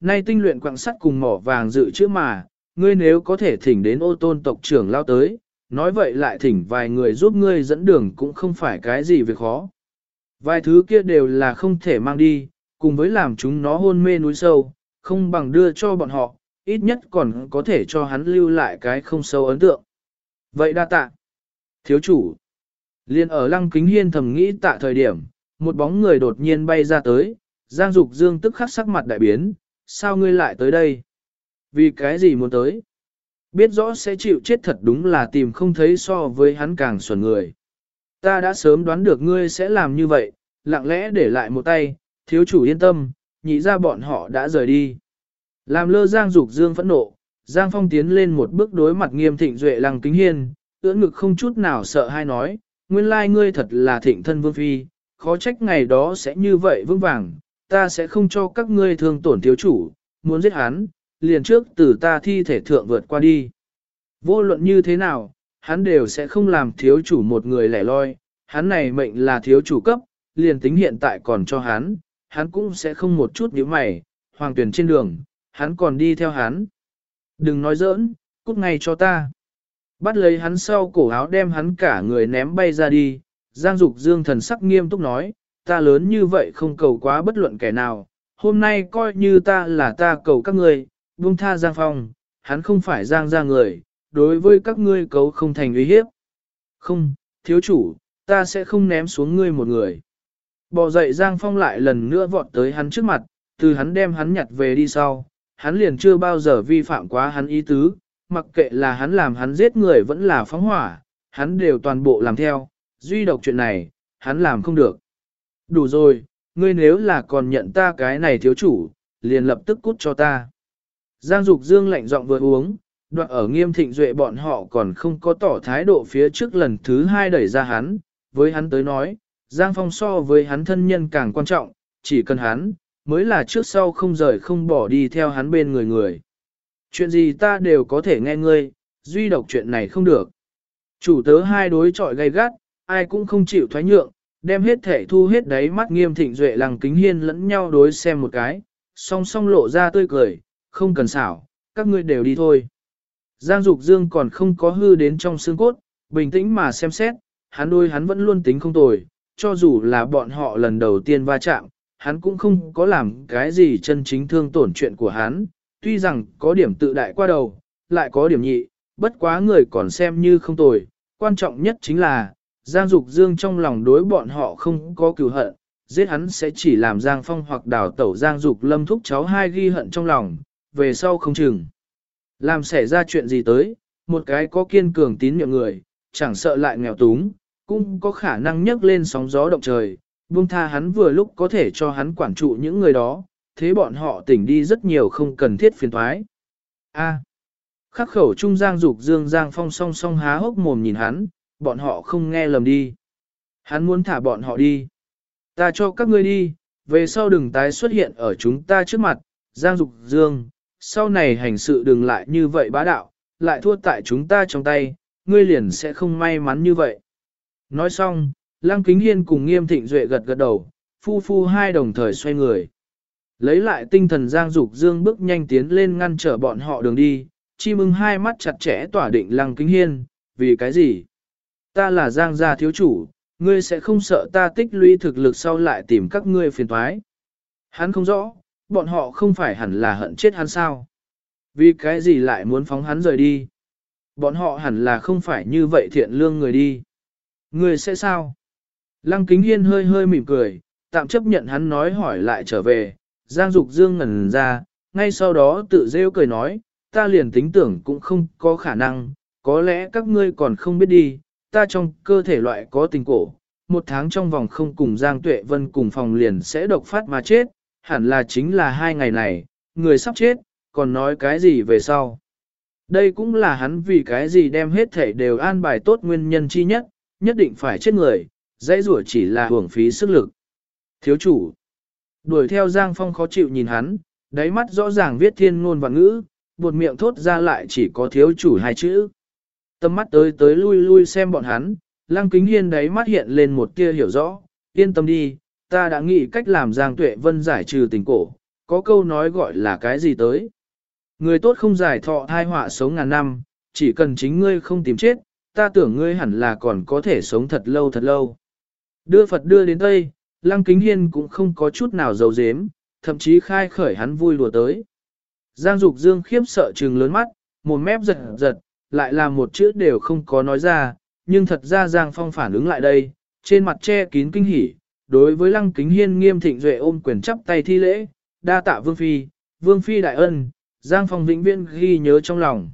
nay tinh luyện quặng sắt cùng mỏ vàng dự trữ mà, ngươi nếu có thể thỉnh đến ô tôn tộc trưởng lao tới, nói vậy lại thỉnh vài người giúp ngươi dẫn đường cũng không phải cái gì việc khó. Vài thứ kia đều là không thể mang đi, cùng với làm chúng nó hôn mê núi sâu, không bằng đưa cho bọn họ, ít nhất còn có thể cho hắn lưu lại cái không sâu ấn tượng. Vậy đa tạ. Thiếu chủ. Liên ở lăng kính hiên thầm nghĩ tạ thời điểm, một bóng người đột nhiên bay ra tới, Giang Dục Dương tức khắc sắc mặt đại biến, sao ngươi lại tới đây? Vì cái gì muốn tới? Biết rõ sẽ chịu chết thật đúng là tìm không thấy so với hắn càng xuẩn người. Ta đã sớm đoán được ngươi sẽ làm như vậy, lặng lẽ để lại một tay, thiếu chủ yên tâm, nhị ra bọn họ đã rời đi. Làm lơ Giang Dục Dương phẫn nộ, Giang Phong tiến lên một bước đối mặt nghiêm thịnh duệ lăng kính hiên, ưỡn ngực không chút nào sợ hay nói, nguyên lai ngươi thật là thịnh thân vương phi, khó trách ngày đó sẽ như vậy vững vàng, ta sẽ không cho các ngươi thương tổn thiếu chủ, muốn giết hắn, liền trước từ ta thi thể thượng vượt qua đi. Vô luận như thế nào, hắn đều sẽ không làm thiếu chủ một người lẻ loi, hắn này mệnh là thiếu chủ cấp, liền tính hiện tại còn cho hắn, hắn cũng sẽ không một chút nhíu mày, hoàng tuyển trên đường, hắn còn đi theo hắn. Đừng nói giỡn, cút ngay cho ta. Bắt lấy hắn sau cổ áo đem hắn cả người ném bay ra đi, Giang Dục Dương thần sắc nghiêm túc nói, ta lớn như vậy không cầu quá bất luận kẻ nào, hôm nay coi như ta là ta cầu các ngươi, buông tha Giang Phong, hắn không phải Giang ra người, đối với các ngươi cấu không thành uy hiếp. Không, thiếu chủ, ta sẽ không ném xuống ngươi một người. Bò dậy Giang Phong lại lần nữa vọt tới hắn trước mặt, từ hắn đem hắn nhặt về đi sau, hắn liền chưa bao giờ vi phạm quá hắn ý tứ, mặc kệ là hắn làm hắn giết người vẫn là phóng hỏa, hắn đều toàn bộ làm theo, duy độc chuyện này, hắn làm không được. Đủ rồi, ngươi nếu là còn nhận ta cái này thiếu chủ, liền lập tức cút cho ta. Giang Dục Dương lạnh giọng vừa uống, đoạn ở nghiêm thịnh duệ bọn họ còn không có tỏ thái độ phía trước lần thứ hai đẩy ra hắn, với hắn tới nói, Giang Phong so với hắn thân nhân càng quan trọng, chỉ cần hắn, mới là trước sau không rời không bỏ đi theo hắn bên người người. Chuyện gì ta đều có thể nghe ngươi, duy độc chuyện này không được. Chủ tớ hai đối chọi gay gắt, ai cũng không chịu thoái nhượng, đem hết thể thu hết đáy mắt nghiêm thịnh duệ lăng kính hiên lẫn nhau đối xem một cái, song song lộ ra tươi cười, không cần xảo, các ngươi đều đi thôi. Giang Dục Dương còn không có hư đến trong xương cốt, bình tĩnh mà xem xét, hắn đôi hắn vẫn luôn tính không tồi, cho dù là bọn họ lần đầu tiên va chạm, hắn cũng không có làm cái gì chân chính thương tổn chuyện của hắn, tuy rằng có điểm tự đại qua đầu, lại có điểm nhị, bất quá người còn xem như không tồi, quan trọng nhất chính là, Giang Dục Dương trong lòng đối bọn họ không có cừu hận, giết hắn sẽ chỉ làm Giang Phong hoặc đào tẩu Giang Dục Lâm thúc cháu hai ghi hận trong lòng, về sau không chừng. Làm xảy ra chuyện gì tới, một cái có kiên cường tín nhiệm người, chẳng sợ lại nghèo túng, cũng có khả năng nhấc lên sóng gió động trời, buông tha hắn vừa lúc có thể cho hắn quản trụ những người đó, thế bọn họ tỉnh đi rất nhiều không cần thiết phiền thoái. A. khắc khẩu trung Giang Dục Dương Giang Phong song song há hốc mồm nhìn hắn, bọn họ không nghe lầm đi. Hắn muốn thả bọn họ đi. Ta cho các ngươi đi, về sau đừng tái xuất hiện ở chúng ta trước mặt, Giang Dục Dương, sau này hành sự đừng lại như vậy bá đạo, lại thua tại chúng ta trong tay, ngươi liền sẽ không may mắn như vậy. Nói xong, Lăng Kính Hiên cùng Nghiêm Thịnh Duệ gật gật đầu, phu phu hai đồng thời xoay người. Lấy lại tinh thần Giang Dục Dương bước nhanh tiến lên ngăn trở bọn họ đường đi, chi mừng hai mắt chặt chẽ tỏa định Lăng Kính Hiên, vì cái gì? Ta là Giang gia thiếu chủ, ngươi sẽ không sợ ta tích lũy thực lực sau lại tìm các ngươi phiền thoái. Hắn không rõ, bọn họ không phải hẳn là hận chết hắn sao? Vì cái gì lại muốn phóng hắn rời đi? Bọn họ hẳn là không phải như vậy thiện lương người đi. Ngươi sẽ sao? Lăng kính hiên hơi hơi mỉm cười, tạm chấp nhận hắn nói hỏi lại trở về, Giang Dục Dương ngẩn ra, ngay sau đó tự rêu cười nói, ta liền tính tưởng cũng không có khả năng, có lẽ các ngươi còn không biết đi, ta trong cơ thể loại có tình cổ, một tháng trong vòng không cùng Giang Tuệ Vân cùng phòng liền sẽ độc phát mà chết, hẳn là chính là hai ngày này, người sắp chết, còn nói cái gì về sau. Đây cũng là hắn vì cái gì đem hết thể đều an bài tốt nguyên nhân chi nhất, nhất định phải chết người, dãy rủa chỉ là hưởng phí sức lực. Thiếu chủ, đuổi theo Giang Phong khó chịu nhìn hắn, đáy mắt rõ ràng viết thiên ngôn và ngữ, buột miệng thốt ra lại chỉ có thiếu chủ hai chữ. Tâm mắt tới tới lui lui xem bọn hắn, lăng kính hiên đấy mắt hiện lên một tia hiểu rõ, yên tâm đi, ta đã nghĩ cách làm Giang Tuệ Vân giải trừ tình cổ, có câu nói gọi là cái gì tới. Người tốt không giải thọ thai họa sống ngàn năm, chỉ cần chính ngươi không tìm chết, ta tưởng ngươi hẳn là còn có thể sống thật lâu thật lâu. Đưa Phật đưa đến Tây, Lăng Kính Hiên cũng không có chút nào giấu dếm, thậm chí khai khởi hắn vui đùa tới. Giang Dục Dương khiếp sợ trừng lớn mắt, một mép giật giật, lại là một chữ đều không có nói ra, nhưng thật ra Giang Phong phản ứng lại đây, trên mặt che kín kinh hỉ, đối với Lăng Kính Hiên nghiêm thịnh duệ ôm quyền chắp tay thi lễ, đa tạ Vương Phi, Vương Phi đại ân, Giang Phong vĩnh viễn ghi nhớ trong lòng.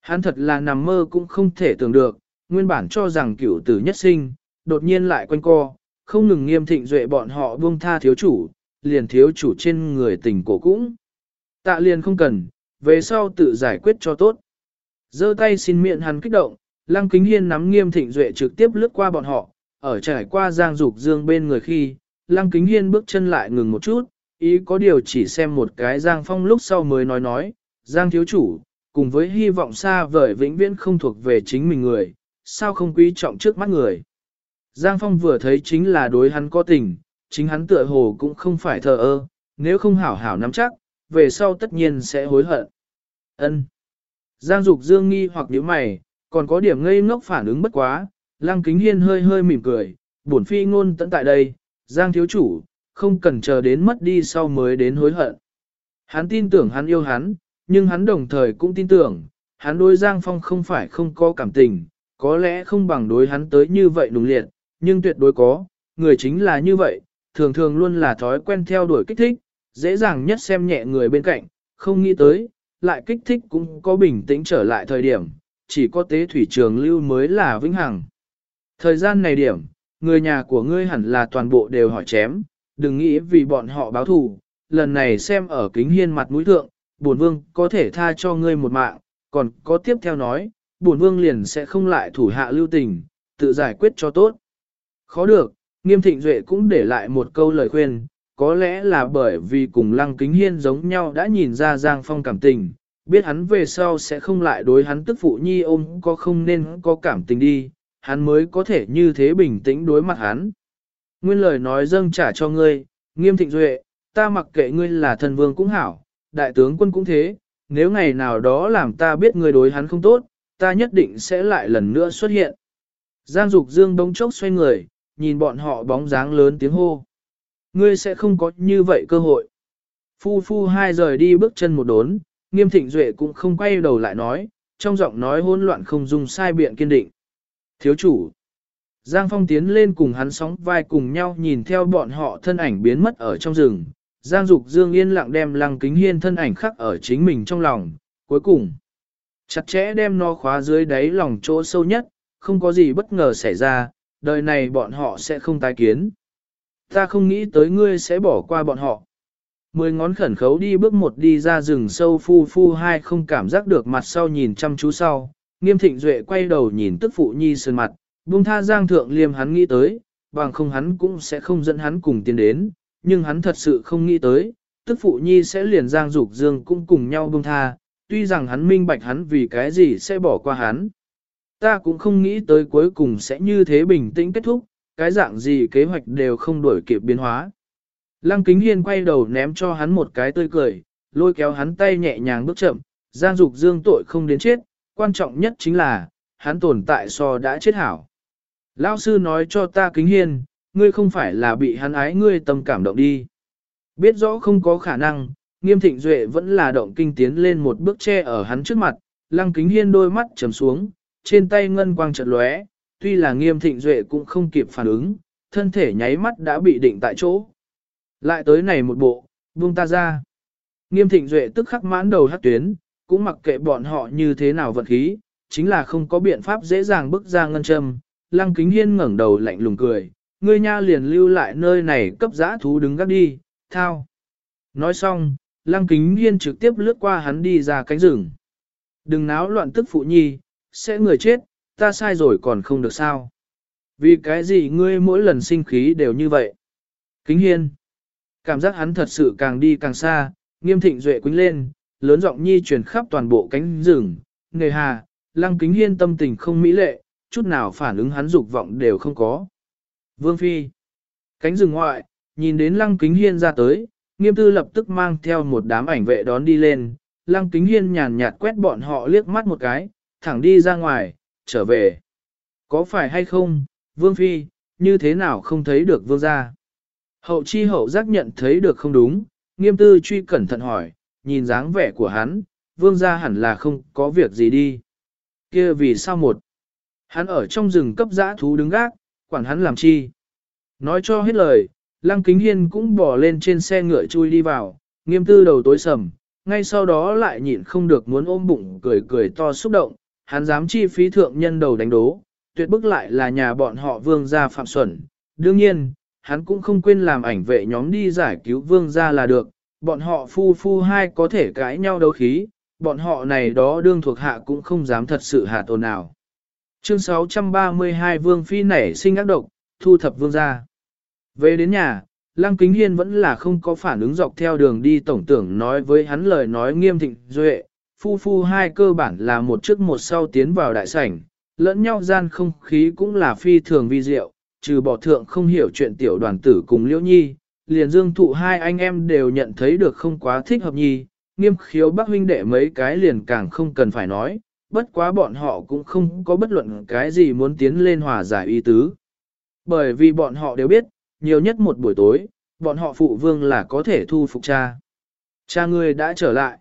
Hắn thật là nằm mơ cũng không thể tưởng được, nguyên bản cho rằng cửu tử nhất sinh, đột nhiên lại quanh co, không ngừng nghiêm thịnh duệ bọn họ buông tha thiếu chủ, liền thiếu chủ trên người tình cổ cũng. Tạ liền không cần, về sau tự giải quyết cho tốt giơ tay xin miệng hắn kích động, Lăng Kính Hiên nắm nghiêm thịnh duệ trực tiếp lướt qua bọn họ, ở trải qua Giang Dục Dương bên người khi, Lăng Kính Hiên bước chân lại ngừng một chút, ý có điều chỉ xem một cái Giang Phong lúc sau mới nói nói, Giang thiếu chủ, cùng với hy vọng xa vời vĩnh viễn không thuộc về chính mình người, sao không quý trọng trước mắt người. Giang Phong vừa thấy chính là đối hắn có tình, chính hắn tựa hồ cũng không phải thờ ơ, nếu không hảo hảo nắm chắc, về sau tất nhiên sẽ hối hận. Ân. Giang Dục Dương nghi hoặc nhíu mày, còn có điểm ngây ngốc phản ứng bất quá, Lăng Kính Hiên hơi hơi mỉm cười, bổn phi ngôn tận tại đây, Giang thiếu chủ, không cần chờ đến mất đi sau mới đến hối hận. Hắn tin tưởng hắn yêu hắn, nhưng hắn đồng thời cũng tin tưởng, hắn đối Giang Phong không phải không có cảm tình, có lẽ không bằng đối hắn tới như vậy nùng liệt, nhưng tuyệt đối có, người chính là như vậy, thường thường luôn là thói quen theo đuổi kích thích, dễ dàng nhất xem nhẹ người bên cạnh, không nghĩ tới, lại kích thích cũng có bình tĩnh trở lại thời điểm, chỉ có tế thủy trường lưu mới là vĩnh hằng. Thời gian này điểm, người nhà của ngươi hẳn là toàn bộ đều hỏi chém, đừng nghĩ vì bọn họ báo thù, lần này xem ở kính hiên mặt mũi thượng, bổn vương có thể tha cho ngươi một mạng, còn có tiếp theo nói, bổn vương liền sẽ không lại thủ hạ lưu tình, tự giải quyết cho tốt. Khó được, nghiêm thịnh duệ cũng để lại một câu lời khuyên, có lẽ là bởi vì cùng lăng kính hiên giống nhau đã nhìn ra Giang Phong cảm tình, biết hắn về sau sẽ không lại đối hắn tức phụ nhi ôm có không nên có cảm tình đi, hắn mới có thể như thế bình tĩnh đối mặt hắn. Nguyên lời nói dâng trả cho ngươi, nghiêm thịnh duệ, ta mặc kệ ngươi là thần vương cũng hảo, đại tướng quân cũng thế, nếu ngày nào đó làm ta biết ngươi đối hắn không tốt, ta nhất định sẽ lại lần nữa xuất hiện. Giang Dục Dương bỗng chốc xoay người, nhìn bọn họ bóng dáng lớn tiếng hô. Ngươi sẽ không có như vậy cơ hội. Phu phu hai rời đi bước chân một đốn, nghiêm thịnh duệ cũng không quay đầu lại nói, trong giọng nói hỗn loạn không dùng sai biện kiên định. Thiếu chủ. Giang Phong tiến lên cùng hắn sóng vai cùng nhau nhìn theo bọn họ thân ảnh biến mất ở trong rừng. Giang Dục Dương yên lặng đem lăng kính hiên thân ảnh khắc ở chính mình trong lòng. Cuối cùng, chặt chẽ đem nó khóa dưới đáy lòng chỗ sâu nhất, không có gì bất ngờ xảy ra, đời này bọn họ sẽ không tái kiến. Ta không nghĩ tới ngươi sẽ bỏ qua bọn họ. Mười ngón khẩn khấu đi bước một đi ra rừng sâu phu phu hai không cảm giác được mặt sau nhìn chăm chú sau. Nghiêm thịnh duệ quay đầu nhìn tức phụ nhi sơn mặt, buông tha giang thượng liêm hắn nghĩ tới, bằng không hắn cũng sẽ không dẫn hắn cùng tiến đến, nhưng hắn thật sự không nghĩ tới, tức phụ nhi sẽ liền giang dục dương cũng cùng nhau buông tha, tuy rằng hắn minh bạch hắn vì cái gì sẽ bỏ qua hắn. Ta cũng không nghĩ tới cuối cùng sẽ như thế bình tĩnh kết thúc, cái dạng gì kế hoạch đều không đổi kịp biến hóa. Lăng kính hiên quay đầu ném cho hắn một cái tươi cười, lôi kéo hắn tay nhẹ nhàng bước chậm, Giang Dục Dương tội không đến chết, quan trọng nhất chính là, hắn tồn tại so đã chết hảo. Lão sư nói cho ta kính hiên, ngươi không phải là bị hắn ái ngươi tâm cảm động đi. Biết rõ không có khả năng, nghiêm thịnh duệ vẫn là động kinh tiến lên một bước che ở hắn trước mặt, lăng kính hiên đôi mắt trầm xuống, trên tay ngân quang chợt lóe, tuy là nghiêm thịnh duệ cũng không kịp phản ứng, thân thể nháy mắt đã bị định tại chỗ. Lại tới này một bộ, buông ta ra. Nghiêm thịnh duệ tức khắc mãn đầu hát tuyến, cũng mặc kệ bọn họ như thế nào vật khí, chính là không có biện pháp dễ dàng bước ra ngân châm. Lăng kính hiên ngẩng đầu lạnh lùng cười, ngươi nha liền lưu lại nơi này cấp giã thú đứng gác đi, thao. Nói xong, lăng kính hiên trực tiếp lướt qua hắn đi ra cánh rừng. Đừng náo loạn tức phụ nhi, sẽ người chết, ta sai rồi còn không được sao. Vì cái gì ngươi mỗi lần sinh khí đều như vậy? Kính hiên. Cảm giác hắn thật sự càng đi càng xa, nghiêm thịnh duệ quính lên, lớn giọng nhi truyền khắp toàn bộ cánh rừng, nghề hà, lăng kính hiên tâm tình không mỹ lệ, chút nào phản ứng hắn dục vọng đều không có. Vương Phi. Cánh rừng ngoại, nhìn đến lăng kính hiên ra tới, nghiêm tư lập tức mang theo một đám ảnh vệ đón đi lên, lăng kính hiên nhàn nhạt quét bọn họ liếc mắt một cái, thẳng đi ra ngoài, trở về. Có phải hay không, vương phi, như thế nào không thấy được vương gia? Hậu chi hậu giác nhận thấy được không đúng, nghiêm tư truy cẩn thận hỏi, nhìn dáng vẻ của hắn, vương gia hẳn là không có việc gì đi. kia vì sao một? Hắn ở trong rừng cấp giã thú đứng gác, quản hắn làm chi? Nói cho hết lời, lăng kính hiên cũng bỏ lên trên xe ngựa chui đi vào, nghiêm tư đầu tối sầm, ngay sau đó lại nhịn không được muốn ôm bụng cười cười to xúc động, hắn dám chi phí thượng nhân đầu đánh đố, tuyệt bức lại là nhà bọn họ vương gia phạm xuẩn. Đương nhiên, hắn cũng không quên làm ảnh vệ nhóm đi giải cứu vương gia là được, bọn họ phu phu hai có thể cãi nhau đấu khí, bọn họ này đó đương thuộc hạ cũng không dám thật sự hạ tồn nào. Chương 632 Vương Phi nảy sinh ác độc, thu thập vương gia. Về đến nhà, Lăng Kính Hiên vẫn là không có phản ứng dọc theo đường đi tổng tưởng nói với hắn lời nói nghiêm thịnh duệ, phu phu hai cơ bản là một trước một sau tiến vào đại sảnh, lẫn nhau gian không khí cũng là phi thường vi diệu, trừ bỏ thượng không hiểu chuyện tiểu đoàn tử cùng liễu nhi, liền dương thụ hai anh em đều nhận thấy được không quá thích hợp nhi, nghiêm khiếu bác huynh đệ mấy cái liền càng không cần phải nói, bất quá bọn họ cũng không có bất luận cái gì muốn tiến lên hòa giải y tứ. Bởi vì bọn họ đều biết, nhiều nhất một buổi tối, bọn họ phụ vương là có thể thu phục cha. Cha ngươi đã trở lại.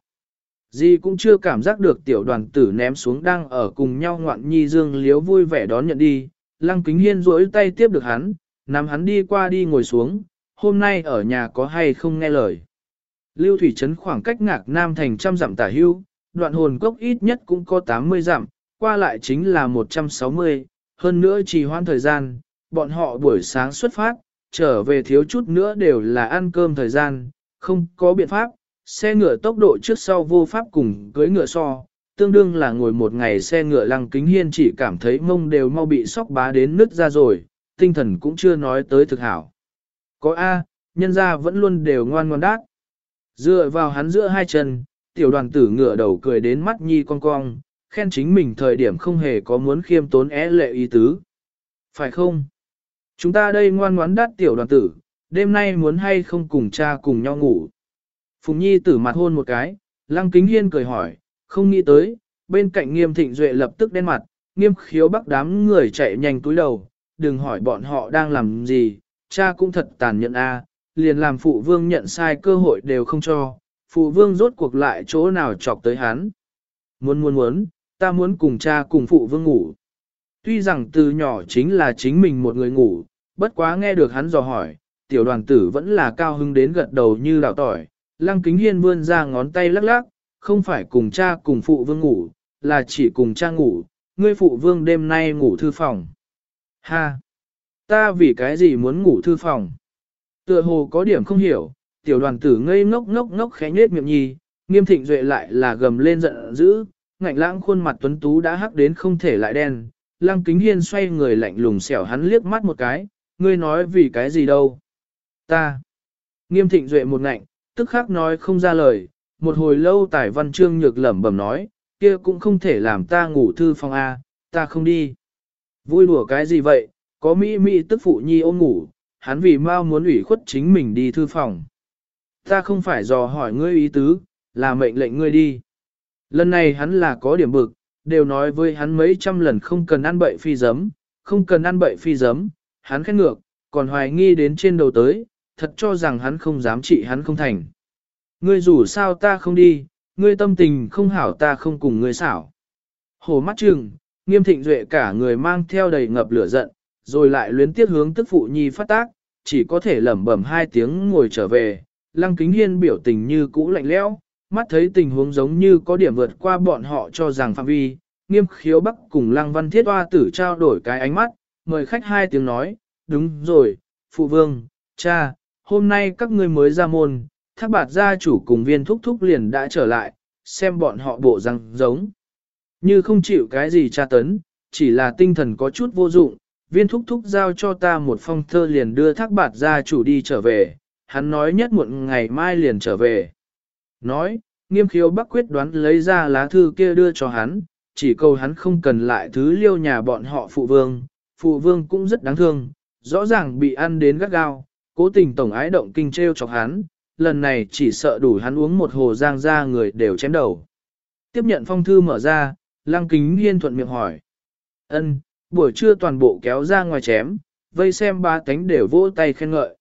Di cũng chưa cảm giác được tiểu đoàn tử ném xuống đang ở cùng nhau ngoạn nhi dương liếu vui vẻ đón nhận đi. Lăng kính hiên rỗi tay tiếp được hắn, nắm hắn đi qua đi ngồi xuống, hôm nay ở nhà có hay không nghe lời. Lưu Thủy Trấn khoảng cách ngạc Nam thành trăm dặm tả hưu, đoạn hồn cốc ít nhất cũng có 80 dặm, qua lại chính là 160, hơn nữa trì hoãn thời gian, bọn họ buổi sáng xuất phát, trở về thiếu chút nữa đều là ăn cơm thời gian, không có biện pháp, xe ngựa tốc độ trước sau vô pháp cùng cưới ngựa so, tương đương là ngồi một ngày xe ngựa lăng kính hiên chỉ cảm thấy mông đều mau bị sóc bá đến nứt ra rồi, tinh thần cũng chưa nói tới thực hảo. Có A, nhân ra vẫn luôn đều ngoan ngoan đát. Dựa vào hắn giữa hai chân, tiểu đoàn tử ngựa đầu cười đến mắt nhi cong cong, khen chính mình thời điểm không hề có muốn khiêm tốn é lệ ý tứ. Phải không? Chúng ta đây ngoan ngoãn đát tiểu đoàn tử, đêm nay muốn hay không cùng cha cùng nhau ngủ. Phùng Nhi tử mặt hôn một cái, Lăng Kính Hiên cười hỏi, không nghĩ tới, bên cạnh nghiêm thịnh duệ lập tức đen mặt, nghiêm khiếu bắc đám người chạy nhanh túi đầu, đừng hỏi bọn họ đang làm gì, cha cũng thật tàn nhẫn a, liền làm phụ vương nhận sai cơ hội đều không cho, phụ vương rốt cuộc lại chỗ nào chọc tới hắn. Muốn muốn muốn, ta muốn cùng cha cùng phụ vương ngủ. Tuy rằng từ nhỏ chính là chính mình một người ngủ, bất quá nghe được hắn dò hỏi, tiểu đoàn tử vẫn là cao hứng đến gật đầu như đào tỏi. Lăng kính hiên vươn ra ngón tay lắc lắc, không phải cùng cha cùng phụ vương ngủ, là chỉ cùng cha ngủ, ngươi phụ vương đêm nay ngủ thư phòng. Ha! Ta vì cái gì muốn ngủ thư phòng? Tựa hồ có điểm không hiểu, tiểu đoàn tử ngây ngốc ngốc ngốc khẽ nhết miệng nhi, nghiêm thịnh duệ lại là gầm lên giận dữ, ngạnh lãng khuôn mặt tuấn tú đã hắc đến không thể lại đen, Lăng Kính Hiên xoay người lạnh lùng xẻo hắn liếc mắt một cái, ngươi nói vì cái gì đâu. Ta. Nghiêm thịnh duệ một ngạnh, tức khắc nói không ra lời, một hồi lâu tài văn chương nhược lẩm bẩm nói, kia cũng không thể làm ta ngủ thư phòng A, ta không đi. Vui đùa cái gì vậy, có mỹ mỹ tức phụ nhi ôm ngủ, hắn vì mau muốn ủy khuất chính mình đi thư phòng. Ta không phải dò hỏi ngươi ý tứ, là mệnh lệnh ngươi đi. Lần này hắn là có điểm bực, đều nói với hắn mấy trăm lần không cần ăn bậy phi giấm, không cần ăn bậy phi giấm, hắn khét ngược, còn hoài nghi đến trên đầu tới, thật cho rằng hắn không dám trị hắn không thành. Ngươi rủ sao ta không đi, ngươi tâm tình không hảo ta không cùng ngươi xảo. Hồ mắt trừng, nghiêm thịnh duệ cả người mang theo đầy ngập lửa giận, rồi lại luyến tiếc hướng tức phụ nhi phát tác, chỉ có thể lẩm bẩm hai tiếng ngồi trở về, lăng kính hiên biểu tình như cũ lạnh lẽo, mắt thấy tình huống giống như có điểm vượt qua bọn họ cho rằng phạm vi, nghiêm khiếu bắc cùng lăng văn thiết hoa tử trao đổi cái ánh mắt, mời khách hai tiếng nói, đúng rồi, phụ vương, cha, hôm nay các ngươi mới ra môn, thác bạt gia chủ cùng viên thúc thúc liền đã trở lại, xem bọn họ bộ răng giống. Như không chịu cái gì tra tấn, chỉ là tinh thần có chút vô dụng, viên thúc thúc giao cho ta một phong thơ liền đưa thác bạt gia chủ đi trở về, hắn nói nhất muộn ngày mai liền trở về. Nói, nghiêm khiếu bắc quyết đoán lấy ra lá thư kia đưa cho hắn, chỉ cầu hắn không cần lại thứ liêu nhà bọn họ phụ vương, phụ vương cũng rất đáng thương, rõ ràng bị ăn đến gắt gao, cố tình tổng ái động kinh treo chọc hắn, lần này chỉ sợ đủ hắn uống một hồ giang ra người đều chém đầu. Tiếp nhận phong thư mở ra, lăng kính hiên thuận miệng hỏi. ân buổi trưa toàn bộ kéo ra ngoài chém, vây xem ba cánh đều vỗ tay khen ngợi.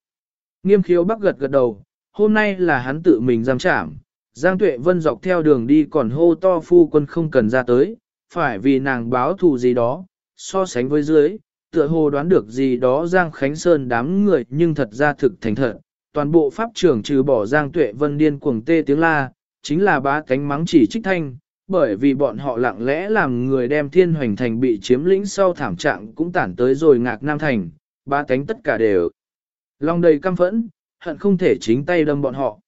Nghiêm khiếu bắc gật gật đầu, hôm nay là hắn tự mình giam trảm, Giang Tuệ Vân dọc theo đường đi còn hô to phu quân không cần ra tới, phải vì nàng báo thù gì đó, so sánh với dưới, tựa hồ đoán được gì đó Giang Khánh Sơn đám người nhưng thật ra thực thành thật, toàn bộ pháp trưởng trừ bỏ Giang Tuệ Vân điên cuồng tê tiếng la, chính là bá cánh mắng chỉ trích thanh, bởi vì bọn họ lặng lẽ làm người đem thiên hoành thành bị chiếm lĩnh sau thảm trạng cũng tản tới rồi ngạc nam thành, bá cánh tất cả đều. Lòng đầy căm phẫn, hận không thể chính tay đâm bọn họ.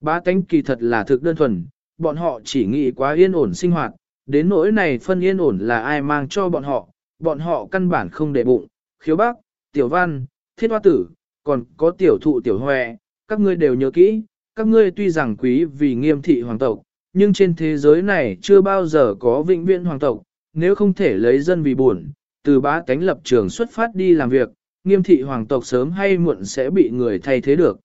Bá cánh kỳ thật là thực đơn thuần, bọn họ chỉ nghĩ quá yên ổn sinh hoạt, đến nỗi này phân yên ổn là ai mang cho bọn họ, bọn họ căn bản không để bụng, khiếu bác, tiểu văn, thiết hoa tử, còn có tiểu thụ tiểu hoè, các ngươi đều nhớ kỹ, các ngươi tuy rằng quý vì nghiêm thị hoàng tộc, nhưng trên thế giới này chưa bao giờ có vĩnh viễn hoàng tộc, nếu không thể lấy dân vì buồn, từ bá cánh lập trường xuất phát đi làm việc, nghiêm thị hoàng tộc sớm hay muộn sẽ bị người thay thế được.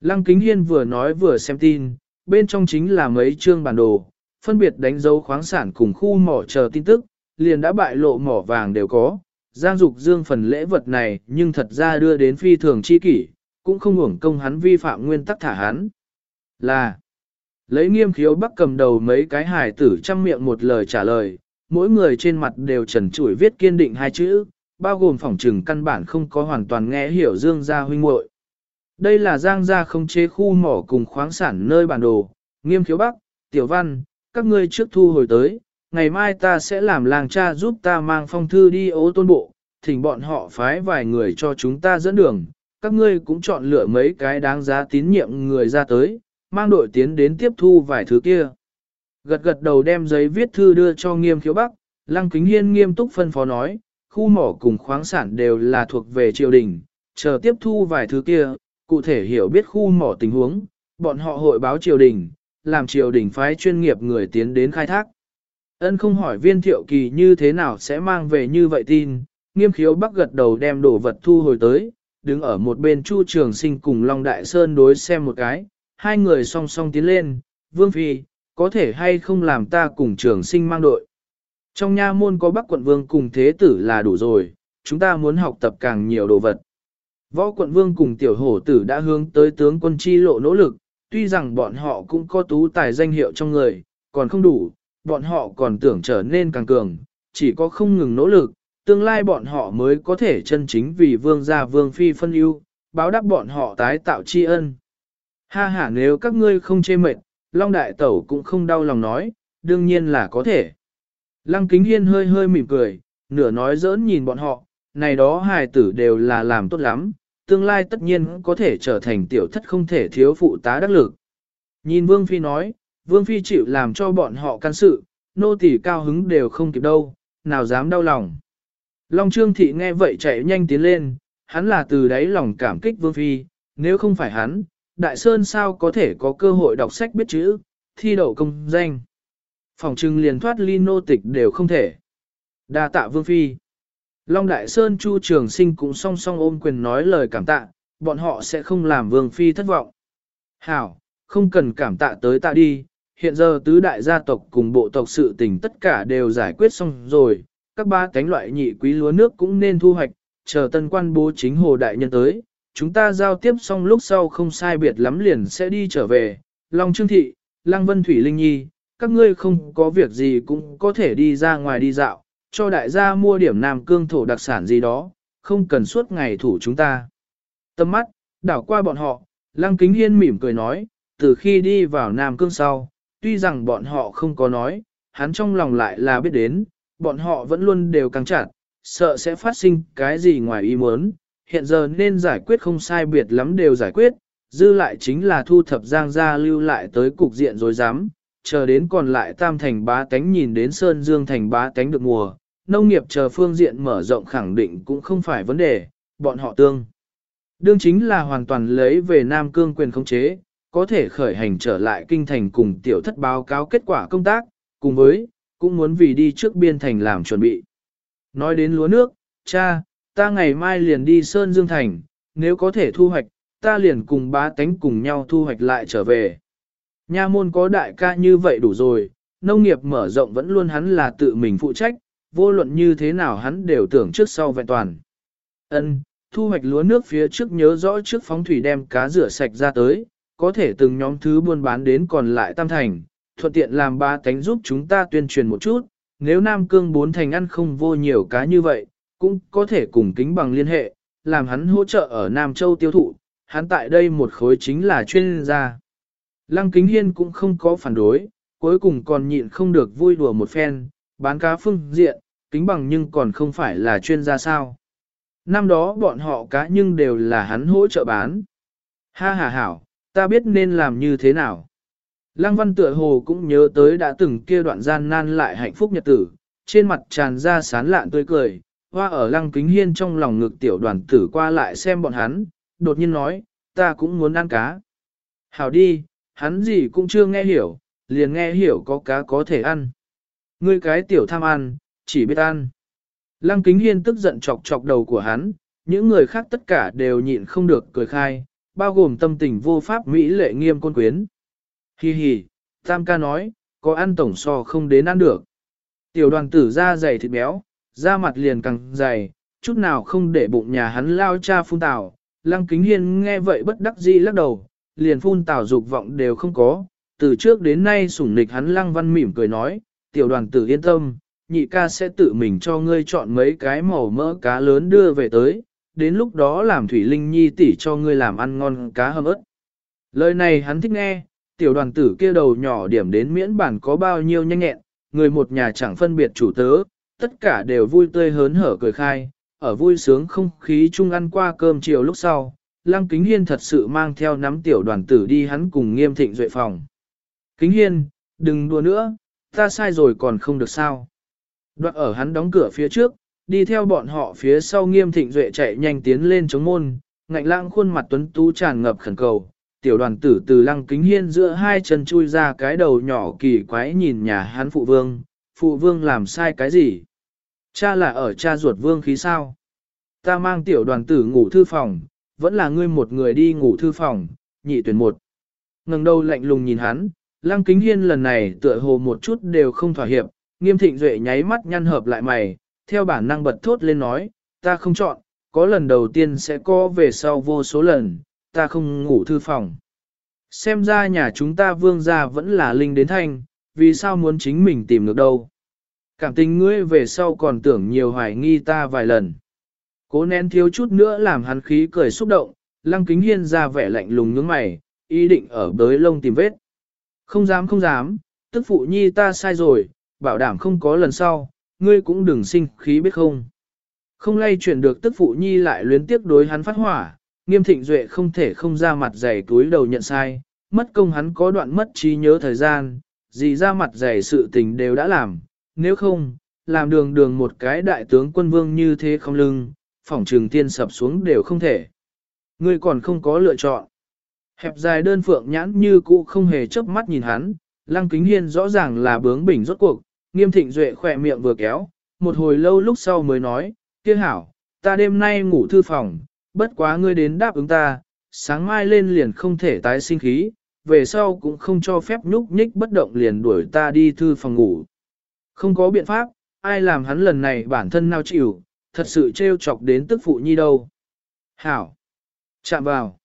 Lăng Kính Hiên vừa nói vừa xem tin, bên trong chính là mấy chương bản đồ, phân biệt đánh dấu khoáng sản cùng khu mỏ chờ tin tức, liền đã bại lộ mỏ vàng đều có. Giang Dục Dương phần lễ vật này nhưng thật ra đưa đến phi thường chi kỷ, cũng không hưởng công hắn vi phạm nguyên tắc thả hắn. Là, lấy nghiêm khiếu bắc cầm đầu mấy cái hài tử trăm miệng một lời trả lời, mỗi người trên mặt đều trần trụi viết kiên định hai chữ, bao gồm phỏng trừng căn bản không có hoàn toàn nghe hiểu Dương gia huynh muội. Đây là Giang gia không chế khu mỏ cùng khoáng sản nơi bản đồ, nghiêm khiếu bắc, tiểu văn, các ngươi trước thu hồi tới, ngày mai ta sẽ làm làng cha giúp ta mang phong thư đi ô tôn bộ, thỉnh bọn họ phái vài người cho chúng ta dẫn đường, các ngươi cũng chọn lựa mấy cái đáng giá tín nhiệm người ra tới, mang đội tiến đến tiếp thu vài thứ kia. Gật gật đầu đem giấy viết thư đưa cho nghiêm khiếu bắc, lăng kính hiên nghiêm túc phân phó nói, khu mỏ cùng khoáng sản đều là thuộc về triều đình, chờ tiếp thu vài thứ kia, cụ thể hiểu biết khu mỏ tình huống, bọn họ hội báo triều đình, làm triều đình phái chuyên nghiệp người tiến đến khai thác. Ân không hỏi viên thiệu kỳ như thế nào sẽ mang về như vậy tin, nghiêm khiếu bắc gật đầu đem đồ vật thu hồi tới, đứng ở một bên Chu Trường Sinh cùng Long Đại Sơn đối xem một cái, hai người song song tiến lên, Vương Phi, có thể hay không làm ta cùng Trường Sinh mang đội. Trong nha môn có Bắc quận Vương cùng Thế Tử là đủ rồi, chúng ta muốn học tập càng nhiều đồ vật. Võ quận Vương cùng Tiểu Hổ Tử đã hướng tới tướng quân chi lộ nỗ lực, tuy rằng bọn họ cũng có tú tài danh hiệu trong người, còn không đủ, bọn họ còn tưởng trở nên càng cường, chỉ có không ngừng nỗ lực, tương lai bọn họ mới có thể chân chính vì vương gia vương phi phân ưu, báo đáp bọn họ tái tạo tri ân. Ha ha nếu các ngươi không chê mệt, Long Đại Tẩu cũng không đau lòng nói, đương nhiên là có thể. Lăng Kính Hiên hơi hơi mỉm cười, nửa nói giỡn nhìn bọn họ, này đó hài tử đều là làm tốt lắm, tương lai tất nhiên có thể trở thành tiểu thất không thể thiếu phụ tá đắc lực. Nhìn Vương Phi nói, Vương Phi chịu làm cho bọn họ can sự, nô tỳ cao hứng đều không kịp đâu, nào dám đau lòng. Long Trương Thị nghe vậy chạy nhanh tiến lên, hắn là từ đáy lòng cảm kích Vương Phi, nếu không phải hắn, Đại Sơn sao có thể có cơ hội đọc sách biết chữ, thi đậu công danh. Phòng trưng liền thoát ly nô tịch đều không thể. đa tạ Vương Phi. Long Đại Sơn Chu Trường Sinh cũng song song ôm quyền nói lời cảm tạ, bọn họ sẽ không làm Vương Phi thất vọng. Hảo, không cần cảm tạ tới ta đi, hiện giờ tứ đại gia tộc cùng bộ tộc sự tình tất cả đều giải quyết xong rồi, các ba cánh loại nhị quý lúa nước cũng nên thu hoạch, chờ tân quan bố chính hồ đại nhân tới, chúng ta giao tiếp xong lúc sau không sai biệt lắm liền sẽ đi trở về, Long Trương Thị, Lăng Vân Thủy Linh Nhi, các ngươi không có việc gì cũng có thể đi ra ngoài đi dạo, cho đại gia mua điểm nam cương thổ đặc sản gì đó, không cần suốt ngày thủ chúng ta. Tâm mắt, đảo qua bọn họ, Lăng Kính Hiên mỉm cười nói, từ khi đi vào Nam Cương sau, tuy rằng bọn họ không có nói, hắn trong lòng lại là biết đến, bọn họ vẫn luôn đều căng chặt, sợ sẽ phát sinh cái gì ngoài ý muốn, hiện giờ nên giải quyết không sai biệt lắm đều giải quyết, dư lại chính là thu thập giang gia lưu lại tới cục diện rồi dám, chờ đến còn lại tam thành bá tánh nhìn đến Sơn Dương thành bá tánh được mùa, nông nghiệp chờ phương diện mở rộng khẳng định cũng không phải vấn đề, bọn họ tương. Đương chính là hoàn toàn lấy về Nam Cương quyền khống chế, có thể khởi hành trở lại kinh thành cùng tiểu thất báo cáo kết quả công tác, cùng với, cũng muốn vì đi trước biên thành làm chuẩn bị. Nói đến lúa nước, cha, ta ngày mai liền đi Sơn Dương Thành, nếu có thể thu hoạch, ta liền cùng bá tánh cùng nhau thu hoạch lại trở về. Nha môn có đại ca như vậy đủ rồi, nông nghiệp mở rộng vẫn luôn hắn là tự mình phụ trách, vô luận như thế nào hắn đều tưởng trước sau vẹn toàn. Ân, thu hoạch lúa nước phía trước nhớ rõ trước phóng thủy đem cá rửa sạch ra tới, có thể từng nhóm thứ buôn bán đến còn lại tam thành, thuận tiện làm ba tánh giúp chúng ta tuyên truyền một chút, nếu Nam Cương bốn thành ăn không vô nhiều cá như vậy, cũng có thể cùng kính bằng liên hệ, làm hắn hỗ trợ ở Nam Châu tiêu thụ, hắn tại đây một khối chính là chuyên gia. Lăng Kính Hiên cũng không có phản đối, cuối cùng còn nhịn không được vui đùa một phen, bán cá phương diện, kính bằng nhưng còn không phải là chuyên gia sao. Năm đó bọn họ cá nhưng đều là hắn hỗ trợ bán. Ha ha hảo, ta biết nên làm như thế nào. Lăng văn tựa hồ cũng nhớ tới đã từng kia đoạn gian nan lại hạnh phúc nhật tử, trên mặt tràn ra sán lạn tươi cười, hoa ở lăng kính hiên trong lòng ngực tiểu đoàn tử qua lại xem bọn hắn, đột nhiên nói, ta cũng muốn ăn cá. Hảo đi, hắn gì cũng chưa nghe hiểu, liền nghe hiểu có cá có thể ăn. Ngươi cái tiểu tham ăn, chỉ biết ăn. Lăng kính hiên tức giận chọc chọc đầu của hắn, những người khác tất cả đều nhịn không được cười khai, bao gồm tâm tình vô pháp mỹ lệ nghiêm côn quyến. Hi hi, tam ca nói, có ăn tổng so không đến ăn được. Tiểu đoàn tử da dày thịt béo, da mặt liền càng dày, chút nào không để bụng nhà hắn lao cha phun tào. Lăng kính hiên nghe vậy bất đắc dĩ lắc đầu, liền phun tào dục vọng đều không có. Từ trước đến nay sủng nịch hắn lăng văn mỉm cười nói, tiểu đoàn tử yên tâm, nhị ca sẽ tự mình cho ngươi chọn mấy cái màu mỡ cá lớn đưa về tới, đến lúc đó làm thủy linh nhi tỷ cho ngươi làm ăn ngon cá hầm ớt. Lời này hắn thích nghe, tiểu đoàn tử kia đầu nhỏ điểm đến miễn bản có bao nhiêu nhanh nhẹn, người một nhà chẳng phân biệt chủ tớ, tất cả đều vui tươi hớn hở cười khai, ở vui sướng không khí chung ăn qua cơm chiều lúc sau, Lăng Kính Hiên thật sự mang theo nắm tiểu đoàn tử đi hắn cùng nghiêm thịnh duệ phòng. Kính Hiên, đừng đùa nữa, ta sai rồi còn không được sao. Đoạn ở hắn đóng cửa phía trước, đi theo bọn họ phía sau nghiêm thịnh duệ chạy nhanh tiến lên chống môn, ngạnh lãng khuôn mặt tuấn tú tràn ngập khẩn cầu. Tiểu đoàn tử từ lăng kính hiên giữa hai chân chui ra cái đầu nhỏ kỳ quái nhìn nhà hắn phụ vương, phụ vương làm sai cái gì? Cha là ở cha ruột vương khí sao? Ta mang tiểu đoàn tử ngủ thư phòng, vẫn là ngươi một người đi ngủ thư phòng, nhị tuyển một. ngẩng đầu lạnh lùng nhìn hắn, lăng kính hiên lần này tựa hồ một chút đều không thỏa hiệp, nghiêm thịnh duệ nháy mắt nhăn hợp lại mày, theo bản năng bật thốt lên nói, ta không chọn, có lần đầu tiên sẽ có về sau vô số lần, ta không ngủ thư phòng. Xem ra nhà chúng ta vương gia vẫn là linh đến thanh, vì sao muốn chính mình tìm được đâu. Cảm tình ngươi về sau còn tưởng nhiều hoài nghi ta vài lần. Cố nén thiếu chút nữa làm hắn khí cười xúc động, lăng kính hiên ra vẻ lạnh lùng nhướng mày, ý định ở bới lông tìm vết. Không dám không dám, tức phụ nhi ta sai rồi, bảo đảm không có lần sau, ngươi cũng đừng sinh khí biết không. Không lay chuyển được tức phụ nhi lại luyến tiếp đối hắn phát hỏa, nghiêm thịnh duệ không thể không ra mặt dày túi đầu nhận sai, mất công hắn có đoạn mất trí nhớ thời gian, gì ra mặt dày sự tình đều đã làm, nếu không, làm đường đường một cái đại tướng quân vương như thế không lưng, phỏng trường tiên sập xuống đều không thể. Ngươi còn không có lựa chọn. Hẹp dài đơn phượng nhãn như cũ không hề chớp mắt nhìn hắn, lăng kính hiên rõ ràng là bướng bỉnh rốt cuộc, nghiêm thịnh duệ khỏe miệng vừa kéo, một hồi lâu lúc sau mới nói, kia hảo, ta đêm nay ngủ thư phòng, bất quá ngươi đến đáp ứng ta, sáng mai lên liền không thể tái sinh khí, về sau cũng không cho phép nhúc nhích bất động liền đuổi ta đi thư phòng ngủ. Không có biện pháp, ai làm hắn lần này bản thân nào chịu, thật sự trêu chọc đến tức phụ nhi đâu. Hảo, chạm vào.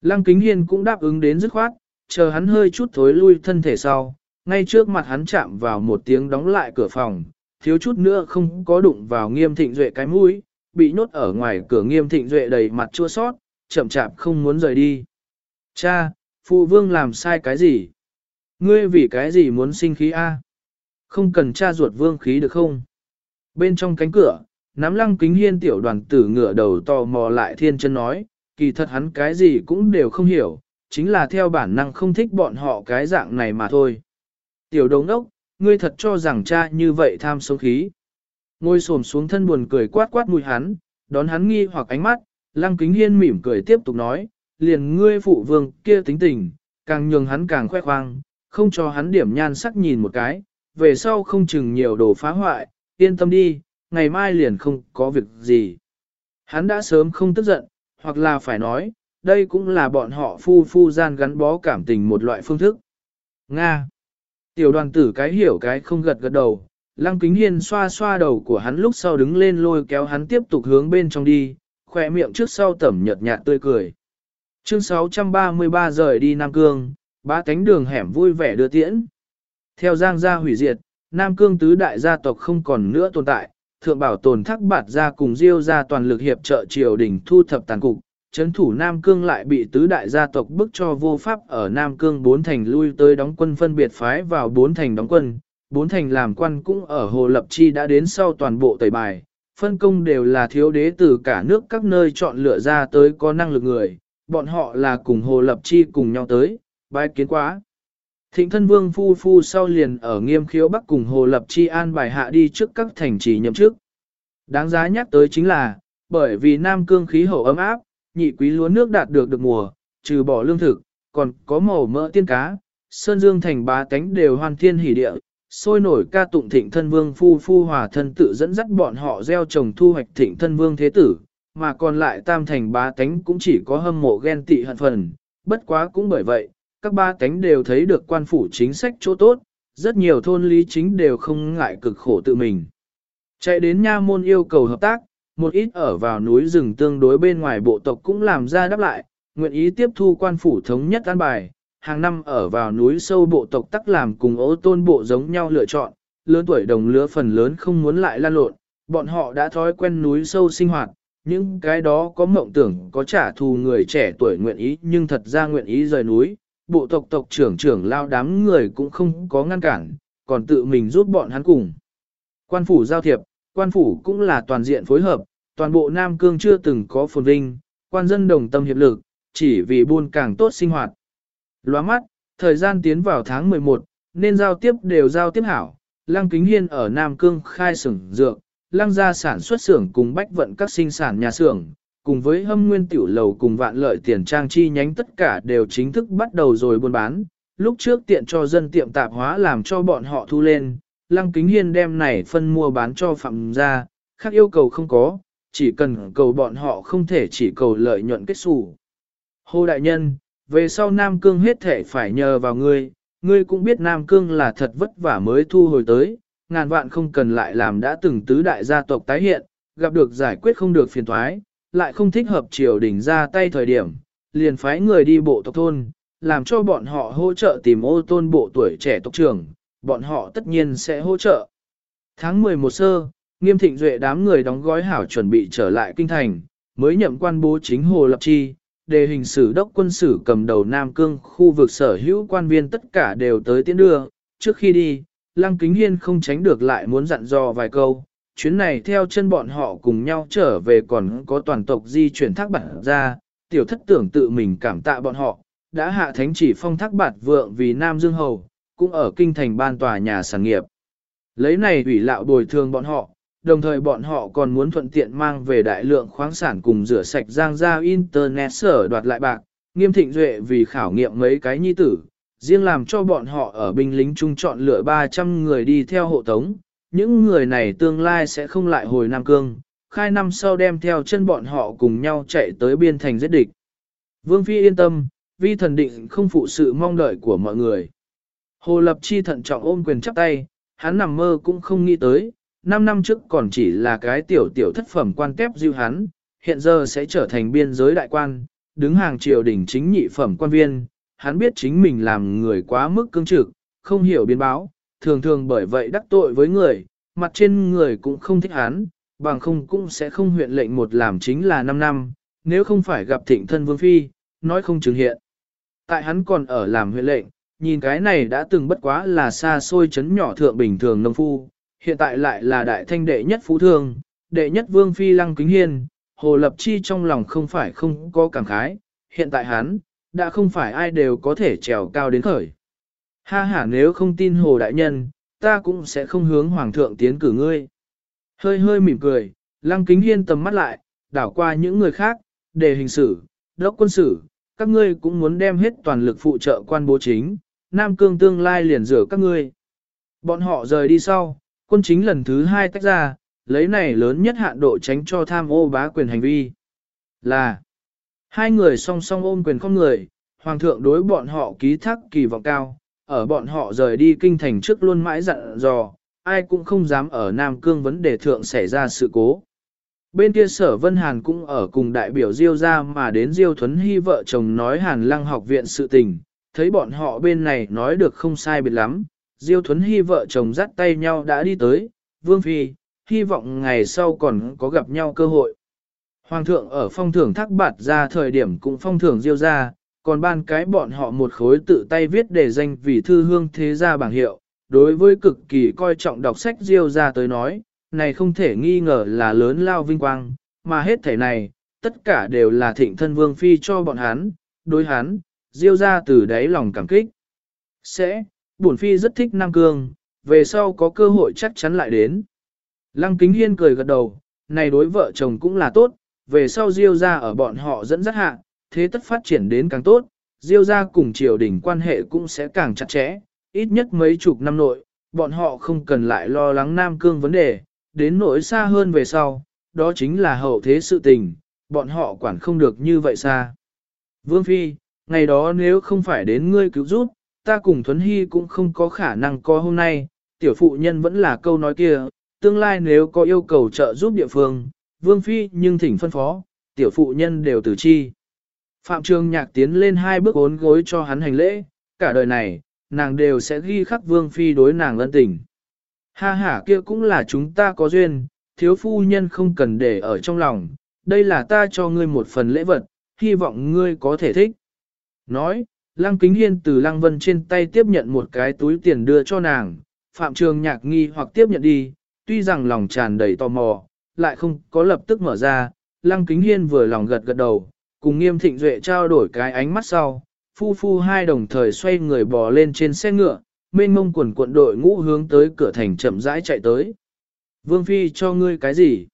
Lăng kính hiên cũng đáp ứng đến dứt khoát, chờ hắn hơi chút thối lui thân thể sau, ngay trước mặt hắn chạm vào một tiếng đóng lại cửa phòng, thiếu chút nữa không có đụng vào nghiêm thịnh duệ cái mũi, bị nhốt ở ngoài cửa nghiêm thịnh duệ đầy mặt chua sót, chậm chạp không muốn rời đi. Cha, phụ vương làm sai cái gì? Ngươi vì cái gì muốn sinh khí A? Không cần cha ruột vương khí được không? Bên trong cánh cửa, nắm lăng kính hiên tiểu đoàn tử ngựa đầu tò mò lại thiên chân nói, kỳ thật hắn cái gì cũng đều không hiểu, chính là theo bản năng không thích bọn họ cái dạng này mà thôi. Tiểu đồng đốc, ngươi thật cho rằng cha như vậy tham sống khí. Ngồi xổm xuống thân buồn cười quát quát mùi hắn, đón hắn nghi hoặc ánh mắt, lăng kính hiên mỉm cười tiếp tục nói, liền ngươi phụ vương kia tính tình, càng nhường hắn càng khoe khoang, không cho hắn điểm nhan sắc nhìn một cái, về sau không chừng nhiều đồ phá hoại, yên tâm đi, ngày mai liền không có việc gì. Hắn đã sớm không tức giận, hoặc là phải nói, đây cũng là bọn họ phu phu gian gắn bó cảm tình một loại phương thức. Nga. Tiểu đoàn tử cái hiểu cái không gật gật đầu, lăng kính hiên xoa xoa đầu của hắn lúc sau đứng lên lôi kéo hắn tiếp tục hướng bên trong đi, khỏe miệng trước sau tẩm nhợt nhạt tươi cười. Chương 633 rời đi Nam Cương, ba cánh đường hẻm vui vẻ đưa tiễn. Theo Giang gia hủy diệt, Nam Cương tứ đại gia tộc không còn nữa tồn tại, thượng bảo tồn thác bạt gia cùng diêu gia toàn lực hiệp trợ triều đình thu thập tàn cục, chấn thủ Nam Cương lại bị tứ đại gia tộc bức cho vô pháp ở Nam Cương bốn thành lui tới đóng quân phân biệt phái vào bốn thành đóng quân, bốn thành làm quan cũng ở Hồ Lập Chi đã đến sau toàn bộ tẩy bài, phân công đều là thiếu đế từ cả nước các nơi chọn lựa ra tới có năng lực người, bọn họ là cùng Hồ Lập Chi cùng nhau tới, bái kiến quá. Thịnh thân vương phu phu sau liền ở nghiêm khiếu bắc cùng Hồ Lập Chi an bài hạ đi trước các thành trì nhậm chức. Đáng giá nhắc tới chính là, bởi vì Nam Cương khí hậu ấm áp, nhị quý lúa nước đạt được được mùa, trừ bỏ lương thực, còn có màu mỡ tiên cá, sơn dương thành bá tánh đều hoàn thiên hỷ địa, sôi nổi ca tụng thịnh thân vương phu phu hòa thân tự dẫn dắt bọn họ gieo trồng thu hoạch thịnh thân vương thế tử, mà còn lại tam thành bá tánh cũng chỉ có hâm mộ ghen tị hận phần, bất quá cũng bởi vậy, các ba tánh đều thấy được quan phủ chính sách chỗ tốt, rất nhiều thôn lý chính đều không ngại cực khổ tự mình. Chạy đến nha môn yêu cầu hợp tác, một ít ở vào núi rừng tương đối bên ngoài bộ tộc cũng làm ra đáp lại, nguyện ý tiếp thu quan phủ thống nhất an bài, hàng năm ở vào núi sâu bộ tộc tắc làm cùng ô tôn bộ giống nhau lựa chọn, lớn tuổi đồng lứa phần lớn không muốn lại lan lộn, bọn họ đã thói quen núi sâu sinh hoạt, những cái đó có mộng tưởng có trả thù người trẻ tuổi nguyện ý nhưng thật ra nguyện ý rời núi, bộ tộc tộc trưởng trưởng lao đám người cũng không có ngăn cản, còn tự mình giúp bọn hắn cùng. Quan phủ giao thiệp, quan phủ cũng là toàn diện phối hợp, toàn bộ Nam Cương chưa từng có phồn vinh, quan dân đồng tâm hiệp lực, chỉ vì buôn càng tốt sinh hoạt. Lóa mắt, thời gian tiến vào tháng 11, nên giao tiếp đều giao tiếp hảo. Lăng Kính Hiên ở Nam Cương khai xưởng dược, lăng gia sản xuất xưởng cùng bách vận các sinh sản nhà xưởng, cùng với hâm nguyên tiểu lầu cùng vạn lợi tiền trang chi nhánh tất cả đều chính thức bắt đầu rồi buôn bán. Lúc trước tiện cho dân tiệm tạp hóa làm cho bọn họ thu lên, Lăng Kính Hiên đem này phân mua bán cho phạm gia, khác yêu cầu không có, chỉ cần cầu bọn họ không thể chỉ cầu lợi nhuận kết xù. Hô Đại Nhân, về sau Nam Cương hết thể phải nhờ vào ngươi, ngươi cũng biết Nam Cương là thật vất vả mới thu hồi tới, ngàn vạn không cần lại làm đã từng tứ đại gia tộc tái hiện, gặp được giải quyết không được phiền thoái, lại không thích hợp triều đình ra tay thời điểm, liền phái người đi bộ tộc thôn, làm cho bọn họ hỗ trợ tìm ô tôn bộ tuổi trẻ tộc trưởng, bọn họ tất nhiên sẽ hỗ trợ. Tháng 11 sơ, nghiêm thịnh duệ đám người đóng gói hảo chuẩn bị trở lại kinh thành, mới nhậm quan bố chính Hồ Lập Chi, đề hình sử đốc quân sử cầm đầu Nam Cương khu vực sở hữu quan viên tất cả đều tới tiến đưa, trước khi đi, Lăng Kính Hiên không tránh được lại muốn dặn dò vài câu, chuyến này theo chân bọn họ cùng nhau trở về còn có toàn tộc di chuyển thác bản ra, tiểu thất tưởng tự mình cảm tạ bọn họ, đã hạ thánh chỉ phong thác bạt vượng vì Nam Dương Hầu, cũng ở kinh thành ban tòa nhà sản nghiệp. Lấy này ủy lạo bồi thường bọn họ, đồng thời bọn họ còn muốn thuận tiện mang về đại lượng khoáng sản cùng rửa sạch giang ra Internet sở đoạt lại bạc, nghiêm thịnh duệ vì khảo nghiệm mấy cái nhi tử, riêng làm cho bọn họ ở binh lính trung chọn lựa 300 người đi theo hộ tống, những người này tương lai sẽ không lại hồi Nam Cương, khai năm sau đem theo chân bọn họ cùng nhau chạy tới biên thành giết địch. Vương Phi yên tâm, vi thần định không phụ sự mong đợi của mọi người. Hồ Lập Chi thận trọng ôm quyền chắp tay, hắn nằm mơ cũng không nghĩ tới, 5 năm trước còn chỉ là cái tiểu tiểu thất phẩm quan kép diêu hắn, hiện giờ sẽ trở thành biên giới đại quan, đứng hàng triều đình chính nhị phẩm quan viên, hắn biết chính mình làm người quá mức cương trực, không hiểu biến báo, thường thường bởi vậy đắc tội với người, mặt trên người cũng không thích hắn, bằng không cũng sẽ không huyện lệnh một làm chính là 5 năm, nếu không phải gặp thịnh thân vương phi, nói không chứng hiện. Tại hắn còn ở làm huyện lệnh, nhìn cái này đã từng bất quá là xa xôi chấn nhỏ thượng bình thường nông phu, hiện tại lại là đại thanh đệ nhất phú thương, đệ nhất vương phi lăng kính hiên, hồ lập chi trong lòng không phải không có cảm khái, hiện tại hắn, đã không phải ai đều có thể trèo cao đến khởi. Ha ha nếu không tin hồ đại nhân, ta cũng sẽ không hướng hoàng thượng tiến cử ngươi. Hơi hơi mỉm cười, lăng kính hiên tầm mắt lại, đảo qua những người khác, để hình sử, đốc quân sử, các ngươi cũng muốn đem hết toàn lực phụ trợ quan bố chính, Nam Cương tương lai liền rửa các ngươi. Bọn họ rời đi sau, quân chính lần thứ hai tách ra, lấy này lớn nhất hạn độ tránh cho tham ô bá quyền hành vi. Là Hai người song song ôm quyền không người, hoàng thượng đối bọn họ ký thác kỳ vọng cao, ở bọn họ rời đi kinh thành trước luôn mãi dặn dò, ai cũng không dám ở Nam Cương vấn đề thượng xảy ra sự cố. Bên kia sở Vân Hàn cũng ở cùng đại biểu Diêu ra mà đến Diêu Thuấn Hy vợ chồng nói Hàn Lăng học viện sự tình, thấy bọn họ bên này nói được không sai biệt lắm, Diêu Thuấn Hy vợ chồng dắt tay nhau đã đi tới, Vương Phi, hy vọng ngày sau còn có gặp nhau cơ hội. Hoàng thượng ở phong thưởng thác bạt ra thời điểm cũng phong thưởng Diêu ra, còn ban cái bọn họ một khối tự tay viết để danh vì thư hương thế gia bảng hiệu, đối với cực kỳ coi trọng đọc sách Diêu ra tới nói, này không thể nghi ngờ là lớn lao vinh quang, mà hết thể này, tất cả đều là thịnh thân vương phi cho bọn hắn, đối hắn, Diêu ra từ đáy lòng cảm kích. Sẽ, bổn phi rất thích Nam Cương, về sau có cơ hội chắc chắn lại đến. Lăng Kính Hiên cười gật đầu, này đối vợ chồng cũng là tốt, về sau Diêu ra ở bọn họ dẫn dắt hạ, thế tất phát triển đến càng tốt, Diêu ra cùng triều đình quan hệ cũng sẽ càng chặt chẽ, ít nhất mấy chục năm nội, bọn họ không cần lại lo lắng Nam Cương vấn đề, đến nỗi xa hơn về sau, đó chính là hậu thế sự tình, bọn họ quản không được như vậy xa. Vương Phi, ngày đó nếu không phải đến ngươi cứu giúp, ta cùng Thuấn Hy cũng không có khả năng có hôm nay, tiểu phụ nhân vẫn là câu nói kia, tương lai nếu có yêu cầu trợ giúp địa phương, Vương Phi nhưng thỉnh phân phó, tiểu phụ nhân đều từ chi. Phạm Trường Nhạc tiến lên hai bước ốn gối cho hắn hành lễ, cả đời này, nàng đều sẽ ghi khắc Vương Phi đối nàng ân tình. Ha ha kia cũng là chúng ta có duyên, thiếu phu nhân không cần để ở trong lòng, đây là ta cho ngươi một phần lễ vật, hy vọng ngươi có thể thích. Nói, Lăng Kính Hiên từ Lăng Vân trên tay tiếp nhận một cái túi tiền đưa cho nàng, Phạm Trường Nhạc nghi hoặc tiếp nhận đi, tuy rằng lòng tràn đầy tò mò, lại không có lập tức mở ra, Lăng Kính Hiên vừa lòng gật gật đầu, cùng nghiêm thịnh duệ trao đổi cái ánh mắt sau, phu phu hai đồng thời xoay người bò lên trên xe ngựa, mênh mông quần cuộn đội ngũ hướng tới cửa thành chậm rãi chạy tới. Vương Phi cho ngươi cái gì?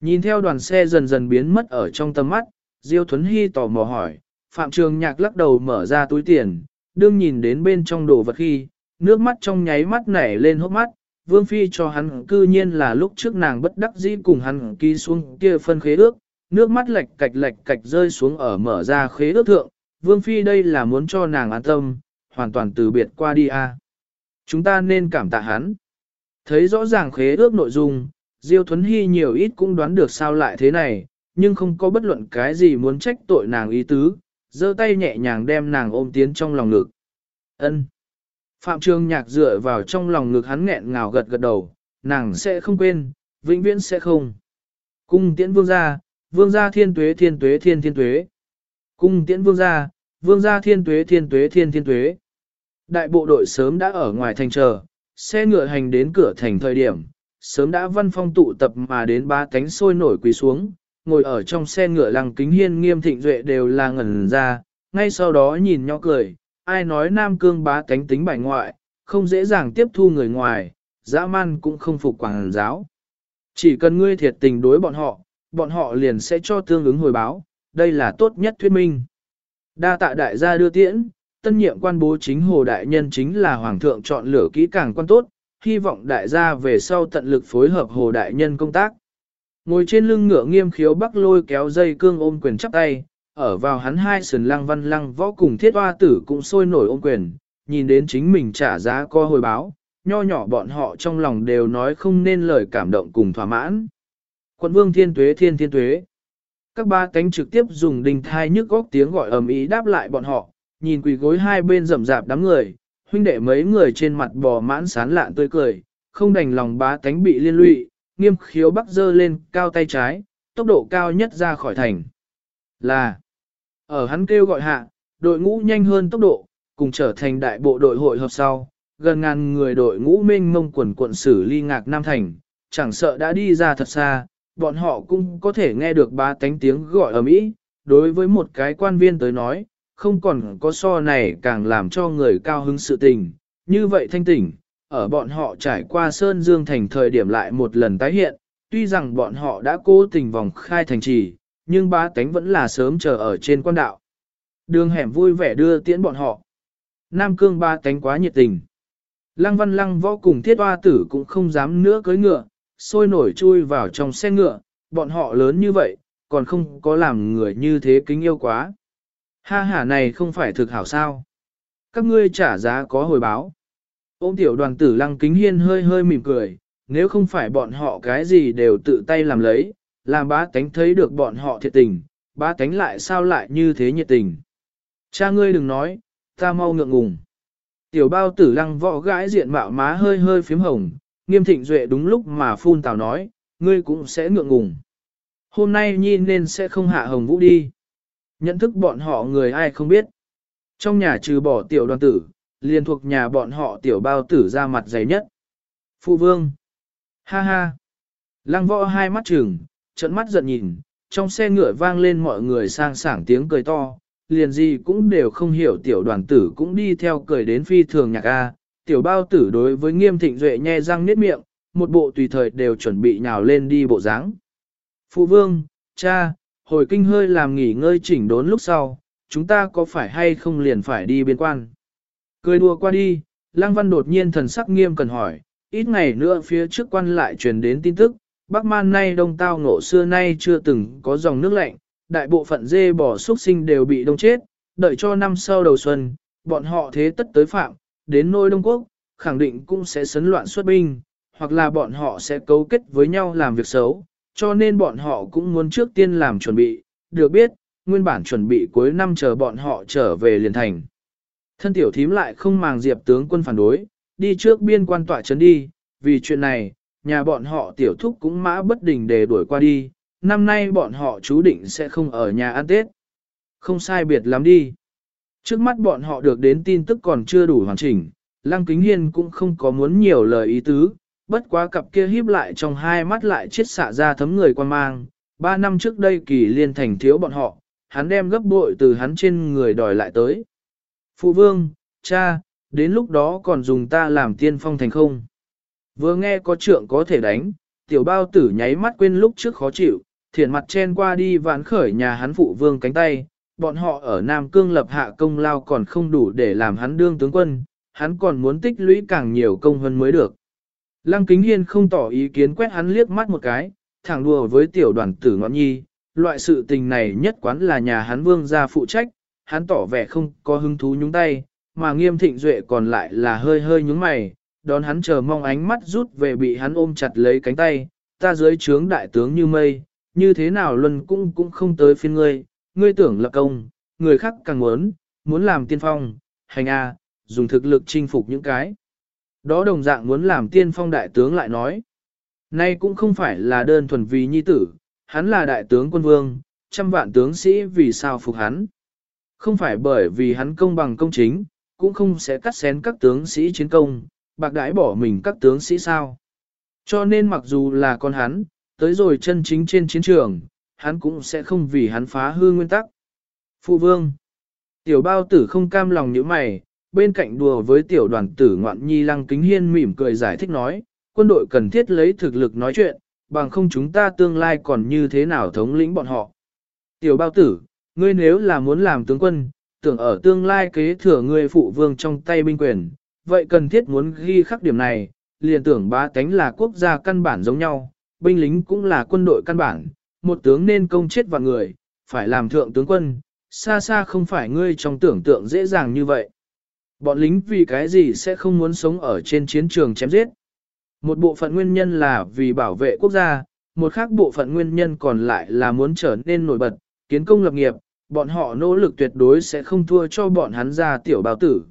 Nhìn theo đoàn xe dần dần biến mất ở trong tầm mắt, Diêu Thuấn Hy tò mò hỏi, Phạm Trường Nhạc lắc đầu mở ra túi tiền, đương nhìn đến bên trong đồ vật khi, nước mắt trong nháy mắt nảy lên hốc mắt, Vương Phi cho hắn cư nhiên là lúc trước nàng bất đắc dĩ cùng hắn ký xuống kia phân khế ước, nước mắt lệch cạch lệch cạch rơi xuống ở mở ra khế ước thượng, Vương Phi đây là muốn cho nàng an tâm, hoàn toàn từ biệt qua đi a. Chúng ta nên cảm tạ hắn. Thấy rõ ràng khế ước nội dung, Diêu Thuấn Hy nhiều ít cũng đoán được sao lại thế này, nhưng không có bất luận cái gì muốn trách tội nàng ý tứ, giơ tay nhẹ nhàng đem nàng ôm tiến trong lòng ngực. Ân. Phạm Trường Nhạc dựa vào trong lòng ngực hắn nghẹn ngào gật gật đầu, nàng sẽ không quên, vĩnh viễn sẽ không. Cung tiễn vương gia, vương gia thiên tuế thiên tuế thiên thiên tuế. Cung tiễn vương gia, vương gia thiên tuế thiên tuế thiên thiên tuế. Đại bộ đội sớm đã ở ngoài thành chờ, xe ngựa hành đến cửa thành thời điểm, sớm đã văn phong tụ tập mà đến ba cánh sôi nổi quỳ xuống, ngồi ở trong xe ngựa lăng kính hiên nghiêm thịnh duệ đều là ngẩn ra, ngay sau đó nhìn nhau cười, ai nói Nam Cương bá cánh tính bài ngoại, không dễ dàng tiếp thu người ngoài, dã man cũng không phục quảng giáo. Chỉ cần ngươi thiệt tình đối bọn họ, bọn họ liền sẽ cho tương ứng hồi báo, đây là tốt nhất thuyết minh. Đa tạ đại gia đưa tiễn, tân nhiệm quan bố chính hồ đại nhân chính là hoàng thượng chọn lựa kỹ càng quan tốt, hy vọng đại gia về sau tận lực phối hợp hồ đại nhân công tác. Ngồi trên lưng ngựa nghiêm khiếu bắc lôi kéo dây cương ôm quyền chắp tay, ở vào hắn hai sườn lăng văn lăng võ cùng thiết hoa tử cũng sôi nổi ôm quyền, nhìn đến chính mình trả giá co hồi báo, nho nhỏ bọn họ trong lòng đều nói không nên lời cảm động cùng thỏa mãn. Quận vương thiên tuế thiên thiên tuế. Các ba cánh trực tiếp dùng đình thai nhức góc tiếng gọi ầm ý đáp lại bọn họ, nhìn quỳ gối hai bên rậm rạp đám người, huynh đệ mấy người trên mặt bò mãn sán lạn tươi cười, không đành lòng bá cánh bị liên lụy, nghiêm khiếu bắc dơ lên cao tay trái, tốc độ cao nhất ra khỏi thành. Là, ở hắn kêu gọi hạ, đội ngũ nhanh hơn tốc độ, cùng trở thành đại bộ đội hội hợp sau, gần ngàn người đội ngũ mênh mông quần quận xử ly ngạc Nam Thành, chẳng sợ đã đi ra thật xa, bọn họ cũng có thể nghe được ba tánh tiếng gọi ở Mỹ. Đối với một cái quan viên tới nói, không còn có so này càng làm cho người cao hứng sự tình. Như vậy thanh tỉnh, ở bọn họ trải qua Sơn Dương thành thời điểm lại một lần tái hiện, tuy rằng bọn họ đã cố tình vòng khai thành trì, nhưng ba tánh vẫn là sớm chờ ở trên quan đạo. Đường hẻm vui vẻ đưa tiễn bọn họ. Nam cương ba tánh quá nhiệt tình. Lăng văn lăng võ cùng thiết hoa tử cũng không dám nữa cưới ngựa, sôi nổi chui vào trong xe ngựa, bọn họ lớn như vậy, còn không có làm người như thế kính yêu quá. Ha hả này không phải thực hảo sao. Các ngươi trả giá có hồi báo. Ôm tiểu đoàn tử lăng kính hiên hơi hơi mỉm cười, nếu không phải bọn họ cái gì đều tự tay làm lấy, làm bá tánh thấy được bọn họ thiệt tình, bá tánh lại sao lại như thế nhiệt tình. Cha ngươi đừng nói, ta mau ngượng ngùng. Tiểu bao tử lăng võ gãi diện mạo má hơi hơi phím hồng, nghiêm thịnh duệ đúng lúc mà phun tào nói, ngươi cũng sẽ ngượng ngùng. Hôm nay nhi nên sẽ không hạ hồng vũ đi. Nhận thức bọn họ người ai không biết. Trong nhà trừ bỏ tiểu đoàn tử, liền thuộc nhà bọn họ tiểu bao tử ra mặt dày nhất. Phụ vương. Ha ha. Lăng võ hai mắt trừng, trận mắt giận nhìn, trong xe ngựa vang lên mọi người sang sảng tiếng cười to, liền gì cũng đều không hiểu tiểu đoàn tử cũng đi theo cười đến phi thường nhạc A, tiểu bao tử đối với nghiêm thịnh duệ nhe răng niết miệng, một bộ tùy thời đều chuẩn bị nhào lên đi bộ dáng. Phụ vương, cha, hồi kinh hơi làm nghỉ ngơi chỉnh đốn lúc sau, chúng ta có phải hay không liền phải đi biên quan? Cười đùa qua đi, Lăng Văn đột nhiên thần sắc nghiêm cần hỏi, ít ngày nữa phía trước quan lại truyền đến tin tức, Bắc Man nay đông tao ngộ xưa nay chưa từng có dòng nước lạnh, đại bộ phận dê bò xuất sinh đều bị đông chết, đợi cho năm sau đầu xuân, bọn họ thế tất tới phạm, đến nôi Đông Quốc, khẳng định cũng sẽ sấn loạn xuất binh, hoặc là bọn họ sẽ cấu kết với nhau làm việc xấu, cho nên bọn họ cũng muốn trước tiên làm chuẩn bị, được biết, nguyên bản chuẩn bị cuối năm chờ bọn họ trở về liền thành. Thân tiểu thím lại không màng diệp tướng quân phản đối, đi trước biên quan tọa chấn đi, vì chuyện này, nhà bọn họ tiểu thúc cũng mã bất đình để đuổi qua đi, năm nay bọn họ chú định sẽ không ở nhà ăn Tết. Không sai biệt lắm đi. Trước mắt bọn họ được đến tin tức còn chưa đủ hoàn chỉnh, Lăng Kính Hiên cũng không có muốn nhiều lời ý tứ, bất quá cặp kia híp lại trong hai mắt lại chết xạ ra thấm người quan mang. Ba năm trước đây kỳ liên thành thiếu bọn họ, hắn đem gấp bội từ hắn trên người đòi lại tới. Phụ vương, cha, đến lúc đó còn dùng ta làm tiên phong thành không. Vừa nghe có trượng có thể đánh, tiểu bao tử nháy mắt quên lúc trước khó chịu, thiền mặt chen qua đi vãn khởi nhà hắn phụ vương cánh tay, bọn họ ở Nam Cương lập hạ công lao còn không đủ để làm hắn đương tướng quân, hắn còn muốn tích lũy càng nhiều công hơn mới được. Lăng Kính Hiên không tỏ ý kiến quét hắn liếc mắt một cái, thẳng đùa với tiểu đoàn tử ngọn nhi, loại sự tình này nhất quán là nhà hắn vương gia phụ trách, hắn tỏ vẻ không có hứng thú nhúng tay, mà nghiêm thịnh duệ còn lại là hơi hơi nhúng mày, đón hắn chờ mong ánh mắt rút về bị hắn ôm chặt lấy cánh tay, ta dưới trướng đại tướng như mây, như thế nào luân cũng cũng không tới phiên ngươi, ngươi tưởng là công, người khác càng muốn, muốn làm tiên phong, hành a, dùng thực lực chinh phục những cái. Đó đồng dạng muốn làm tiên phong đại tướng lại nói. Nay cũng không phải là đơn thuần vì nhi tử, hắn là đại tướng quân vương, trăm vạn tướng sĩ vì sao phục hắn. Không phải bởi vì hắn công bằng công chính, cũng không sẽ cắt xén các tướng sĩ chiến công, bạc đãi bỏ mình các tướng sĩ sao. Cho nên mặc dù là con hắn, tới rồi chân chính trên chiến trường, hắn cũng sẽ không vì hắn phá hư nguyên tắc. Phụ vương, tiểu bao tử không cam lòng như mày, bên cạnh đùa với tiểu đoàn tử ngoạn nhi lăng kính hiên mỉm cười giải thích nói, quân đội cần thiết lấy thực lực nói chuyện, bằng không chúng ta tương lai còn như thế nào thống lĩnh bọn họ. Tiểu bao tử, ngươi nếu là muốn làm tướng quân, tưởng ở tương lai kế thừa ngươi phụ vương trong tay binh quyền, vậy cần thiết muốn ghi khắc điểm này, liền tưởng ba tánh là quốc gia căn bản giống nhau, binh lính cũng là quân đội căn bản, một tướng nên công chết vạn người, phải làm thượng tướng quân, xa xa không phải ngươi trong tưởng tượng dễ dàng như vậy. Bọn lính vì cái gì sẽ không muốn sống ở trên chiến trường chém giết? Một bộ phận nguyên nhân là vì bảo vệ quốc gia, một khác bộ phận nguyên nhân còn lại là muốn trở nên nổi bật, kiến công lập nghiệp, bọn họ nỗ lực tuyệt đối sẽ không thua cho bọn hắn ra tiểu bao tử.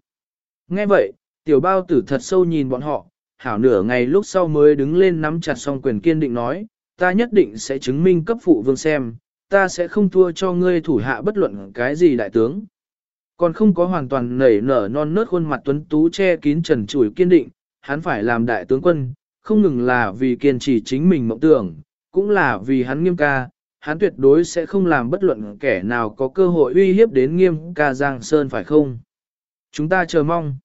Nghe vậy, tiểu bao tử thật sâu nhìn bọn họ, hảo nửa ngày lúc sau mới đứng lên nắm chặt song quyền kiên định nói, ta nhất định sẽ chứng minh cấp phụ vương xem, ta sẽ không thua cho ngươi thủ hạ bất luận cái gì đại tướng. Còn không có hoàn toàn nảy nở non nớt khuôn mặt tuấn tú che kín trần trùi kiên định, hắn phải làm đại tướng quân, không ngừng là vì kiên trì chính mình mộng tưởng, cũng là vì hắn nghiêm ca, hắn tuyệt đối sẽ không làm bất luận kẻ nào có cơ hội uy hiếp đến nghiêm ca Giang Sơn phải không? Chúng ta chờ mong.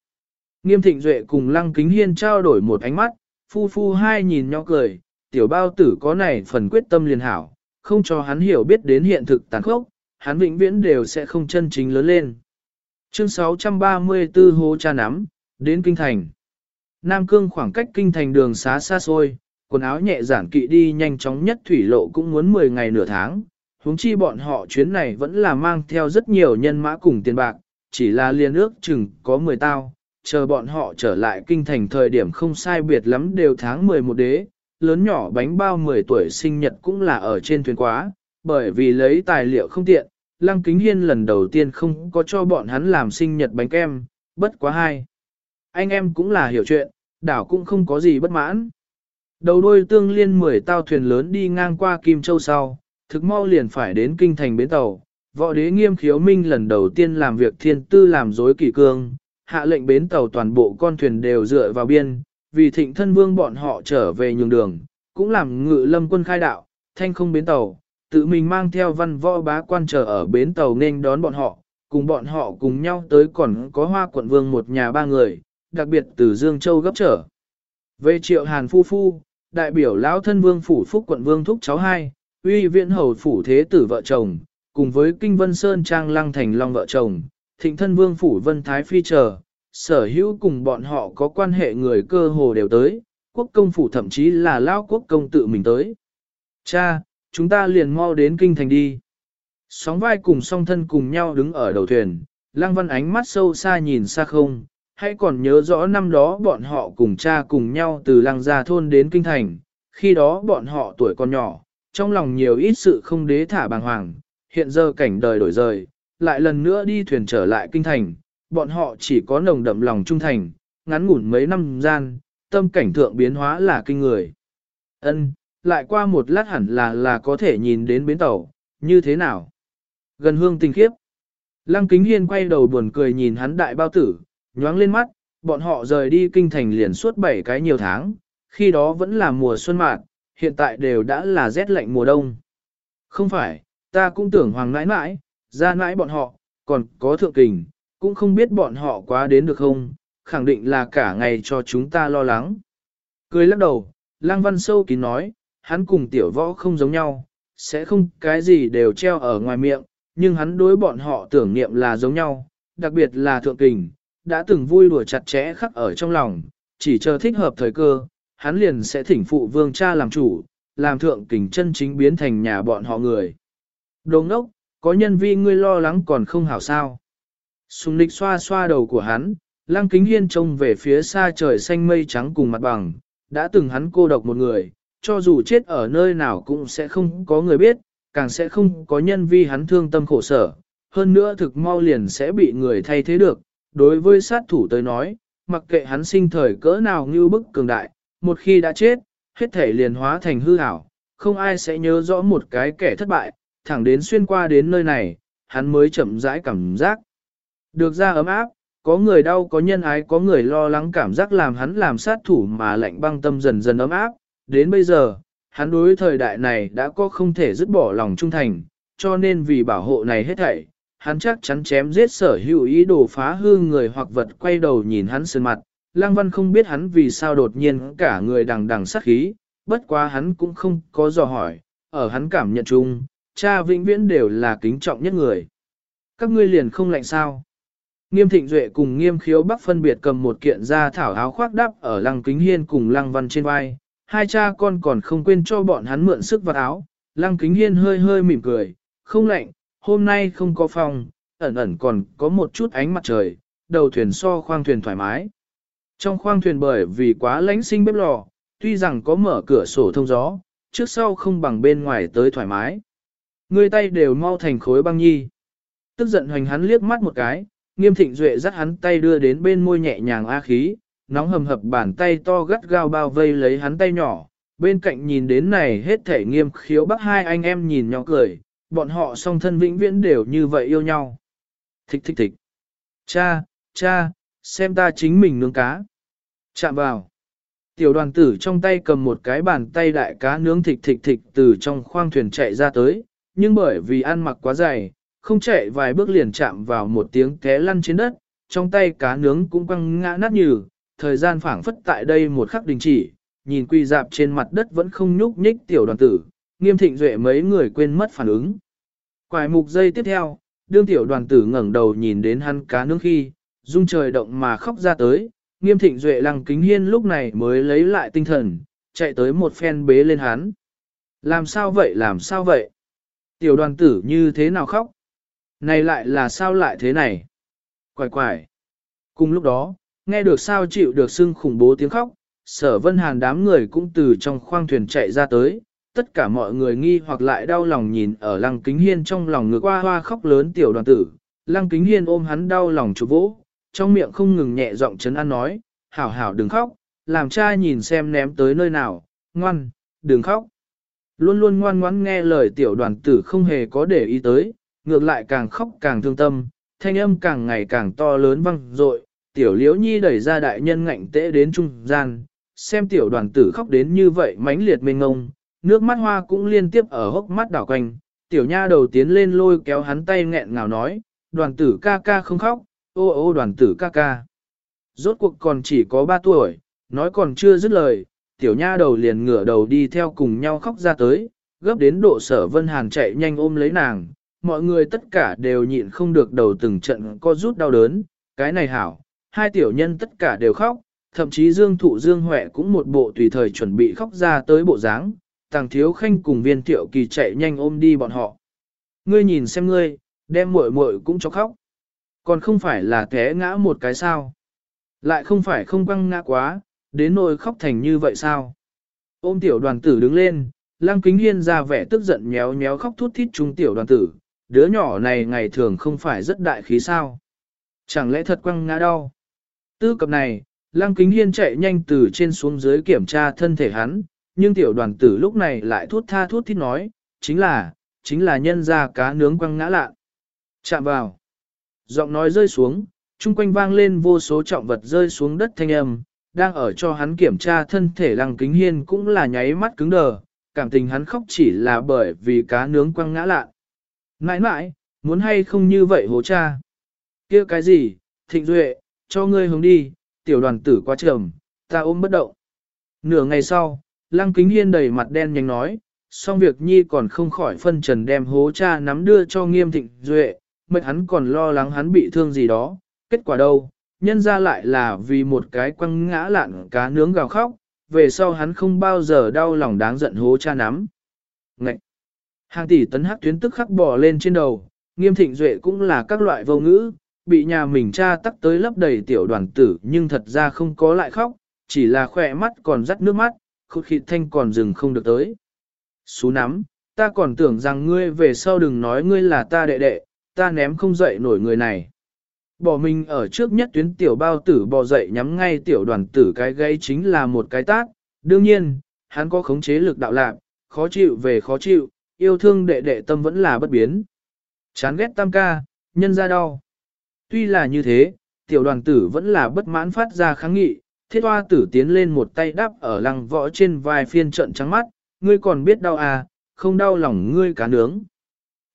Nghiêm thịnh duệ cùng lăng kính hiên trao đổi một ánh mắt, phu phu hai nhìn nhau cười, tiểu bao tử có này phần quyết tâm liền hảo, không cho hắn hiểu biết đến hiện thực tàn khốc, hắn vĩnh viễn đều sẽ không chân chính lớn lên. Chương 634 hố cha nắm, đến Kinh Thành. Nam Cương khoảng cách Kinh Thành đường xá xa xôi, quần áo nhẹ giản kỵ đi nhanh chóng nhất thủy lộ cũng muốn 10 ngày nửa tháng, huống chi bọn họ chuyến này vẫn là mang theo rất nhiều nhân mã cùng tiền bạc, chỉ là liên ước chừng có 10 tao, chờ bọn họ trở lại kinh thành thời điểm không sai biệt lắm đều tháng 11 đế, lớn nhỏ bánh bao 10 tuổi sinh nhật cũng là ở trên thuyền quá, bởi vì lấy tài liệu không tiện, Lăng Kính Hiên lần đầu tiên không có cho bọn hắn làm sinh nhật bánh kem, bất quá hai. Anh em cũng là hiểu chuyện, đảo cũng không có gì bất mãn. Đầu đôi tương liên 10 tao thuyền lớn đi ngang qua Kim Châu sau, thực mau liền phải đến kinh thành bến tàu. Võ đế nghiêm khiếu minh lần đầu tiên làm việc thiên tư làm dối kỷ cương, hạ lệnh bến tàu toàn bộ con thuyền đều dựa vào biên, vì thịnh thân vương bọn họ trở về nhường đường, cũng làm ngự lâm quân khai đạo, thanh không bến tàu, tự mình mang theo văn võ bá quan trở ở bến tàu nên đón bọn họ, cùng bọn họ cùng nhau tới còn có hoa quận vương một nhà ba người, đặc biệt từ Dương Châu gấp trở. Về triệu hàn phu phu, đại biểu lão thân vương phủ phúc quận vương thúc cháu hai, uy viện hầu phủ thế tử vợ chồng, cùng với kinh vân sơn trang lăng thành long vợ chồng, thịnh thân vương phủ vân thái phi chờ, sở hữu cùng bọn họ có quan hệ người cơ hồ đều tới, quốc công phủ thậm chí là lão quốc công tự mình tới. Cha, chúng ta liền mau đến kinh thành đi. Sóng vai cùng song thân cùng nhau đứng ở đầu thuyền, lăng văn ánh mắt sâu xa nhìn xa không, hãy còn nhớ rõ năm đó bọn họ cùng cha cùng nhau từ lăng gia thôn đến kinh thành, khi đó bọn họ tuổi còn nhỏ, trong lòng nhiều ít sự không đế thả bàng hoàng, hiện giờ cảnh đời đổi rời, lại lần nữa đi thuyền trở lại kinh thành, bọn họ chỉ có nồng đậm lòng trung thành, ngắn ngủn mấy năm gian, tâm cảnh thượng biến hóa là kinh người. Ân, lại qua một lát hẳn là là có thể nhìn đến bến tàu, như thế nào? Gần hương tình khiếp. Lăng kính hiên quay đầu buồn cười nhìn hắn đại bao tử, nhoáng lên mắt, bọn họ rời đi kinh thành liền suốt 7 cái nhiều tháng, khi đó vẫn là mùa xuân mạt, hiện tại đều đã là rét lạnh mùa đông. Không phải, ta cũng tưởng hoàng nãi nãi, ra nãi bọn họ, còn có thượng kình, cũng không biết bọn họ quá đến được không, khẳng định là cả ngày cho chúng ta lo lắng. Cười lắc đầu, Lăng Văn sâu kín nói, hắn cùng tiểu võ không giống nhau, sẽ không cái gì đều treo ở ngoài miệng, nhưng hắn đối bọn họ tưởng niệm là giống nhau, đặc biệt là thượng kình, đã từng vui đùa chặt chẽ khắc ở trong lòng, chỉ chờ thích hợp thời cơ, hắn liền sẽ thỉnh phụ vương cha làm chủ, làm thượng kình chân chính biến thành nhà bọn họ người. Đồ ngốc, có nhân vi ngươi lo lắng còn không hảo sao. Sùng Lịch xoa xoa đầu của hắn, lăng kính hiên trông về phía xa trời xanh mây trắng cùng mặt bằng, đã từng hắn cô độc một người, cho dù chết ở nơi nào cũng sẽ không có người biết, càng sẽ không có nhân vi hắn thương tâm khổ sở, hơn nữa thực mau liền sẽ bị người thay thế được. Đối với sát thủ tới nói, mặc kệ hắn sinh thời cỡ nào như bức cường đại, một khi đã chết, hết thể liền hóa thành hư ảo, không ai sẽ nhớ rõ một cái kẻ thất bại, thẳng đến xuyên qua đến nơi này, hắn mới chậm rãi cảm giác. Được ra ấm áp, có người đau có nhân ái có người lo lắng cảm giác làm hắn làm sát thủ mà lạnh băng tâm dần dần ấm áp, đến bây giờ, hắn đối thời đại này đã có không thể dứt bỏ lòng trung thành, cho nên vì bảo hộ này hết thảy, hắn chắc chắn chém giết sở hữu ý đồ phá hư người hoặc vật quay đầu nhìn hắn sơn mặt. Lăng Văn không biết hắn vì sao đột nhiên cả người đằng đằng sát khí, bất quá hắn cũng không có dò hỏi, ở hắn cảm nhận chung, cha vĩnh viễn đều là kính trọng nhất người. Các ngươi liền không lạnh sao. Nghiêm thịnh duệ cùng nghiêm khiếu bắc phân biệt cầm một kiện da thảo áo khoác đắp ở lăng kính hiên cùng lăng văn trên vai, hai cha con còn không quên cho bọn hắn mượn sức vật áo. Lăng kính hiên hơi hơi mỉm cười, không lạnh, hôm nay không có phòng, ẩn ẩn còn có một chút ánh mặt trời, đầu thuyền so khoang thuyền thoải mái. Trong khoang thuyền bởi vì quá lánh sinh bếp lò, tuy rằng có mở cửa sổ thông gió, trước sau không bằng bên ngoài tới thoải mái. Người tay đều mau thành khối băng nhi. Tức giận hoành hắn liếc mắt một cái, nghiêm thịnh duệ dắt hắn tay đưa đến bên môi nhẹ nhàng a khí, nóng hầm hập bàn tay to gắt gao bao vây lấy hắn tay nhỏ, bên cạnh nhìn đến này hết thể nghiêm khiếu bắc hai anh em nhìn nhỏ cười, bọn họ song thân vĩnh viễn đều như vậy yêu nhau. Thích thích thích. Cha, cha, xem ta chính mình nướng cá. Chạm vào. Tiểu đoàn tử trong tay cầm một cái bàn tay đại cá nướng thịt thịt thịt từ trong khoang thuyền chạy ra tới, nhưng bởi vì ăn mặc quá dày, không chạy vài bước liền chạm vào một tiếng té lăn trên đất, trong tay cá nướng cũng quăng ngã nát như, thời gian phảng phất tại đây một khắc đình chỉ, nhìn quy dạp trên mặt đất vẫn không nhúc nhích tiểu đoàn tử, nghiêm thịnh duệ mấy người quên mất phản ứng. Quài mục dây tiếp theo, đương tiểu đoàn tử ngẩng đầu nhìn đến hắn cá nướng khi, rung trời động mà khóc ra tới, nghiêm thịnh duệ lăng kính hiên lúc này mới lấy lại tinh thần, chạy tới một phen bế lên hắn. Làm sao vậy làm sao vậy? Tiểu đoàn tử như thế nào khóc? Này lại là sao lại thế này? Quải quải. Cùng lúc đó, nghe được sao chịu được xưng khủng bố tiếng khóc, sở vân hàn đám người cũng từ trong khoang thuyền chạy ra tới, tất cả mọi người nghi hoặc lại đau lòng nhìn ở lăng kính hiên trong lòng ngược qua hoa khóc lớn tiểu đoàn tử, lăng kính hiên ôm hắn đau lòng chụp vỗ, trong miệng không ngừng nhẹ giọng chấn an nói, hảo hảo đừng khóc, làm cha nhìn xem ném tới nơi nào, ngoan, đừng khóc. Luôn luôn ngoan ngoãn nghe lời tiểu đoàn tử không hề có để ý tới, ngược lại càng khóc càng thương tâm, thanh âm càng ngày càng to lớn vang dội. tiểu liễu nhi đẩy ra đại nhân ngạnh tễ đến trung gian, xem tiểu đoàn tử khóc đến như vậy mãnh liệt mênh ngông, nước mắt hoa cũng liên tiếp ở hốc mắt đảo quanh, tiểu nha đầu tiến lên lôi kéo hắn tay nghẹn ngào nói, đoàn tử ca ca không khóc, ô ô đoàn tử ca ca. Rốt cuộc còn chỉ có 3 tuổi, nói còn chưa dứt lời, tiểu nha đầu liền ngửa đầu đi theo cùng nhau khóc ra tới, gấp đến độ sở vân hàn chạy nhanh ôm lấy nàng, mọi người tất cả đều nhịn không được đầu từng trận co rút đau đớn, cái này hảo, hai tiểu nhân tất cả đều khóc, thậm chí Dương Thụ Dương Huệ cũng một bộ tùy thời chuẩn bị khóc ra tới bộ dáng, Tàng Thiếu Khanh cùng Viên Tiệu Kỳ chạy nhanh ôm đi bọn họ. Ngươi nhìn xem ngươi, đem muội muội cũng cho khóc. Còn không phải là té ngã một cái sao? Lại không phải không băng ngã quá, đến nỗi khóc thành như vậy sao? Ôm tiểu đoàn tử đứng lên, Lăng Kính Hiên ra vẻ tức giận nhéo nhéo khóc thút thít trung tiểu đoàn tử, đứa nhỏ này ngày thường không phải rất đại khí sao? Chẳng lẽ thật quăng ngã đau? Tư cập này, Lăng Kính Hiên chạy nhanh từ trên xuống dưới kiểm tra thân thể hắn, nhưng tiểu đoàn tử lúc này lại thút tha thút thít nói, chính là, chính là nhân ra cá nướng quăng ngã lạ. Chạm vào. Giọng nói rơi xuống, chung quanh vang lên vô số trọng vật rơi xuống đất thanh âm, đang ở cho hắn kiểm tra thân thể lăng kính hiên cũng là nháy mắt cứng đờ, cảm tình hắn khóc chỉ là bởi vì cá nướng quăng ngã lạ. Nãi nãi, muốn hay không như vậy hố cha? kia cái gì, thịnh duệ, cho ngươi hướng đi, tiểu đoàn tử quá trầm, ta ôm bất động. Nửa ngày sau, lăng kính hiên đầy mặt đen nhanh nói, xong việc nhi còn không khỏi phân trần đem hố cha nắm đưa cho nghiêm thịnh duệ, mệt hắn còn lo lắng hắn bị thương gì đó, kết quả đâu, nhân ra lại là vì một cái quăng ngã lạn cá nướng gào khóc, về sau hắn không bao giờ đau lòng đáng giận hố cha nắm. Ngậy! Hàng tỷ tấn hắc tuyến tức khắc bỏ lên trên đầu, nghiêm thịnh duệ cũng là các loại vô ngữ, bị nhà mình cha tắc tới lấp đầy tiểu đoàn tử nhưng thật ra không có lại khóc, chỉ là khỏe mắt còn rắt nước mắt, khụt khịt thanh còn dừng không được tới. Xú nắm, ta còn tưởng rằng ngươi về sau đừng nói ngươi là ta đệ đệ, ta ném không dậy nổi người này. Bỏ mình ở trước nhất tuyến tiểu bao tử bò dậy nhắm ngay tiểu đoàn tử cái gây chính là một cái tác, Đương nhiên, hắn có khống chế lực đạo lạc, khó chịu về khó chịu, yêu thương đệ đệ tâm vẫn là bất biến. Chán ghét tam ca, nhân ra đau. Tuy là như thế, tiểu đoàn tử vẫn là bất mãn phát ra kháng nghị, thiết hoa tử tiến lên một tay đắp ở lăng võ trên vai phiên trận trắng mắt, ngươi còn biết đau à, không đau lòng ngươi cá nướng.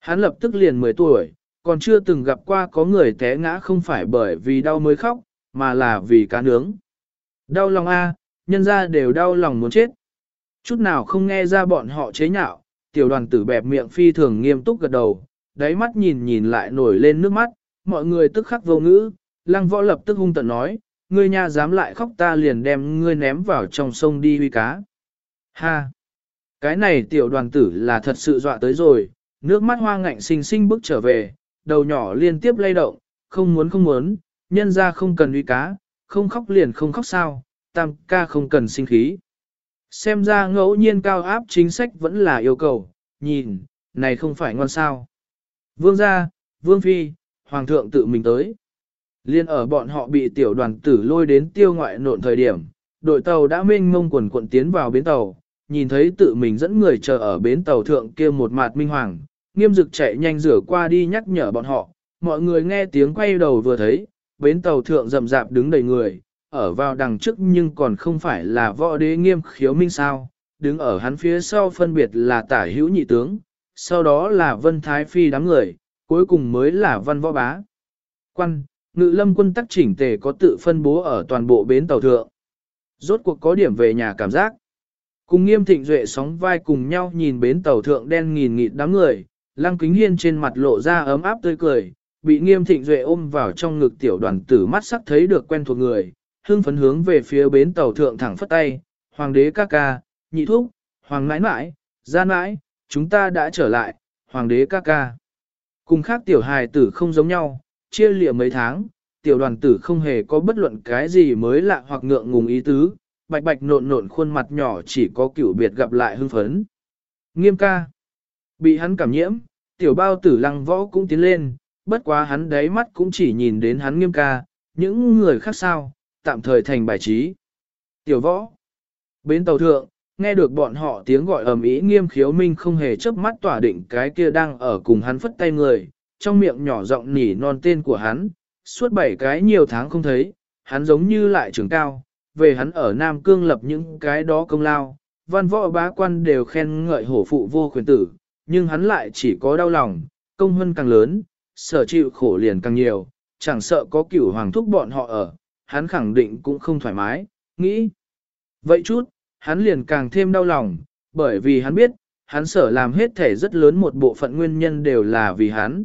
Hắn lập tức liền 10 tuổi, còn chưa từng gặp qua có người té ngã không phải bởi vì đau mới khóc, mà là vì cá nướng. Đau lòng a, nhân ra đều đau lòng muốn chết. Chút nào không nghe ra bọn họ chế nhạo, tiểu đoàn tử bẹp miệng phi thường nghiêm túc gật đầu, đáy mắt nhìn nhìn lại nổi lên nước mắt, mọi người tức khắc vô ngữ, lăng võ lập tức hung tận nói, ngươi nha dám lại khóc ta liền đem ngươi ném vào trong sông đi huy cá. Ha! Cái này tiểu đoàn tử là thật sự dọa tới rồi, nước mắt hoa ngạnh xinh xinh bước trở về, đầu nhỏ liên tiếp lay động, không muốn không muốn, nhân ra không cần uy cá, không khóc liền không khóc sao, tam ca không cần sinh khí. Xem ra ngẫu nhiên cao áp chính sách vẫn là yêu cầu, nhìn, này không phải ngon sao. Vương gia, vương phi, hoàng thượng tự mình tới. Liên ở bọn họ bị tiểu đoàn tử lôi đến tiêu ngoại nộn thời điểm, đội tàu đã mênh mông quần cuộn tiến vào bến tàu, nhìn thấy tự mình dẫn người chờ ở bến tàu thượng kia một mạt minh hoàng, nghiêm dực chạy nhanh rửa qua đi nhắc nhở bọn họ, mọi người nghe tiếng quay đầu vừa thấy, bến tàu thượng rậm rạp đứng đầy người, ở vào đằng trước nhưng còn không phải là võ đế nghiêm khiếu minh sao, đứng ở hắn phía sau phân biệt là tả hữu nhị tướng, sau đó là vân thái phi đám người, cuối cùng mới là văn võ bá. Quan, ngự lâm quân tắc chỉnh tề có tự phân bố ở toàn bộ bến tàu thượng. Rốt cuộc có điểm về nhà cảm giác. Cùng nghiêm thịnh duệ sóng vai cùng nhau nhìn bến tàu thượng đen nghìn nghịt đám người, Lăng kính hiên trên mặt lộ ra ấm áp tươi cười, bị nghiêm thịnh duệ ôm vào trong ngực tiểu đoàn tử mắt sắc thấy được quen thuộc người, hương phấn hướng về phía bến tàu thượng thẳng phất tay, hoàng đế ca ca, nhị thúc, hoàng nãi nãi, gia nãi, chúng ta đã trở lại, hoàng đế ca ca. Cùng khác tiểu hài tử không giống nhau, chia lịa mấy tháng, tiểu đoàn tử không hề có bất luận cái gì mới lạ hoặc ngượng ngùng ý tứ, bạch bạch nộn nộn khuôn mặt nhỏ chỉ có kiểu biệt gặp lại hưng phấn. Nghiêm ca. Bị hắn cảm nhiễm, tiểu bao tử lăng võ cũng tiến lên, bất quá hắn đáy mắt cũng chỉ nhìn đến hắn nghiêm ca, những người khác sao, tạm thời thành bài trí. Tiểu võ. Bến tàu thượng, nghe được bọn họ tiếng gọi ầm ĩ nghiêm khiếu minh không hề chớp mắt tỏa định cái kia đang ở cùng hắn phất tay người, trong miệng nhỏ giọng nỉ non tên của hắn, suốt bảy cái nhiều tháng không thấy, hắn giống như lại trưởng cao, về hắn ở Nam Cương lập những cái đó công lao, văn võ bá quan đều khen ngợi hổ phụ vô quyền tử, nhưng hắn lại chỉ có đau lòng, công hơn càng lớn, sở chịu khổ liền càng nhiều, chẳng sợ có cửu hoàng thúc bọn họ ở, hắn khẳng định cũng không thoải mái, nghĩ. Vậy chút, hắn liền càng thêm đau lòng, bởi vì hắn biết, hắn sở làm hết thể rất lớn một bộ phận nguyên nhân đều là vì hắn.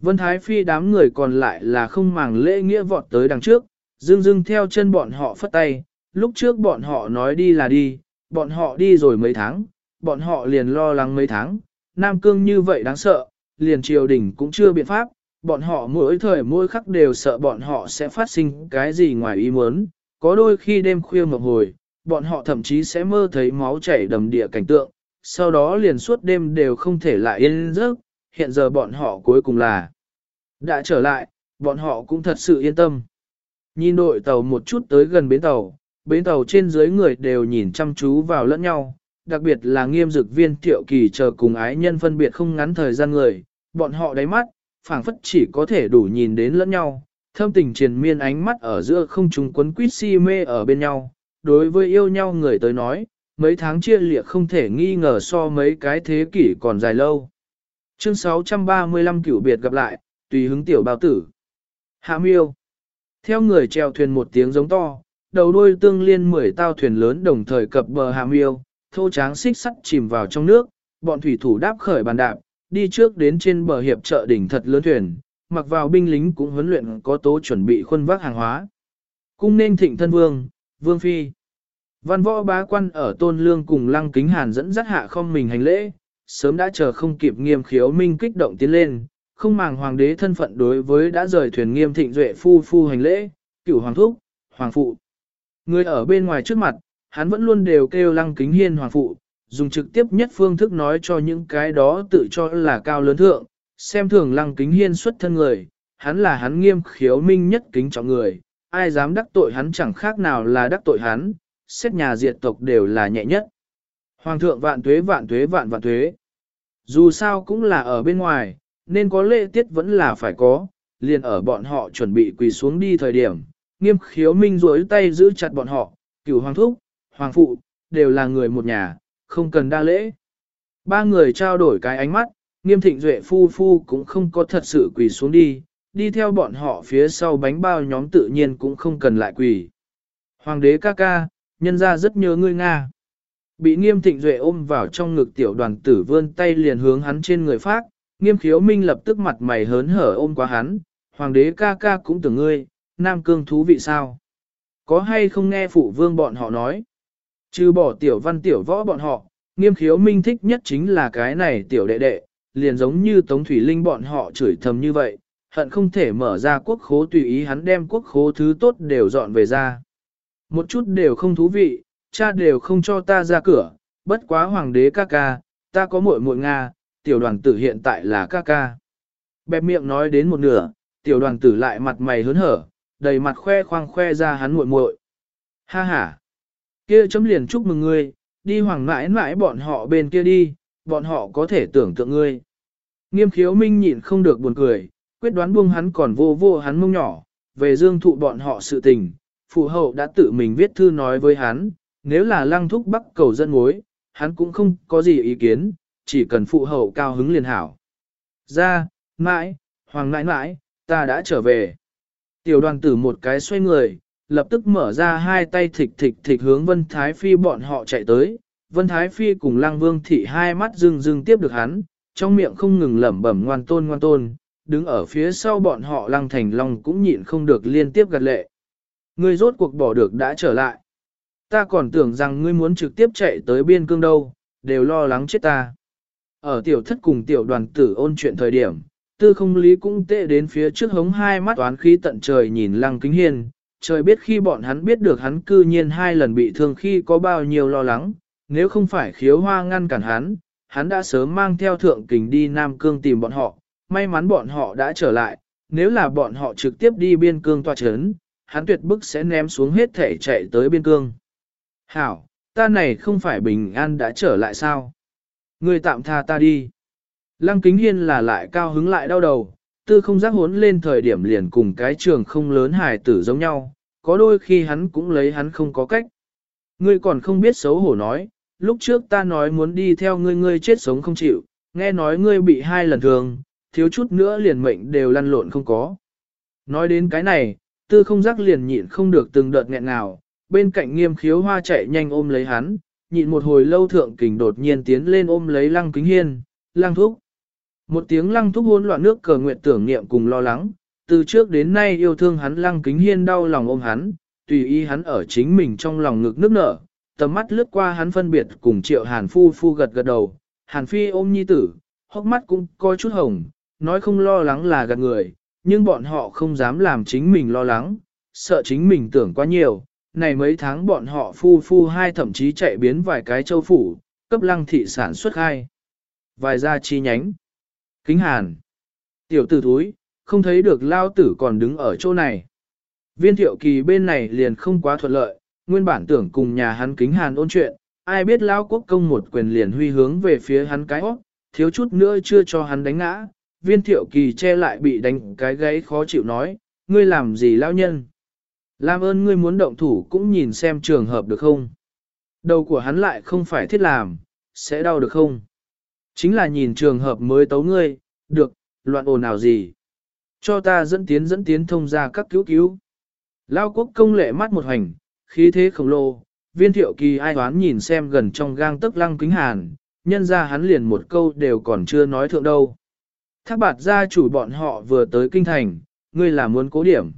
Vân Thái Phi đám người còn lại là không màng lễ nghĩa vọt tới đằng trước, dương dương theo chân bọn họ phất tay, lúc trước bọn họ nói đi là đi, bọn họ đi rồi mấy tháng, bọn họ liền lo lắng mấy tháng, Nam Cương như vậy đáng sợ, liền triều đình cũng chưa biện pháp, bọn họ mỗi thời mỗi khắc đều sợ bọn họ sẽ phát sinh cái gì ngoài ý muốn, có đôi khi đêm khuya mộng hồi, bọn họ thậm chí sẽ mơ thấy máu chảy đầm địa cảnh tượng, sau đó liền suốt đêm đều không thể lại yên giấc, hiện giờ bọn họ cuối cùng là đã trở lại, bọn họ cũng thật sự yên tâm. Nhìn đội tàu một chút tới gần bến tàu, bến tàu trên dưới người đều nhìn chăm chú vào lẫn nhau, đặc biệt là nghiêm dực viên tiệu kỳ chờ cùng ái nhân phân biệt không ngắn thời gian người, bọn họ đáy mắt, phảng phất chỉ có thể đủ nhìn đến lẫn nhau, thâm tình triền miên ánh mắt ở giữa không trùng quấn quýt si mê ở bên nhau, đối với yêu nhau người tới nói, mấy tháng chia liệt không thể nghi ngờ so mấy cái thế kỷ còn dài lâu. Chương 635 cửu biệt gặp lại, tùy hứng tiểu bao tử. Hạ miêu. Theo người chèo thuyền một tiếng giống to, đầu đuôi tương liên mười tao thuyền lớn đồng thời cập bờ hạ miêu, thô tráng xích sắt chìm vào trong nước, bọn thủy thủ đáp khởi bàn đạp, đi trước đến trên bờ hiệp chợ đỉnh thật lớn thuyền, mặc vào binh lính cũng huấn luyện có tố chuẩn bị khuân vác hàng hóa. Cung nên thịnh thân vương, vương phi. Văn võ bá quan ở tôn lương cùng lăng kính hàn dẫn dắt hạ không mình hành lễ, sớm đã chờ không kịp nghiêm khiếu minh kích động tiến lên, không màng hoàng đế thân phận đối với đã rời thuyền nghiêm thịnh duệ phu phu hành lễ, cửu hoàng thúc, hoàng phụ. Người ở bên ngoài trước mặt, hắn vẫn luôn đều kêu lăng kính hiên hoàng phụ, dùng trực tiếp nhất phương thức nói cho những cái đó tự cho là cao lớn thượng, xem thường lăng kính hiên xuất thân người, hắn là hắn nghiêm khiếu minh nhất kính trọng người, ai dám đắc tội hắn chẳng khác nào là đắc tội hắn, xét nhà diệt tộc đều là nhẹ nhất. Hoàng thượng vạn tuế vạn tuế vạn vạn tuế. Dù sao cũng là ở bên ngoài, nên có lễ tiết vẫn là phải có, liền ở bọn họ chuẩn bị quỳ xuống đi thời điểm, nghiêm khiếu minh rối tay giữ chặt bọn họ, cửu hoàng thúc, hoàng phụ, đều là người một nhà, không cần đa lễ. Ba người trao đổi cái ánh mắt, nghiêm thịnh duệ phu phu cũng không có thật sự quỳ xuống đi, đi theo bọn họ phía sau bánh bao nhóm tự nhiên cũng không cần lại quỳ. Hoàng đế ca ca, nhân ra rất nhớ ngươi Nga. Bị nghiêm thịnh duệ ôm vào trong ngực tiểu đoàn tử vươn tay liền hướng hắn trên người phát, nghiêm khiếu minh lập tức mặt mày hớn hở ôm qua hắn, hoàng đế ca ca cũng tưởng ngươi, nam cương thú vị sao. Có hay không nghe phụ vương bọn họ nói? Trừ bỏ tiểu văn tiểu võ bọn họ, nghiêm khiếu minh thích nhất chính là cái này tiểu đệ đệ, liền giống như Tống Thủy Linh bọn họ chửi thầm như vậy, hận không thể mở ra quốc khố tùy ý hắn đem quốc khố thứ tốt đều dọn về ra. Một chút đều không thú vị, cha đều không cho ta ra cửa, bất quá hoàng đế ca ca, ta có muội muội Nga, tiểu đoàn tử hiện tại là ca ca. Bẹp miệng nói đến một nửa, tiểu đoàn tử lại mặt mày hớn hở, đầy mặt khoe khoang khoe ra hắn muội muội. Ha ha, kia chấm liền chúc mừng ngươi, đi hoàng mãi mãi bọn họ bên kia đi, bọn họ có thể tưởng tượng ngươi. Nghiêm khiếu minh nhịn không được buồn cười, quyết đoán buông hắn còn vô vô hắn mông nhỏ, về dương thụ bọn họ sự tình, phụ hậu đã tự mình viết thư nói với hắn, nếu là lăng thúc bắc cầu dân mối, hắn cũng không có gì ý kiến, chỉ cần phụ hậu cao hứng liền hảo. Ra, mãi, hoàng mãi mãi, ta đã trở về. Tiểu đoàn tử một cái xoay người, lập tức mở ra hai tay thịch thịch thịch hướng Vân Thái Phi bọn họ chạy tới. Vân Thái Phi cùng Lăng Vương Thị hai mắt rưng rưng tiếp được hắn, trong miệng không ngừng lẩm bẩm ngoan tôn ngoan tôn, đứng ở phía sau bọn họ Lăng Thành Long cũng nhịn không được liên tiếp gật lệ. Ngươi rốt cuộc bỏ được đã trở lại. Ta còn tưởng rằng ngươi muốn trực tiếp chạy tới biên cương đâu, đều lo lắng chết ta. Ở tiểu thất cùng tiểu đoàn tử ôn chuyện thời điểm, tư không lý cũng tệ đến phía trước hống hai mắt toán khí tận trời nhìn lăng kính hiên, trời biết khi bọn hắn biết được hắn cư nhiên hai lần bị thương khi có bao nhiêu lo lắng, nếu không phải khiếu hoa ngăn cản hắn, hắn đã sớm mang theo thượng kình đi Nam Cương tìm bọn họ, may mắn bọn họ đã trở lại, nếu là bọn họ trực tiếp đi biên cương tòa chấn, hắn tuyệt bức sẽ ném xuống hết thể chạy tới biên cương. Hảo, ta này không phải bình an đã trở lại sao? Ngươi tạm tha ta đi. Lăng kính hiên là lại cao hứng lại đau đầu, tư không giác hốn lên thời điểm liền cùng cái trường không lớn hài tử giống nhau, có đôi khi hắn cũng lấy hắn không có cách. Ngươi còn không biết xấu hổ nói, lúc trước ta nói muốn đi theo ngươi ngươi chết sống không chịu, nghe nói ngươi bị hai lần thường, thiếu chút nữa liền mệnh đều lăn lộn không có. Nói đến cái này, tư không giác liền nhịn không được từng đợt nghẹn nào, bên cạnh nghiêm khiếu hoa chạy nhanh ôm lấy hắn, nhịn một hồi lâu thượng kình đột nhiên tiến lên ôm lấy lăng kính hiên, lăng thúc. Một tiếng lăng thúc hỗn loạn nước cờ nguyện tưởng niệm cùng lo lắng, từ trước đến nay yêu thương hắn lăng kính hiên đau lòng ôm hắn, tùy ý hắn ở chính mình trong lòng ngực nước nở, tầm mắt lướt qua hắn phân biệt cùng triệu hàn phu phu gật gật đầu, hàn phi ôm nhi tử, hốc mắt cũng coi chút hồng, nói không lo lắng là gạt người, nhưng bọn họ không dám làm chính mình lo lắng, sợ chính mình tưởng quá nhiều. Này mấy tháng bọn họ phu phu hai thậm chí chạy biến vài cái châu phủ, cấp lăng thị sản xuất hai. Vài gia chi nhánh. Kính hàn. Tiểu tử thúi, không thấy được lao tử còn đứng ở chỗ này. Viên thiệu kỳ bên này liền không quá thuận lợi, nguyên bản tưởng cùng nhà hắn kính hàn ôn chuyện, ai biết lao quốc công một quyền liền huy hướng về phía hắn cái óc, thiếu chút nữa chưa cho hắn đánh ngã, viên thiệu kỳ che lại bị đánh cái gáy khó chịu nói, ngươi làm gì lao nhân? Làm ơn ngươi muốn động thủ cũng nhìn xem trường hợp được không? Đầu của hắn lại không phải thiết làm, sẽ đau được không? Chính là nhìn trường hợp mới tấu ngươi, được, loạn ồn nào gì? Cho ta dẫn tiến dẫn tiến thông ra các cứu cứu. Lao quốc công lệ mắt một hành, khí thế khổng lồ, viên thiệu kỳ ai toán nhìn xem gần trong gang tức lăng kính hàn, nhân ra hắn liền một câu đều còn chưa nói thượng đâu. Thác bạt gia chủ bọn họ vừa tới kinh thành, ngươi là muốn cố điểm.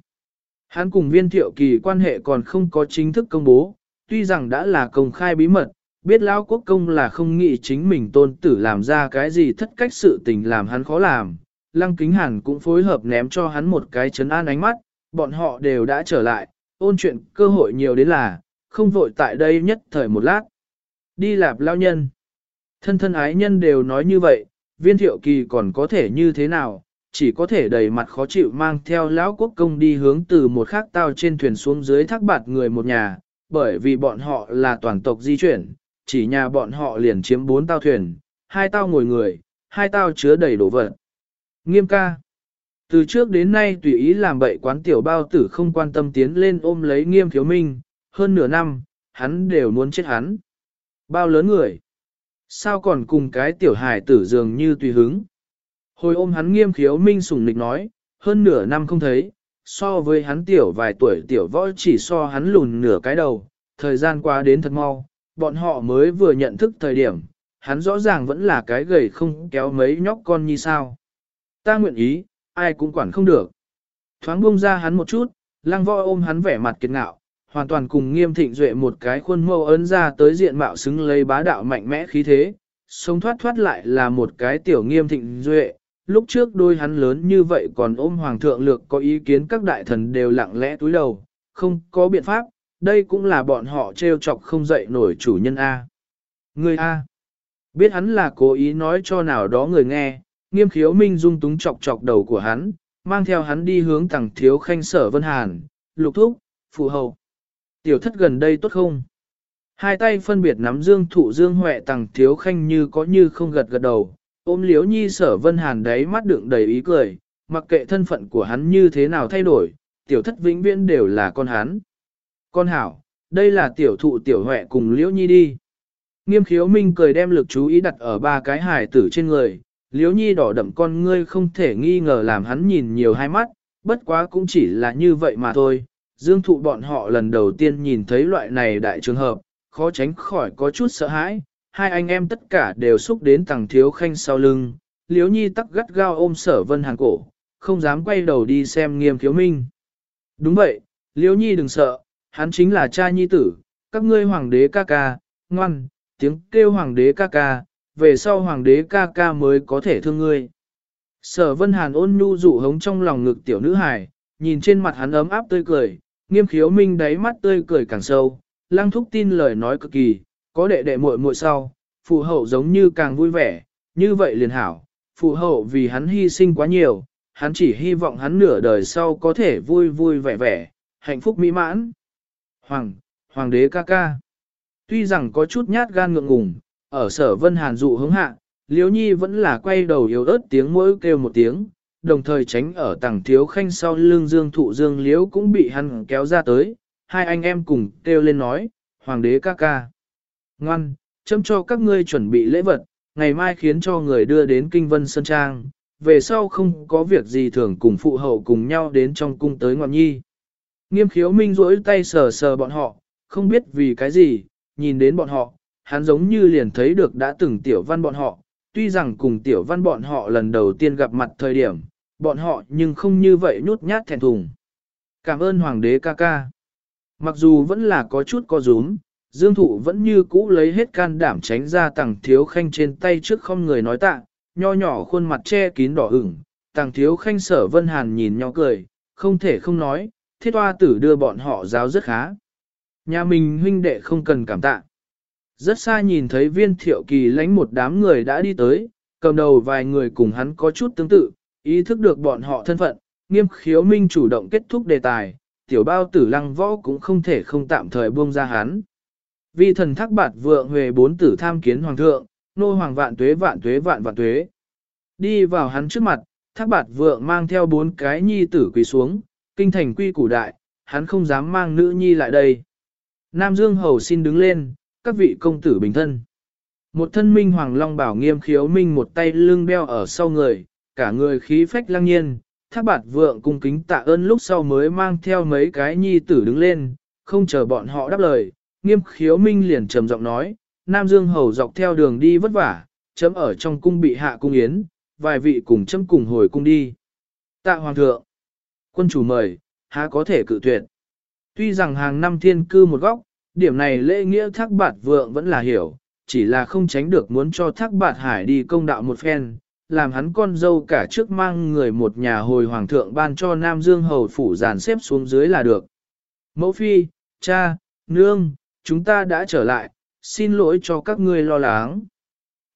Hắn cùng viên thiệu kỳ quan hệ còn không có chính thức công bố, tuy rằng đã là công khai bí mật, biết lão quốc công là không nghĩ chính mình tôn tử làm ra cái gì thất cách sự tình làm hắn khó làm. Lăng kính hàn cũng phối hợp ném cho hắn một cái chấn an ánh mắt, bọn họ đều đã trở lại, ôn chuyện cơ hội nhiều đến là, không vội tại đây nhất thời một lát. Đi lạp lao nhân. Thân thân ái nhân đều nói như vậy, viên thiệu kỳ còn có thể như thế nào, chỉ có thể đầy mặt khó chịu mang theo lão quốc công đi hướng từ một khác tao trên thuyền xuống dưới thác bạt người một nhà, bởi vì bọn họ là toàn tộc di chuyển, chỉ nhà bọn họ liền chiếm bốn tao thuyền, hai tao ngồi người, hai tao chứa đầy đồ vật. Nghiêm ca. Từ trước đến nay tùy ý làm bậy quán tiểu bao tử không quan tâm tiến lên ôm lấy nghiêm thiếu minh, hơn nửa năm, hắn đều muốn chết hắn. Bao lớn người. Sao còn cùng cái tiểu hài tử dường như tùy hứng. Hồi ôm hắn nghiêm khiếu minh sùng nịch nói, hơn nửa năm không thấy, so với hắn tiểu vài tuổi tiểu võ chỉ so hắn lùn nửa cái đầu, thời gian qua đến thật mau, bọn họ mới vừa nhận thức thời điểm, hắn rõ ràng vẫn là cái gầy không kéo mấy nhóc con như sao. Ta nguyện ý, ai cũng quản không được. Thoáng buông ra hắn một chút, Lang võ ôm hắn vẻ mặt kiệt ngạo, hoàn toàn cùng nghiêm thịnh duệ một cái khuôn mẫu ấn ra tới diện mạo xứng lấy bá đạo mạnh mẽ khí thế, sống thoát thoát lại là một cái tiểu nghiêm thịnh duệ. Lúc trước đôi hắn lớn như vậy còn ôm hoàng thượng lược có ý kiến các đại thần đều lặng lẽ túi đầu, không có biện pháp, đây cũng là bọn họ trêu chọc không dậy nổi chủ nhân A. Người A. Biết hắn là cố ý nói cho nào đó người nghe, nghiêm khiếu minh dung túng chọc chọc đầu của hắn, mang theo hắn đi hướng tầng thiếu khanh sở vân hàn, lục thúc, phụ hậu. Tiểu thất gần đây tốt không? Hai tay phân biệt nắm dương thụ dương huệ tầng thiếu khanh như có như không gật gật đầu, ôm liếu nhi sở vân hàn đáy mắt đựng đầy ý cười, mặc kệ thân phận của hắn như thế nào thay đổi, tiểu thất vĩnh viễn đều là con hắn. Con hảo, đây là tiểu thụ tiểu huệ cùng liễu nhi đi. Nghiêm khiếu minh cười đem lực chú ý đặt ở ba cái hài tử trên người, liễu nhi đỏ đậm con ngươi không thể nghi ngờ làm hắn nhìn nhiều hai mắt, bất quá cũng chỉ là như vậy mà thôi. Dương thụ bọn họ lần đầu tiên nhìn thấy loại này đại trường hợp, khó tránh khỏi có chút sợ hãi, hai anh em tất cả đều xúc đến tàng thiếu khanh sau lưng, liễu nhi tắc gắt gao ôm sở vân hàng cổ, không dám quay đầu đi xem nghiêm thiếu minh. Đúng vậy, liễu nhi đừng sợ, hắn chính là cha nhi tử, các ngươi hoàng đế ca ca, ngoan, tiếng kêu hoàng đế ca ca, về sau hoàng đế ca ca mới có thể thương ngươi. Sở Vân Hàn ôn nhu dụ hống trong lòng ngực tiểu nữ hài, nhìn trên mặt hắn ấm áp tươi cười, nghiêm khiếu minh đáy mắt tươi cười càng sâu, lăng thúc tin lời nói cực kỳ, có đệ đệ muội muội sau, phụ hậu giống như càng vui vẻ, như vậy liền hảo, phụ hậu vì hắn hy sinh quá nhiều, hắn chỉ hy vọng hắn nửa đời sau có thể vui vui vẻ vẻ, hạnh phúc mỹ mãn. Hoàng, Hoàng đế ca ca. Tuy rằng có chút nhát gan ngượng ngùng, ở sở vân hàn dụ hướng hạ, liếu nhi vẫn là quay đầu yếu ớt tiếng mỗi kêu một tiếng, đồng thời tránh ở tầng thiếu khanh sau lưng dương thụ dương liếu cũng bị hắn kéo ra tới, hai anh em cùng kêu lên nói, Hoàng đế ca ca. Ngoan, châm cho các ngươi chuẩn bị lễ vật, ngày mai khiến cho người đưa đến Kinh Vân Sơn Trang, về sau không có việc gì thường cùng phụ hậu cùng nhau đến trong cung tới ngọn nhi. Nghiêm khiếu minh rỗi tay sờ sờ bọn họ, không biết vì cái gì, nhìn đến bọn họ, hắn giống như liền thấy được đã từng tiểu văn bọn họ, tuy rằng cùng tiểu văn bọn họ lần đầu tiên gặp mặt thời điểm, bọn họ nhưng không như vậy nhút nhát thẹn thùng. Cảm ơn Hoàng đế ca ca. Mặc dù vẫn là có chút co rúm, Dương Thụ vẫn như cũ lấy hết can đảm tránh ra tàng thiếu khanh trên tay trước không người nói tạ, nho nhỏ khuôn mặt che kín đỏ ửng, tàng thiếu khanh sở vân hàn nhìn nhau cười, không thể không nói, thiết hoa tử đưa bọn họ giáo rất khá. Nhà mình huynh đệ không cần cảm tạ. Rất xa nhìn thấy viên thiệu kỳ lánh một đám người đã đi tới, cầm đầu vài người cùng hắn có chút tương tự, ý thức được bọn họ thân phận, nghiêm khiếu minh chủ động kết thúc đề tài, tiểu bao tử lăng võ cũng không thể không tạm thời buông ra hắn. Vi thần thác bạt vượng huề bốn tử tham kiến hoàng thượng, nô hoàng vạn tuế vạn tuế vạn vạn tuế. Đi vào hắn trước mặt, thác bạt vượng mang theo bốn cái nhi tử quỳ xuống, kinh thành quy củ đại, hắn không dám mang nữ nhi lại đây. Nam Dương Hầu xin đứng lên, các vị công tử bình thân. Một thân minh hoàng long bảo nghiêm khiếu minh một tay lưng beo ở sau người, cả người khí phách lăng nhiên, thác bạt vượng cung kính tạ ơn lúc sau mới mang theo mấy cái nhi tử đứng lên, không chờ bọn họ đáp lời, nghiêm khiếu minh liền trầm giọng nói, Nam Dương Hầu dọc theo đường đi vất vả, chấm ở trong cung bị hạ cung yến, vài vị cùng chấm cùng hồi cung đi. Tạ Hoàng thượng, quân chủ mời, há có thể cự tuyệt. Tuy rằng hàng năm thiên cư một góc, điểm này lễ nghĩa thác bạt vượng vẫn là hiểu, chỉ là không tránh được muốn cho thác bạt hải đi công đạo một phen, làm hắn con dâu cả trước mang người một nhà hồi hoàng thượng ban cho Nam Dương Hầu phủ dàn xếp xuống dưới là được. Mẫu phi, cha, nương, chúng ta đã trở lại, xin lỗi cho các ngươi lo lắng.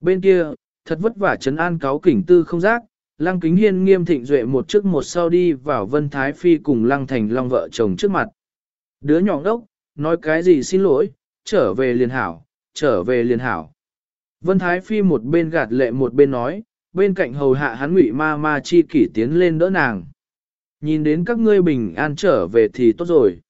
Bên kia, thật vất vả trấn an cáo kỉnh tư không giác, Lăng Kính Hiên nghiêm thịnh duệ một trước một sau đi vào Vân Thái Phi cùng Lăng Thành Long vợ chồng trước mặt. Đứa nhỏ đốc, nói cái gì xin lỗi, trở về liền hảo, trở về liền hảo. Vân Thái Phi một bên gạt lệ một bên nói, bên cạnh hầu hạ hắn ngụy ma ma chi kỷ tiến lên đỡ nàng. Nhìn đến các ngươi bình an trở về thì tốt rồi.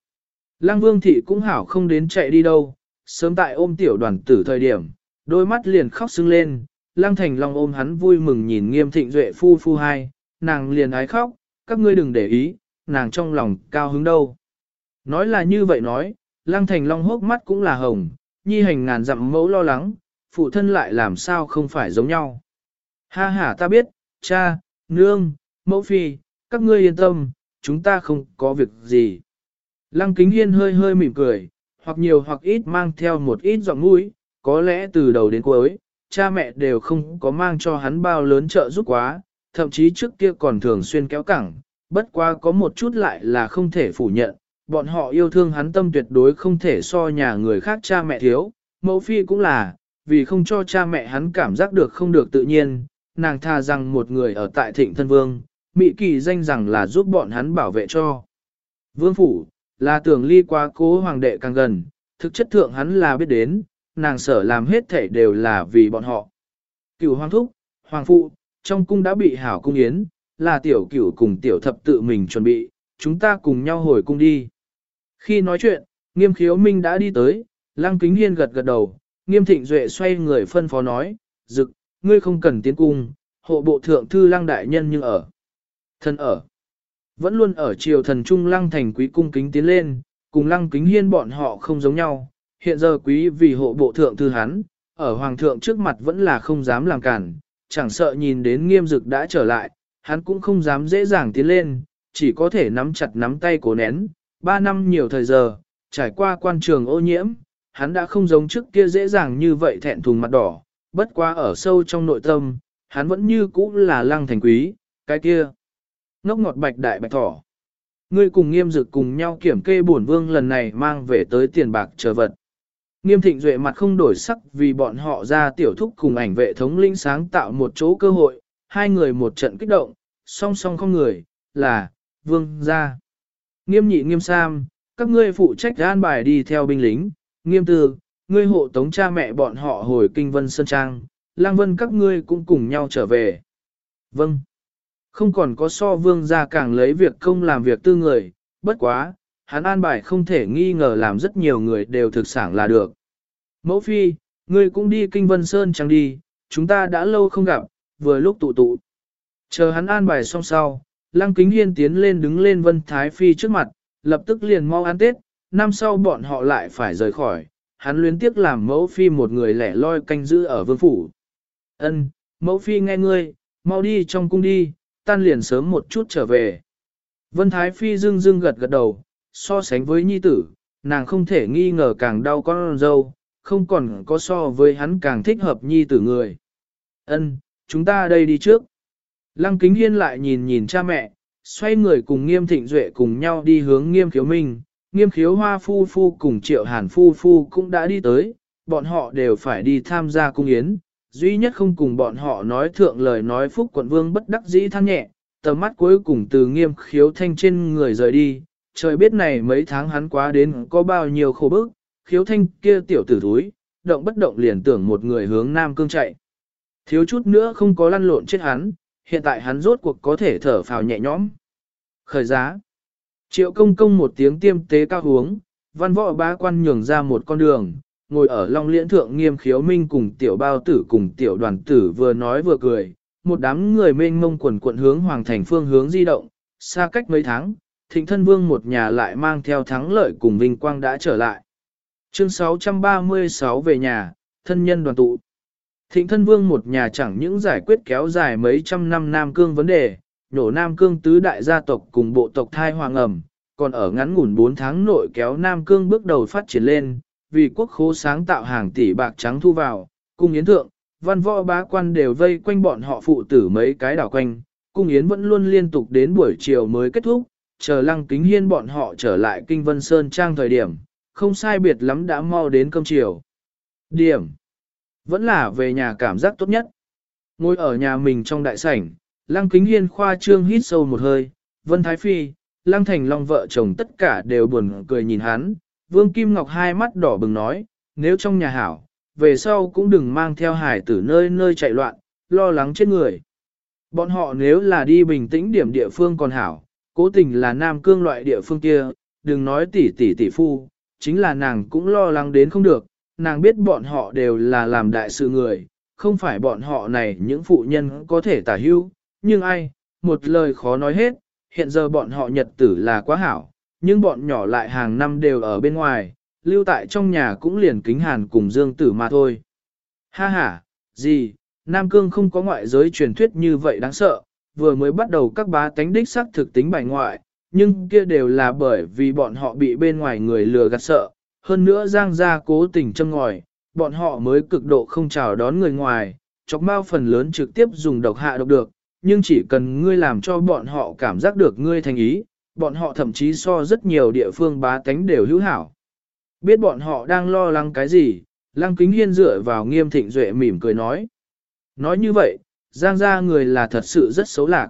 Lăng Vương Thị cũng hảo không đến chạy đi đâu, sớm tại ôm tiểu đoàn tử thời điểm, đôi mắt liền khóc sưng lên, Lăng Thành Long ôm hắn vui mừng nhìn nghiêm thịnh duệ phu phu hai, nàng liền ái khóc, các ngươi đừng để ý, nàng trong lòng cao hứng đâu. Nói là như vậy nói, Lăng Thành Long hốc mắt cũng là hồng, nhi hành ngàn dặm mẫu lo lắng, phụ thân lại làm sao không phải giống nhau. Ha ha ta biết, cha, nương, mẫu phi, các ngươi yên tâm, chúng ta không có việc gì. Lăng Kính Hiên hơi hơi mỉm cười, hoặc nhiều hoặc ít mang theo một ít giọng mũi, có lẽ từ đầu đến cuối, cha mẹ đều không có mang cho hắn bao lớn trợ giúp quá, thậm chí trước kia còn thường xuyên kéo cẳng, bất quá có một chút lại là không thể phủ nhận, bọn họ yêu thương hắn tâm tuyệt đối không thể so nhà người khác cha mẹ thiếu, mẫu phi cũng là, vì không cho cha mẹ hắn cảm giác được không được tự nhiên, nàng tha rằng một người ở tại thịnh thân vương, Mỹ kỳ danh rằng là giúp bọn hắn bảo vệ cho. Vương phủ, là tưởng ly qua cố hoàng đệ càng gần, thực chất thượng hắn là biết đến, nàng sở làm hết thể đều là vì bọn họ. Cửu hoàng thúc, hoàng phụ, trong cung đã bị hảo cung yến, là tiểu cửu cùng tiểu thập tự mình chuẩn bị, chúng ta cùng nhau hồi cung đi. Khi nói chuyện, nghiêm khiếu minh đã đi tới, lăng kính hiên gật gật đầu, nghiêm thịnh duệ xoay người phân phó nói, dực, ngươi không cần tiến cung, hộ bộ thượng thư lăng đại nhân nhưng ở. Thân ở. Vẫn luôn ở triều thần trung lăng thành quý cung kính tiến lên, cùng lăng kính hiên bọn họ không giống nhau. Hiện giờ quý vì hộ bộ thượng thư hắn, ở hoàng thượng trước mặt vẫn là không dám làm cản, chẳng sợ nhìn đến nghiêm dực đã trở lại, hắn cũng không dám dễ dàng tiến lên, chỉ có thể nắm chặt nắm tay cổ nén. Ba năm nhiều thời giờ, trải qua quan trường ô nhiễm, hắn đã không giống trước kia dễ dàng như vậy thẹn thùng mặt đỏ, bất quá ở sâu trong nội tâm, hắn vẫn như cũ là lăng thành quý, cái kia. Ngốc ngọt bạch đại bạch thỏ. Ngươi cùng nghiêm dực cùng nhau kiểm kê bổn vương lần này mang về tới tiền bạc chờ vật. Nghiêm thịnh duệ mặt không đổi sắc vì bọn họ ra tiểu thúc cùng ảnh vệ thống linh sáng tạo một chỗ cơ hội, hai người một trận kích động, song song không người, là, vương ra. Nghiêm nhị nghiêm sam, các ngươi phụ trách an bài đi theo binh lính, nghiêm tư, ngươi hộ tống cha mẹ bọn họ hồi kinh vân sơn trang, lang vân các ngươi cũng cùng nhau trở về. Vâng. Không còn có so vương gia càng lấy việc công làm việc tư người, bất quá, hắn an bài không thể nghi ngờ làm rất nhiều người đều thực sản là được. Mẫu phi, ngươi cũng đi kinh vân sơn chẳng đi, chúng ta đã lâu không gặp, vừa lúc tụ tụ. Chờ hắn an bài xong sau, lăng kính hiên tiến lên đứng lên vân thái phi trước mặt, lập tức liền mau ăn tết, năm sau bọn họ lại phải rời khỏi, hắn luyến tiếc làm mẫu phi một người lẻ loi canh giữ ở vương phủ. Ân, mẫu phi nghe ngươi, mau đi trong cung đi, tan liền sớm một chút trở về. Vân Thái Phi dưng dưng gật gật đầu, so sánh với nhi tử, nàng không thể nghi ngờ càng đau con dâu, không còn có so với hắn càng thích hợp nhi tử người. Ân, chúng ta đây đi trước. Lăng kính hiên lại nhìn nhìn cha mẹ, xoay người cùng nghiêm thịnh duệ cùng nhau đi hướng nghiêm khiếu minh, nghiêm khiếu hoa phu phu cùng triệu hàn phu phu cũng đã đi tới, bọn họ đều phải đi tham gia cung yến, duy nhất không cùng bọn họ nói thượng lời nói phúc quận vương bất đắc dĩ than nhẹ, tầm mắt cuối cùng từ nghiêm khiếu thanh trên người rời đi, trời biết này mấy tháng hắn quá đến có bao nhiêu khổ bức, khiếu thanh kia tiểu tử thúi, động bất động liền tưởng một người hướng nam cương chạy. Thiếu chút nữa không có lăn lộn chết hắn, hiện tại hắn rốt cuộc có thể thở phào nhẹ nhõm. Khởi giá. Triệu công công một tiếng tiêm tế cao hướng, văn võ bá quan nhường ra một con đường, ngồi ở long liễn thượng nghiêm khiếu minh cùng tiểu bao tử cùng tiểu đoàn tử vừa nói vừa cười, một đám người mênh mông quần quận hướng hoàng thành phương hướng di động, xa cách mấy tháng, thịnh thân vương một nhà lại mang theo thắng lợi cùng vinh quang đã trở lại. Chương 636 về nhà, thân nhân đoàn tụ. Thịnh thân vương một nhà chẳng những giải quyết kéo dài mấy trăm năm Nam Cương vấn đề, nhổ Nam Cương tứ đại gia tộc cùng bộ tộc thai hoàng ẩm, còn ở ngắn ngủn 4 tháng nội kéo Nam Cương bước đầu phát triển lên, vì quốc khố sáng tạo hàng tỷ bạc trắng thu vào, cung yến thượng, văn võ bá quan đều vây quanh bọn họ phụ tử mấy cái đảo quanh, cung yến vẫn luôn liên tục đến buổi chiều mới kết thúc, chờ lăng kính hiên bọn họ trở lại kinh vân sơn trang thời điểm, không sai biệt lắm đã mau đến cơm chiều. Điểm vẫn là về nhà cảm giác tốt nhất. Ngồi ở nhà mình trong đại sảnh, lăng kính hiên khoa trương hít sâu một hơi, vân thái phi, lăng thành long vợ chồng tất cả đều buồn cười nhìn hắn, Vương Kim Ngọc hai mắt đỏ bừng nói, nếu trong nhà hảo, về sau cũng đừng mang theo hải tử nơi nơi chạy loạn, lo lắng chết người. Bọn họ nếu là đi bình tĩnh điểm địa phương còn hảo, cố tình là nam cương loại địa phương kia, đừng nói tỷ tỷ tỷ phu, chính là nàng cũng lo lắng đến không được, nàng biết bọn họ đều là làm đại sự người, không phải bọn họ này những phụ nhân có thể tả hưu, nhưng ai, một lời khó nói hết, hiện giờ bọn họ nhật tử là quá hảo, nhưng bọn nhỏ lại hàng năm đều ở bên ngoài, lưu tại trong nhà cũng liền kính hàn cùng dương tử mà thôi. Ha ha, gì, Nam Cương không có ngoại giới truyền thuyết như vậy đáng sợ, vừa mới bắt đầu các bá tánh đích xác thực tính bài ngoại, nhưng kia đều là bởi vì bọn họ bị bên ngoài người lừa gạt sợ, hơn nữa giang gia cố tình châm ngòi, bọn họ mới cực độ không chào đón người ngoài, chọc mau phần lớn trực tiếp dùng độc hạ độc được, nhưng chỉ cần ngươi làm cho bọn họ cảm giác được ngươi thành ý, bọn họ thậm chí so rất nhiều địa phương bá tánh đều hữu hảo. Biết bọn họ đang lo lắng cái gì, Lăng Kính Hiên dựa vào nghiêm thịnh duệ mỉm cười nói. Nói như vậy, Giang gia người là thật sự rất xấu lạc.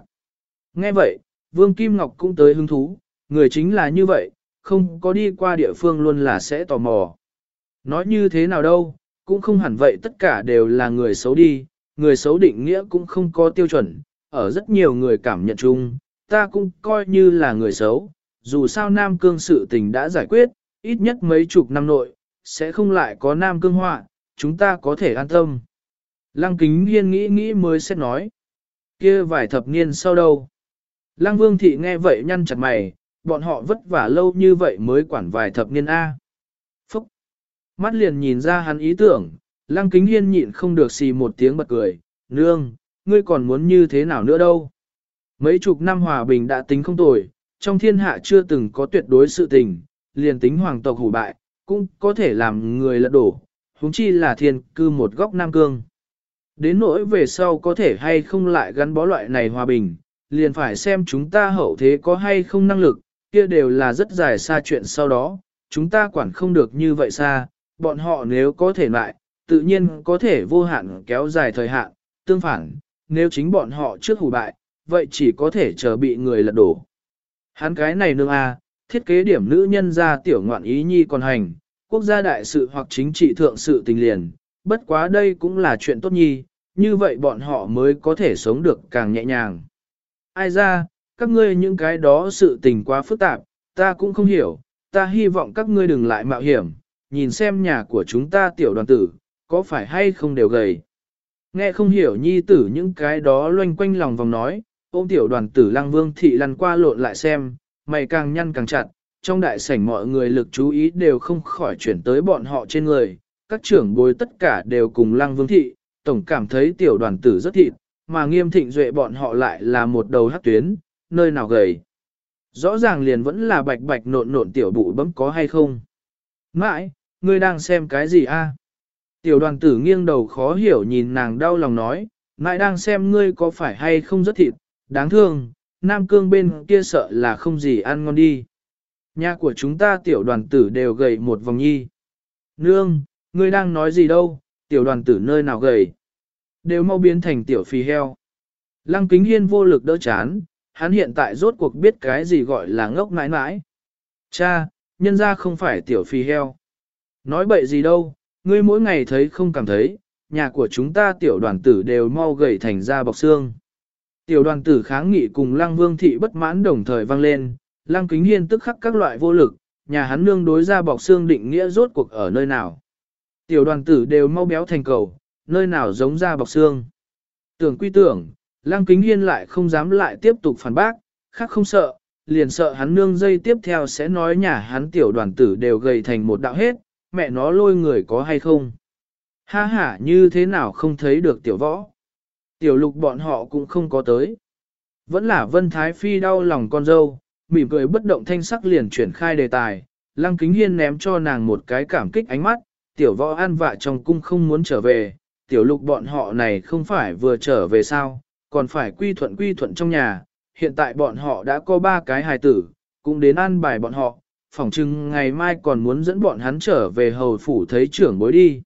Nghe vậy, Vương Kim Ngọc cũng tới hứng thú, người chính là như vậy, không có đi qua địa phương luôn là sẽ tò mò. Nói như thế nào đâu, cũng không hẳn vậy tất cả đều là người xấu đi, người xấu định nghĩa cũng không có tiêu chuẩn, ở rất nhiều người cảm nhận chung, ta cũng coi như là người xấu, dù sao Nam Cương sự tình đã giải quyết, ít nhất mấy chục năm nội, sẽ không lại có Nam Cương họa, chúng ta có thể an tâm. Lăng Kính Hiên nghĩ nghĩ mới sẽ nói, kia vài thập niên sau đâu. Lăng Vương Thị nghe vậy nhăn chặt mày, bọn họ vất vả lâu như vậy mới quản vài thập niên A. Phúc! Mắt liền nhìn ra hắn ý tưởng, Lăng Kính Hiên nhịn không được xì một tiếng bật cười, nương, ngươi còn muốn như thế nào nữa đâu. Mấy chục năm hòa bình đã tính không tồi, trong thiên hạ chưa từng có tuyệt đối sự tình, liền tính hoàng tộc hủ bại, cũng có thể làm người lật đổ, huống chi là thiên cư một góc Nam Cương. Đến nỗi về sau có thể hay không lại gắn bó loại này hòa bình, liền phải xem chúng ta hậu thế có hay không năng lực, kia đều là rất dài xa chuyện sau đó, chúng ta quản không được như vậy xa, bọn họ nếu có thể lại, tự nhiên có thể vô hạn kéo dài thời hạn, tương phản, nếu chính bọn họ trước hủ bại, vậy chỉ có thể chờ bị người lật đổ. Hắn cái này nương a, thiết kế điểm nữ nhân ra tiểu ngoạn ý nhi còn hành, quốc gia đại sự hoặc chính trị thượng sự tình liền, bất quá đây cũng là chuyện tốt nhi, như vậy bọn họ mới có thể sống được càng nhẹ nhàng. Ai ra, các ngươi những cái đó sự tình quá phức tạp, ta cũng không hiểu, ta hy vọng các ngươi đừng lại mạo hiểm, nhìn xem nhà của chúng ta tiểu đoàn tử, có phải hay không đều gầy. Nghe không hiểu nhi tử những cái đó loanh quanh lòng vòng nói, ôm tiểu đoàn tử lăng vương thị lăn qua lộn lại xem, mày càng nhăn càng chặt, trong đại sảnh mọi người lực chú ý đều không khỏi chuyển tới bọn họ trên người, các trưởng bối tất cả đều cùng lăng vương thị, tổng cảm thấy tiểu đoàn tử rất thịt, mà nghiêm thịnh duệ bọn họ lại là một đầu hắc tuyến, nơi nào gầy. Rõ ràng liền vẫn là bạch bạch nộn nộn tiểu bụ bấm có hay không. Mãi, ngươi đang xem cái gì a? Tiểu đoàn tử nghiêng đầu khó hiểu nhìn nàng đau lòng nói, mãi đang xem ngươi có phải hay không rất thịt, đáng thương, Nam Cương bên kia sợ là không gì ăn ngon đi. Nhà của chúng ta tiểu đoàn tử đều gầy một vòng nhi. Nương, ngươi đang nói gì đâu, tiểu đoàn tử nơi nào gầy. Đều mau biến thành tiểu phi heo. Lăng kính hiên vô lực đỡ chán, hắn hiện tại rốt cuộc biết cái gì gọi là ngốc mãi mãi. Cha, nhân ra không phải tiểu phi heo. Nói bậy gì đâu, ngươi mỗi ngày thấy không cảm thấy, nhà của chúng ta tiểu đoàn tử đều mau gầy thành ra bọc xương. Tiểu đoàn tử kháng nghị cùng lăng vương thị bất mãn đồng thời vang lên, lăng kính hiên tức khắc các loại vô lực, nhà hắn nương đối ra bọc xương định nghĩa rốt cuộc ở nơi nào. Tiểu đoàn tử đều mau béo thành cầu, nơi nào giống ra bọc xương. Tưởng quy tưởng, lăng kính hiên lại không dám lại tiếp tục phản bác, khác không sợ, liền sợ hắn nương dây tiếp theo sẽ nói nhà hắn tiểu đoàn tử đều gầy thành một đạo hết, mẹ nó lôi người có hay không. Ha ha như thế nào không thấy được tiểu võ. Tiểu lục bọn họ cũng không có tới. Vẫn là Vân Thái Phi đau lòng con dâu, mỉm cười bất động thanh sắc liền chuyển khai đề tài, Lăng Kính Hiên ném cho nàng một cái cảm kích ánh mắt, tiểu võ an vạ trong cung không muốn trở về, tiểu lục bọn họ này không phải vừa trở về sao, còn phải quy thuận quy thuận trong nhà, hiện tại bọn họ đã có ba cái hài tử, cũng đến ăn bài bọn họ, phỏng chừng ngày mai còn muốn dẫn bọn hắn trở về hầu phủ thấy trưởng bối đi.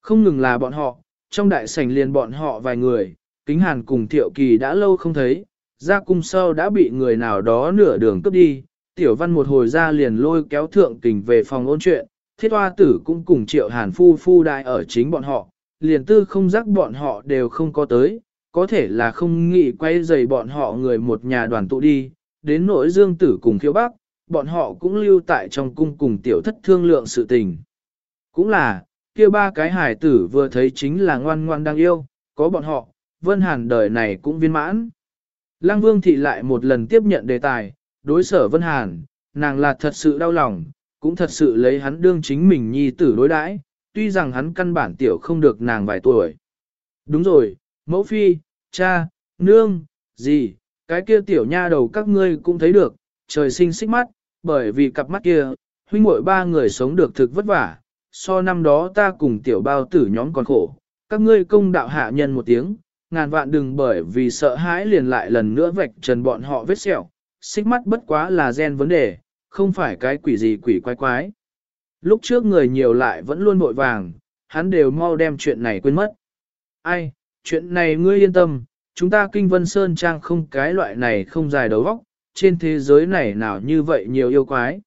Không ngừng là bọn họ, trong đại sảnh liền bọn họ vài người, kính hàn cùng thiệu kỳ đã lâu không thấy, ra cung sau đã bị người nào đó nửa đường cướp đi, tiểu văn một hồi ra liền lôi kéo thượng kình về phòng ôn chuyện, thiết hoa tử cũng cùng triệu hàn phu phu đại ở chính bọn họ, liền tư không giác bọn họ đều không có tới, có thể là không nghĩ quay dày bọn họ người một nhà đoàn tụ đi, đến nỗi dương tử cùng khiếu bắc, bọn họ cũng lưu tại trong cung cùng tiểu thất thương lượng sự tình. Cũng là, kia ba cái hải tử vừa thấy chính là ngoan ngoan đang yêu, có bọn họ, Vân Hàn đời này cũng viên mãn. Lăng Vương Thị lại một lần tiếp nhận đề tài, đối sở Vân Hàn, nàng là thật sự đau lòng, cũng thật sự lấy hắn đương chính mình nhi tử đối đãi, tuy rằng hắn căn bản tiểu không được nàng vài tuổi. Đúng rồi, mẫu phi, cha, nương, gì, cái kia tiểu nha đầu các ngươi cũng thấy được, trời sinh xích mắt, bởi vì cặp mắt kia, huynh muội ba người sống được thực vất vả, so năm đó ta cùng tiểu bao tử nhóm còn khổ, các ngươi công đạo hạ nhân một tiếng, ngàn vạn đừng bởi vì sợ hãi liền lại lần nữa vạch trần bọn họ vết sẹo, xích mắt bất quá là gen vấn đề, không phải cái quỷ gì quỷ quái quái. Lúc trước người nhiều lại vẫn luôn vội vàng, hắn đều mau đem chuyện này quên mất. Ai, chuyện này ngươi yên tâm, chúng ta kinh vân sơn trang không cái loại này không dài đầu óc, trên thế giới này nào như vậy nhiều yêu quái.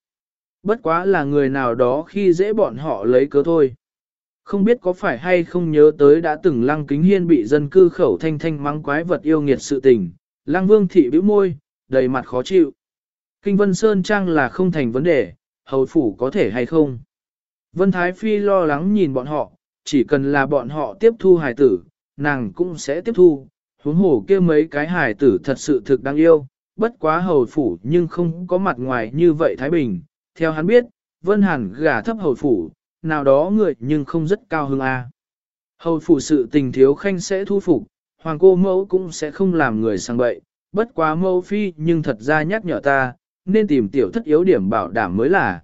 Bất quá là người nào đó khi dễ bọn họ lấy cớ thôi. Không biết có phải hay không nhớ tới đã từng lăng kính hiên bị dân cư khẩu thanh thanh mắng quái vật yêu nghiệt sự tình. Lăng vương thị bĩu môi, đầy mặt khó chịu. Kinh Vân Sơn Trang là không thành vấn đề, hầu phủ có thể hay không. Vân Thái Phi lo lắng nhìn bọn họ, chỉ cần là bọn họ tiếp thu hài tử, nàng cũng sẽ tiếp thu. Huống hồ kia mấy cái hài tử thật sự thực đáng yêu, bất quá hầu phủ nhưng không có mặt ngoài như vậy Thái Bình. Theo hắn biết, Vân Hàn gả thấp hầu phủ, nào đó người nhưng không rất cao hưng A. À. Hầu phủ sự tình thiếu khanh sẽ thu phục, hoàng cô mẫu cũng sẽ không làm người sang bậy, bất quá mẫu phi nhưng thật ra nhắc nhở ta, nên tìm tiểu thất yếu điểm bảo đảm mới là.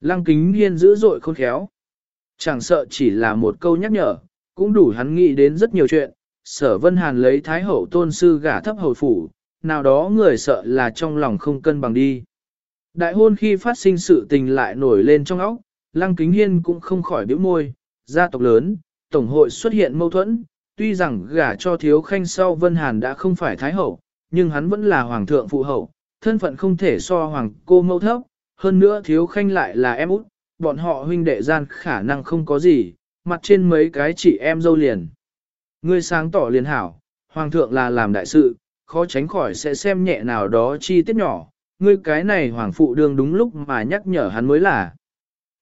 Lăng kính hiên dữ dội khôn khéo. Chẳng sợ chỉ là một câu nhắc nhở, cũng đủ hắn nghĩ đến rất nhiều chuyện, sở vân hàn lấy thái hậu tôn sư gả thấp hầu phủ, nào đó người sợ là trong lòng không cân bằng đi. Đại hôn khi phát sinh sự tình lại nổi lên trong óc, lăng kính hiên cũng không khỏi biểu môi, gia tộc lớn, tổng hội xuất hiện mâu thuẫn, tuy rằng gả cho thiếu khanh sau vân hàn đã không phải thái hậu, nhưng hắn vẫn là hoàng thượng phụ hậu, thân phận không thể so hoàng cô mâu thấp, hơn nữa thiếu khanh lại là em út, bọn họ huynh đệ gian khả năng không có gì, mặt trên mấy cái chị em dâu liền. Ngươi sáng tỏ liền hảo, hoàng thượng là làm đại sự, khó tránh khỏi sẽ xem nhẹ nào đó chi tiết nhỏ, ngươi cái này hoàng phụ đương đúng lúc mà nhắc nhở hắn mới là.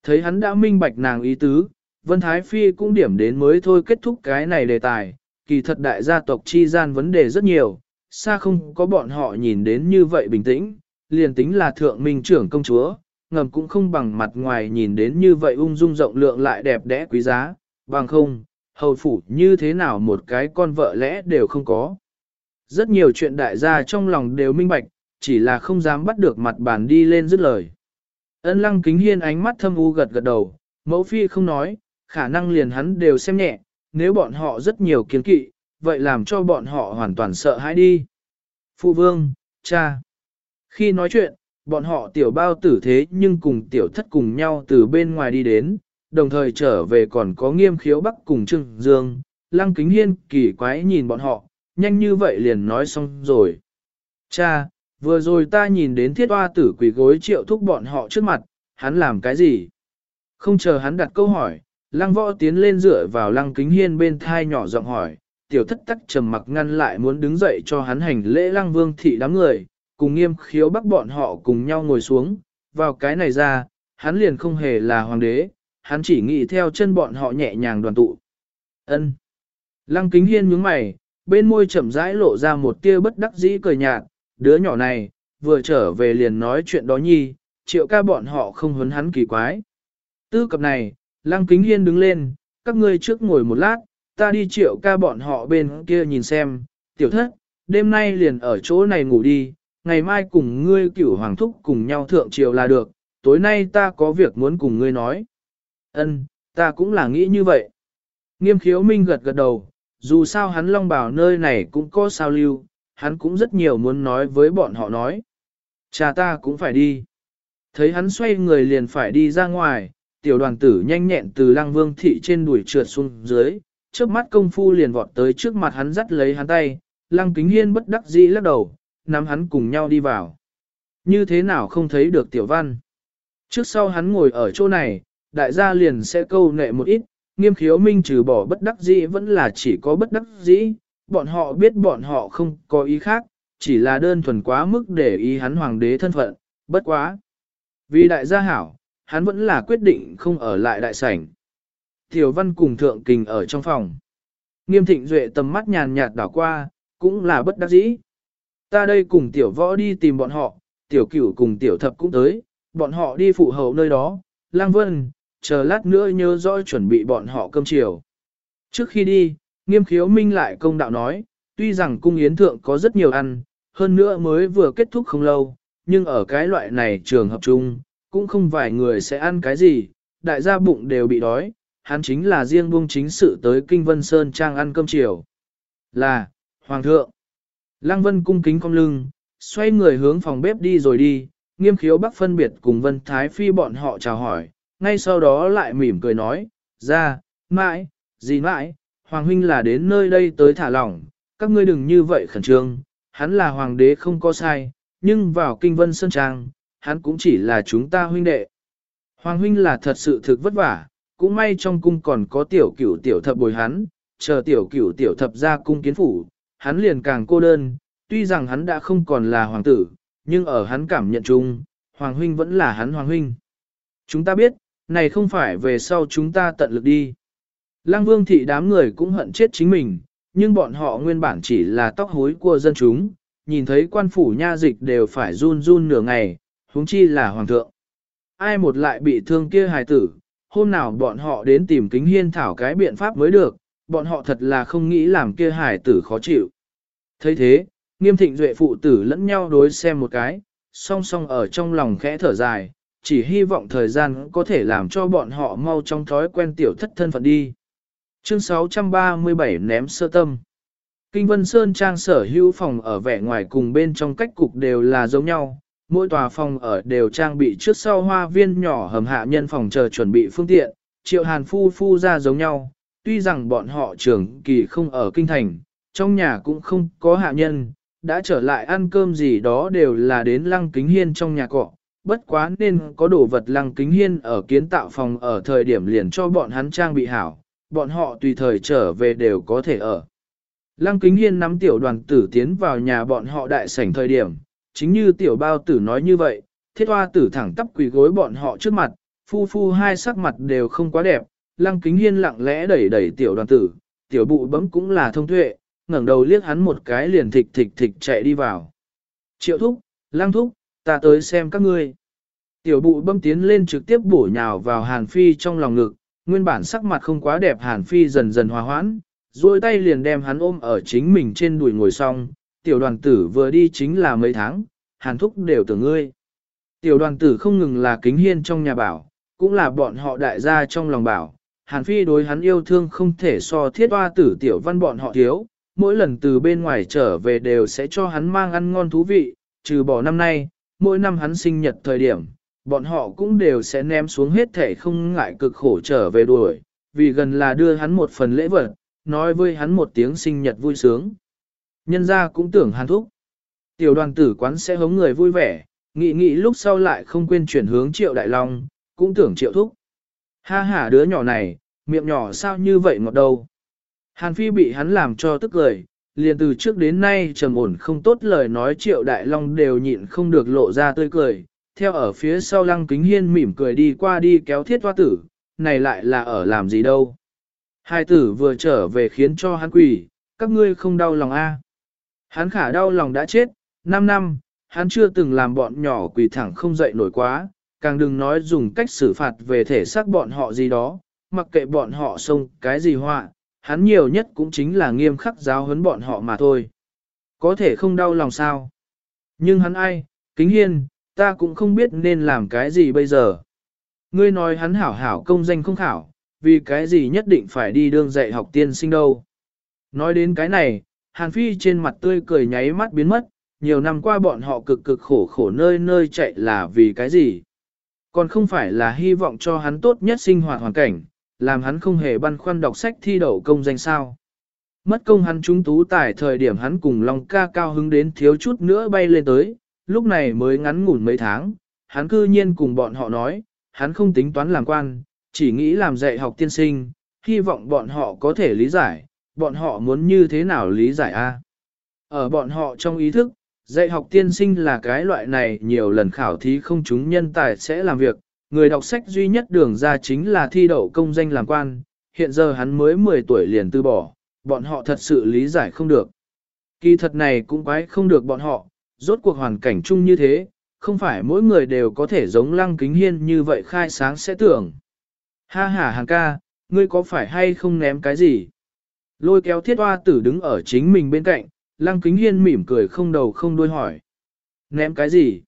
Thấy hắn đã minh bạch nàng ý tứ, Vân Thái Phi cũng điểm đến mới thôi kết thúc cái này đề tài, kỳ thật đại gia tộc chi gian vấn đề rất nhiều, xa không có bọn họ nhìn đến như vậy bình tĩnh, liền tính là thượng minh trưởng công chúa, ngầm cũng không bằng mặt ngoài nhìn đến như vậy ung dung rộng lượng lại đẹp đẽ quý giá, bằng không, hầu phủ như thế nào một cái con vợ lẽ đều không có. Rất nhiều chuyện đại gia trong lòng đều minh bạch, chỉ là không dám bắt được mặt bàn đi lên dứt lời. Ân lăng kính hiên ánh mắt thâm u gật gật đầu, mẫu phi không nói, khả năng liền hắn đều xem nhẹ, nếu bọn họ rất nhiều kiến kỵ, vậy làm cho bọn họ hoàn toàn sợ hãi đi. Phụ vương, cha. Khi nói chuyện, bọn họ tiểu bao tử thế nhưng cùng tiểu thất cùng nhau từ bên ngoài đi đến, đồng thời trở về còn có nghiêm khiếu bắc cùng trưng dương, lăng kính hiên kỳ quái nhìn bọn họ, nhanh như vậy liền nói xong rồi. Cha, vừa rồi ta nhìn đến thiết hoa tử quỷ gối triệu thúc bọn họ trước mặt, hắn làm cái gì? Không chờ hắn đặt câu hỏi, lăng võ tiến lên dựa vào lăng kính hiên bên thai nhỏ giọng hỏi, tiểu thất tắc trầm mặc ngăn lại muốn đứng dậy cho hắn hành lễ lăng vương thị đám người, cùng nghiêm khiếu bắc bọn họ cùng nhau ngồi xuống, vào cái này ra, hắn liền không hề là hoàng đế, hắn chỉ nghĩ theo chân bọn họ nhẹ nhàng đoàn tụ. Ân. Lăng kính hiên nhướng mày, bên môi chậm rãi lộ ra một tia bất đắc dĩ cười nhạt, đứa nhỏ này, vừa trở về liền nói chuyện đó nhi, triệu ca bọn họ không huấn hắn kỳ quái. Tư cập này, lăng kính hiên đứng lên, các ngươi trước ngồi một lát, ta đi triệu ca bọn họ bên kia nhìn xem, tiểu thất, đêm nay liền ở chỗ này ngủ đi, ngày mai cùng ngươi cửu hoàng thúc cùng nhau thượng triều là được, tối nay ta có việc muốn cùng ngươi nói. Ân, ta cũng là nghĩ như vậy. Nghiêm khiếu minh gật gật đầu, dù sao hắn long bảo nơi này cũng có sao lưu, hắn cũng rất nhiều muốn nói với bọn họ nói. Cha ta cũng phải đi. Thấy hắn xoay người liền phải đi ra ngoài, tiểu đoàn tử nhanh nhẹn từ lăng vương thị trên đuổi trượt xuống dưới, trước mắt công phu liền vọt tới trước mặt hắn dắt lấy hắn tay, lăng kính hiên bất đắc dĩ lắc đầu, nắm hắn cùng nhau đi vào. Như thế nào không thấy được tiểu văn? Trước sau hắn ngồi ở chỗ này, đại gia liền sẽ câu nệ một ít, nghiêm khiếu minh trừ bỏ bất đắc dĩ vẫn là chỉ có bất đắc dĩ, bọn họ biết bọn họ không có ý khác, chỉ là đơn thuần quá mức để ý hắn hoàng đế thân phận, bất quá. Vì đại gia hảo, hắn vẫn là quyết định không ở lại đại sảnh. Tiểu văn cùng thượng kình ở trong phòng. Nghiêm thịnh duệ tầm mắt nhàn nhạt đảo qua, cũng là bất đắc dĩ. Ta đây cùng tiểu võ đi tìm bọn họ, tiểu cửu cùng tiểu thập cũng tới, bọn họ đi phụ hậu nơi đó, lang vân, chờ lát nữa nhớ rõ chuẩn bị bọn họ cơm chiều. Trước khi đi, nghiêm khiếu minh lại công đạo nói, tuy rằng cung yến thượng có rất nhiều ăn, hơn nữa mới vừa kết thúc không lâu, nhưng ở cái loại này trường hợp chung, cũng không vài người sẽ ăn cái gì, đại gia bụng đều bị đói, hắn chính là riêng buông chính sự tới Kinh Vân Sơn Trang ăn cơm chiều. Là, Hoàng thượng. Lăng Vân cung kính cong lưng, xoay người hướng phòng bếp đi rồi đi, nghiêm khiếu bắc phân biệt cùng Vân Thái Phi bọn họ chào hỏi, ngay sau đó lại mỉm cười nói, ra, mãi, gì mãi, Hoàng huynh là đến nơi đây tới thả lỏng, các ngươi đừng như vậy khẩn trương, hắn là Hoàng đế không có sai, nhưng vào kinh vân sơn trang, hắn cũng chỉ là chúng ta huynh đệ. Hoàng huynh là thật sự thực vất vả, cũng may trong cung còn có tiểu cửu tiểu thập bồi hắn, chờ tiểu cửu tiểu thập ra cung kiến phủ, hắn liền càng cô đơn, tuy rằng hắn đã không còn là hoàng tử, nhưng ở hắn cảm nhận chung, hoàng huynh vẫn là hắn hoàng huynh. Chúng ta biết, này không phải về sau chúng ta tận lực đi. Lăng vương thị đám người cũng hận chết chính mình, nhưng bọn họ nguyên bản chỉ là tóc hối của dân chúng, nhìn thấy quan phủ nha dịch đều phải run run nửa ngày, huống chi là hoàng thượng. Ai một lại bị thương kia hài tử, hôm nào bọn họ đến tìm kính hiên thảo cái biện pháp mới được, bọn họ thật là không nghĩ làm kia hài tử khó chịu. thấy thế, nghiêm thịnh duệ phụ tử lẫn nhau đối xem một cái, song song ở trong lòng khẽ thở dài, chỉ hy vọng thời gian có thể làm cho bọn họ mau trong thói quen tiểu thất thân phận đi. Chương 637 ném sơ tâm. Kinh Vân Sơn trang sở hữu phòng ở vẻ ngoài cùng bên trong cách cục đều là giống nhau, mỗi tòa phòng ở đều trang bị trước sau hoa viên nhỏ hầm hạ nhân phòng chờ chuẩn bị phương tiện, triệu hàn phu phu ra giống nhau, tuy rằng bọn họ trưởng kỳ không ở kinh thành, trong nhà cũng không có hạ nhân, đã trở lại ăn cơm gì đó đều là đến lăng kính hiên trong nhà cọ, bất quá nên có đồ vật lăng kính hiên ở kiến tạo phòng ở thời điểm liền cho bọn hắn trang bị hảo, bọn họ tùy thời trở về đều có thể ở. Lăng kính hiên nắm tiểu đoàn tử tiến vào nhà bọn họ đại sảnh thời điểm, chính như tiểu bao tử nói như vậy, thiết hoa tử thẳng tắp quỳ gối bọn họ trước mặt, phu phu hai sắc mặt đều không quá đẹp, lăng kính hiên lặng lẽ đẩy đẩy tiểu đoàn tử, tiểu bụ bấm cũng là thông tuệ, ngẩng đầu liếc hắn một cái liền thịch thịch thịch chạy đi vào. Triệu thúc, lăng thúc, ta tới xem các ngươi. Tiểu bụ bấm tiến lên trực tiếp bổ nhào vào Hàn Phi trong lòng ngực, nguyên bản sắc mặt không quá đẹp Hàn Phi dần dần hòa hoãn, duỗi tay liền đem hắn ôm ở chính mình trên đùi ngồi xong, tiểu đoàn tử vừa đi chính là mấy tháng, Hàn thúc đều tưởng ngươi. Tiểu đoàn tử không ngừng là kính hiên trong nhà bảo, cũng là bọn họ đại gia trong lòng bảo, Hàn Phi đối hắn yêu thương không thể so thiết hoa tử tiểu văn bọn họ thiếu, mỗi lần từ bên ngoài trở về đều sẽ cho hắn mang ăn ngon thú vị, trừ bỏ năm nay, mỗi năm hắn sinh nhật thời điểm, bọn họ cũng đều sẽ ném xuống hết thể không ngại cực khổ trở về đuổi, vì gần là đưa hắn một phần lễ vật, nói với hắn một tiếng sinh nhật vui sướng. Nhân ra cũng tưởng hàn thúc. Tiểu đoàn tử quán sẽ hống người vui vẻ, nghĩ nghĩ lúc sau lại không quên chuyển hướng triệu đại long, cũng tưởng triệu thúc. Ha ha đứa nhỏ này, miệng nhỏ sao như vậy ngọt đâu. Hàn Phi bị hắn làm cho tức cười, liền từ trước đến nay trầm ổn không tốt lời nói triệu đại long đều nhịn không được lộ ra tươi cười, theo ở phía sau lăng kính hiên mỉm cười đi qua đi kéo thiết hoa tử, này lại là ở làm gì đâu. Hai tử vừa trở về khiến cho hắn quỷ, các ngươi không đau lòng a? Hắn khả đau lòng đã chết, 5 năm, hắn chưa từng làm bọn nhỏ quỷ thẳng không dậy nổi quá, càng đừng nói dùng cách xử phạt về thể xác bọn họ gì đó, mặc kệ bọn họ xông cái gì họa, hắn nhiều nhất cũng chính là nghiêm khắc giáo huấn bọn họ mà thôi. Có thể không đau lòng sao? Nhưng hắn ai, kính hiên, ta cũng không biết nên làm cái gì bây giờ. Ngươi nói hắn hảo hảo công danh không khảo, vì cái gì nhất định phải đi đương dạy học tiên sinh đâu. Nói đến cái này, Hàn Phi trên mặt tươi cười nháy mắt biến mất, nhiều năm qua bọn họ cực cực khổ khổ nơi nơi chạy là vì cái gì. Còn không phải là hy vọng cho hắn tốt nhất sinh hoạt hoàn cảnh, làm hắn không hề băn khoăn đọc sách thi đậu công danh sao. Mất công hắn trúng tú tại thời điểm hắn cùng Long ca cao hứng đến thiếu chút nữa bay lên tới, lúc này mới ngắn ngủn mấy tháng, hắn cư nhiên cùng bọn họ nói, hắn không tính toán làm quan, chỉ nghĩ làm dạy học tiên sinh, hy vọng bọn họ có thể lý giải, bọn họ muốn như thế nào lý giải a? Ở bọn họ trong ý thức, dạy học tiên sinh là cái loại này nhiều lần khảo thí không chúng nhân tài sẽ làm việc, người đọc sách duy nhất đường ra chính là thi đậu công danh làm quan, hiện giờ hắn mới 10 tuổi liền từ bỏ, bọn họ thật sự lý giải không được. Kỳ thật này cũng quái không được bọn họ, rốt cuộc hoàn cảnh chung như thế, không phải mỗi người đều có thể giống lăng kính hiên như vậy khai sáng sẽ tưởng. Ha ha hàng ca, ngươi có phải hay không ném cái gì? Lôi kéo thiết hoa tử đứng ở chính mình bên cạnh, lăng kính hiên mỉm cười không đầu không đuôi hỏi. Ném cái gì?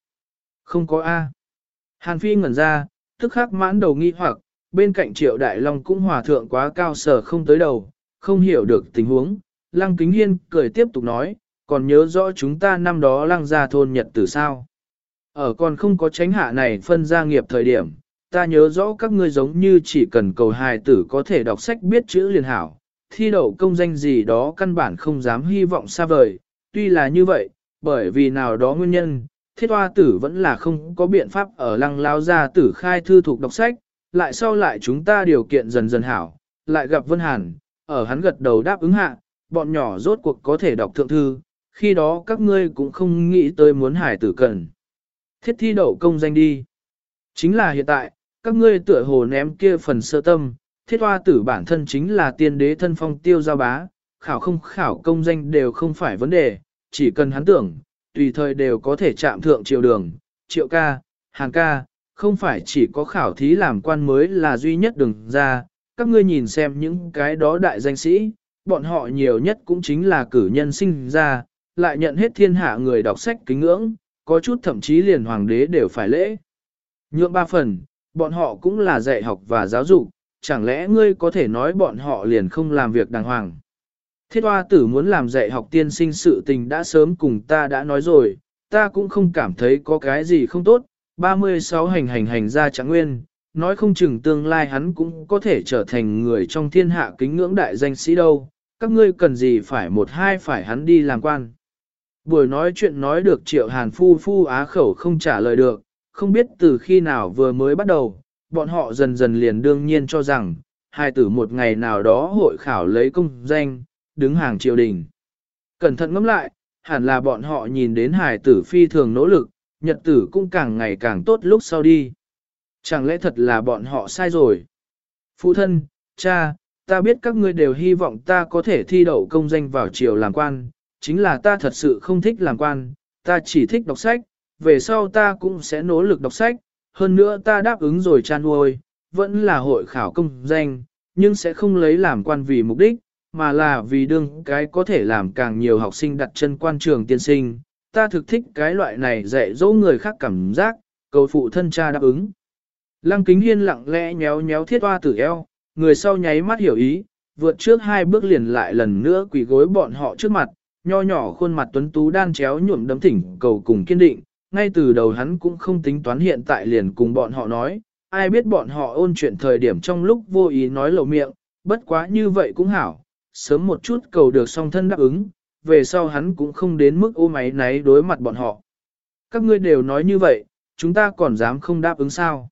Không có A. Hàn Phi ngẩn ra, tức khắc mãn đầu nghi hoặc, bên cạnh triệu đại long cũng hòa thượng quá cao sở không tới đầu, không hiểu được tình huống. Lăng kính hiên cười tiếp tục nói, còn nhớ rõ chúng ta năm đó lăng ra thôn nhật từ sao. Ở còn không có tránh hạ này phân gia nghiệp thời điểm, ta nhớ rõ các ngươi giống như chỉ cần cầu hài tử có thể đọc sách biết chữ liền hảo, thi đậu công danh gì đó căn bản không dám hy vọng xa vời, tuy là như vậy, bởi vì nào đó nguyên nhân, thiết hoa tử vẫn là không có biện pháp ở lăng lao gia tử khai thư thuộc đọc sách, lại sau lại chúng ta điều kiện dần dần hảo, lại gặp Vân Hàn, ở hắn gật đầu đáp ứng hạ, bọn nhỏ rốt cuộc có thể đọc thượng thư, khi đó các ngươi cũng không nghĩ tới muốn hải tử cần. Thiết thi đậu công danh đi. Chính là hiện tại, các ngươi tựa hồ ném kia phần sơ tâm, thiết hoa tử bản thân chính là tiên đế thân phong tiêu giao bá, khảo không khảo công danh đều không phải vấn đề, chỉ cần hắn tưởng, tùy thời đều có thể chạm thượng triều đường, triệu ca, hàng ca, không phải chỉ có khảo thí làm quan mới là duy nhất đường ra, các ngươi nhìn xem những cái đó đại danh sĩ, bọn họ nhiều nhất cũng chính là cử nhân sinh ra, lại nhận hết thiên hạ người đọc sách kính ngưỡng, có chút thậm chí liền hoàng đế đều phải lễ. Nhượng ba phần, bọn họ cũng là dạy học và giáo dục, chẳng lẽ ngươi có thể nói bọn họ liền không làm việc đàng hoàng. Thiết hoa tử muốn làm dạy học tiên sinh sự tình đã sớm cùng ta đã nói rồi, ta cũng không cảm thấy có cái gì không tốt, 36 hành hành hành ra trạng nguyên, nói không chừng tương lai hắn cũng có thể trở thành người trong thiên hạ kính ngưỡng đại danh sĩ đâu, các ngươi cần gì phải một hai phải hắn đi làm quan. Buổi nói chuyện nói được triệu hàn phu phu á khẩu không trả lời được, không biết từ khi nào vừa mới bắt đầu, bọn họ dần dần liền đương nhiên cho rằng, hai tử một ngày nào đó hội khảo lấy công danh, đứng hàng triều đình. Cẩn thận ngẫm lại, hẳn là bọn họ nhìn đến hài tử phi thường nỗ lực, nhật tử cũng càng ngày càng tốt lúc sau đi. Chẳng lẽ thật là bọn họ sai rồi? Phụ thân, cha, ta biết các ngươi đều hy vọng ta có thể thi đậu công danh vào triều làm quan, chính là ta thật sự không thích làm quan, ta chỉ thích đọc sách, về sau ta cũng sẽ nỗ lực đọc sách, hơn nữa ta đáp ứng rồi chan nuôi, vẫn là hội khảo công danh, nhưng sẽ không lấy làm quan vì mục đích, mà là vì đương cái có thể làm càng nhiều học sinh đặt chân quan trường tiên sinh. Ta thực thích cái loại này dạy dỗ người khác cảm giác, cầu phụ thân cha đáp ứng. Lăng kính hiên lặng lẽ nhéo nhéo thiết hoa tử eo, người sau nháy mắt hiểu ý, vượt trước hai bước liền lại lần nữa quỳ gối bọn họ trước mặt, nho nhỏ khuôn mặt tuấn tú đan chéo nhuộm đấm thỉnh cầu cùng kiên định, ngay từ đầu hắn cũng không tính toán hiện tại liền cùng bọn họ nói, ai biết bọn họ ôn chuyện thời điểm trong lúc vô ý nói lầu miệng, bất quá như vậy cũng hảo, sớm một chút cầu được song thân đáp ứng, về sau hắn cũng không đến mức ô máy náy đối mặt bọn họ. Các ngươi đều nói như vậy, chúng ta còn dám không đáp ứng sao.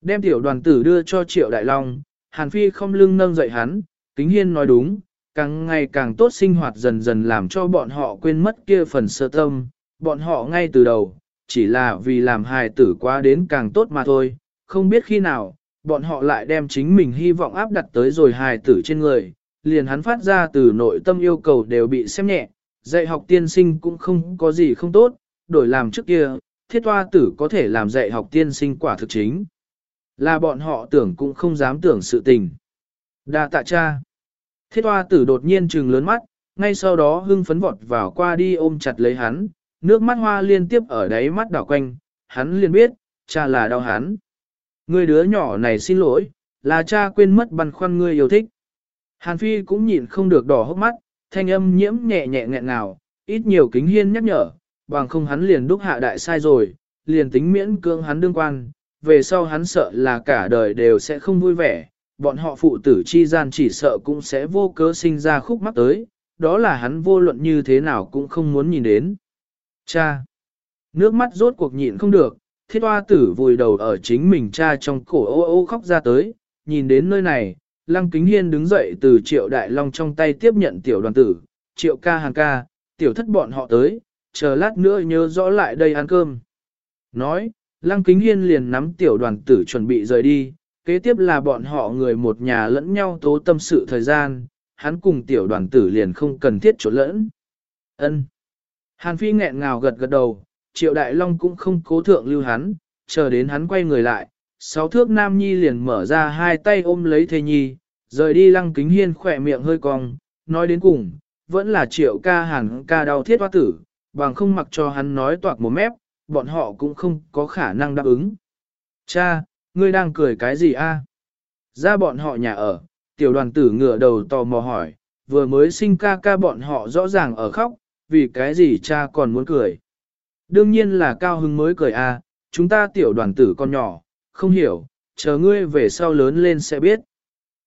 Đem tiểu đoàn tử đưa cho triệu đại long, Hàn Phi không lưng nâng dậy hắn, kính hiên nói đúng, càng ngày càng tốt sinh hoạt dần dần làm cho bọn họ quên mất kia phần sơ tâm, bọn họ ngay từ đầu, chỉ là vì làm hài tử quá đến càng tốt mà thôi, không biết khi nào, bọn họ lại đem chính mình hy vọng áp đặt tới rồi hài tử trên người, liền hắn phát ra từ nội tâm yêu cầu đều bị xem nhẹ, dạy học tiên sinh cũng không có gì không tốt, đổi làm trước kia, thiết toa tử có thể làm dạy học tiên sinh quả thực chính. Là bọn họ tưởng cũng không dám tưởng sự tình. Đa tạ cha. Thiết hoa tử đột nhiên trừng lớn mắt, ngay sau đó hưng phấn vọt vào qua đi ôm chặt lấy hắn, nước mắt hoa liên tiếp ở đáy mắt đảo quanh, hắn liền biết, cha là đau hắn. Người đứa nhỏ này xin lỗi, là cha quên mất băn khoăn ngươi yêu thích. Hàn Phi cũng nhịn không được đỏ hốc mắt, thanh âm nhiễm nhẹ nhẹ nghẹn nào, ít nhiều kính hiên nhắc nhở, bằng không hắn liền đúc hạ đại sai rồi, liền tính miễn cưỡng hắn đương quan, về sau hắn sợ là cả đời đều sẽ không vui vẻ, bọn họ phụ tử chi gian chỉ sợ cũng sẽ vô cớ sinh ra khúc mắc tới, đó là hắn vô luận như thế nào cũng không muốn nhìn đến. Cha! Nước mắt rốt cuộc nhịn không được, thiết hoa tử vùi đầu ở chính mình cha trong cổ ô ô khóc ra tới, nhìn đến nơi này, lăng kính hiên đứng dậy từ triệu đại long trong tay tiếp nhận tiểu đoàn tử, triệu ca hàng ca, tiểu thất bọn họ tới, chờ lát nữa nhớ rõ lại đây ăn cơm. Nói, lăng kính hiên liền nắm tiểu đoàn tử chuẩn bị rời đi, kế tiếp là bọn họ người một nhà lẫn nhau tố tâm sự thời gian, hắn cùng tiểu đoàn tử liền không cần thiết chỗ lẫn. ân Hàn Phi nghẹn ngào gật gật đầu, triệu đại long cũng không cố thượng lưu hắn, chờ đến hắn quay người lại, sáu thước nam nhi liền mở ra hai tay ôm lấy thê nhi, rời đi lăng kính hiên khỏe miệng hơi cong, nói đến cùng, vẫn là triệu ca hàn ca đau thiết hoa tử, bằng không mặc cho hắn nói toạc một mép, bọn họ cũng không có khả năng đáp ứng. Cha, ngươi đang cười cái gì a? Ra bọn họ nhà ở, tiểu đoàn tử ngửa đầu tò mò hỏi, vừa mới sinh ca ca bọn họ rõ ràng ở khóc, vì cái gì cha còn muốn cười. Đương nhiên là cao hưng mới cười a, chúng ta tiểu đoàn tử con nhỏ, không hiểu, chờ ngươi về sau lớn lên sẽ biết.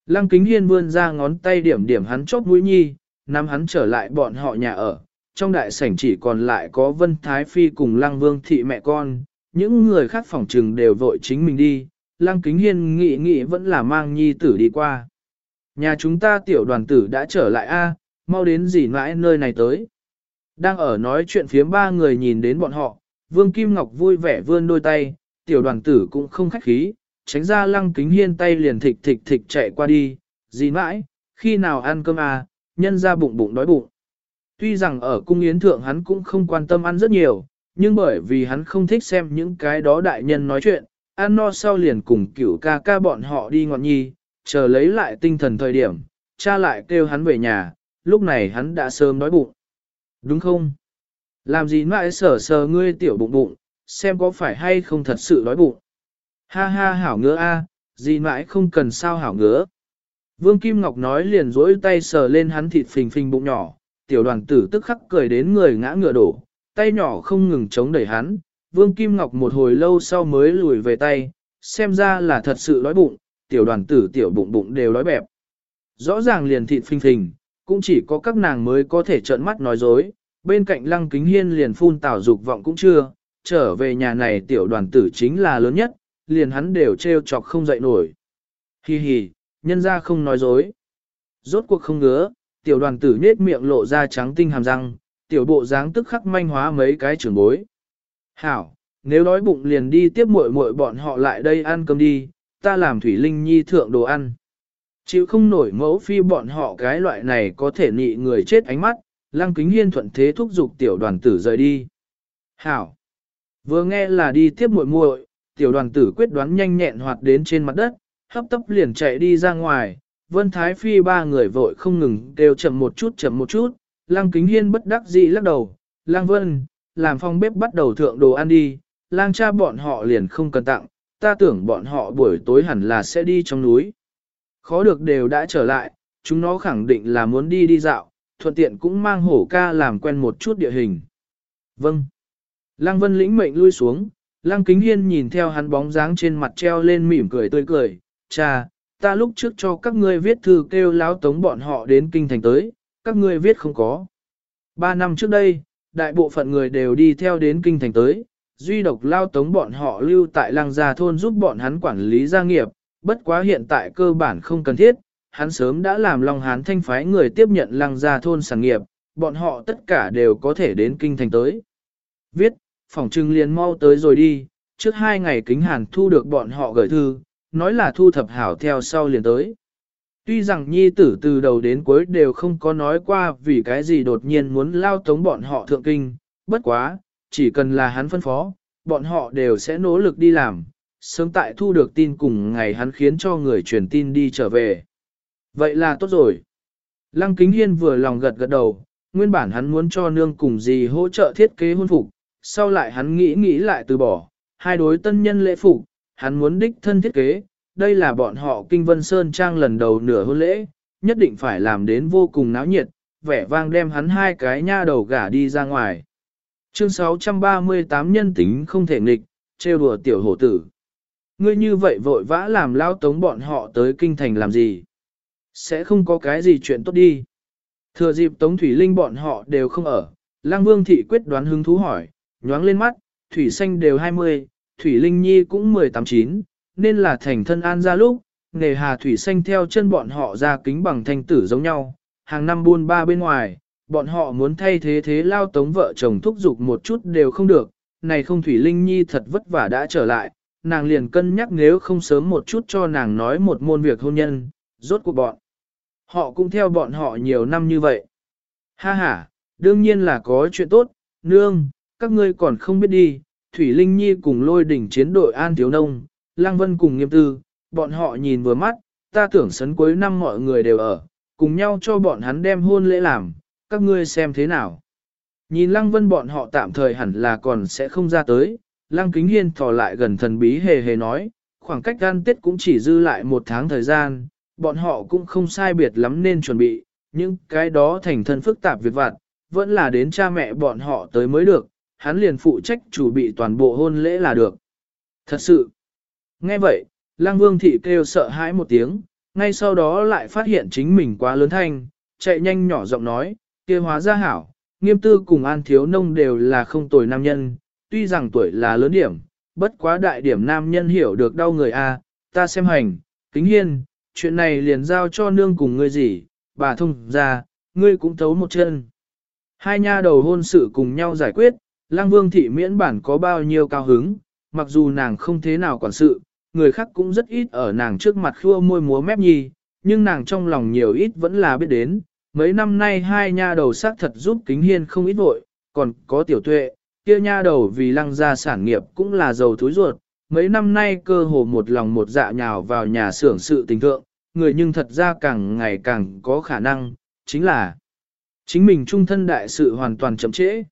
Lăng kính hiên vươn ra ngón tay điểm điểm hắn chóp mũi nhi, nắm hắn trở lại bọn họ nhà ở. Trong đại sảnh chỉ còn lại có Vân Thái Phi cùng Lăng Vương thị mẹ con, những người khác phòng trừng đều vội chính mình đi. Lăng kính hiên nghĩ nghĩ vẫn là mang nhi tử đi qua. Nhà chúng ta tiểu đoàn tử đã trở lại a, mau đến gì mãi nơi này tới. Đang ở nói chuyện phía ba người nhìn đến bọn họ, Vương Kim Ngọc vui vẻ vươn đôi tay, tiểu đoàn tử cũng không khách khí, tránh ra lăng kính hiên tay liền thịch thịch thịch chạy qua đi, gì mãi, khi nào ăn cơm à, nhân ra bụng bụng đói bụng. Tuy rằng ở cung yến thượng hắn cũng không quan tâm ăn rất nhiều, nhưng bởi vì hắn không thích xem những cái đó đại nhân nói chuyện, ăn no sau liền cùng cửu ca ca bọn họ đi ngọn nhi, chờ lấy lại tinh thần thời điểm, cha lại kêu hắn về nhà, lúc này hắn đã sớm đói bụng. Đúng không? Làm gì mãi sở sờ ngươi tiểu bụng bụng, xem có phải hay không thật sự đói bụng. Ha ha hảo ngứa a, gì mãi không cần sao hảo ngứa. Vương Kim Ngọc nói liền rỗi tay sờ lên hắn thịt phình phình bụng nhỏ, tiểu đoàn tử tức khắc cười đến người ngã ngựa đổ, tay nhỏ không ngừng chống đẩy hắn. Vương Kim Ngọc một hồi lâu sau mới lùi về tay, xem ra là thật sự đói bụng, tiểu đoàn tử tiểu bụng bụng đều đói bẹp. Rõ ràng liền thịt phình phình, cũng chỉ có các nàng mới có thể trợn mắt nói dối, bên cạnh lăng kính hiên liền phun tảo dục vọng cũng chưa, trở về nhà này tiểu đoàn tử chính là lớn nhất, liền hắn đều treo chọc không dậy nổi. Hi hi, nhân ra không nói dối. Rốt cuộc không ngứa, tiểu đoàn tử nết miệng lộ ra trắng tinh hàm răng, tiểu bộ dáng tức khắc manh hóa mấy cái trưởng bối. Hảo, nếu đói bụng liền đi tiếp muội muội bọn họ lại đây ăn cơm đi, ta làm Thủy Linh Nhi thượng đồ ăn. Chịu không nổi mẫu phi bọn họ cái loại này có thể nị người chết ánh mắt, lăng kính hiên thuận thế thúc giục tiểu đoàn tử rời đi. Hảo! Vừa nghe là đi tiếp muội muội, tiểu đoàn tử quyết đoán nhanh nhẹn hoạt đến trên mặt đất, hấp tấp liền chạy đi ra ngoài, vân thái phi ba người vội không ngừng đều chậm một chút chậm một chút, lăng kính hiên bất đắc dĩ lắc đầu, lăng vân, làm phong bếp bắt đầu thượng đồ ăn đi, lang cha bọn họ liền không cần tặng, ta tưởng bọn họ buổi tối hẳn là sẽ đi trong núi. Khó được đều đã trở lại, chúng nó khẳng định là muốn đi đi dạo, thuận tiện cũng mang hổ ca làm quen một chút địa hình. Vâng. Lăng Vân lĩnh mệnh lui xuống, Lăng Kính Hiên nhìn theo hắn bóng dáng trên mặt treo lên mỉm cười tươi cười, cha, ta lúc trước cho các ngươi viết thư kêu láo tống bọn họ đến kinh thành tới, các ngươi viết không có. Ba năm trước đây, đại bộ phận người đều đi theo đến kinh thành tới, duy độc lao tống bọn họ lưu tại lăng gia thôn giúp bọn hắn quản lý gia nghiệp, bất quá hiện tại cơ bản không cần thiết, hắn sớm đã làm Long Hán thanh phái người tiếp nhận lăng gia thôn sản nghiệp, bọn họ tất cả đều có thể đến kinh thành tới. Viết, phòng trưng liền mau tới rồi đi, trước hai ngày kính hàn thu được bọn họ gửi thư, nói là thu thập hảo theo sau liền tới. Tuy rằng nhi tử từ đầu đến cuối đều không có nói qua vì cái gì đột nhiên muốn lao tống bọn họ thượng kinh, bất quá, chỉ cần là hắn phân phó, bọn họ đều sẽ nỗ lực đi làm, sớm tại thu được tin cùng ngày hắn khiến cho người truyền tin đi trở về. Vậy là tốt rồi. Lăng Kính Hiên vừa lòng gật gật đầu, nguyên bản hắn muốn cho nương cùng gì hỗ trợ thiết kế hôn phục, sau lại hắn nghĩ nghĩ lại từ bỏ, hai đối tân nhân lễ phục, hắn muốn đích thân thiết kế, đây là bọn họ Kinh Vân Sơn Trang lần đầu nửa hôn lễ, nhất định phải làm đến vô cùng náo nhiệt, vẻ vang đem hắn hai cái nha đầu gả đi ra ngoài. Chương 638 nhân tính không thể nghịch, trêu đùa tiểu hổ tử. Ngươi như vậy vội vã làm lao tống bọn họ tới kinh thành làm gì? Sẽ không có cái gì chuyện tốt đi. Thừa dịp tống thủy linh bọn họ đều không ở, lang vương thị quyết đoán hứng thú hỏi, nhoáng lên mắt, thủy xanh đều 20, thủy linh nhi cũng 18-9, nên là thành thân an ra lúc, nề hà thủy xanh theo chân bọn họ ra kính bằng thanh tử giống nhau, hàng năm buôn ba bên ngoài, bọn họ muốn thay thế thế lao tống vợ chồng thúc giục một chút đều không được, này không thủy linh nhi thật vất vả đã trở lại, nàng liền cân nhắc nếu không sớm một chút cho nàng nói một môn việc hôn nhân, rốt cuộc bọn. Họ cũng theo bọn họ nhiều năm như vậy. Ha ha, đương nhiên là có chuyện tốt, nương, các ngươi còn không biết đi, Thủy Linh Nhi cùng lôi đỉnh chiến đội An Thiếu Nông, Lang Vân cùng nghiêm tư, bọn họ nhìn vừa mắt, ta tưởng sấn cuối năm mọi người đều ở, cùng nhau cho bọn hắn đem hôn lễ làm, các ngươi xem thế nào. Nhìn Lăng Vân bọn họ tạm thời hẳn là còn sẽ không ra tới, Lăng Kính Hiên thò lại gần thần bí hề hề nói, khoảng cách gan tết cũng chỉ dư lại một tháng thời gian, bọn họ cũng không sai biệt lắm nên chuẩn bị, nhưng cái đó thành thân phức tạp việc vặt, vẫn là đến cha mẹ bọn họ tới mới được, hắn liền phụ trách chủ bị toàn bộ hôn lễ là được. Thật sự, nghe vậy, Lăng Vương Thị kêu sợ hãi một tiếng, ngay sau đó lại phát hiện chính mình quá lớn thanh, chạy nhanh nhỏ giọng nói, kia hóa ra hảo, nghiêm tư cùng an thiếu nông đều là không tuổi nam nhân, tuy rằng tuổi là lớn điểm, bất quá đại điểm nam nhân hiểu được đau người a, ta xem hành, kính hiên, chuyện này liền giao cho nương cùng ngươi gì, bà thông ra, ngươi cũng thấu một chân. Hai nha đầu hôn sự cùng nhau giải quyết, lang vương thị miễn bản có bao nhiêu cao hứng, mặc dù nàng không thế nào quản sự, người khác cũng rất ít ở nàng trước mặt khua môi múa mép nhi, nhưng nàng trong lòng nhiều ít vẫn là biết đến, mấy năm nay hai nha đầu xác thật giúp kính hiên không ít vội, còn có tiểu tuệ, kia nha đầu vì lăng gia sản nghiệp cũng là giàu thúi ruột, mấy năm nay cơ hồ một lòng một dạ nhào vào nhà xưởng sự tình thượng, người nhưng thật ra càng ngày càng có khả năng, chính là chính mình trung thân đại sự hoàn toàn chậm trễ.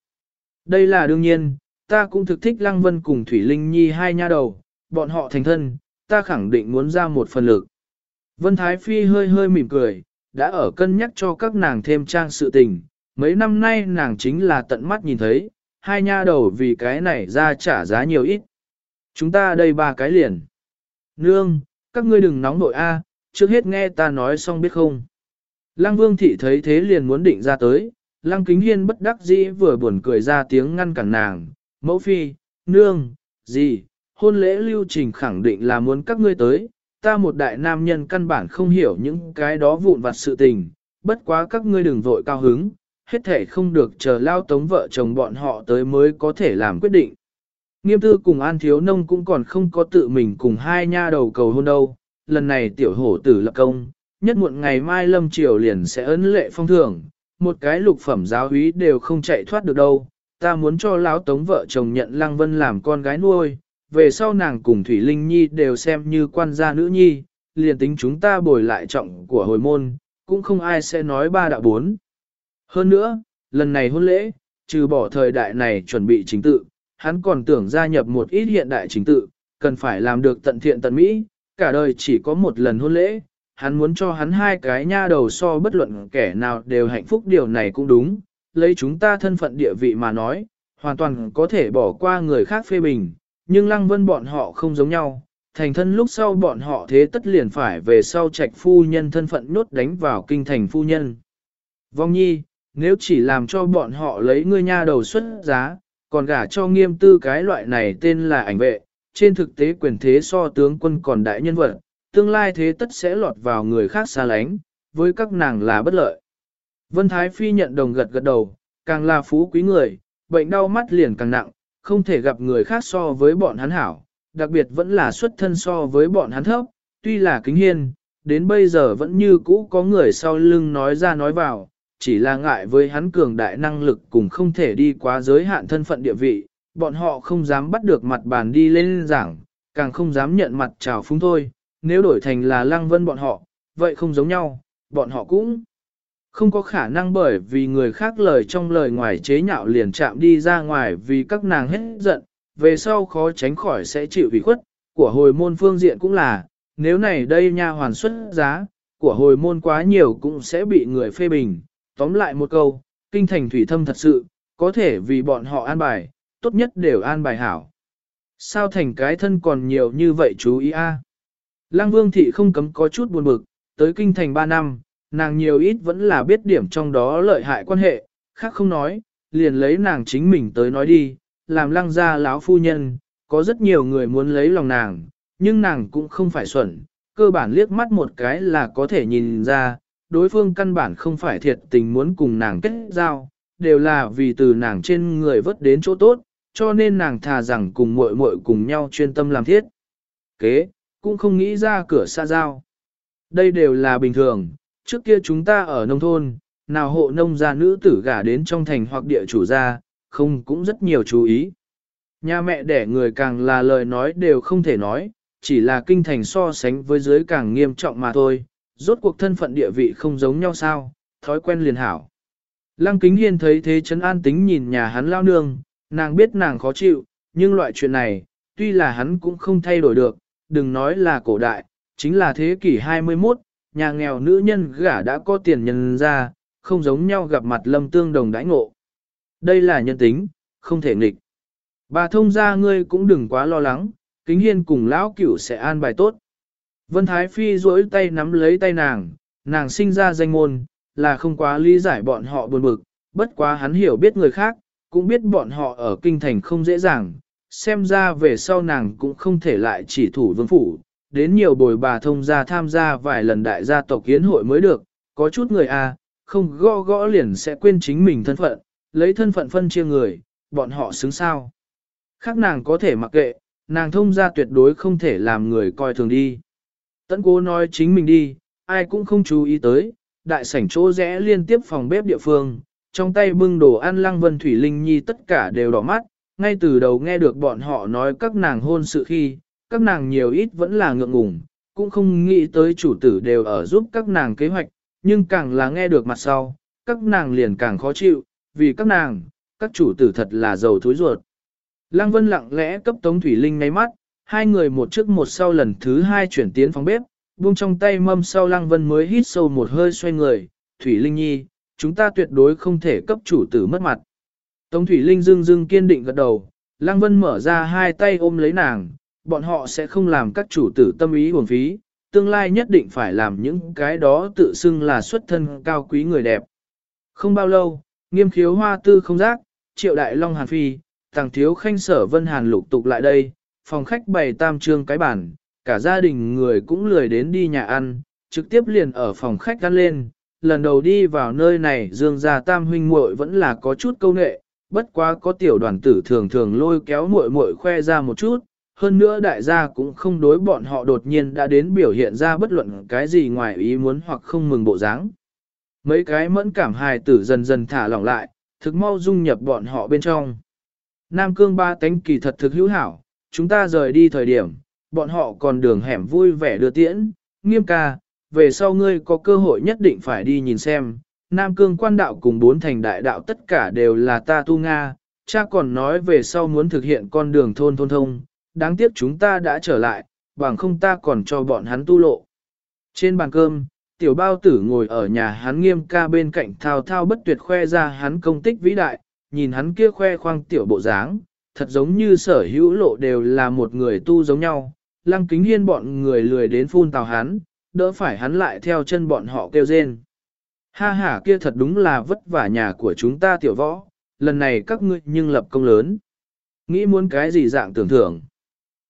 Đây là đương nhiên, ta cũng thực thích Lăng Vân cùng Thủy Linh Nhi hai nha đầu, bọn họ thành thân, ta khẳng định muốn ra một phần lực. Vân Thái Phi hơi hơi mỉm cười, đã ở cân nhắc cho các nàng thêm trang sự tình, mấy năm nay nàng chính là tận mắt nhìn thấy, hai nha đầu vì cái này ra trả giá nhiều ít. Chúng ta đây ba cái liền. Nương, các ngươi đừng nóng nội a, trước hết nghe ta nói xong biết không. Lăng Vương Thị thấy thế liền muốn định ra tới, Lăng Kính Hiên bất đắc dĩ vừa buồn cười ra tiếng ngăn cản nàng, mẫu phi, nương, gì, hôn lễ lưu trình khẳng định là muốn các ngươi tới, ta một đại nam nhân căn bản không hiểu những cái đó vụn vặt sự tình, bất quá các ngươi đừng vội cao hứng, hết thể không được chờ lao tống vợ chồng bọn họ tới mới có thể làm quyết định. Nghiêm tư cùng An Thiếu Nông cũng còn không có tự mình cùng hai nha đầu cầu hôn đâu, lần này tiểu hổ tử lập công, nhất muộn ngày mai lâm triều liền sẽ ấn lệ phong thưởng, một cái lục phẩm giáo úy đều không chạy thoát được đâu, ta muốn cho lão tống vợ chồng nhận Lăng Vân làm con gái nuôi, về sau nàng cùng Thủy Linh Nhi đều xem như quan gia nữ nhi, liền tính chúng ta bồi lại trọng của hồi môn, cũng không ai sẽ nói ba đạo bốn. Hơn nữa, lần này hôn lễ, trừ bỏ thời đại này chuẩn bị chính tự, hắn còn tưởng gia nhập một ít hiện đại chính tự, cần phải làm được tận thiện tận mỹ, cả đời chỉ có một lần hôn lễ, hắn muốn cho hắn hai cái nha đầu so bất luận kẻ nào đều hạnh phúc điều này cũng đúng, lấy chúng ta thân phận địa vị mà nói, hoàn toàn có thể bỏ qua người khác phê bình, nhưng lăng vân bọn họ không giống nhau, thành thân lúc sau bọn họ thế tất liền phải về sau trạch phu nhân thân phận nhốt đánh vào kinh thành phu nhân. Vong nhi, nếu chỉ làm cho bọn họ lấy ngươi nha đầu xuất giá, còn gả cho nghiêm tư cái loại này tên là ảnh vệ, trên thực tế quyền thế so tướng quân còn đại nhân vật, tương lai thế tất sẽ lọt vào người khác xa lánh, với các nàng là bất lợi. Vân Thái Phi nhận đồng gật gật đầu, càng là phú quý người, bệnh đau mắt liền càng nặng, không thể gặp người khác so với bọn hắn hảo, đặc biệt vẫn là xuất thân so với bọn hắn thấp, tuy là kính hiên, đến bây giờ vẫn như cũ có người sau lưng nói ra nói vào, chỉ là ngại với hắn cường đại năng lực cùng không thể đi quá giới hạn thân phận địa vị, bọn họ không dám bắt được mặt bàn đi lên giảng, càng không dám nhận mặt chào phúng thôi, nếu đổi thành là lăng vân bọn họ, vậy không giống nhau, bọn họ cũng không có khả năng bởi vì người khác lời trong lời ngoài chế nhạo liền chạm đi ra ngoài vì các nàng hết giận, về sau khó tránh khỏi sẽ chịu ủy khuất, của hồi môn phương diện cũng là, nếu này đây nha hoàn xuất giá, của hồi môn quá nhiều cũng sẽ bị người phê bình. Tóm lại một câu, kinh thành thủy thâm thật sự, có thể vì bọn họ an bài, tốt nhất đều an bài hảo. Sao thành cái thân còn nhiều như vậy chú ý a? Lăng Vương Thị không cấm có chút buồn bực, tới kinh thành 3 năm, nàng nhiều ít vẫn là biết điểm trong đó lợi hại quan hệ, khác không nói, liền lấy nàng chính mình tới nói đi, làm lăng gia lão phu nhân, có rất nhiều người muốn lấy lòng nàng, nhưng nàng cũng không phải xuẩn, cơ bản liếc mắt một cái là có thể nhìn ra, đối phương căn bản không phải thiệt tình muốn cùng nàng kết giao, đều là vì từ nàng trên người vớt đến chỗ tốt, cho nên nàng thà rằng cùng muội muội cùng nhau chuyên tâm làm thiết. Kế, cũng không nghĩ ra cửa xa giao. Đây đều là bình thường, trước kia chúng ta ở nông thôn, nào hộ nông gia nữ tử gả đến trong thành hoặc địa chủ gia, không cũng rất nhiều chú ý. Nhà mẹ đẻ người càng là lời nói đều không thể nói, chỉ là kinh thành so sánh với dưới càng nghiêm trọng mà thôi, rốt cuộc thân phận địa vị không giống nhau sao, thói quen liền hảo. Lăng kính hiên thấy thế chấn an tính nhìn nhà hắn lao nương, nàng biết nàng khó chịu, nhưng loại chuyện này, tuy là hắn cũng không thay đổi được, đừng nói là cổ đại, chính là thế kỷ 21, nhà nghèo nữ nhân gả đã có tiền nhân ra, không giống nhau gặp mặt lâm tương đồng đãi ngộ. Đây là nhân tính, không thể nghịch. Bà thông ra ngươi cũng đừng quá lo lắng, kính hiên cùng lão cửu sẽ an bài tốt. Vân Thái Phi duỗi tay nắm lấy tay nàng, nàng sinh ra danh môn, là không quá lý giải bọn họ buồn bực, bất quá hắn hiểu biết người khác, cũng biết bọn họ ở kinh thành không dễ dàng, xem ra về sau nàng cũng không thể lại chỉ thủ vương phủ, đến nhiều bồi bà thông gia tham gia vài lần đại gia tộc kiến hội mới được, có chút người a à, không gõ gõ liền sẽ quên chính mình thân phận, lấy thân phận phân chia người, bọn họ xứng sao. Khác nàng có thể mặc kệ, nàng thông gia tuyệt đối không thể làm người coi thường đi. Tấn cố nói chính mình đi, ai cũng không chú ý tới, đại sảnh chỗ rẽ liên tiếp phòng bếp địa phương, trong tay bưng đồ ăn lăng vân thủy linh nhi tất cả đều đỏ mắt, ngay từ đầu nghe được bọn họ nói các nàng hôn sự khi, các nàng nhiều ít vẫn là ngượng ngùng, cũng không nghĩ tới chủ tử đều ở giúp các nàng kế hoạch, nhưng càng là nghe được mặt sau, các nàng liền càng khó chịu, vì các nàng, các chủ tử thật là giàu thối ruột. Lăng Vân lặng lẽ cấp Tống Thủy Linh ngay mắt, hai người một trước một sau lần thứ hai chuyển tiến phòng bếp, buông trong tay mâm sau Lăng Vân mới hít sâu một hơi xoay người, Thủy Linh Nhi, chúng ta tuyệt đối không thể cấp chủ tử mất mặt. Tống Thủy Linh dưng dưng kiên định gật đầu, Lăng Vân mở ra hai tay ôm lấy nàng, bọn họ sẽ không làm các chủ tử tâm ý uổng phí, tương lai nhất định phải làm những cái đó tự xưng là xuất thân cao quý người đẹp. Không bao lâu, nghiêm khiếu hoa tư không giác, triệu đại long hàn phi, tàng thiếu khanh sở vân hàn lục tục lại đây, phòng khách bày tam trương cái bản, cả gia đình người cũng lười đến đi nhà ăn, trực tiếp liền ở phòng khách ăn lên. Lần đầu đi vào nơi này dương gia tam huynh muội vẫn là có chút câu nệ, bất quá có tiểu đoàn tử thường thường lôi kéo muội muội khoe ra một chút, hơn nữa đại gia cũng không đối bọn họ đột nhiên đã đến biểu hiện ra bất luận cái gì ngoài ý muốn hoặc không mừng bộ dáng. Mấy cái mẫn cảm hài tử dần dần thả lỏng lại, thực mau dung nhập bọn họ bên trong. Nam cương ba tánh kỳ thật thực hữu hảo, chúng ta rời đi thời điểm, bọn họ còn đường hẻm vui vẻ đưa tiễn, nghiêm ca, về sau ngươi có cơ hội nhất định phải đi nhìn xem. Nam cương quan đạo cùng bốn thành đại đạo tất cả đều là ta tu Nga, cha còn nói về sau muốn thực hiện con đường thôn thôn thông, đáng tiếc chúng ta đã trở lại, bằng không ta còn cho bọn hắn tu lộ. Trên bàn cơm, tiểu bao tử ngồi ở nhà hắn nghiêm ca bên cạnh thao thao bất tuyệt khoe ra hắn công tích vĩ đại, nhìn hắn kia khoe khoang tiểu bộ dáng, thật giống như sở hữu lộ đều là một người tu giống nhau. Lăng kính hiên bọn người lười đến phun tào hắn, đỡ phải hắn lại theo chân bọn họ kêu rên. Ha ha kia thật đúng là vất vả nhà của chúng ta tiểu võ, lần này các ngươi nhưng lập công lớn. Nghĩ muốn cái gì dạng tưởng thưởng.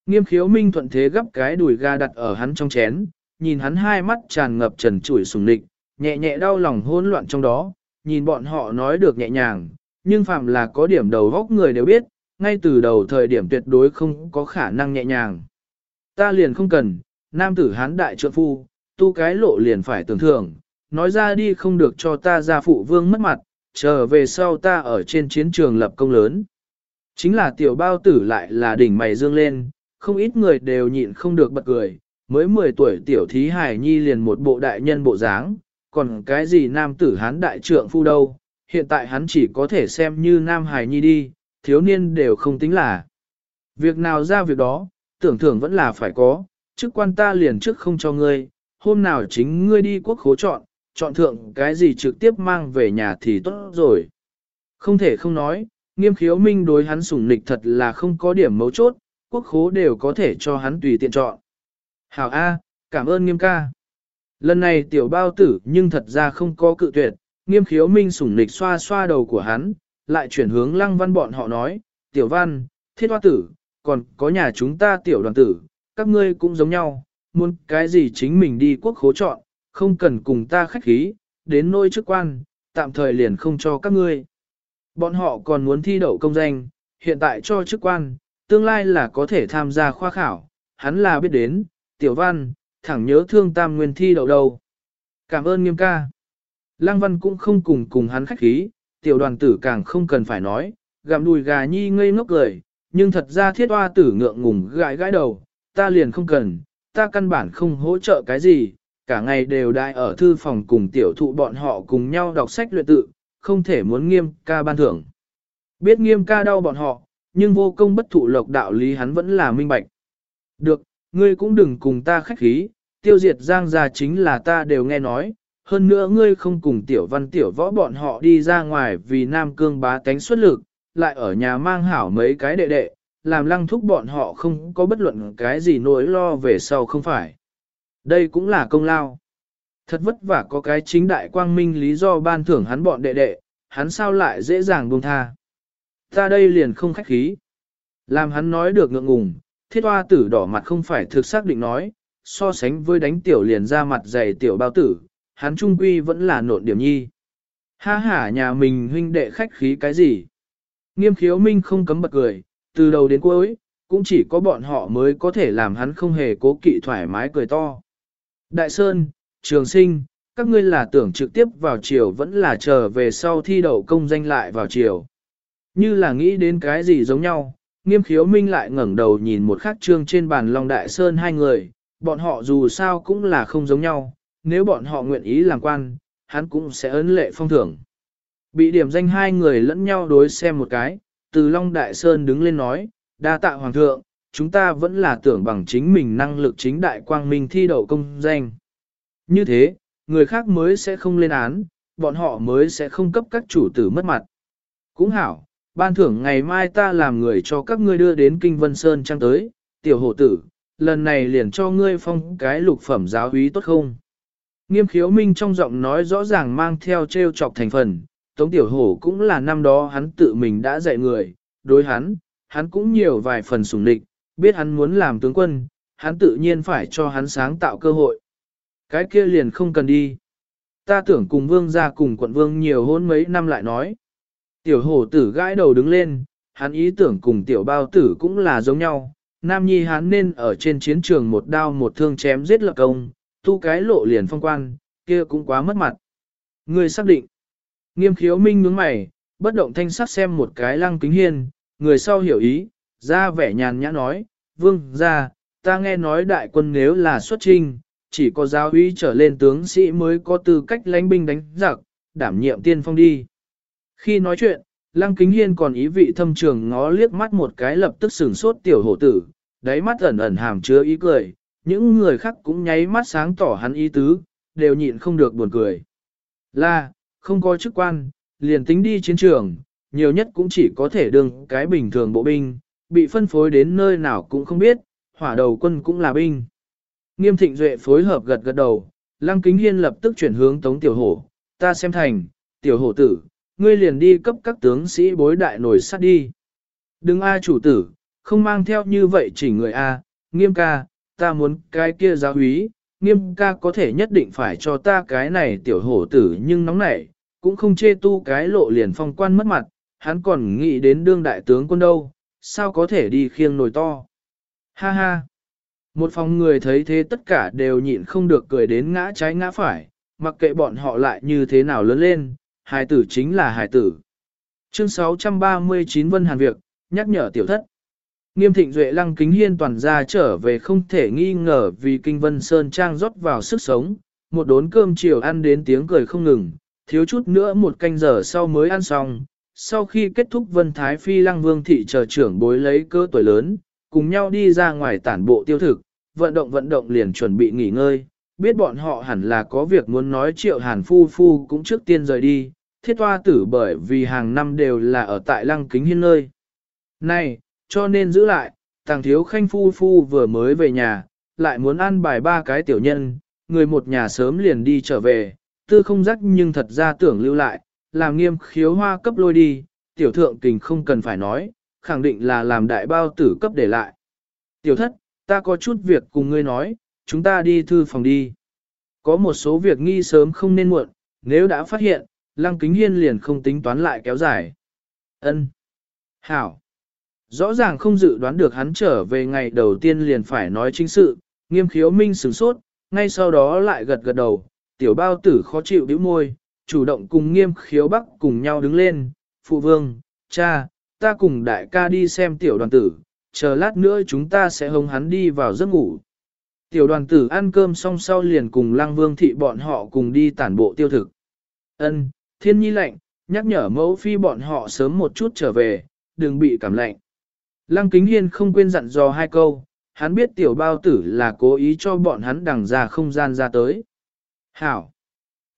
Nghiêm khiếu minh thuận thế gấp cái đùi ga đặt ở hắn trong chén, nhìn hắn hai mắt tràn ngập trần trụi sùng nịch, nhẹ nhẹ đau lòng hỗn loạn trong đó, nhìn bọn họ nói được nhẹ nhàng, nhưng phạm là có điểm đầu góc người đều biết, ngay từ đầu thời điểm tuyệt đối không có khả năng nhẹ nhàng. Ta liền không cần, nam tử hán đại trượng phu, tu cái lộ liền phải tưởng thưởng, nói ra đi không được cho ta ra phụ vương mất mặt, trở về sau ta ở trên chiến trường lập công lớn. Chính là tiểu bao tử lại là đỉnh mày dương lên, không ít người đều nhịn không được bật cười, mới 10 tuổi tiểu thí hải nhi liền một bộ đại nhân bộ dáng, còn cái gì nam tử hán đại trượng phu đâu, hiện tại hắn chỉ có thể xem như nam hải nhi đi, thiếu niên đều không tính là. Việc nào ra việc đó, tưởng thưởng vẫn là phải có, chức quan ta liền trước không cho ngươi, hôm nào chính ngươi đi quốc khố chọn, chọn thượng cái gì trực tiếp mang về nhà thì tốt rồi. Không thể không nói, nghiêm khiếu minh đối hắn sủng nịch thật là không có điểm mấu chốt, quốc khố đều có thể cho hắn tùy tiện chọn. Hảo A, cảm ơn nghiêm ca. Lần này tiểu bao tử nhưng thật ra không có cự tuyệt, nghiêm khiếu minh sủng nịch xoa xoa đầu của hắn, lại chuyển hướng lăng văn bọn họ nói, tiểu văn, thiết hoa tử, còn có nhà chúng ta tiểu đoàn tử, các ngươi cũng giống nhau, muốn cái gì chính mình đi quốc khố chọn, không cần cùng ta khách khí, đến nôi chức quan, tạm thời liền không cho các ngươi. Bọn họ còn muốn thi đậu công danh, hiện tại cho chức quan, tương lai là có thể tham gia khoa khảo, hắn là biết đến, tiểu văn, thẳng nhớ thương tam nguyên thi đậu đầu. Cảm ơn nghiêm ca. Lăng văn cũng không cùng cùng hắn khách khí, tiểu đoàn tử càng không cần phải nói, gặm đùi gà nhi ngây ngốc cười, nhưng thật ra thiết hoa tử ngượng ngùng gãi gãi đầu, ta liền không cần, ta căn bản không hỗ trợ cái gì, cả ngày đều đại ở thư phòng cùng tiểu thụ bọn họ cùng nhau đọc sách luyện tự, không thể muốn nghiêm ca ban thưởng. Biết nghiêm ca đau bọn họ, nhưng vô công bất thụ lộc đạo lý hắn vẫn là minh bạch. Được, ngươi cũng đừng cùng ta khách khí, tiêu diệt giang gia chính là ta đều nghe nói, hơn nữa ngươi không cùng tiểu văn tiểu võ bọn họ đi ra ngoài vì nam cương bá tánh xuất lực, lại ở nhà mang hảo mấy cái đệ đệ, làm lăng thúc bọn họ không có bất luận cái gì nỗi lo về sau không phải. Đây cũng là công lao. Thật vất vả có cái chính đại quang minh lý do ban thưởng hắn bọn đệ đệ, hắn sao lại dễ dàng buông tha. Ta đây liền không khách khí. Làm hắn nói được ngượng ngùng, thiết hoa tử đỏ mặt không phải thực xác định nói, so sánh với đánh tiểu liền ra mặt dày tiểu bao tử, hắn trung quy vẫn là nộn điểm nhi. Ha ha nhà mình huynh đệ khách khí cái gì? Nghiêm khiếu minh không cấm bật cười, từ đầu đến cuối, cũng chỉ có bọn họ mới có thể làm hắn không hề cố kỵ thoải mái cười to. Đại Sơn, Trường Sinh, các ngươi là tưởng trực tiếp vào chiều vẫn là chờ về sau thi đậu công danh lại vào chiều. Như là nghĩ đến cái gì giống nhau, nghiêm khiếu minh lại ngẩng đầu nhìn một khắc trương trên bàn Long Đại Sơn hai người, bọn họ dù sao cũng là không giống nhau, nếu bọn họ nguyện ý làm quan, hắn cũng sẽ ấn lệ phong thưởng. Bị điểm danh hai người lẫn nhau đối xem một cái, từ Long Đại Sơn đứng lên nói, đa tạ Hoàng thượng, chúng ta vẫn là tưởng bằng chính mình năng lực chính đại quang minh thi đậu công danh. Như thế, người khác mới sẽ không lên án, bọn họ mới sẽ không cấp các chủ tử mất mặt. Cũng hảo, ban thưởng ngày mai ta làm người cho các ngươi đưa đến Kinh Vân Sơn trang tới, tiểu hổ tử, lần này liền cho ngươi phong cái lục phẩm giáo úy tốt không? Nghiêm khiếu minh trong giọng nói rõ ràng mang theo treo chọc thành phần, Tống Tiểu Hổ cũng là năm đó hắn tự mình đã dạy người, đối hắn, hắn cũng nhiều vài phần sủng địch, biết hắn muốn làm tướng quân, hắn tự nhiên phải cho hắn sáng tạo cơ hội. Cái kia liền không cần đi. Ta tưởng cùng vương ra cùng quận vương nhiều hôn mấy năm lại nói. Tiểu hổ tử gãi đầu đứng lên, hắn ý tưởng cùng tiểu bao tử cũng là giống nhau. Nam nhi hắn nên ở trên chiến trường một đao một thương chém giết lập công, tu cái lộ liền phong quan, kia cũng quá mất mặt. Người xác định. Nghiêm khiếu minh nhướng mày, bất động thanh sắc xem một cái lăng kính hiên, người sau hiểu ý, ra vẻ nhàn nhã nói, vương ra, ta nghe nói đại quân nếu là xuất trinh, chỉ có giáo uy trở lên tướng sĩ mới có tư cách lãnh binh đánh giặc, đảm nhiệm tiên phong đi. Khi nói chuyện, lăng kính hiên còn ý vị thâm trường ngó liếc mắt một cái lập tức sửng sốt tiểu hổ tử, đáy mắt ẩn ẩn hàm chứa ý cười, những người khác cũng nháy mắt sáng tỏ hắn ý tứ, đều nhịn không được buồn cười. Là, không có chức quan, liền tính đi chiến trường, nhiều nhất cũng chỉ có thể đương cái bình thường bộ binh, bị phân phối đến nơi nào cũng không biết, hỏa đầu quân cũng là binh. Nghiêm thịnh duệ phối hợp gật gật đầu, lăng kính hiên lập tức chuyển hướng tống tiểu hổ, ta xem thành, tiểu hổ tử, ngươi liền đi cấp các tướng sĩ bối đại nổi sát đi. Đừng a chủ tử, không mang theo như vậy chỉ người A, nghiêm ca, ta muốn cái kia giáo úy, nghiêm ca có thể nhất định phải cho ta cái này tiểu hổ tử nhưng nóng nảy, cũng không chê tu cái lộ liền phong quan mất mặt, hắn còn nghĩ đến đương đại tướng quân đâu, sao có thể đi khiêng nồi to. Ha ha! Một phòng người thấy thế tất cả đều nhịn không được cười đến ngã trái ngã phải, mặc kệ bọn họ lại như thế nào lớn lên, hài tử chính là hài tử. Chương 639 Vân Hàn Việc, nhắc nhở tiểu thất. Nghiêm thịnh duệ lăng kính hiên toàn ra trở về không thể nghi ngờ vì kinh vân sơn trang rót vào sức sống, một đốn cơm chiều ăn đến tiếng cười không ngừng, thiếu chút nữa một canh giờ sau mới ăn xong. Sau khi kết thúc Vân Thái Phi Lăng Vương Thị chờ trưởng bối lấy cơ tuổi lớn, cùng nhau đi ra ngoài tản bộ tiêu thực, vận động vận động liền chuẩn bị nghỉ ngơi, biết bọn họ hẳn là có việc muốn nói triệu hàn phu phu cũng trước tiên rời đi, thiết toa tử bởi vì hàng năm đều là ở tại lăng kính hiên nơi. Này, cho nên giữ lại, tàng thiếu khanh phu phu vừa mới về nhà, lại muốn ăn bài ba cái tiểu nhân, người một nhà sớm liền đi trở về, tư không rắc nhưng thật ra tưởng lưu lại, làm nghiêm khiếu hoa cấp lôi đi, tiểu thượng kình không cần phải nói, khẳng định là làm đại bao tử cấp để lại. Tiểu thất, ta có chút việc cùng ngươi nói, chúng ta đi thư phòng đi. Có một số việc nghi sớm không nên muộn, nếu đã phát hiện, lăng kính hiên liền không tính toán lại kéo dài. Ân, Hảo. Rõ ràng không dự đoán được hắn trở về ngày đầu tiên liền phải nói chính sự, nghiêm khiếu minh sửng sốt, ngay sau đó lại gật gật đầu, tiểu bao tử khó chịu bĩu môi, chủ động cùng nghiêm khiếu bắc cùng nhau đứng lên, phụ vương, cha, ta cùng đại ca đi xem tiểu đoàn tử, chờ lát nữa chúng ta sẽ hống hắn đi vào giấc ngủ. Tiểu đoàn tử ăn cơm xong sau liền cùng lăng vương thị bọn họ cùng đi tản bộ tiêu thực. Ân, thiên nhi lạnh, nhắc nhở mẫu phi bọn họ sớm một chút trở về, đừng bị cảm lạnh. Lăng kính hiên không quên dặn dò hai câu, hắn biết tiểu bao tử là cố ý cho bọn hắn đằng ra không gian ra tới. Hảo!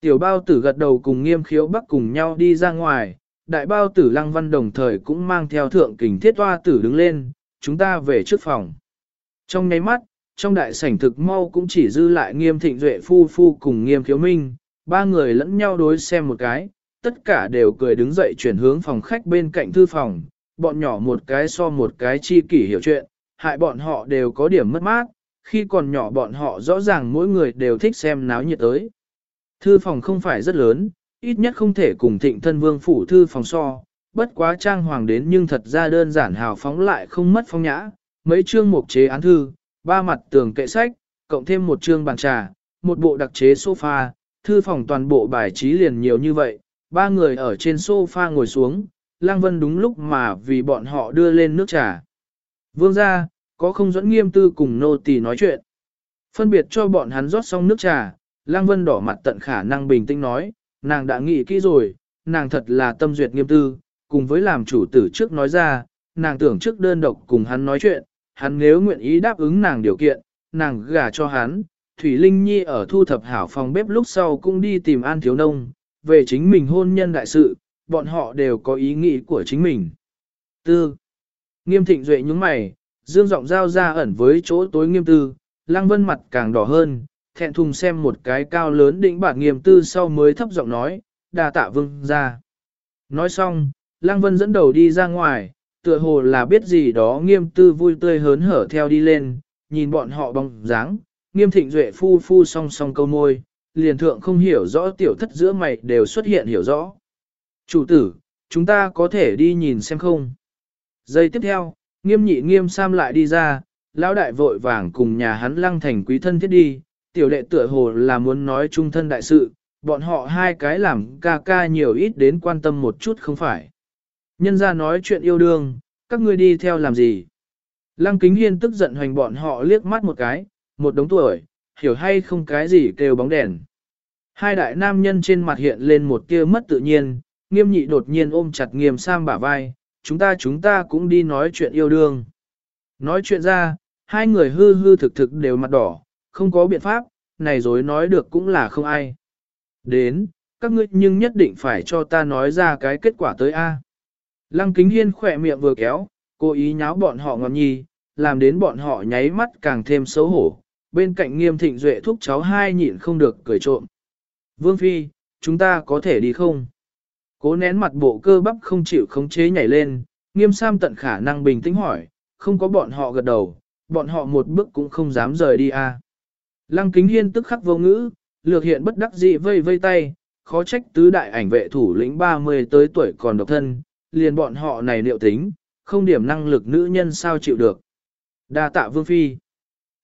Tiểu bao tử gật đầu cùng nghiêm khiếu bắc cùng nhau đi ra ngoài, đại bao tử lăng văn đồng thời cũng mang theo thượng kình thiết toa tử đứng lên, chúng ta về trước phòng. Trong nháy mắt, trong đại sảnh thực mau cũng chỉ dư lại nghiêm thịnh duệ phu phu cùng nghiêm khiếu minh, ba người lẫn nhau đối xem một cái, tất cả đều cười đứng dậy chuyển hướng phòng khách bên cạnh thư phòng, bọn nhỏ một cái so một cái chi kỷ hiểu chuyện, hại bọn họ đều có điểm mất mát, khi còn nhỏ bọn họ rõ ràng mỗi người đều thích xem náo nhiệt tới. Thư phòng không phải rất lớn, ít nhất không thể cùng thịnh thân vương phủ thư phòng so, bất quá trang hoàng đến nhưng thật ra đơn giản hào phóng lại không mất phong nhã, mấy chương mục chế án thư, ba mặt tường kệ sách, cộng thêm một chương bàn trà, một bộ đặc chế sofa, thư phòng toàn bộ bài trí liền nhiều như vậy, ba người ở trên sofa ngồi xuống, Lang Vân đúng lúc mà vì bọn họ đưa lên nước trà. Vương ra, có không dẫn nghiêm tư cùng nô tỳ nói chuyện. Phân biệt cho bọn hắn rót xong nước trà, Lang Vân đỏ mặt tận khả năng bình tĩnh nói, nàng đã nghĩ kỹ rồi, nàng thật là tâm duyệt nghiêm tư, cùng với làm chủ tử trước nói ra, nàng tưởng trước đơn độc cùng hắn nói chuyện, hắn nếu nguyện ý đáp ứng nàng điều kiện, nàng gả cho hắn, Thủy Linh Nhi ở thu thập hảo phòng bếp lúc sau cũng đi tìm An Thiếu Nông, về chính mình hôn nhân đại sự, bọn họ đều có ý nghĩ của chính mình. Tư. Nghiêm thịnh duệ những mày, dương giọng giao ra ẩn với chỗ tối nghiêm tư, lăng vân mặt càng đỏ hơn, thẹn thùng xem một cái cao lớn đỉnh bản nghiêm tư sau mới thấp giọng nói, đà tạ vương ra. Nói xong, lăng vân dẫn đầu đi ra ngoài, tựa hồ là biết gì đó nghiêm tư vui tươi hớn hở theo đi lên, nhìn bọn họ bóng dáng, nghiêm thịnh duệ phu phu song song câu môi, liền thượng không hiểu rõ tiểu thất giữa mày đều xuất hiện hiểu rõ. Chủ tử, chúng ta có thể đi nhìn xem không? Giây tiếp theo, nghiêm nhị nghiêm sam lại đi ra, lão đại vội vàng cùng nhà hắn lăng thành quý thân thiết đi, tiểu đệ tựa hồ là muốn nói trung thân đại sự, bọn họ hai cái làm ca ca nhiều ít đến quan tâm một chút không phải. Nhân ra nói chuyện yêu đương, các ngươi đi theo làm gì? Lăng kính hiên tức giận hoành bọn họ liếc mắt một cái, một đống tuổi, hiểu hay không cái gì kêu bóng đèn. Hai đại nam nhân trên mặt hiện lên một tia mất tự nhiên, nghiêm nhị đột nhiên ôm chặt nghiêm sam bả vai, chúng ta chúng ta cũng đi nói chuyện yêu đương. Nói chuyện ra, hai người hư hư thực thực đều mặt đỏ, không có biện pháp, này dối nói được cũng là không ai. Đến, các ngươi nhưng nhất định phải cho ta nói ra cái kết quả tới A. Lăng kính hiên khỏe miệng vừa kéo, cố ý nháo bọn họ ngọt nhi, làm đến bọn họ nháy mắt càng thêm xấu hổ. Bên cạnh nghiêm thịnh duệ thúc cháu hai nhịn không được cười trộm. Vương Phi, chúng ta có thể đi không? Cố nén mặt bộ cơ bắp không chịu khống chế nhảy lên, nghiêm sam tận khả năng bình tĩnh hỏi, không có bọn họ gật đầu, bọn họ một bước cũng không dám rời đi à. Lăng kính hiên tức khắc vô ngữ, lược hiện bất đắc dị vây vây tay, khó trách tứ đại ảnh vệ thủ lĩnh 30 tới tuổi còn độc thân, liền bọn họ này liệu tính, không điểm năng lực nữ nhân sao chịu được. Đa tạ vương phi.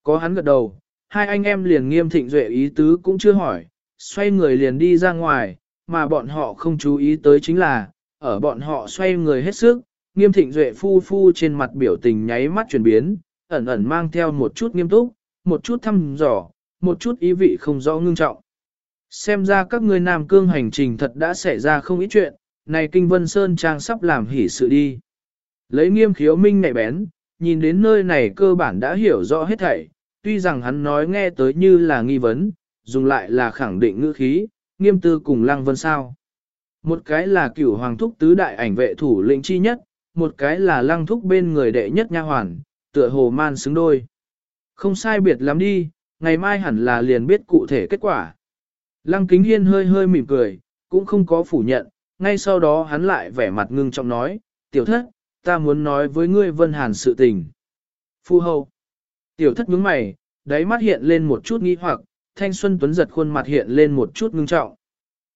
Có hắn gật đầu, hai anh em liền nghiêm thịnh duệ ý tứ cũng chưa hỏi, xoay người liền đi ra ngoài, mà bọn họ không chú ý tới chính là, ở bọn họ xoay người hết sức, nghiêm thịnh duệ phu phu trên mặt biểu tình nháy mắt chuyển biến, ẩn ẩn mang theo một chút nghiêm túc, một chút thăm dò, một chút ý vị không rõ ngưng trọng. Xem ra các ngươi Nam Cương hành trình thật đã xảy ra không ít chuyện, này Kinh Vân Sơn Trang sắp làm hỉ sự đi. Lấy nghiêm khiếu minh nhạy bén, nhìn đến nơi này cơ bản đã hiểu rõ hết thảy, tuy rằng hắn nói nghe tới như là nghi vấn, dùng lại là khẳng định ngữ khí, nghiêm tư cùng lăng vân sao. Một cái là cửu hoàng thúc tứ đại ảnh vệ thủ lĩnh chi nhất, một cái là lăng thúc bên người đệ nhất nha hoàn, tựa hồ man xứng đôi. Không sai biệt lắm đi, ngày mai hẳn là liền biết cụ thể kết quả. Lăng kính hiên hơi hơi mỉm cười, cũng không có phủ nhận, ngay sau đó hắn lại vẻ mặt ngưng trọng nói, tiểu thất, ta muốn nói với ngươi Vân Hàn sự tình. Phu hầu. Tiểu thất nhướng mày, đáy mắt hiện lên một chút nghi hoặc, thanh xuân tuấn giật khuôn mặt hiện lên một chút ngưng trọng.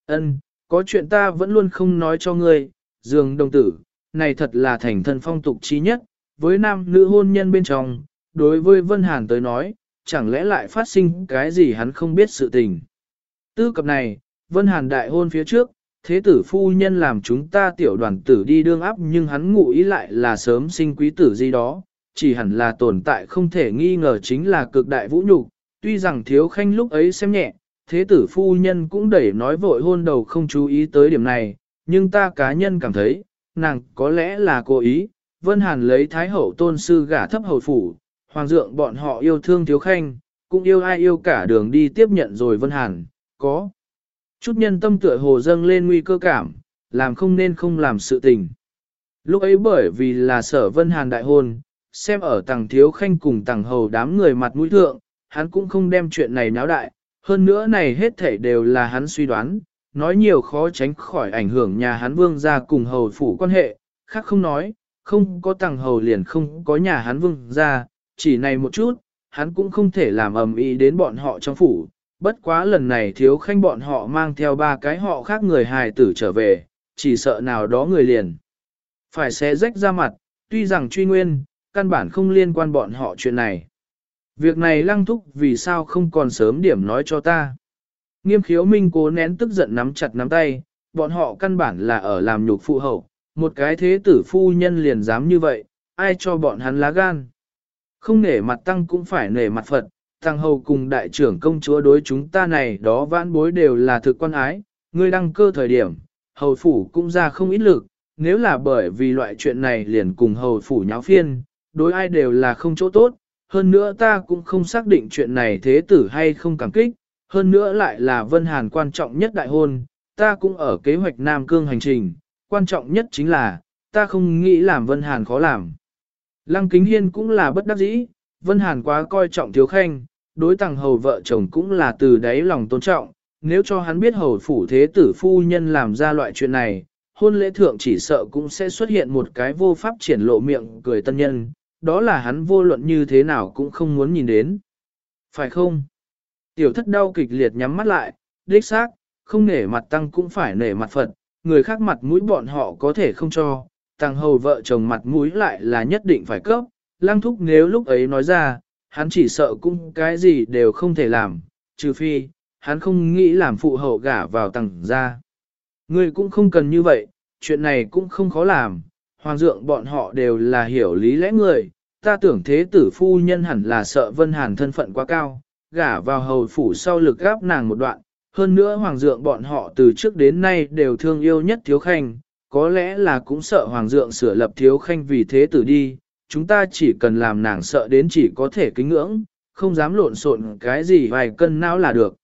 Ân, có chuyện ta vẫn luôn không nói cho ngươi, dường đồng tử, này thật là thành thân phong tục chi nhất, với nam nữ hôn nhân bên trong, đối với Vân Hàn tới nói, chẳng lẽ lại phát sinh cái gì hắn không biết sự tình. Tư cập này, Vân Hàn đại hôn phía trước, thế tử phu nhân làm chúng ta tiểu đoàn tử đi đương áp nhưng hắn ngụ ý lại là sớm sinh quý tử gì đó, chỉ hẳn là tồn tại không thể nghi ngờ chính là cực đại vũ nhục. Tuy rằng thiếu khanh lúc ấy xem nhẹ, thế tử phu nhân cũng đẩy nói vội hôn đầu không chú ý tới điểm này, nhưng ta cá nhân cảm thấy, nàng có lẽ là cố ý, Vân Hàn lấy thái hậu tôn sư gả thấp hậu phủ, hoàng dượng bọn họ yêu thương thiếu khanh, cũng yêu ai yêu cả đường đi tiếp nhận rồi Vân Hàn, có. Chút nhân tâm tựa hồ dâng lên nguy cơ cảm, làm không nên không làm sự tình. Lúc ấy bởi vì là sở Vân Hàn đại hôn, xem ở tàng thiếu khanh cùng tàng hầu đám người mặt mũi thượng, hắn cũng không đem chuyện này náo đại, hơn nữa này hết thảy đều là hắn suy đoán, nói nhiều khó tránh khỏi ảnh hưởng nhà hắn vương gia cùng hầu phủ quan hệ, khác không nói, không có tàng hầu liền không có nhà hắn vương gia, chỉ này một chút, hắn cũng không thể làm ầm ĩ đến bọn họ trong phủ, bất quá lần này thiếu khanh bọn họ mang theo ba cái họ khác người hài tử trở về, chỉ sợ nào đó người liền. Phải xé rách ra mặt, tuy rằng truy nguyên, căn bản không liên quan bọn họ chuyện này. Việc này lăng thúc vì sao không còn sớm điểm nói cho ta. Nghiêm khiếu minh cố nén tức giận nắm chặt nắm tay, bọn họ căn bản là ở làm nhục phụ hậu, một cái thế tử phu nhân liền dám như vậy, ai cho bọn hắn lá gan. Không nể mặt tăng cũng phải nể mặt Phật, tăng hầu cùng đại trưởng công chúa đối chúng ta này đó vãn bối đều là thực quan ái, ngươi đăng cơ thời điểm, hầu phủ cũng ra không ít lực, nếu là bởi vì loại chuyện này liền cùng hầu phủ nháo phiên, đối ai đều là không chỗ tốt, hơn nữa ta cũng không xác định chuyện này thế tử hay không cảm kích, hơn nữa lại là Vân Hàn quan trọng nhất đại hôn, ta cũng ở kế hoạch Nam Cương hành trình, quan trọng nhất chính là, ta không nghĩ làm Vân Hàn khó làm. Lăng Kính Hiên cũng là bất đắc dĩ, Vân Hàn quá coi trọng thiếu khanh, đối tàng hầu vợ chồng cũng là từ đáy lòng tôn trọng, nếu cho hắn biết hầu phủ thế tử phu nhân làm ra loại chuyện này, hôn lễ thượng chỉ sợ cũng sẽ xuất hiện một cái vô pháp triển lộ miệng cười tân nhân, đó là hắn vô luận như thế nào cũng không muốn nhìn đến. Phải không? Tiểu thất đau kịch liệt nhắm mắt lại, đích xác, không nể mặt tăng cũng phải nể mặt Phật, người khác mặt mũi bọn họ có thể không cho, tăng hầu vợ chồng mặt mũi lại là nhất định phải cấp, lang thúc nếu lúc ấy nói ra, hắn chỉ sợ cũng cái gì đều không thể làm, trừ phi, hắn không nghĩ làm phụ hậu gả vào tăng ra. Ngươi cũng không cần như vậy, chuyện này cũng không khó làm, hoàng dượng bọn họ đều là hiểu lý lẽ người, ta tưởng thế tử phu nhân hẳn là sợ Vân Hàn thân phận quá cao, gả vào hầu phủ sau lực gáp nàng một đoạn, hơn nữa hoàng dượng bọn họ từ trước đến nay đều thương yêu nhất thiếu khanh, có lẽ là cũng sợ hoàng dượng sửa lập thiếu khanh vì thế tử đi, chúng ta chỉ cần làm nàng sợ đến chỉ có thể kính ngưỡng, không dám lộn xộn cái gì vài cân não là được.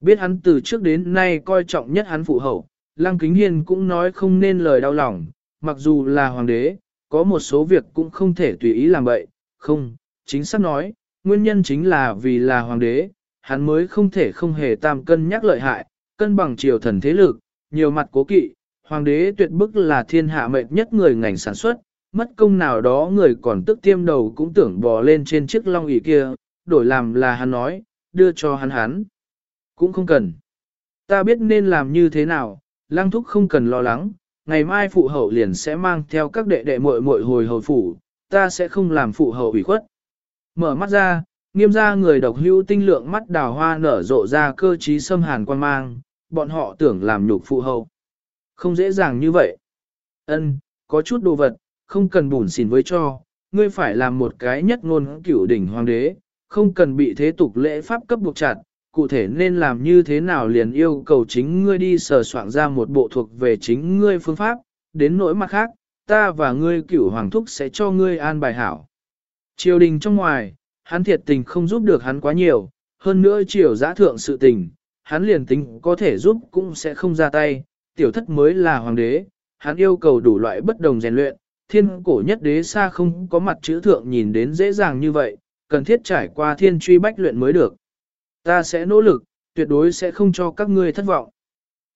Biết hắn từ trước đến nay coi trọng nhất hắn phụ hậu, Lăng Kính Hiên cũng nói không nên lời đau lòng, mặc dù là hoàng đế, có một số việc cũng không thể tùy ý làm vậy, không, chính xác nói, nguyên nhân chính là vì là hoàng đế, hắn mới không thể không hề tam cân nhắc lợi hại, cân bằng triều thần thế lực, nhiều mặt cố kỵ, hoàng đế tuyệt bức là thiên hạ mệt nhất người ngành sản xuất, mất công nào đó người còn tức tiêm đầu cũng tưởng bò lên trên chiếc long ỷ kia, đổi làm là hắn nói, đưa cho hắn hắn. Cũng không cần. Ta biết nên làm như thế nào, lang thúc không cần lo lắng, ngày mai phụ hậu liền sẽ mang theo các đệ đệ muội muội hồi hồi phủ, ta sẽ không làm phụ hậu ủy khuất. Mở mắt ra, nghiêm ra người độc hữu tinh lượng mắt đào hoa nở rộ ra cơ trí xâm hàn quan mang, bọn họ tưởng làm nhục phụ hậu. Không dễ dàng như vậy. Ân, có chút đồ vật, không cần bùn xỉn với cho, ngươi phải làm một cái nhất ngôn cửu đỉnh hoàng đế, không cần bị thế tục lễ pháp cấp buộc chặt, cụ thể nên làm như thế nào liền yêu cầu chính ngươi đi sờ soạn ra một bộ thuộc về chính ngươi phương pháp, đến nỗi mặt khác, ta và ngươi cửu hoàng thúc sẽ cho ngươi an bài hảo. Triều đình trong ngoài, hắn thiệt tình không giúp được hắn quá nhiều, hơn nữa triều giã thượng sự tình, hắn liền tính có thể giúp cũng sẽ không ra tay, tiểu thất mới là hoàng đế, hắn yêu cầu đủ loại bất đồng rèn luyện, thiên cổ nhất đế xa không có mặt chữ thượng nhìn đến dễ dàng như vậy, cần thiết trải qua thiên truy bách luyện mới được. Ta sẽ nỗ lực, tuyệt đối sẽ không cho các ngươi thất vọng.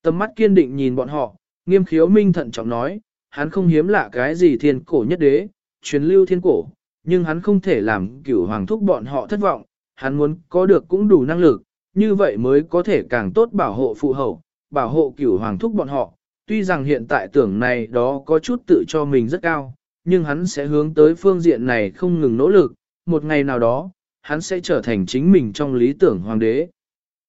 Tầm mắt kiên định nhìn bọn họ, nghiêm khiếu minh thận trọng nói, hắn không hiếm lạ cái gì thiên cổ nhất đế, truyền lưu thiên cổ, nhưng hắn không thể làm cửu hoàng thúc bọn họ thất vọng, hắn muốn có được cũng đủ năng lực, như vậy mới có thể càng tốt bảo hộ phụ hậu, bảo hộ cửu hoàng thúc bọn họ. Tuy rằng hiện tại tưởng này đó có chút tự cho mình rất cao, nhưng hắn sẽ hướng tới phương diện này không ngừng nỗ lực, một ngày nào đó, hắn sẽ trở thành chính mình trong lý tưởng hoàng đế.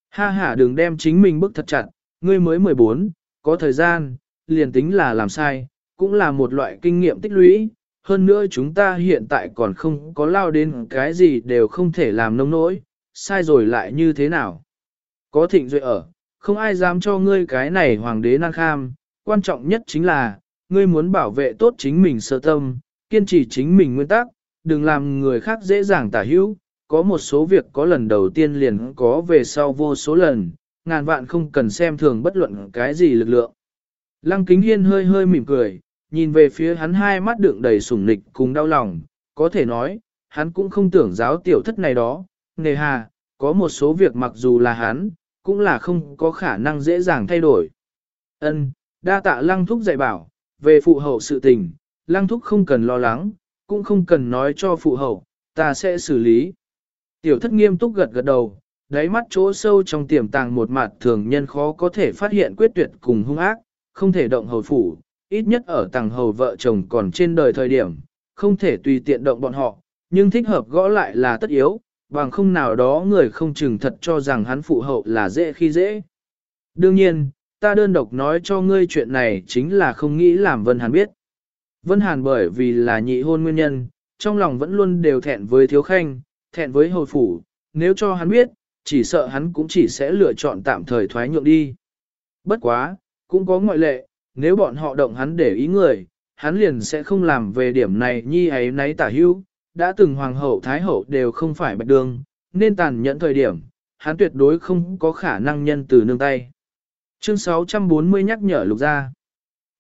Ha ha đừng đem chính mình bức thật chặt, ngươi mới 14, có thời gian, liền tính là làm sai, cũng là một loại kinh nghiệm tích lũy. Hơn nữa chúng ta hiện tại còn không có lao đến cái gì đều không thể làm nông nỗi, sai rồi lại như thế nào. Có thịnh duệ ở, không ai dám cho ngươi cái này hoàng đế năng kham, quan trọng nhất chính là, ngươi muốn bảo vệ tốt chính mình sơ tâm, kiên trì chính mình nguyên tắc, đừng làm người khác dễ dàng tả hữu, có một số việc có lần đầu tiên liền có về sau vô số lần, ngàn vạn không cần xem thường bất luận cái gì lực lượng. Lăng kính hiên hơi hơi mỉm cười, nhìn về phía hắn hai mắt đựng đầy sủng nịch cùng đau lòng, có thể nói, hắn cũng không tưởng giáo tiểu thất này đó, nề hà, có một số việc mặc dù là hắn, cũng là không có khả năng dễ dàng thay đổi. Ân, đa tạ lăng thúc dạy bảo, về phụ hậu sự tình, lăng thúc không cần lo lắng, cũng không cần nói cho phụ hậu, ta sẽ xử lý. Tiểu thất nghiêm túc gật gật đầu, đáy mắt chỗ sâu trong tiềm tàng một mặt thường nhân khó có thể phát hiện quyết tuyệt cùng hung ác, không thể động hầu phủ, ít nhất ở tàng hầu vợ chồng còn trên đời thời điểm, không thể tùy tiện động bọn họ, nhưng thích hợp gõ lại là tất yếu, bằng không nào đó người không chừng thật cho rằng hắn phụ hậu là dễ khi dễ. Đương nhiên, ta đơn độc nói cho ngươi chuyện này chính là không nghĩ làm Vân Hàn biết. Vân Hàn bởi vì là nhị hôn nguyên nhân, trong lòng vẫn luôn đều thẹn với thiếu khanh, thẹn với hồi phủ, nếu cho hắn biết, chỉ sợ hắn cũng chỉ sẽ lựa chọn tạm thời thoái nhượng đi. Bất quá, cũng có ngoại lệ, nếu bọn họ động hắn để ý người, hắn liền sẽ không làm về điểm này nhi ấy nấy tả hữu, đã từng hoàng hậu thái hậu đều không phải bạch đường, nên tàn nhẫn thời điểm, hắn tuyệt đối không có khả năng nhân từ nương tay. Chương 640 nhắc nhở lục ra.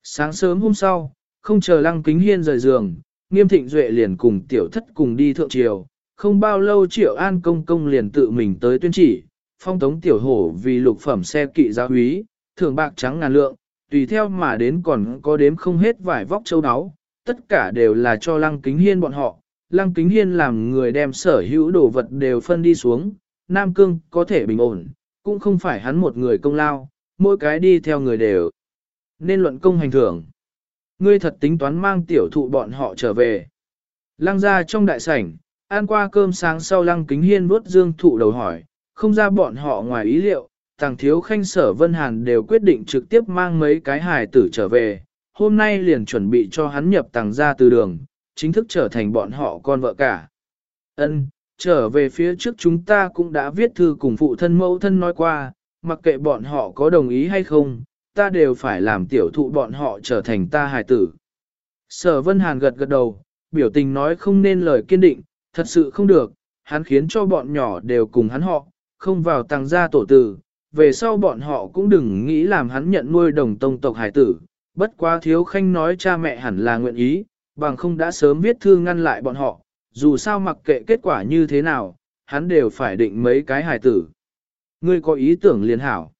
Sáng sớm hôm sau, không chờ lăng kính hiên rời giường, nghiêm thịnh duệ liền cùng tiểu thất cùng đi thượng triều. Không bao lâu triệu an công công liền tự mình tới tuyên chỉ, phong tống tiểu hổ vì lục phẩm xe kỵ giáo húy, thưởng bạc trắng ngàn lượng, tùy theo mà đến còn có đếm không hết vải vóc châu áo, tất cả đều là cho lăng kính hiên bọn họ. Lăng kính hiên làm người đem sở hữu đồ vật đều phân đi xuống, Nam Cương có thể bình ổn, cũng không phải hắn một người công lao, mỗi cái đi theo người đều. Nên luận công hành thưởng. Ngươi thật tính toán mang tiểu thụ bọn họ trở về. Lăng ra trong đại sảnh, ăn qua cơm sáng sau lăng kính hiên vuốt dương thụ đầu hỏi, không ra bọn họ ngoài ý liệu, tàng thiếu khanh sở Vân Hàn đều quyết định trực tiếp mang mấy cái hài tử trở về, hôm nay liền chuẩn bị cho hắn nhập tàng ra từ đường, chính thức trở thành bọn họ con vợ cả. Ân, trở về phía trước chúng ta cũng đã viết thư cùng phụ thân mẫu thân nói qua, mặc kệ bọn họ có đồng ý hay không, ta đều phải làm tiểu thụ bọn họ trở thành ta hài tử. Sở Vân Hàn gật gật đầu, biểu tình nói không nên lời kiên định, thật sự không được, hắn khiến cho bọn nhỏ đều cùng hắn họ, không vào tăng gia tổ tử, về sau bọn họ cũng đừng nghĩ làm hắn nhận nuôi đồng tông tộc hải tử, bất quá thiếu khanh nói cha mẹ hẳn là nguyện ý, bằng không đã sớm viết thư ngăn lại bọn họ, dù sao mặc kệ kết quả như thế nào, hắn đều phải định mấy cái hải tử. Ngươi có ý tưởng liền hảo.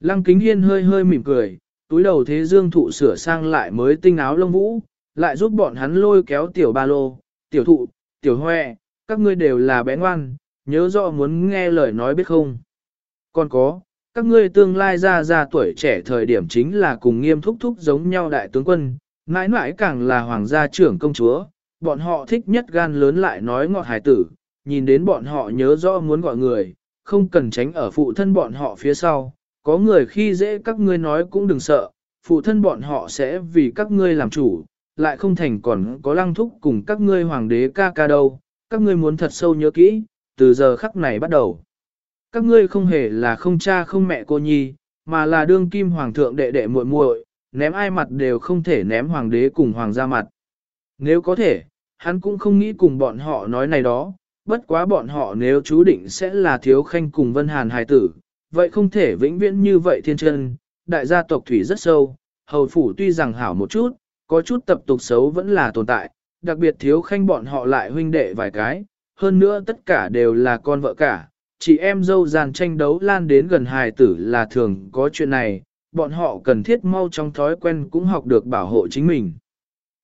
Lăng kính hiên hơi hơi mỉm cười, túi đầu thế dương thụ sửa sang lại mới tinh áo lông vũ, lại giúp bọn hắn lôi kéo tiểu ba lô, tiểu thụ, tiểu hoe, các ngươi đều là bé ngoan, nhớ rõ muốn nghe lời nói biết không. Còn có, các ngươi tương lai ra ra tuổi trẻ thời điểm chính là cùng nghiêm thúc thúc giống nhau đại tướng quân, mãi mãi càng là hoàng gia trưởng công chúa, bọn họ thích nhất gan lớn lại nói ngọt hải tử, nhìn đến bọn họ nhớ rõ muốn gọi người, không cần tránh ở phụ thân bọn họ phía sau, có người khi dễ các ngươi nói cũng đừng sợ, phụ thân bọn họ sẽ vì các ngươi làm chủ, lại không thành còn có lăng thúc cùng các ngươi hoàng đế ca ca đâu, các ngươi muốn thật sâu nhớ kỹ, từ giờ khắc này bắt đầu. Các ngươi không hề là không cha không mẹ cô nhi, mà là đương kim hoàng thượng đệ đệ muội muội, ném ai mặt đều không thể ném hoàng đế cùng hoàng gia mặt. Nếu có thể, hắn cũng không nghĩ cùng bọn họ nói này đó, bất quá bọn họ nếu chú định sẽ là thiếu khanh cùng Vân Hàn hài tử, vậy không thể vĩnh viễn như vậy thiên chân, đại gia tộc thủy rất sâu, hầu phủ tuy rằng hảo một chút, có chút tập tục xấu vẫn là tồn tại, đặc biệt thiếu khanh bọn họ lại huynh đệ vài cái, hơn nữa tất cả đều là con vợ cả, chị em dâu dàn tranh đấu lan đến gần hài tử là thường có chuyện này, bọn họ cần thiết mau trong thói quen cũng học được bảo hộ chính mình.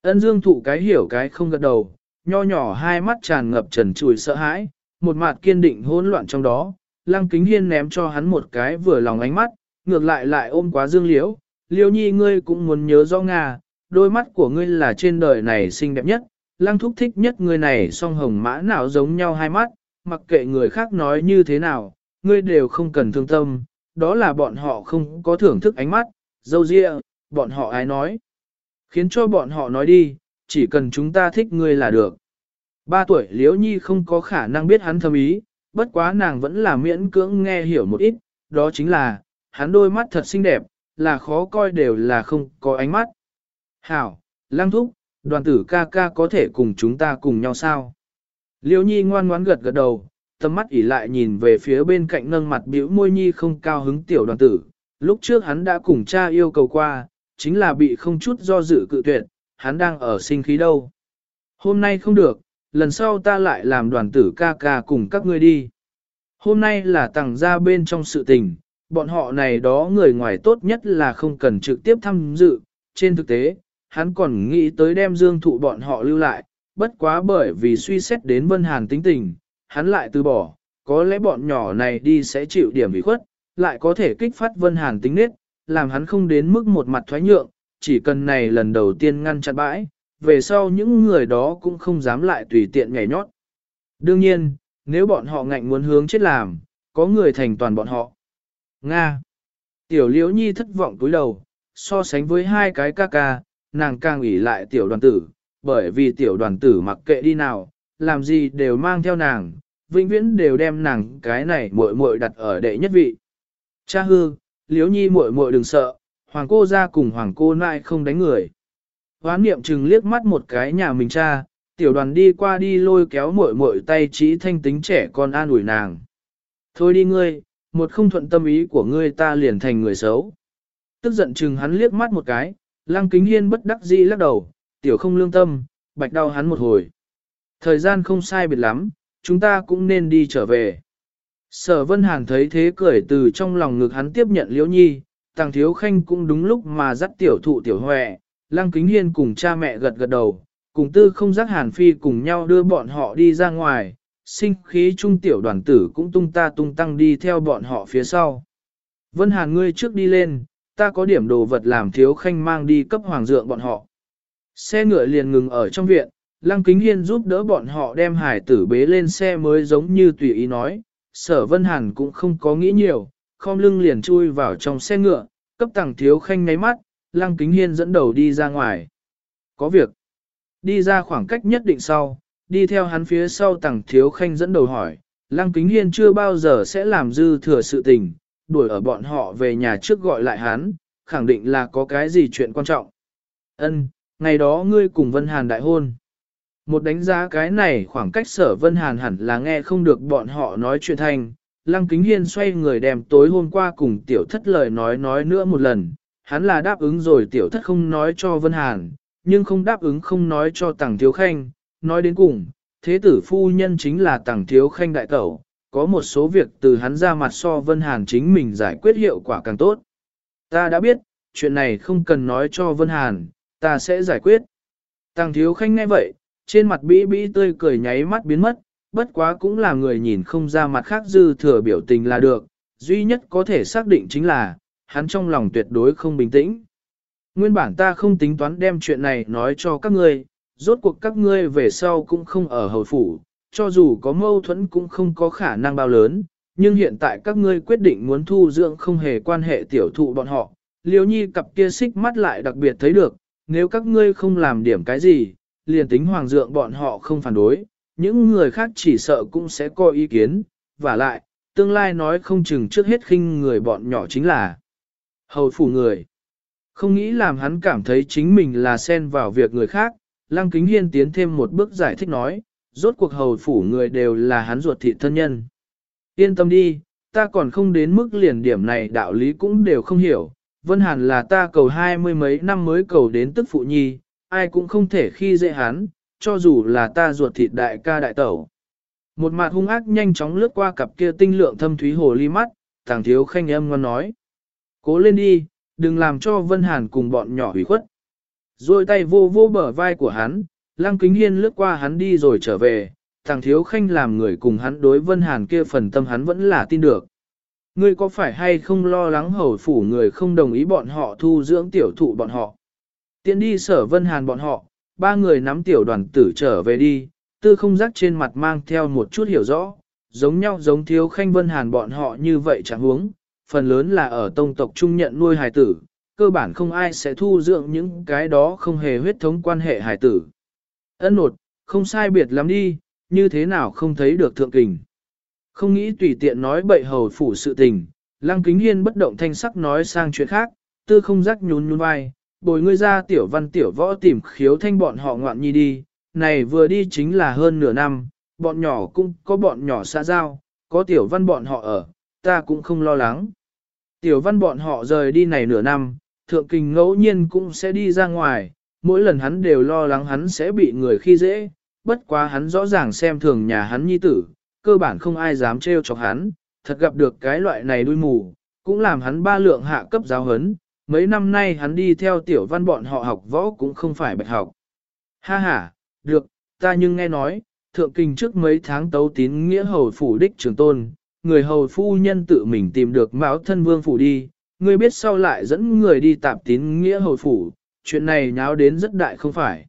Ân dương thụ cái hiểu cái không gật đầu, nho nhỏ hai mắt tràn ngập trần trùi sợ hãi, một mặt kiên định hỗn loạn trong đó, lăng kính hiên ném cho hắn một cái vừa lòng ánh mắt, ngược lại lại ôm quá dương liễu, Liễu nhi ngươi cũng muốn nhớ rõ Nga, đôi mắt của ngươi là trên đời này xinh đẹp nhất, lăng thúc thích nhất ngươi này song hồng mã nào giống nhau hai mắt, mặc kệ người khác nói như thế nào, ngươi đều không cần thương tâm, đó là bọn họ không có thưởng thức ánh mắt, dâu dịa, bọn họ ai nói. Khiến cho bọn họ nói đi, chỉ cần chúng ta thích ngươi là được. Ba tuổi Liễu Nhi không có khả năng biết hắn thâm ý, bất quá nàng vẫn là miễn cưỡng nghe hiểu một ít, đó chính là, hắn đôi mắt thật xinh đẹp, là khó coi đều là không có ánh mắt. Hảo, Lang Thúc, đoàn tử ca ca có thể cùng chúng ta cùng nhau sao? Liêu Nhi ngoan ngoãn gật gật đầu, tầm mắt ỉ lại nhìn về phía bên cạnh nâng mặt biểu môi Nhi không cao hứng tiểu đoàn tử. Lúc trước hắn đã cùng cha yêu cầu qua, chính là bị không chút do dự cự tuyệt, hắn đang ở sinh khí đâu. Hôm nay không được, lần sau ta lại làm đoàn tử ca ca cùng các ngươi đi. Hôm nay là tặng ra bên trong sự tình, bọn họ này đó người ngoài tốt nhất là không cần trực tiếp tham dự, trên thực tế, hắn còn nghĩ tới đem dương thụ bọn họ lưu lại, bất quá bởi vì suy xét đến Vân Hàn tính tình, hắn lại từ bỏ, có lẽ bọn nhỏ này đi sẽ chịu điểm bị khuất, lại có thể kích phát Vân Hàn tính nết, làm hắn không đến mức một mặt thoái nhượng, chỉ cần này lần đầu tiên ngăn chặn bãi, về sau những người đó cũng không dám lại tùy tiện nhảy nhót. Đương nhiên, nếu bọn họ ngạnh muốn hướng chết làm, có người thành toàn bọn họ. Nga Tiểu Liễu Nhi thất vọng cúi đầu, so sánh với hai cái ca ca, nàng càng ủy lại tiểu đoàn tử, bởi vì tiểu đoàn tử mặc kệ đi nào, làm gì đều mang theo nàng, vĩnh viễn đều đem nàng cái này muội muội đặt ở đệ nhất vị. Cha hư, liếu nhi muội muội đừng sợ, hoàng cô ra cùng hoàng cô nại không đánh người. Hoán niệm chừng liếc mắt một cái nhà mình cha, tiểu đoàn đi qua đi lôi kéo muội muội tay trí thanh tính trẻ con an ủi nàng. Thôi đi ngươi, một không thuận tâm ý của ngươi ta liền thành người xấu. Tức giận chừng hắn liếc mắt một cái, lăng kính hiên bất đắc dĩ lắc đầu, tiểu không lương tâm, bạch đau hắn một hồi. Thời gian không sai biệt lắm, chúng ta cũng nên đi trở về. Sở Vân Hàn thấy thế cười từ trong lòng ngực hắn tiếp nhận Liễu Nhi, Tàng Thiếu Khanh cũng đúng lúc mà dắt tiểu thụ tiểu huệ, Lăng Kính Hiên cùng cha mẹ gật gật đầu, cùng tư không dắt Hàn Phi cùng nhau đưa bọn họ đi ra ngoài, sinh khí trung tiểu đoàn tử cũng tung ta tung tăng đi theo bọn họ phía sau. Vân Hàn ngươi trước đi lên, ta có điểm đồ vật làm Thiếu Khanh mang đi cấp hoàng dượng bọn họ. Xe ngựa liền ngừng ở trong viện, Lăng Kính Hiên giúp đỡ bọn họ đem hải tử bế lên xe mới giống như tùy ý nói, sở vân hàn cũng không có nghĩ nhiều, khom lưng liền chui vào trong xe ngựa, cấp tàng thiếu khanh ngáy mắt, lăng kính hiên dẫn đầu đi ra ngoài. Có việc. Đi ra khoảng cách nhất định sau, đi theo hắn phía sau tàng thiếu khanh dẫn đầu hỏi, lăng kính hiên chưa bao giờ sẽ làm dư thừa sự tình, đuổi ở bọn họ về nhà trước gọi lại hắn, khẳng định là có cái gì chuyện quan trọng. Ân, ngày đó ngươi cùng Vân Hàn đại hôn. Một đánh giá cái này khoảng cách sở vân hàn hẳn là nghe không được bọn họ nói chuyện thành Lăng Kính Hiên xoay người đem tối hôm qua cùng tiểu thất lời nói nói nữa một lần, hắn là đáp ứng rồi tiểu thất không nói cho Vân Hàn, nhưng không đáp ứng không nói cho Tằng Thiếu Khanh, nói đến cùng, thế tử phu nhân chính là Tằng Thiếu Khanh đại tẩu, có một số việc từ hắn ra mặt so Vân Hàn chính mình giải quyết hiệu quả càng tốt. Ta đã biết, chuyện này không cần nói cho Vân Hàn, ta sẽ giải quyết. Tàng Thiếu Khanh nghe vậy, trên mặt bĩ bĩ tươi cười nháy mắt biến mất, bất quá cũng là người nhìn không ra mặt khác dư thừa biểu tình là được, duy nhất có thể xác định chính là, hắn trong lòng tuyệt đối không bình tĩnh. Nguyên bản ta không tính toán đem chuyện này nói cho các ngươi, rốt cuộc các ngươi về sau cũng không ở hầu phủ, cho dù có mâu thuẫn cũng không có khả năng bao lớn, nhưng hiện tại các ngươi quyết định muốn thu dưỡng không hề quan hệ tiểu thụ bọn họ, liêu nhi cặp kia xích mắt lại đặc biệt thấy được, nếu các ngươi không làm điểm cái gì, liền tính hoàng dượng bọn họ không phản đối, những người khác chỉ sợ cũng sẽ có ý kiến, và lại, tương lai nói không chừng trước hết khinh người bọn nhỏ chính là hầu phủ người. Không nghĩ làm hắn cảm thấy chính mình là xen vào việc người khác, Lăng Kính Hiên tiến thêm một bước giải thích nói, rốt cuộc hầu phủ người đều là hắn ruột thị thân nhân. Yên tâm đi, ta còn không đến mức liền điểm này đạo lý cũng đều không hiểu, Vân Hàn là ta cầu hai mươi mấy năm mới cầu đến tức phụ nhi, ai cũng không thể khi dễ hắn, cho dù là ta ruột thịt đại ca đại tẩu. Một mặt hung ác nhanh chóng lướt qua cặp kia tinh lượng thâm thúy hồ ly mắt, thằng thiếu khanh âm ngon nói. Cố lên đi, đừng làm cho Vân Hàn cùng bọn nhỏ hủy khuất. Rồi tay vô vô bờ vai của hắn, lăng kính hiên lướt qua hắn đi rồi trở về, thằng thiếu khanh làm người cùng hắn đối Vân Hàn kia phần tâm hắn vẫn là tin được. Ngươi có phải hay không lo lắng hầu phủ người không đồng ý bọn họ thu dưỡng tiểu thụ bọn họ? Tiến đi sở vân hàn bọn họ, ba người nắm tiểu đoàn tử trở về đi, tư không giác trên mặt mang theo một chút hiểu rõ, giống nhau giống thiếu khanh vân hàn bọn họ như vậy chẳng huống, phần lớn là ở tông tộc trung nhận nuôi hài tử, cơ bản không ai sẽ thu dưỡng những cái đó không hề huyết thống quan hệ hài tử. Ân nột, không sai biệt lắm đi, như thế nào không thấy được thượng kình. Không nghĩ tùy tiện nói bậy hầu phủ sự tình, lăng kính hiên bất động thanh sắc nói sang chuyện khác, tư không rắc nhún nhún vai, bồi ngươi ra tiểu văn tiểu võ tìm khiếu thanh bọn họ ngoạn nhi đi, này vừa đi chính là hơn nửa năm, bọn nhỏ cũng có bọn nhỏ xa giao, có tiểu văn bọn họ ở, ta cũng không lo lắng. Tiểu văn bọn họ rời đi này nửa năm, thượng kình ngẫu nhiên cũng sẽ đi ra ngoài, mỗi lần hắn đều lo lắng hắn sẽ bị người khi dễ, bất quá hắn rõ ràng xem thường nhà hắn nhi tử, cơ bản không ai dám trêu chọc hắn, thật gặp được cái loại này đuôi mù, cũng làm hắn ba lượng hạ cấp giáo hấn, mấy năm nay hắn đi theo tiểu văn bọn họ học võ cũng không phải bạch học. Ha ha, được, ta nhưng nghe nói, thượng kinh trước mấy tháng tấu tín nghĩa hầu phủ đích trường tôn, người hầu phu nhân tự mình tìm được máu thân vương phủ đi, ngươi biết sau lại dẫn người đi tạp tín nghĩa hầu phủ, chuyện này nháo đến rất đại không phải.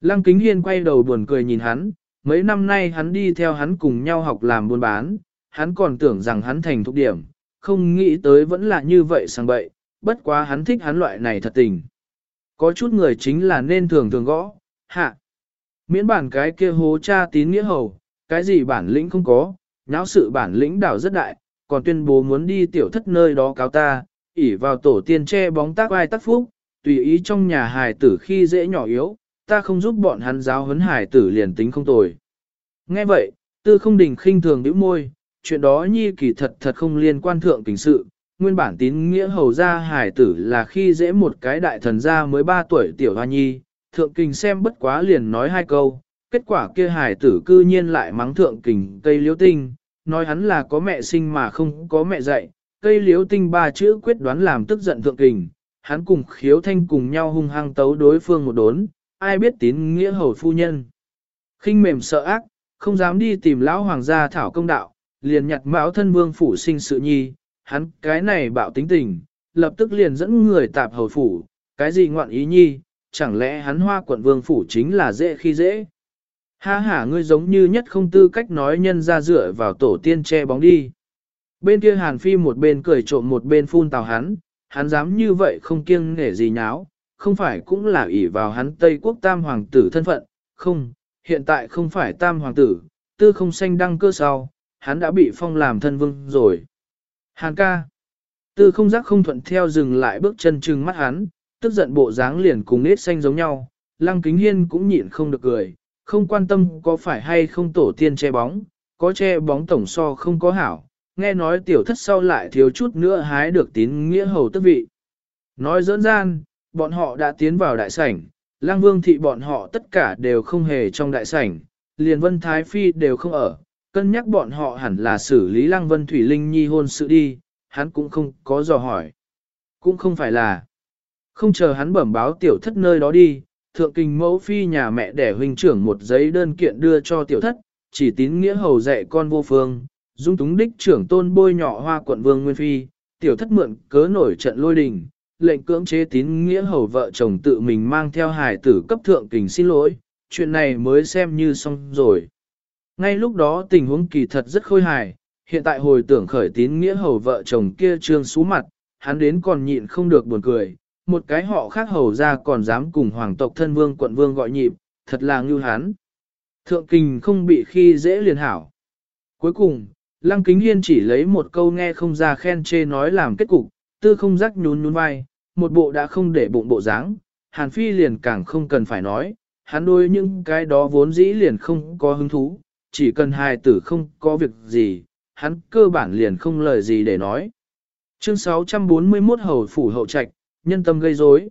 Lăng kính hiên quay đầu buồn cười nhìn hắn, mấy năm nay hắn đi theo hắn cùng nhau học làm buôn bán, hắn còn tưởng rằng hắn thành thục điểm, không nghĩ tới vẫn là như vậy sang bậy, bất quá hắn thích hắn loại này thật tình. Có chút người chính là nên thường thường gõ, hạ. Miễn bản cái kia hố cha tín nghĩa hầu, cái gì bản lĩnh không có, nháo sự bản lĩnh đảo rất đại, còn tuyên bố muốn đi tiểu thất nơi đó cáo ta, ỉ vào tổ tiên che bóng tác ai tác phúc, tùy ý trong nhà hài tử khi dễ nhỏ yếu, ta không giúp bọn hắn giáo huấn hải tử liền tính không tồi. Nghe vậy, tư không đình khinh thường bĩu môi, chuyện đó nhi kỳ thật thật không liên quan thượng tình sự, nguyên bản tín nghĩa hầu ra hải tử là khi dễ một cái đại thần gia mới 3 tuổi tiểu hoa nhi, thượng kình xem bất quá liền nói hai câu, kết quả kia hải tử cư nhiên lại mắng thượng kình cây liễu tinh, nói hắn là có mẹ sinh mà không có mẹ dạy, cây liễu tinh ba chữ quyết đoán làm tức giận thượng kình, hắn cùng khiếu thanh cùng nhau hung hăng tấu đối phương một đốn, ai biết tín nghĩa hầu phu nhân. khinh mềm sợ ác, không dám đi tìm lão hoàng gia thảo công đạo, liền nhặt mão thân vương phủ sinh sự nhi, hắn cái này bạo tính tình, lập tức liền dẫn người tạp hầu phủ, cái gì ngoạn ý nhi, chẳng lẽ hắn hoa quận vương phủ chính là dễ khi dễ. Ha ha ngươi giống như nhất không tư cách nói nhân ra dựa vào tổ tiên che bóng đi. Bên kia Hàn Phi một bên cười trộm một bên phun tào hắn, hắn dám như vậy không kiêng nể gì nháo, không phải cũng là ỷ vào hắn Tây Quốc Tam Hoàng tử thân phận, không, hiện tại không phải Tam Hoàng tử, tư không xanh đăng cơ sau, hắn đã bị phong làm thân vương rồi. Hàn ca, tư không giác không thuận theo dừng lại bước chân trừng mắt hắn, tức giận bộ dáng liền cùng nết xanh giống nhau, lăng kính hiên cũng nhịn không được cười, không quan tâm có phải hay không tổ tiên che bóng, có che bóng tổng so không có hảo, nghe nói tiểu thất sau lại thiếu chút nữa hái được tín nghĩa hầu tức vị. Nói dỡn gian, bọn họ đã tiến vào đại sảnh, lang vương thị bọn họ tất cả đều không hề trong đại sảnh, liền vân thái phi đều không ở, cân nhắc bọn họ hẳn là xử lý lang vân thủy linh nhi hôn sự đi, hắn cũng không có dò hỏi. Cũng không phải là, không chờ hắn bẩm báo tiểu thất nơi đó đi, thượng kinh mẫu phi nhà mẹ để huynh trưởng một giấy đơn kiện đưa cho tiểu thất, chỉ tín nghĩa hầu dạy con vô phương, dung túng đích trưởng tôn bôi nhỏ hoa quận vương Nguyên Phi, tiểu thất mượn cớ nổi trận lôi đình, lệnh cưỡng chế tín nghĩa hầu vợ chồng tự mình mang theo hài tử cấp thượng kình xin lỗi, chuyện này mới xem như xong rồi. Ngay lúc đó tình huống kỳ thật rất khôi hài, hiện tại hồi tưởng khởi tín nghĩa hầu vợ chồng kia trương xú mặt, hắn đến còn nhịn không được buồn cười, một cái họ khác hầu ra còn dám cùng hoàng tộc thân vương quận vương gọi nhịp, thật là ngưu hắn. Thượng kình không bị khi dễ liền hảo. Cuối cùng, Lăng Kính Hiên chỉ lấy một câu nghe không ra khen chê nói làm kết cục, tư không rắc nhún nhún vai, một bộ đã không để bụng bộ dáng, Hàn Phi liền càng không cần phải nói, hắn đôi những cái đó vốn dĩ liền không có hứng thú, chỉ cần hài tử không có việc gì, hắn cơ bản liền không lời gì để nói. Chương 641 Hầu Phủ Hậu Trạch, nhân tâm gây rối.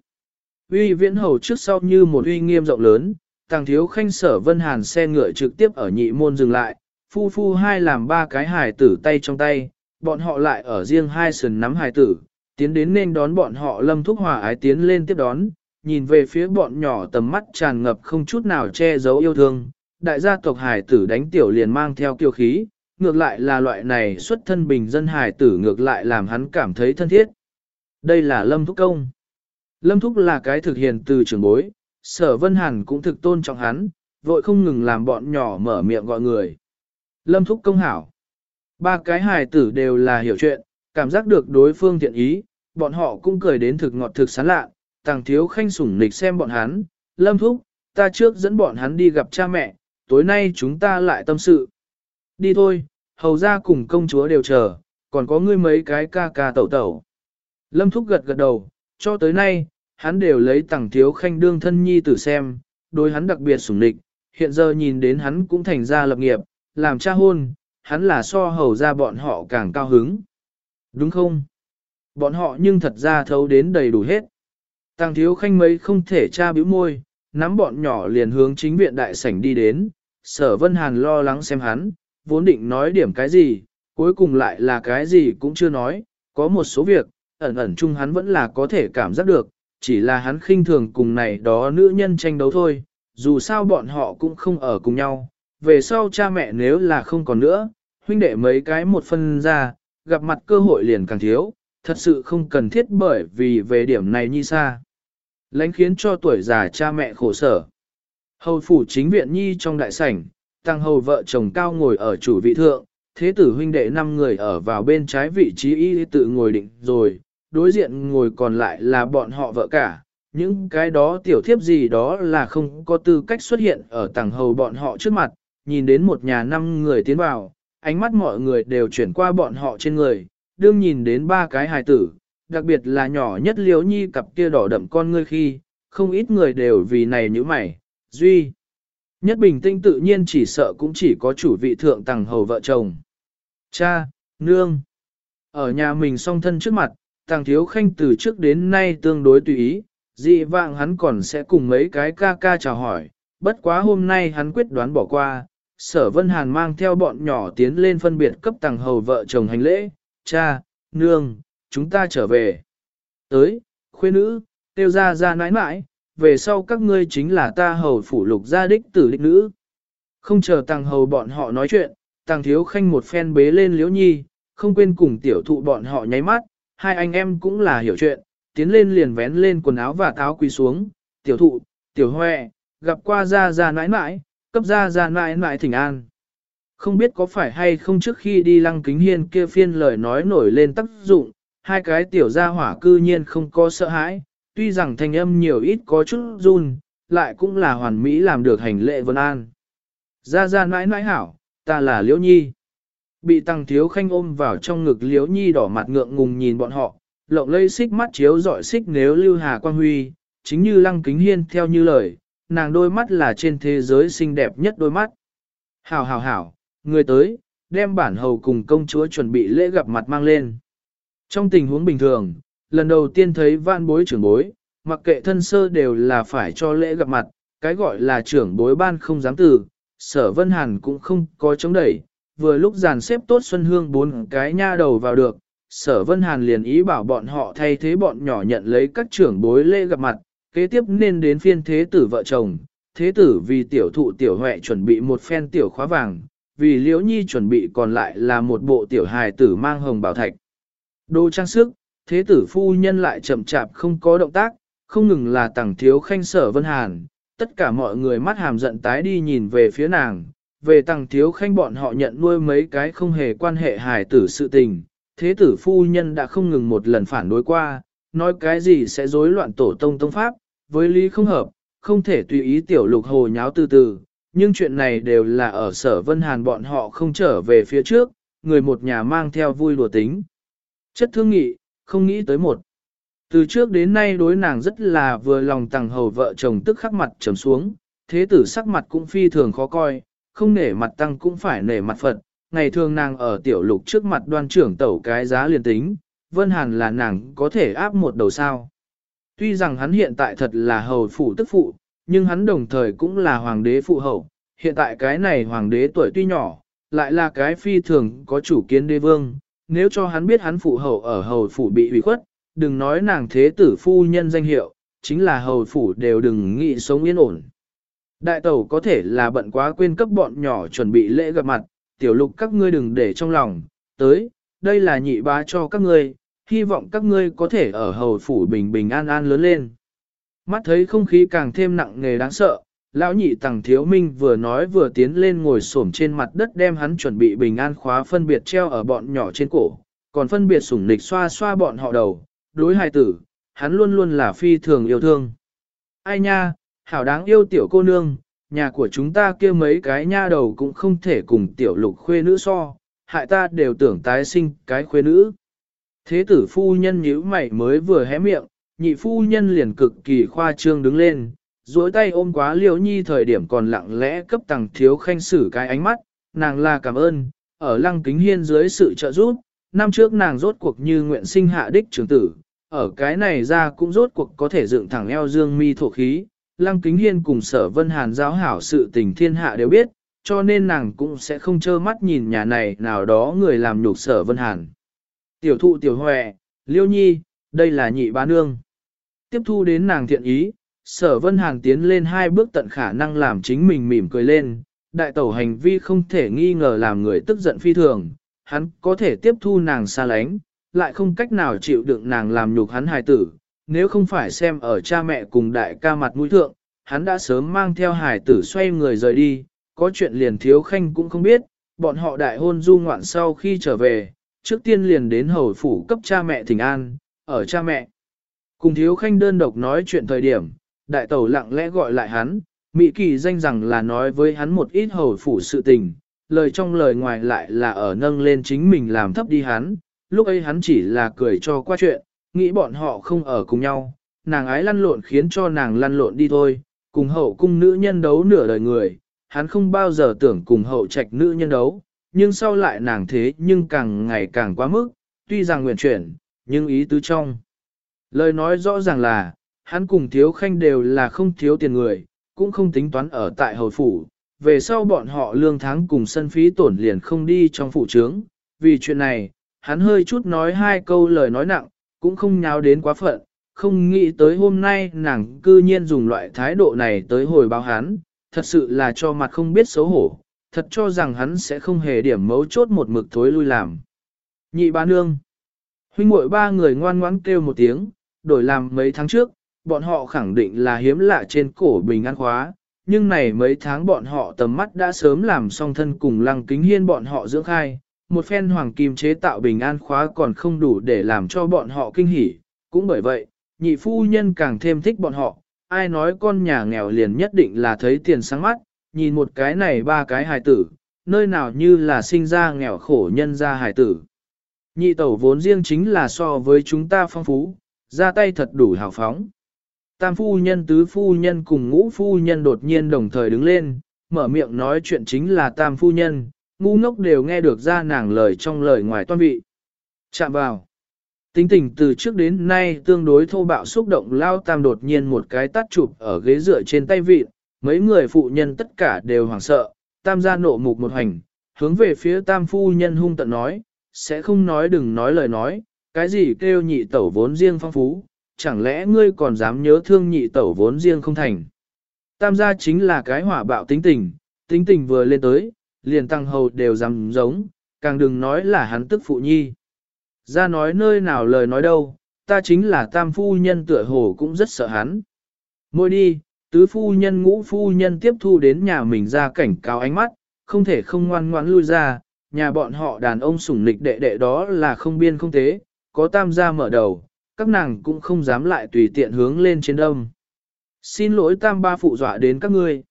Uy viễn hầu trước sau như một uy nghiêm rộng lớn, tàng thiếu khanh sở vân hàn xe ngựa trực tiếp ở nhị môn dừng lại, phu phu hai làm ba cái hài tử tay trong tay, bọn họ lại ở riêng hai sườn nắm hài tử, tiến đến nên đón bọn họ lâm thúc hòa ái tiến lên tiếp đón, nhìn về phía bọn nhỏ tầm mắt tràn ngập không chút nào che giấu yêu thương, đại gia tộc hài tử đánh tiểu liền mang theo kiêu khí, ngược lại là loại này xuất thân bình dân hài tử ngược lại làm hắn cảm thấy thân thiết. Đây là lâm thúc công. Lâm thúc là cái thực hiện từ trưởng bối, sở vân hẳn cũng thực tôn trọng hắn, vội không ngừng làm bọn nhỏ mở miệng gọi người. Lâm thúc công hảo. Ba cái hài tử đều là hiểu chuyện, cảm giác được đối phương thiện ý, bọn họ cũng cười đến thực ngọt thực sán lạ, tàng thiếu khanh sủng nịch xem bọn hắn. Lâm thúc, ta trước dẫn bọn hắn đi gặp cha mẹ, tối nay chúng ta lại tâm sự. Đi thôi, hầu ra cùng công chúa đều chờ, còn có ngươi mấy cái ca ca tẩu tẩu. Lâm thúc gật gật đầu, cho tới nay, hắn đều lấy tàng thiếu khanh đương thân nhi tử xem, đối hắn đặc biệt sủng nịch, hiện giờ nhìn đến hắn cũng thành ra lập nghiệp, làm cha hôn, hắn là so hầu ra bọn họ càng cao hứng. Đúng không? Bọn họ nhưng thật ra thấu đến đầy đủ hết. Tàng thiếu khanh mấy không thể cha bĩu môi, nắm bọn nhỏ liền hướng chính viện đại sảnh đi đến, sở vân hàn lo lắng xem hắn, vốn định nói điểm cái gì, cuối cùng lại là cái gì cũng chưa nói, có một số việc, ẩn ẩn chung hắn vẫn là có thể cảm giác được, chỉ là hắn khinh thường cùng này đó nữ nhân tranh đấu thôi, dù sao bọn họ cũng không ở cùng nhau, về sau cha mẹ nếu là không còn nữa, huynh đệ mấy cái một phân ra, gặp mặt cơ hội liền càng thiếu, thật sự không cần thiết bởi vì về điểm này nhi xa. Lánh khiến cho tuổi già cha mẹ khổ sở. Hầu phủ chính viện nhi trong đại sảnh, tăng hầu vợ chồng cao ngồi ở chủ vị thượng, thế tử huynh đệ năm người ở vào bên trái vị trí y tự ngồi định rồi, đối diện ngồi còn lại là bọn họ vợ cả. Những cái đó tiểu thiếp gì đó là không có tư cách xuất hiện ở tàng hầu bọn họ trước mặt, nhìn đến một nhà năm người tiến vào, ánh mắt mọi người đều chuyển qua bọn họ trên người, đương nhìn đến ba cái hài tử, đặc biệt là nhỏ nhất liếu nhi cặp kia đỏ đậm con ngươi khi, không ít người đều vì này như mày, duy. Nhất bình tinh tự nhiên chỉ sợ cũng chỉ có chủ vị thượng tàng hầu vợ chồng. Cha, nương. Ở nhà mình song thân trước mặt, tàng thiếu khanh từ trước đến nay tương đối tùy ý, dị vạng hắn còn sẽ cùng mấy cái ca ca chào hỏi, bất quá hôm nay hắn quyết đoán bỏ qua. Sở Vân Hàn mang theo bọn nhỏ tiến lên phân biệt cấp tàng hầu vợ chồng hành lễ, cha, nương, chúng ta trở về. Tới, khuê nữ, tiêu ra ra nãi nãi, về sau các ngươi chính là ta hầu phủ lục gia đích tử đích nữ. Không chờ tàng hầu bọn họ nói chuyện, tàng thiếu khanh một phen bế lên liễu nhi, không quên cùng tiểu thụ bọn họ nháy mắt, hai anh em cũng là hiểu chuyện, tiến lên liền vén lên quần áo và táo quỳ xuống, tiểu thụ, tiểu hoẹ, gặp qua ra ra nãi nãi, cấp ra ra nãi nãi thỉnh an. Không biết có phải hay không trước khi đi lăng kính hiên kia phiên lời nói nổi lên tác dụng, hai cái tiểu gia hỏa cư nhiên không có sợ hãi, tuy rằng thanh âm nhiều ít có chút run, lại cũng là hoàn mỹ làm được hành lệ vân an. Ra ra nãi nãi hảo, ta là Liễu Nhi. Bị tăng thiếu khanh ôm vào trong ngực Liễu Nhi đỏ mặt ngượng ngùng nhìn bọn họ, lộng lây xích mắt chiếu dọi xích nếu lưu hà quang huy, chính như lăng kính hiên theo như lời, nàng đôi mắt là trên thế giới xinh đẹp nhất đôi mắt. Hảo hảo hảo, người tới, đem bản hầu cùng công chúa chuẩn bị lễ gặp mặt mang lên. Trong tình huống bình thường, lần đầu tiên thấy vạn bối trưởng bối, mặc kệ thân sơ đều là phải cho lễ gặp mặt, cái gọi là trưởng bối ban không dám từ, sở vân hàn cũng không có chống đẩy, vừa lúc dàn xếp tốt Xuân Hương bốn cái nha đầu vào được, sở vân hàn liền ý bảo bọn họ thay thế bọn nhỏ nhận lấy các trưởng bối lễ gặp mặt, kế tiếp nên đến phiên thế tử vợ chồng, thế tử vì tiểu thụ tiểu huệ chuẩn bị một phen tiểu khóa vàng, vì liễu nhi chuẩn bị còn lại là một bộ tiểu hài tử mang hồng bảo thạch. Đồ trang sức, thế tử phu nhân lại chậm chạp không có động tác, không ngừng là tàng thiếu khanh sở vân hàn, tất cả mọi người mắt hàm giận tái đi nhìn về phía nàng, về tàng thiếu khanh bọn họ nhận nuôi mấy cái không hề quan hệ hài tử sự tình, thế tử phu nhân đã không ngừng một lần phản đối qua, nói cái gì sẽ rối loạn tổ tông tông pháp, với lý không hợp, không thể tùy ý tiểu lục hồ nháo từ từ, nhưng chuyện này đều là ở sở vân hàn bọn họ không trở về phía trước, người một nhà mang theo vui đùa tính. Chất thương nghị, không nghĩ tới một. Từ trước đến nay đối nàng rất là vừa lòng tàng hầu vợ chồng tức khắc mặt trầm xuống, thế tử sắc mặt cũng phi thường khó coi, không nể mặt tăng cũng phải nể mặt Phật. Ngày thường nàng ở tiểu lục trước mặt đoan trưởng tẩu cái giá liền tính, Vân Hàn là nàng có thể áp một đầu sao. Tuy rằng hắn hiện tại thật là hầu phụ tức phụ, nhưng hắn đồng thời cũng là hoàng đế phụ hậu. Hiện tại cái này hoàng đế tuổi tuy nhỏ, lại là cái phi thường có chủ kiến đế vương. Nếu cho hắn biết hắn phụ hậu ở hầu phủ bị hủy khuất, đừng nói nàng thế tử phu nhân danh hiệu, chính là hầu phủ đều đừng nghĩ sống yên ổn. Đại tẩu có thể là bận quá quên cấp bọn nhỏ chuẩn bị lễ gặp mặt, tiểu lục các ngươi đừng để trong lòng, tới, đây là nhị bá cho các ngươi, hy vọng các ngươi có thể ở hầu phủ bình bình an an lớn lên. Mắt thấy không khí càng thêm nặng nề đáng sợ, lão nhị tàng thiếu minh vừa nói vừa tiến lên ngồi xổm trên mặt đất đem hắn chuẩn bị bình an khóa phân biệt treo ở bọn nhỏ trên cổ, còn phân biệt sủng nịch xoa xoa bọn họ đầu, đối hài tử, hắn luôn luôn là phi thường yêu thương. Ai nha, hảo đáng yêu tiểu cô nương, nhà của chúng ta kia mấy cái nha đầu cũng không thể cùng tiểu lục khuê nữ so, hại ta đều tưởng tái sinh cái khuê nữ. Thế tử phu nhân nhíu mày mới vừa hé miệng, nhị phu nhân liền cực kỳ khoa trương đứng lên, duỗi tay ôm quá liễu nhi thời điểm còn lặng lẽ cấp tàng thiếu khanh xử cái ánh mắt, nàng là cảm ơn, ở lăng kính hiên dưới sự trợ giúp, năm trước nàng rốt cuộc như nguyện sinh hạ đích trưởng tử, ở cái này ra cũng rốt cuộc có thể dựng thẳng eo dương mi thổ khí, lăng kính hiên cùng sở vân hàn giáo hảo sự tình thiên hạ đều biết, cho nên nàng cũng sẽ không trơ mắt nhìn nhà này nào đó người làm nhục sở vân hàn. Tiểu thụ tiểu hòe, liêu nhi, đây là nhị bá nương. Tiếp thu đến nàng thiện ý, sở vân hàn tiến lên hai bước tận khả năng làm chính mình mỉm cười lên, đại tẩu hành vi không thể nghi ngờ làm người tức giận phi thường, hắn có thể tiếp thu nàng xa lánh, lại không cách nào chịu đựng nàng làm nhục hắn hài tử, nếu không phải xem ở cha mẹ cùng đại ca mặt mũi thượng, hắn đã sớm mang theo hài tử xoay người rời đi, có chuyện liền thiếu khanh cũng không biết, bọn họ đại hôn du ngoạn sau khi trở về, trước tiên liền đến hầu phủ cấp cha mẹ thỉnh an, ở cha mẹ. Cùng thiếu khanh đơn độc nói chuyện thời điểm, đại tẩu lặng lẽ gọi lại hắn, Mỹ kỳ danh rằng là nói với hắn một ít hầu phủ sự tình, lời trong lời ngoài lại là ở nâng lên chính mình làm thấp đi hắn, lúc ấy hắn chỉ là cười cho qua chuyện, nghĩ bọn họ không ở cùng nhau, nàng ái lăn lộn khiến cho nàng lăn lộn đi thôi, cùng hậu cung nữ nhân đấu nửa đời người, hắn không bao giờ tưởng cùng hậu trạch nữ nhân đấu, nhưng sau lại nàng thế nhưng càng ngày càng quá mức, tuy rằng nguyện chuyển, nhưng ý tứ trong. Lời nói rõ ràng là, hắn cùng thiếu khanh đều là không thiếu tiền người, cũng không tính toán ở tại hầu phủ, về sau bọn họ lương tháng cùng sân phí tổn liền không đi trong phủ trướng, vì chuyện này, hắn hơi chút nói hai câu lời nói nặng, cũng không nháo đến quá phận, không nghĩ tới hôm nay nàng cư nhiên dùng loại thái độ này tới hồi báo hắn, thật sự là cho mặt không biết xấu hổ, thật cho rằng hắn sẽ không hề điểm mấu chốt một mực thối lui làm. Nhị ba nương. Huynh muội ba người ngoan ngoãn kêu một tiếng, đổi làm mấy tháng trước, bọn họ khẳng định là hiếm lạ trên cổ bình an khóa, nhưng này mấy tháng bọn họ tầm mắt đã sớm làm song thân cùng lăng kính hiên bọn họ dưỡng khai, một phen hoàng kim chế tạo bình an khóa còn không đủ để làm cho bọn họ kinh hỉ, cũng bởi vậy, nhị phu nhân càng thêm thích bọn họ, ai nói con nhà nghèo liền nhất định là thấy tiền sáng mắt, nhìn một cái này ba cái hài tử, nơi nào như là sinh ra nghèo khổ nhân ra hài tử. Nhị tẩu vốn riêng chính là so với chúng ta phong phú, ra tay thật đủ hào phóng. Tam phu nhân tứ phu nhân cùng ngũ phu nhân đột nhiên đồng thời đứng lên, mở miệng nói chuyện chính là tam phu nhân, ngu ngốc đều nghe được ra nàng lời trong lời ngoài toan vị. Chạm vào. Tính tình từ trước đến nay tương đối thô bạo xúc động lao tam đột nhiên một cái tắt chụp ở ghế dựa trên tay vịt, mấy người phụ nhân tất cả đều hoảng sợ, tam gia nộ mục một hành, hướng về phía tam phu nhân hung tận nói, sẽ không nói đừng nói lời nói, cái gì kêu nhị tẩu vốn riêng phong phú, chẳng lẽ ngươi còn dám nhớ thương nhị tẩu vốn riêng không thành. Tam gia chính là cái hỏa bạo tính tình, tính tình vừa lên tới, liền tăng hầu đều dám giống, càng đừng nói là hắn tức phụ nhi. Ra nói nơi nào lời nói đâu, ta chính là tam phu nhân tựa hồ cũng rất sợ hắn. Môi đi, tứ phu nhân ngũ phu nhân tiếp thu đến nhà mình ra cảnh cáo ánh mắt, không thể không ngoan ngoãn lui ra, nhà bọn họ đàn ông sủng nịch đệ đệ đó là không biên không tế, có tam gia mở đầu, các nàng cũng không dám lại tùy tiện hướng lên trên đông. Xin lỗi tam ba phụ dọa đến các ngươi.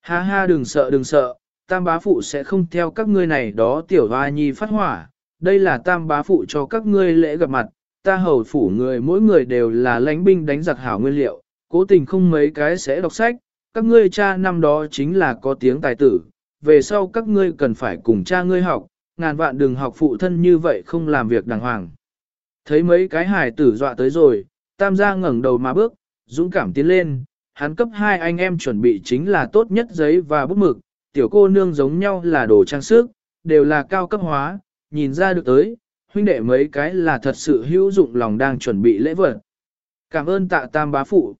Ha ha đừng sợ đừng sợ, tam bá phụ sẽ không theo các ngươi này đó tiểu hoa nhi phát hỏa, đây là tam bá phụ cho các ngươi lễ gặp mặt, ta hầu phủ người mỗi người đều là lãnh binh đánh giặc hảo nguyên liệu, cố tình không mấy cái sẽ đọc sách, các ngươi cha năm đó chính là có tiếng tài tử, về sau các ngươi cần phải cùng cha ngươi học, ngàn vạn đừng học phụ thân như vậy không làm việc đàng hoàng. Thấy mấy cái hài tử dọa tới rồi, tam gia ngẩng đầu mà bước, dũng cảm tiến lên, hắn cấp hai anh em chuẩn bị chính là tốt nhất giấy và bút mực, tiểu cô nương giống nhau là đồ trang sức, đều là cao cấp hóa, nhìn ra được tới, huynh đệ mấy cái là thật sự hữu dụng lòng đang chuẩn bị lễ vật. Cảm ơn tạ tam bá phụ.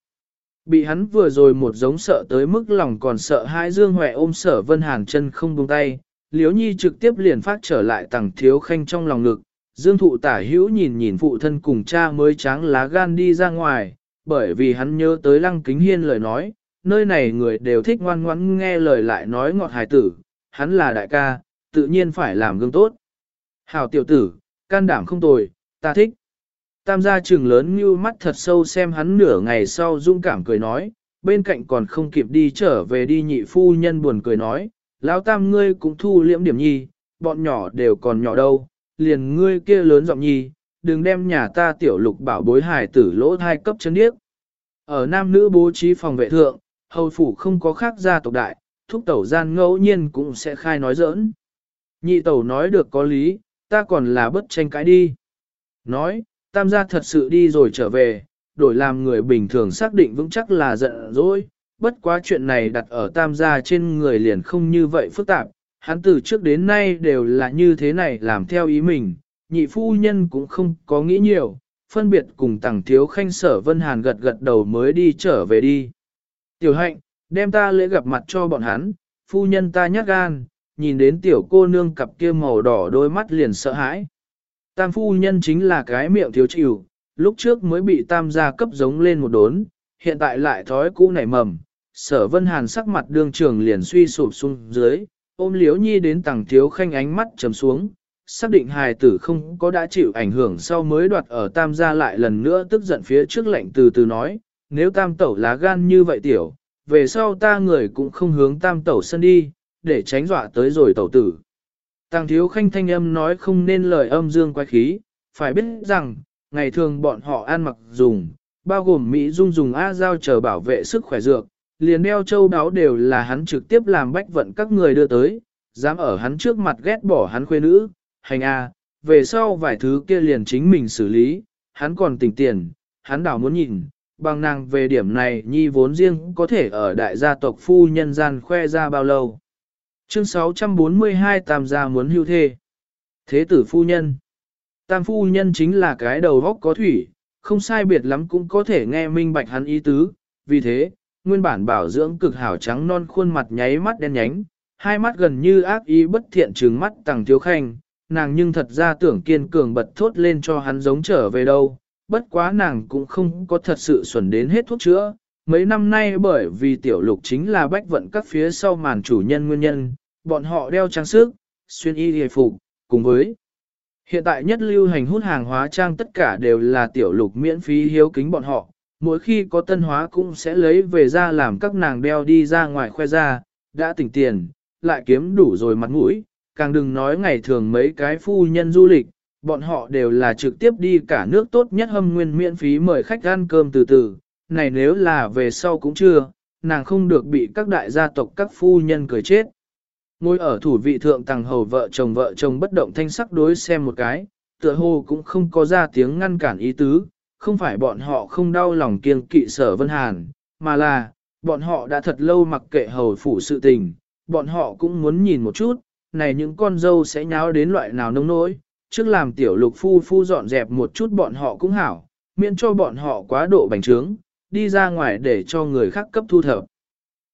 Bị hắn vừa rồi một giống sợ tới mức lòng còn sợ hai dương huệ ôm sở vân hàn chân không buông tay, liếu nhi trực tiếp liền phát trở lại tầng thiếu khanh trong lòng ngực. Dương thụ tả hữu nhìn nhìn phụ thân cùng cha mới tráng lá gan đi ra ngoài, bởi vì hắn nhớ tới lăng kính hiên lời nói, nơi này người đều thích ngoan ngoãn nghe lời lại nói ngọt hài tử, hắn là đại ca, tự nhiên phải làm gương tốt. Hảo tiểu tử, can đảm không tồi, ta thích. Tam gia trừng lớn như mắt thật sâu xem hắn nửa ngày sau dung cảm cười nói, bên cạnh còn không kịp đi trở về đi nhị phu nhân buồn cười nói, lão tam ngươi cũng thu liễm điểm nhi, bọn nhỏ đều còn nhỏ đâu, liền ngươi kia lớn giọng nhi, đừng đem nhà ta tiểu lục bảo bối hài tử lỗ thai cấp chân điếc. Ở nam nữ bố trí phòng vệ thượng, hầu phủ không có khác gia tộc đại, thúc tẩu gian ngẫu nhiên cũng sẽ khai nói giỡn. Nhị tẩu nói được có lý, ta còn là bất tranh cãi đi. Nói, tam gia thật sự đi rồi trở về, đổi làm người bình thường xác định vững chắc là giận dỗi. Bất quá chuyện này đặt ở tam gia trên người liền không như vậy phức tạp, hắn từ trước đến nay đều là như thế này làm theo ý mình, nhị phu nhân cũng không có nghĩ nhiều, phân biệt cùng tàng thiếu khanh sở Vân Hàn gật gật đầu mới đi trở về đi. Tiểu hạnh, đem ta lễ gặp mặt cho bọn hắn, phu nhân ta nhát gan, nhìn đến tiểu cô nương cặp kia màu đỏ đôi mắt liền sợ hãi. Tam phu nhân chính là cái miệng thiếu chịu, lúc trước mới bị tam gia cấp giống lên một đốn, hiện tại lại thói cũ nảy mầm. Sở vân hàn sắc mặt đương trường liền suy sụp xuống dưới, ôm liếu nhi đến tầng thiếu khanh ánh mắt trầm xuống, xác định hài tử không có đã chịu ảnh hưởng sau mới đoạt ở tam gia lại lần nữa tức giận phía trước lệnh từ từ nói, nếu tam tẩu lá gan như vậy tiểu, về sau ta người cũng không hướng tam tẩu sân đi, để tránh dọa tới rồi tẩu tử. Tàng thiếu khanh thanh âm nói không nên lời âm dương quái khí, phải biết rằng, ngày thường bọn họ ăn mặc dùng, bao gồm Mỹ dung dùng A giao chờ bảo vệ sức khỏe dược, liền đeo châu đáo đều là hắn trực tiếp làm bách vận các người đưa tới, dám ở hắn trước mặt ghét bỏ hắn khuê nữ, hành a, về sau vài thứ kia liền chính mình xử lý, hắn còn tỉnh tiền, hắn đảo muốn nhìn, bằng nàng về điểm này nhi vốn riêng có thể ở đại gia tộc phu nhân gian khoe ra bao lâu. Chương 642 Tam gia muốn hưu thê. Thế tử phu nhân. Tam phu nhân chính là cái đầu góc có thủy, không sai biệt lắm cũng có thể nghe minh bạch hắn ý tứ, vì thế, nguyên bản bảo dưỡng cực hảo trắng non khuôn mặt nháy mắt đen nhánh, hai mắt gần như ác ý bất thiện trừng mắt tàng thiếu khanh, nàng nhưng thật ra tưởng kiên cường bật thốt lên cho hắn giống trở về đâu, bất quá nàng cũng không có thật sự xuẩn đến hết thuốc chữa. Mấy năm nay bởi vì tiểu lục chính là bách vận các phía sau màn chủ nhân nguyên nhân, bọn họ đeo trang sức, xuyên y hề phục, cùng với hiện tại nhất lưu hành hút hàng hóa trang tất cả đều là tiểu lục miễn phí hiếu kính bọn họ, mỗi khi có tân hóa cũng sẽ lấy về ra làm các nàng đeo đi ra ngoài khoe ra, đã tỉnh tiền, lại kiếm đủ rồi mặt mũi, càng đừng nói ngày thường mấy cái phu nhân du lịch, bọn họ đều là trực tiếp đi cả nước tốt nhất hâm nguyên miễn phí mời khách ăn cơm từ từ, này nếu là về sau cũng chưa, nàng không được bị các đại gia tộc các phu nhân cười chết. Ngồi ở thủ vị thượng tàng hầu vợ chồng vợ chồng bất động thanh sắc đối xem một cái, tựa hồ cũng không có ra tiếng ngăn cản ý tứ, không phải bọn họ không đau lòng kiêng kỵ sở vân hàn, mà là, bọn họ đã thật lâu mặc kệ hầu phủ sự tình, bọn họ cũng muốn nhìn một chút, này những con dâu sẽ nháo đến loại nào nông nỗi, trước làm tiểu lục phu phu dọn dẹp một chút bọn họ cũng hảo, miễn cho bọn họ quá độ bành trướng, đi ra ngoài để cho người khác cấp thu thập.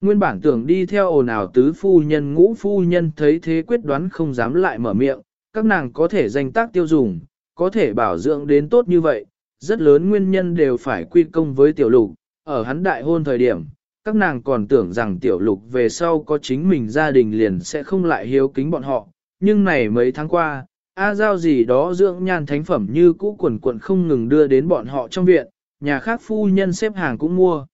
Nguyên bản tưởng đi theo ồn ào tứ phu nhân ngũ phu nhân thấy thế quyết đoán không dám lại mở miệng, các nàng có thể danh tác tiêu dùng, có thể bảo dưỡng đến tốt như vậy, rất lớn nguyên nhân đều phải quy công với tiểu lục, ở hắn đại hôn thời điểm, các nàng còn tưởng rằng tiểu lục về sau có chính mình gia đình liền sẽ không lại hiếu kính bọn họ, nhưng này mấy tháng qua, A giao gì đó dưỡng nhan thánh phẩm như cũ quần quần không ngừng đưa đến bọn họ trong viện, nhà khác phu nhân xếp hàng cũng mua.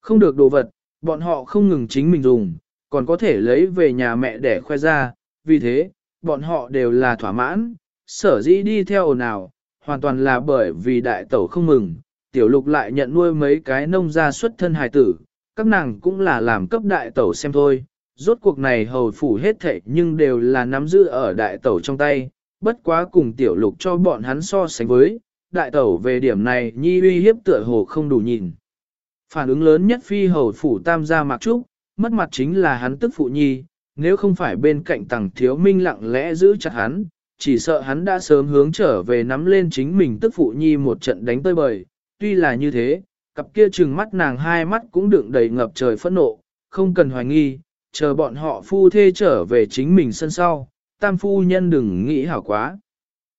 Không được đồ vật, bọn họ không ngừng chính mình dùng, còn có thể lấy về nhà mẹ để khoe ra, vì thế, bọn họ đều là thỏa mãn, sở dĩ đi theo ồn ào, hoàn toàn là bởi vì đại tẩu không mừng, tiểu lục lại nhận nuôi mấy cái nông gia xuất thân hài tử, các nàng cũng là làm cấp đại tẩu xem thôi, rốt cuộc này hầu phủ hết thệ nhưng đều là nắm giữ ở đại tẩu trong tay, bất quá cùng tiểu lục cho bọn hắn so sánh với, đại tẩu về điểm này nhi uy hiếp tựa hồ không đủ nhìn. Phản ứng lớn nhất phi hầu phủ tam gia mạc trúc, mất mặt chính là hắn tức phụ nhi, nếu không phải bên cạnh tàng thiếu minh lặng lẽ giữ chặt hắn, chỉ sợ hắn đã sớm hướng trở về nắm lên chính mình tức phụ nhi một trận đánh tơi bời. Tuy là như thế, cặp kia trừng mắt nàng hai mắt cũng đựng đầy ngập trời phẫn nộ, không cần hoài nghi, chờ bọn họ phu thê trở về chính mình sân sau, tam phu nhân đừng nghĩ hảo quá.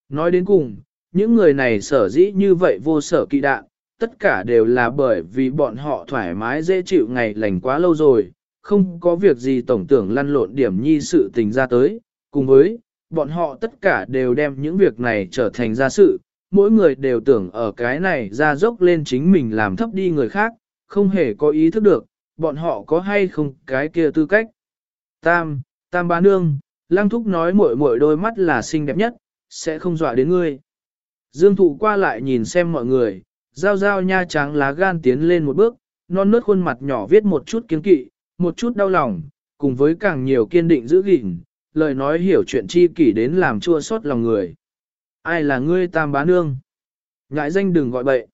Nói đến cùng, những người này sở dĩ như vậy vô sở kỵ đạn, tất cả đều là bởi vì bọn họ thoải mái dễ chịu ngày lành quá lâu rồi, không có việc gì tổng tưởng lăn lộn điểm nhi sự tình ra tới, cùng với, bọn họ tất cả đều đem những việc này trở thành ra sự, mỗi người đều tưởng ở cái này ra dốc lên chính mình làm thấp đi người khác, không hề có ý thức được, bọn họ có hay không cái kia tư cách. Tam, Tam bá nương, Lăng Thúc nói muội muội đôi mắt là xinh đẹp nhất, sẽ không dọa đến ngươi. Dương thụ qua lại nhìn xem mọi người, giao giao nha trắng lá gan tiến lên một bước, non nớt khuôn mặt nhỏ viết một chút kiên kỵ, một chút đau lòng, cùng với càng nhiều kiên định giữ gìn, lời nói hiểu chuyện chi kỷ đến làm chua xót lòng người. Ai là ngươi tam bá nương? Ngại danh đừng gọi bậy.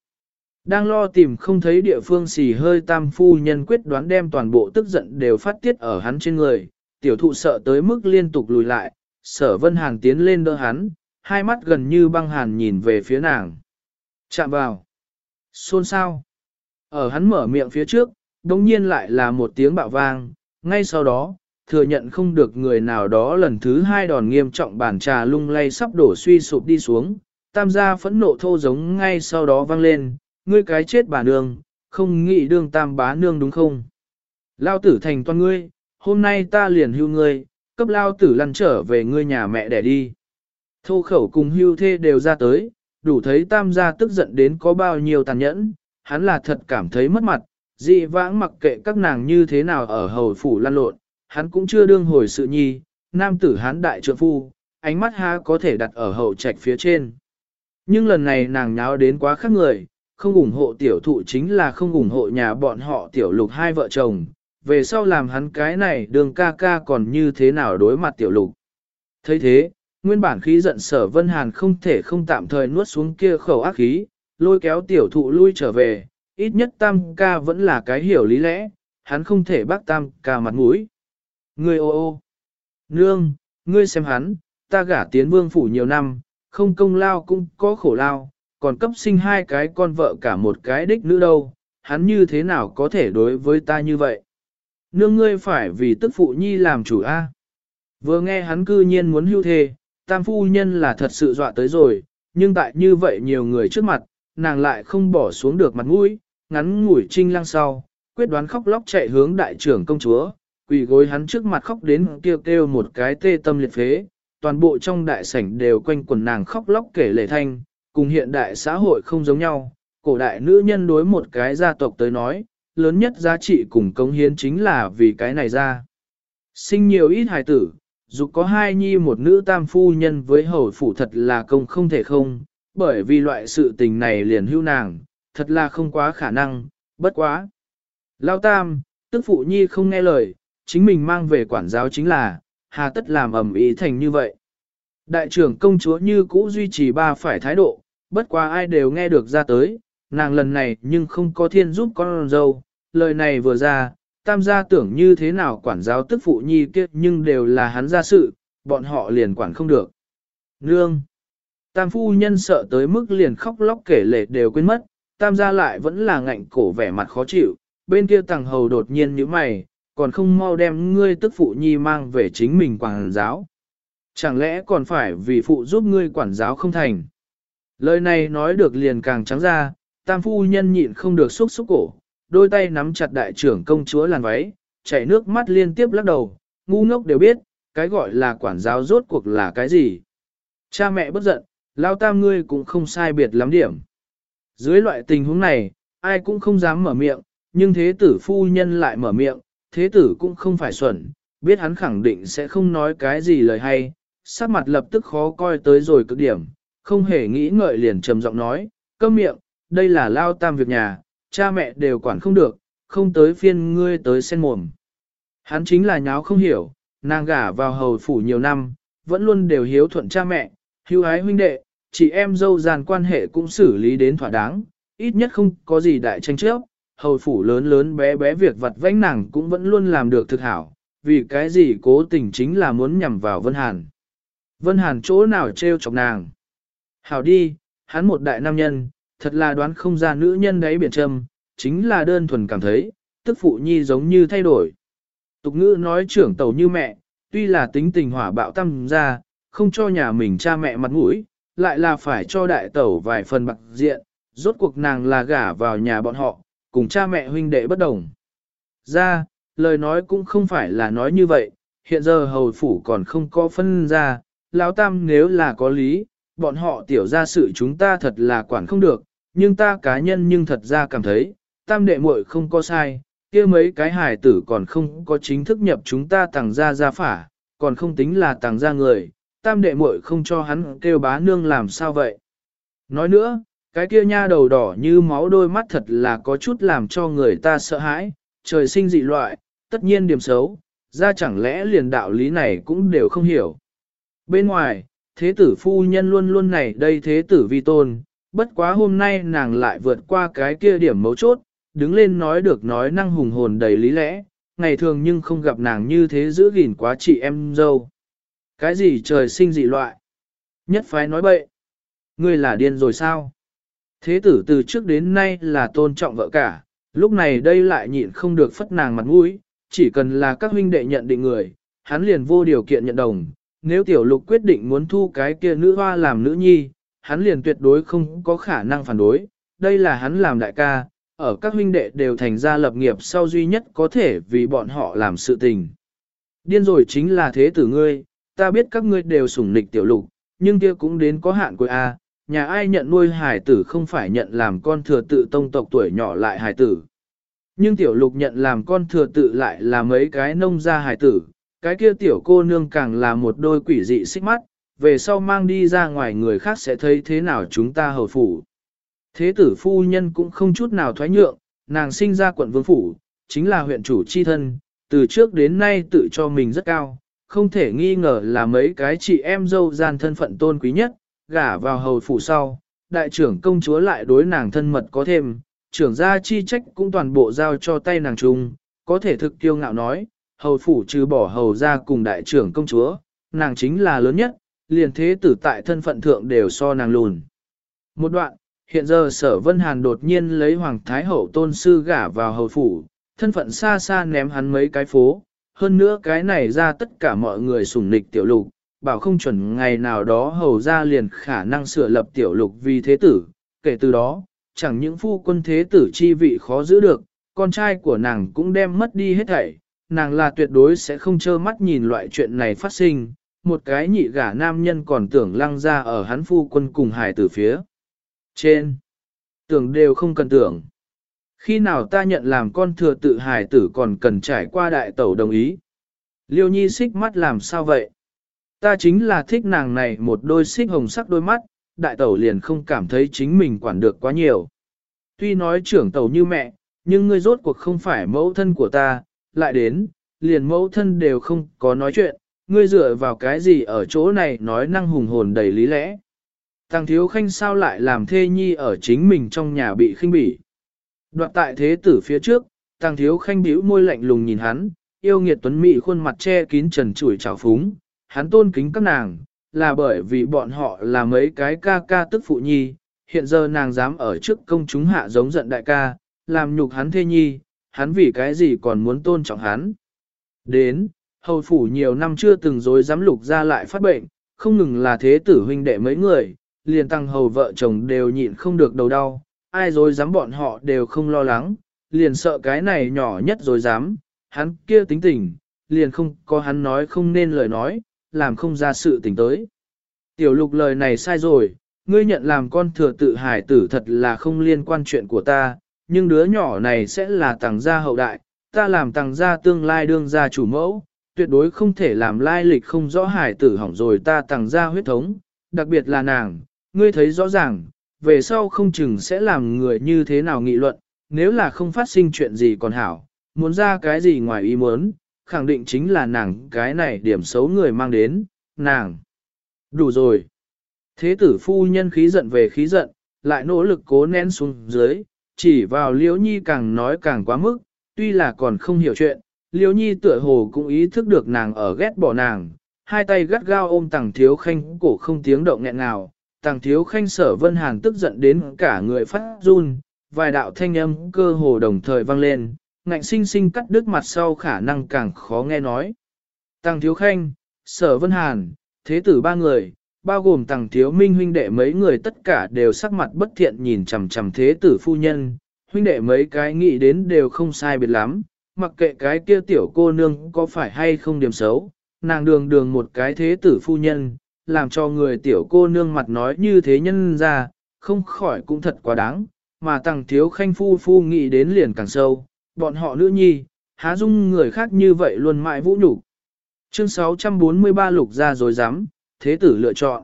Đang lo tìm không thấy địa phương xì hơi tam phu nhân quyết đoán đem toàn bộ tức giận đều phát tiết ở hắn trên người, tiểu thụ sợ tới mức liên tục lùi lại, sở vân Hàng tiến lên đỡ hắn, hai mắt gần như băng hàn nhìn về phía nàng. Chạm vào. Xôn sao. Ở hắn mở miệng phía trước, đồng nhiên lại là một tiếng bạo vang, ngay sau đó, thừa nhận không được người nào đó lần thứ hai đòn nghiêm trọng bàn trà lung lay sắp đổ suy sụp đi xuống, tam gia phẫn nộ thô giống ngay sau đó vang lên, ngươi cái chết bà nương, không nghĩ đương tam bá nương đúng không? Lao tử thành toàn ngươi, hôm nay ta liền hưu ngươi, cấp lao tử lăn trở về ngươi nhà mẹ để đi. Thô khẩu cùng hưu thê đều ra tới, đủ thấy tam gia tức giận đến có bao nhiêu tàn nhẫn, hắn là thật cảm thấy mất mặt, dị vãng mặc kệ các nàng như thế nào ở hầu phủ lan lộn, hắn cũng chưa đương hồi sự nhi, nam tử hắn đại trượng phu, ánh mắt ha có thể đặt ở hậu trạch phía trên. Nhưng lần này nàng nháo đến quá khác người, không ủng hộ tiểu thụ chính là không ủng hộ nhà bọn họ tiểu lục hai vợ chồng, về sau làm hắn cái này đường ca ca còn như thế nào đối mặt tiểu lục. thấy thế, nguyên bản khí giận sở Vân Hàn không thể không tạm thời nuốt xuống kia khẩu ác khí, lôi kéo tiểu thụ lui trở về, ít nhất tam ca vẫn là cái hiểu lý lẽ, hắn không thể bác tam ca mặt mũi. Ngươi ô ô, nương, ngươi xem hắn, ta gả tiến vương phủ nhiều năm, không công lao cũng có khổ lao, còn cấp sinh hai cái con vợ cả một cái đích nữ đâu, hắn như thế nào có thể đối với ta như vậy? Nương ngươi phải vì tức phụ nhi làm chủ a. Vừa nghe hắn cư nhiên muốn hưu thề, tam phu nhân là thật sự dọa tới rồi, nhưng tại như vậy nhiều người trước mặt, nàng lại không bỏ xuống được mặt mũi, ngắn ngủi trinh lăng sau, quyết đoán khóc lóc chạy hướng đại trưởng công chúa, quỳ gối hắn trước mặt khóc đến kêu kêu một cái tê tâm liệt phế, toàn bộ trong đại sảnh đều quanh quần nàng khóc lóc kể lệ thanh, cùng hiện đại xã hội không giống nhau, cổ đại nữ nhân đối một cái gia tộc tới nói, lớn nhất giá trị cùng công hiến chính là vì cái này ra. Sinh nhiều ít hài tử, dù có hai nhi một nữ tam phu nhân với hầu phủ thật là công không thể không, bởi vì loại sự tình này liền hưu nàng, thật là không quá khả năng, bất quá. Lao tam, tức phụ nhi không nghe lời, chính mình mang về quản giáo chính là, hà tất làm ẩm ý thành như vậy. Đại trưởng công chúa như cũ duy trì ba phải thái độ, bất quá ai đều nghe được ra tới, nàng lần này nhưng không có thiên giúp con dâu, lời này vừa ra, tam gia tưởng như thế nào quản giáo tức phụ nhi kia nhưng đều là hắn ra sự, bọn họ liền quản không được. Nương! Tam phu nhân sợ tới mức liền khóc lóc kể lệ đều quên mất, tam gia lại vẫn là ngạnh cổ vẻ mặt khó chịu, bên kia tàng hầu đột nhiên như mày, còn không mau đem ngươi tức phụ nhi mang về chính mình quản giáo. Chẳng lẽ còn phải vì phụ giúp ngươi quản giáo không thành? Lời này nói được liền càng trắng ra, tam phu nhân nhịn không được xúc xúc cổ, đôi tay nắm chặt đại trưởng công chúa làn váy, chảy nước mắt liên tiếp lắc đầu, ngu ngốc đều biết, cái gọi là quản giáo rốt cuộc là cái gì. Cha mẹ bất giận, lao tam ngươi cũng không sai biệt lắm điểm. Dưới loại tình huống này, ai cũng không dám mở miệng, nhưng thế tử phu nhân lại mở miệng, thế tử cũng không phải xuẩn, biết hắn khẳng định sẽ không nói cái gì lời hay, sắc mặt lập tức khó coi tới rồi cực điểm, không hề nghĩ ngợi liền trầm giọng nói, câm miệng, đây là lao tam việc nhà, cha mẹ đều quản không được, không tới phiên ngươi tới sen mồm. Hắn chính là nháo không hiểu, nàng gả vào hầu phủ nhiều năm, vẫn luôn đều hiếu thuận cha mẹ, hưu ái huynh đệ, chị em dâu dàn quan hệ cũng xử lý đến thỏa đáng, ít nhất không có gì đại tranh chấp, hầu phủ lớn lớn bé bé việc vặt vãnh nàng cũng vẫn luôn làm được thực hảo, vì cái gì cố tình chính là muốn nhằm vào Vân Hàn. Vân Hàn chỗ nào treo chọc nàng. Hảo đi, hắn một đại nam nhân, thật là đoán không ra nữ nhân đấy biển trầm, chính là đơn thuần cảm thấy, tức phụ nhi giống như thay đổi. Tục ngữ nói trưởng tàu như mẹ, tuy là tính tình hỏa bạo tâm ra, không cho nhà mình cha mẹ mặt mũi, lại là phải cho đại tẩu vài phần bạc diện, rốt cuộc nàng là gả vào nhà bọn họ, cùng cha mẹ huynh đệ bất đồng. Ra, lời nói cũng không phải là nói như vậy, hiện giờ hầu phủ còn không có phân ra, lão tam nếu là có lý, bọn họ tiểu ra sự chúng ta thật là quản không được, nhưng ta cá nhân nhưng thật ra cảm thấy, tam đệ muội không có sai, kia mấy cái hài tử còn không có chính thức nhập chúng ta tàng ra ra phả, còn không tính là tàng ra người, tam đệ muội không cho hắn kêu bá nương làm sao vậy. Nói nữa, cái kia nha đầu đỏ như máu đôi mắt thật là có chút làm cho người ta sợ hãi, trời sinh dị loại, tất nhiên điểm xấu, ra chẳng lẽ liền đạo lý này cũng đều không hiểu. Bên ngoài, thế tử phu nhân luôn luôn này đây thế tử vi tôn, bất quá hôm nay nàng lại vượt qua cái kia điểm mấu chốt, đứng lên nói được nói năng hùng hồn đầy lý lẽ, ngày thường nhưng không gặp nàng như thế giữ gìn quá chị em dâu. Cái gì trời sinh dị loại? Nhất phái nói bậy. Ngươi là điên rồi sao? Thế tử từ trước đến nay là tôn trọng vợ cả, lúc này đây lại nhịn không được phất nàng mặt mũi, chỉ cần là các huynh đệ nhận định người, hắn liền vô điều kiện nhận đồng. Nếu tiểu lục quyết định muốn thu cái kia nữ hoa làm nữ nhi, hắn liền tuyệt đối không có khả năng phản đối. Đây là hắn làm đại ca, ở các huynh đệ đều thành ra lập nghiệp sau duy nhất có thể vì bọn họ làm sự tình. Điên rồi chính là thế tử ngươi, ta biết các ngươi đều sủng nịch tiểu lục, nhưng kia cũng đến có hạn của a. nhà ai nhận nuôi hải tử không phải nhận làm con thừa tự tông tộc tuổi nhỏ lại hải tử. Nhưng tiểu lục nhận làm con thừa tự lại là mấy cái nông gia hải tử, cái kia tiểu cô nương càng là một đôi quỷ dị xích mắt, về sau mang đi ra ngoài người khác sẽ thấy thế nào chúng ta hầu phủ. Thế tử phu nhân cũng không chút nào thoái nhượng, nàng sinh ra quận vương phủ, chính là huyện chủ chi thân, từ trước đến nay tự cho mình rất cao, không thể nghi ngờ là mấy cái chị em dâu gian thân phận tôn quý nhất, gả vào hầu phủ sau, đại trưởng công chúa lại đối nàng thân mật có thêm, trưởng gia chi trách cũng toàn bộ giao cho tay nàng chung, có thể thực tiêu ngạo nói, hầu phủ trừ bỏ hầu ra cùng đại trưởng công chúa, nàng chính là lớn nhất, liền thế tử tại thân phận thượng đều so nàng lùn. Một đoạn, hiện giờ sở Vân Hàn đột nhiên lấy Hoàng Thái Hậu tôn sư gả vào hầu phủ, thân phận xa xa ném hắn mấy cái phố, hơn nữa cái này ra tất cả mọi người sủng nịch tiểu lục, bảo không chuẩn ngày nào đó hầu ra liền khả năng sửa lập tiểu lục vì thế tử, kể từ đó, chẳng những phu quân thế tử chi vị khó giữ được, con trai của nàng cũng đem mất đi hết thảy, nàng là tuyệt đối sẽ không trơ mắt nhìn loại chuyện này phát sinh, một cái nhị gả nam nhân còn tưởng lăng ra ở hắn phu quân cùng hài tử phía. Trên, tưởng đều không cần tưởng. Khi nào ta nhận làm con thừa tự hài tử còn cần trải qua đại tẩu đồng ý. Liêu nhi xích mắt làm sao vậy? Ta chính là thích nàng này một đôi xích hồng sắc đôi mắt, đại tẩu liền không cảm thấy chính mình quản được quá nhiều. Tuy nói trưởng tẩu như mẹ, nhưng ngươi rốt cuộc không phải mẫu thân của ta, lại đến, liền mẫu thân đều không có nói chuyện, ngươi dựa vào cái gì ở chỗ này nói năng hùng hồn đầy lý lẽ. Thằng thiếu khanh sao lại làm thê nhi ở chính mình trong nhà bị khinh bỉ. Đoạn tại thế tử phía trước, thằng thiếu khanh bĩu môi lạnh lùng nhìn hắn, yêu nghiệt tuấn mỹ khuôn mặt che kín trần trụi trào phúng, hắn tôn kính các nàng, là bởi vì bọn họ là mấy cái ca ca tức phụ nhi, hiện giờ nàng dám ở trước công chúng hạ giống giận đại ca, làm nhục hắn thê nhi, hắn vì cái gì còn muốn tôn trọng hắn. Đến, hầu phủ nhiều năm chưa từng dối dám lục ra lại phát bệnh, không ngừng là thế tử huynh đệ mấy người, liền tăng hầu vợ chồng đều nhịn không được đầu đau, ai dối dám bọn họ đều không lo lắng, liền sợ cái này nhỏ nhất dối dám, hắn kia tính tình, liền không có hắn nói không nên lời nói, làm không ra sự tình tới. Tiểu lục lời này sai rồi, ngươi nhận làm con thừa tự hải tử thật là không liên quan chuyện của ta, nhưng đứa nhỏ này sẽ là tàng gia hậu đại, ta làm tàng gia tương lai đương gia chủ mẫu, tuyệt đối không thể làm lai lịch không rõ hải tử hỏng rồi ta tàng gia huyết thống, đặc biệt là nàng, ngươi thấy rõ ràng, về sau không chừng sẽ làm người như thế nào nghị luận, nếu là không phát sinh chuyện gì còn hảo, muốn ra cái gì ngoài ý muốn, khẳng định chính là nàng cái này điểm xấu người mang đến, nàng. Đủ rồi. Thế tử phu nhân khí giận về khí giận, lại nỗ lực cố nén xuống dưới, chỉ vào liễu nhi càng nói càng quá mức, tuy là còn không hiểu chuyện, liễu nhi tựa hồ cũng ý thức được nàng ở ghét bỏ nàng, hai tay gắt gao ôm tàng thiếu khanh cổ không tiếng động nghẹn nào, tàng thiếu khanh sở vân hàn tức giận đến cả người phát run, vài đạo thanh âm cơ hồ đồng thời vang lên, ngạnh sinh sinh cắt đứt mặt sau khả năng càng khó nghe nói. Tàng thiếu khanh, sở vân hàn, thế tử ba người, bao gồm tàng thiếu minh huynh đệ mấy người tất cả đều sắc mặt bất thiện nhìn chằm chằm thế tử phu nhân, huynh đệ mấy cái nghĩ đến đều không sai biệt lắm, mặc kệ cái kia tiểu cô nương có phải hay không điểm xấu, nàng đường đường một cái thế tử phu nhân, làm cho người tiểu cô nương mặt nói như thế nhân ra, không khỏi cũng thật quá đáng, mà tàng thiếu khanh phu phu nghĩ đến liền càng sâu, bọn họ nữ nhi, há dung người khác như vậy luôn mãi vũ nhục. Chương 643 lục ra rồi dám, thế tử lựa chọn.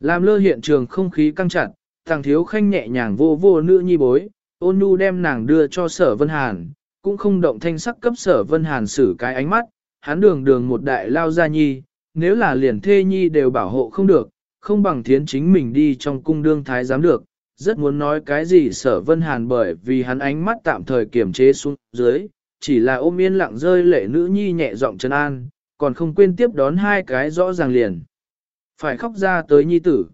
Làm lơ hiện trường không khí căng chặt, thằng thiếu khanh nhẹ nhàng vô vô nữ nhi bối, ôn nhu đem nàng đưa cho sở vân hàn, cũng không động thanh sắc cấp sở vân hàn xử cái ánh mắt, hắn đường đường một đại lao gia nhi, nếu là liền thê nhi đều bảo hộ không được, không bằng thiến chính mình đi trong cung đương thái giám được, rất muốn nói cái gì sở vân hàn bởi vì hắn ánh mắt tạm thời kiềm chế xuống dưới, chỉ là ôm yên lặng rơi lệ nữ nhi nhẹ giọng chân an, còn không quên tiếp đón hai cái rõ ràng liền. Phải khóc ra tới nhi tử.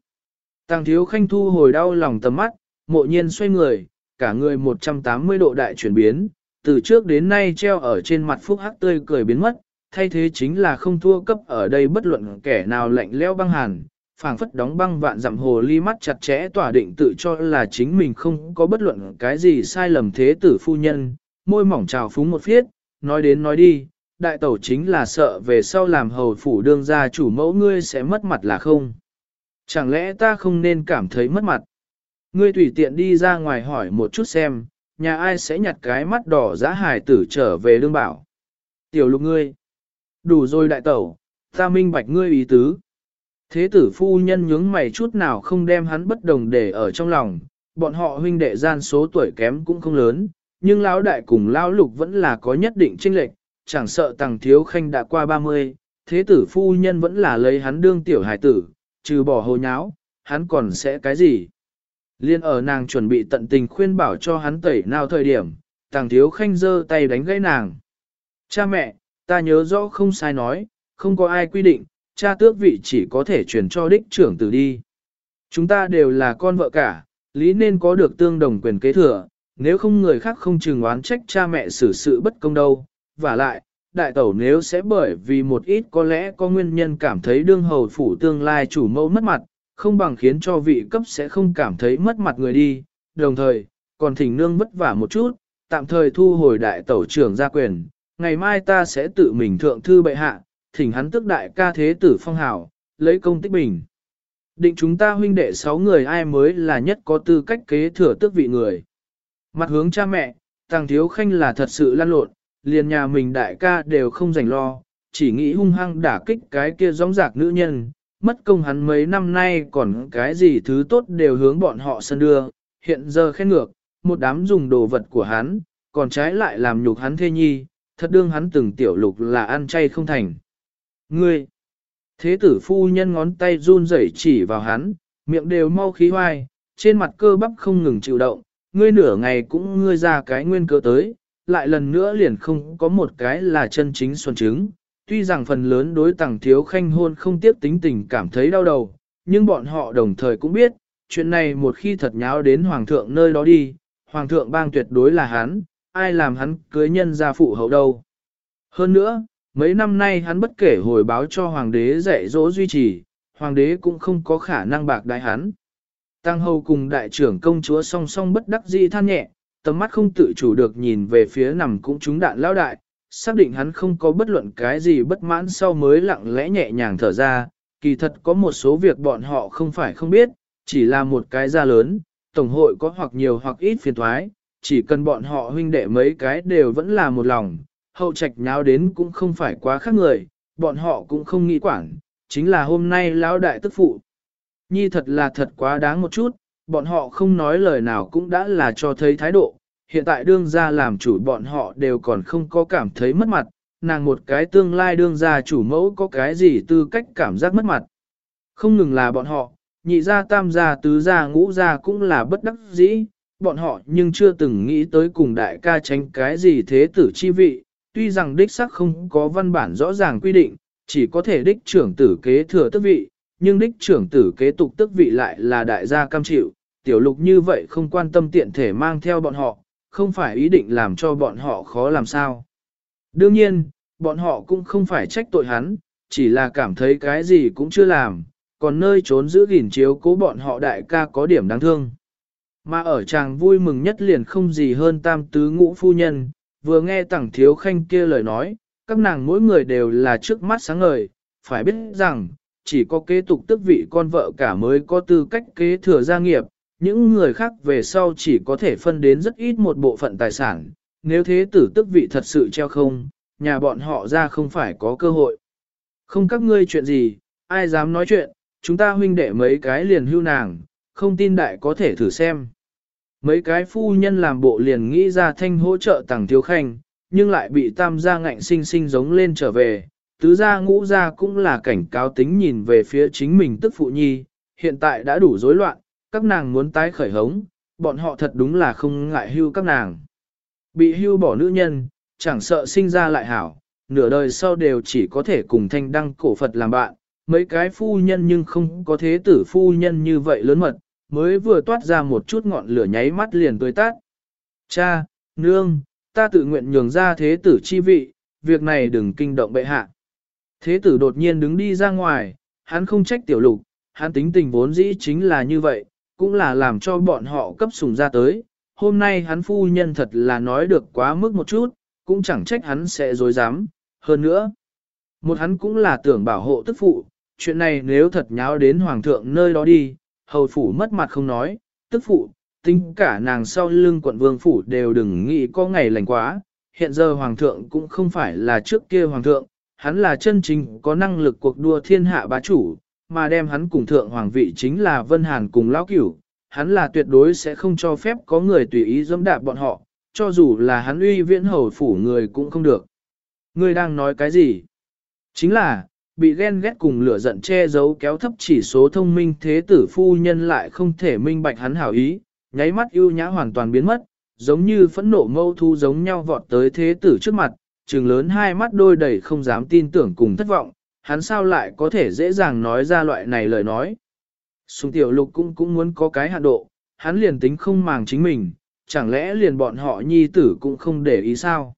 Tàng thiếu khanh thu hồi đau lòng tầm mắt, mộ nhiên xoay người, cả người 180 độ đại chuyển biến, từ trước đến nay treo ở trên mặt phúc hắc tươi cười biến mất, thay thế chính là không thua cấp ở đây bất luận kẻ nào lạnh leo băng hàn, phảng phất đóng băng vạn dặm hồ ly mắt chặt chẽ tỏa định tự cho là chính mình không có bất luận cái gì sai lầm thế tử phu nhân, môi mỏng trào phúng một phiết, nói đến nói đi, đại tẩu chính là sợ về sau làm hầu phủ đương gia chủ mẫu ngươi sẽ mất mặt là không? Chẳng lẽ ta không nên cảm thấy mất mặt? Ngươi tùy tiện đi ra ngoài hỏi một chút xem, nhà ai sẽ nhặt cái mắt đỏ giá hài tử trở về đương bảo. Tiểu lục ngươi, đủ rồi đại tẩu, ta minh bạch ngươi ý tứ. Thế tử phu nhân nhướng mày chút nào không đem hắn bất đồng để ở trong lòng, bọn họ huynh đệ gian số tuổi kém cũng không lớn, nhưng lão đại cùng lão lục vẫn là có nhất định chênh lệch, chẳng sợ tàng thiếu khanh đã qua 30, thế tử phu nhân vẫn là lấy hắn đương tiểu hải tử, trừ bỏ hồ nháo, hắn còn sẽ cái gì? Liên ở nàng chuẩn bị tận tình khuyên bảo cho hắn tẩy nào thời điểm, tàng thiếu khanh giơ tay đánh gãy nàng. Cha mẹ, ta nhớ rõ không sai nói, không có ai quy định, cha tước vị chỉ có thể chuyển cho đích trưởng tử đi. Chúng ta đều là con vợ cả, lý nên có được tương đồng quyền kế thừa, nếu không người khác không chừng oán trách cha mẹ xử sự bất công đâu. Và lại, đại tẩu nếu sẽ bởi vì một ít có lẽ có nguyên nhân cảm thấy đương hầu phủ tương lai chủ mẫu mất mặt, không bằng khiến cho vị cấp sẽ không cảm thấy mất mặt người đi, đồng thời, còn thỉnh nương vất vả một chút, tạm thời thu hồi đại tẩu trưởng gia quyền, ngày mai ta sẽ tự mình thượng thư bệ hạ, thỉnh hắn tức đại ca thế tử phong hào, lấy công tích bình. Định chúng ta huynh đệ sáu người ai mới là nhất có tư cách kế thừa tước vị người. Mặt hướng cha mẹ, tàng thiếu khanh là thật sự lan lộn, liền nhà mình đại ca đều không dành lo, chỉ nghĩ hung hăng đả kích cái kia gióng giạc nữ nhân, mất công hắn mấy năm nay còn cái gì thứ tốt đều hướng bọn họ sân đưa, hiện giờ khen ngược, một đám dùng đồ vật của hắn, còn trái lại làm nhục hắn thê nhi, thật đương hắn từng tiểu lục là ăn chay không thành. Ngươi! Thế tử phu nhân ngón tay run rẩy chỉ vào hắn, miệng đều mau khí hoai, trên mặt cơ bắp không ngừng chịu động, ngươi nửa ngày cũng ngươi ra cái nguyên cơ tới, lại lần nữa liền không có một cái là chân chính xuân chứng. Tuy rằng phần lớn đối tàng thiếu khanh hôn không tiếp tính tình cảm thấy đau đầu, nhưng bọn họ đồng thời cũng biết, chuyện này một khi thật nháo đến hoàng thượng nơi đó đi, hoàng thượng bang tuyệt đối là hắn, ai làm hắn cưới nhân gia phụ hậu đâu. Hơn nữa, mấy năm nay hắn bất kể hồi báo cho hoàng đế dạy dỗ duy trì, hoàng đế cũng không có khả năng bạc đại hắn. Tăng hầu cùng đại trưởng công chúa song song bất đắc dĩ than nhẹ, tầm mắt không tự chủ được nhìn về phía nằm cũng trúng đạn lão đại, xác định hắn không có bất luận cái gì bất mãn sau mới lặng lẽ nhẹ nhàng thở ra, kỳ thật có một số việc bọn họ không phải không biết, chỉ là một cái ra lớn, tổng hội có hoặc nhiều hoặc ít phiền thoái, chỉ cần bọn họ huynh đệ mấy cái đều vẫn là một lòng, hậu trạch nháo đến cũng không phải quá khác người, bọn họ cũng không nghĩ quản, chính là hôm nay lão đại tức phụ. Nhi thật là thật quá đáng một chút, bọn họ không nói lời nào cũng đã là cho thấy thái độ, hiện tại đương gia làm chủ bọn họ đều còn không có cảm thấy mất mặt, nàng một cái tương lai đương gia chủ mẫu có cái gì tư cách cảm giác mất mặt. Không ngừng là bọn họ, nhị gia tam gia tứ gia ngũ gia cũng là bất đắc dĩ, bọn họ nhưng chưa từng nghĩ tới cùng đại ca tránh cái gì thế tử chi vị, tuy rằng đích sắc không có văn bản rõ ràng quy định, chỉ có thể đích trưởng tử kế thừa tước vị, nhưng đích trưởng tử kế tục tước vị lại là đại gia cam chịu, tiểu lục như vậy không quan tâm tiện thể mang theo bọn họ, không phải ý định làm cho bọn họ khó làm sao. Đương nhiên, bọn họ cũng không phải trách tội hắn, chỉ là cảm thấy cái gì cũng chưa làm, còn nơi trốn giữ gìn chiếu cố bọn họ đại ca có điểm đáng thương. Mà ở chàng vui mừng nhất liền không gì hơn tam tứ ngũ phu nhân, vừa nghe tẳng thiếu khanh kia lời nói, các nàng mỗi người đều là trước mắt sáng ngời, phải biết rằng, chỉ có kế tục tức vị con vợ cả mới có tư cách kế thừa gia nghiệp, những người khác về sau chỉ có thể phân đến rất ít một bộ phận tài sản, nếu thế tử tức vị thật sự treo không, nhà bọn họ ra không phải có cơ hội. Không các ngươi chuyện gì, ai dám nói chuyện, chúng ta huynh đệ mấy cái liền hưu nàng, không tin đại có thể thử xem. Mấy cái phu nhân làm bộ liền nghĩ ra thanh hỗ trợ tàng thiếu khanh, nhưng lại bị tam gia ngạnh sinh sinh giống lên trở về. Tứ gia ngũ gia cũng là cảnh cáo tính nhìn về phía chính mình tức phụ nhi, hiện tại đã đủ rối loạn, các nàng muốn tái khởi hống, bọn họ thật đúng là không ngại hưu các nàng. Bị hưu bỏ nữ nhân, chẳng sợ sinh ra lại hảo, nửa đời sau đều chỉ có thể cùng thanh đăng cổ Phật làm bạn, mấy cái phu nhân nhưng không có thế tử phu nhân như vậy lớn mật, mới vừa toát ra một chút ngọn lửa nháy mắt liền tươi tát. Cha, nương, ta tự nguyện nhường ra thế tử chi vị, việc này đừng kinh động bệ hạ. Thế tử đột nhiên đứng đi ra ngoài, hắn không trách tiểu lục, hắn tính tình vốn dĩ chính là như vậy, cũng là làm cho bọn họ cấp sùng ra tới. Hôm nay hắn phu nhân thật là nói được quá mức một chút, cũng chẳng trách hắn sẽ dối dám. Hơn nữa, một hắn cũng là tưởng bảo hộ tức phụ, chuyện này nếu thật nháo đến hoàng thượng nơi đó đi, hầu phủ mất mặt không nói, tức phụ, tính cả nàng sau lưng quận vương phủ đều đừng nghĩ có ngày lành quá, hiện giờ hoàng thượng cũng không phải là trước kia hoàng thượng, hắn là chân chính có năng lực cuộc đua thiên hạ bá chủ, mà đem hắn cùng thượng hoàng vị chính là Vân Hàn cùng lão cửu, hắn là tuyệt đối sẽ không cho phép có người tùy ý dẫm đạp bọn họ, cho dù là hắn uy viễn hầu phủ người cũng không được. Ngươi đang nói cái gì? Chính là, bị ghen ghét cùng lửa giận che giấu kéo thấp chỉ số thông minh thế tử phu nhân lại không thể minh bạch hắn hảo ý, nháy mắt ưu nhã hoàn toàn biến mất, giống như phẫn nộ mâu thu giống nhau vọt tới thế tử trước mặt, trừng lớn hai mắt đôi đầy không dám tin tưởng cùng thất vọng, hắn sao lại có thể dễ dàng nói ra loại này lời nói. Sùng tiểu lục cũng cũng muốn có cái hạn độ, hắn liền tính không màng chính mình, chẳng lẽ liền bọn họ nhi tử cũng không để ý sao.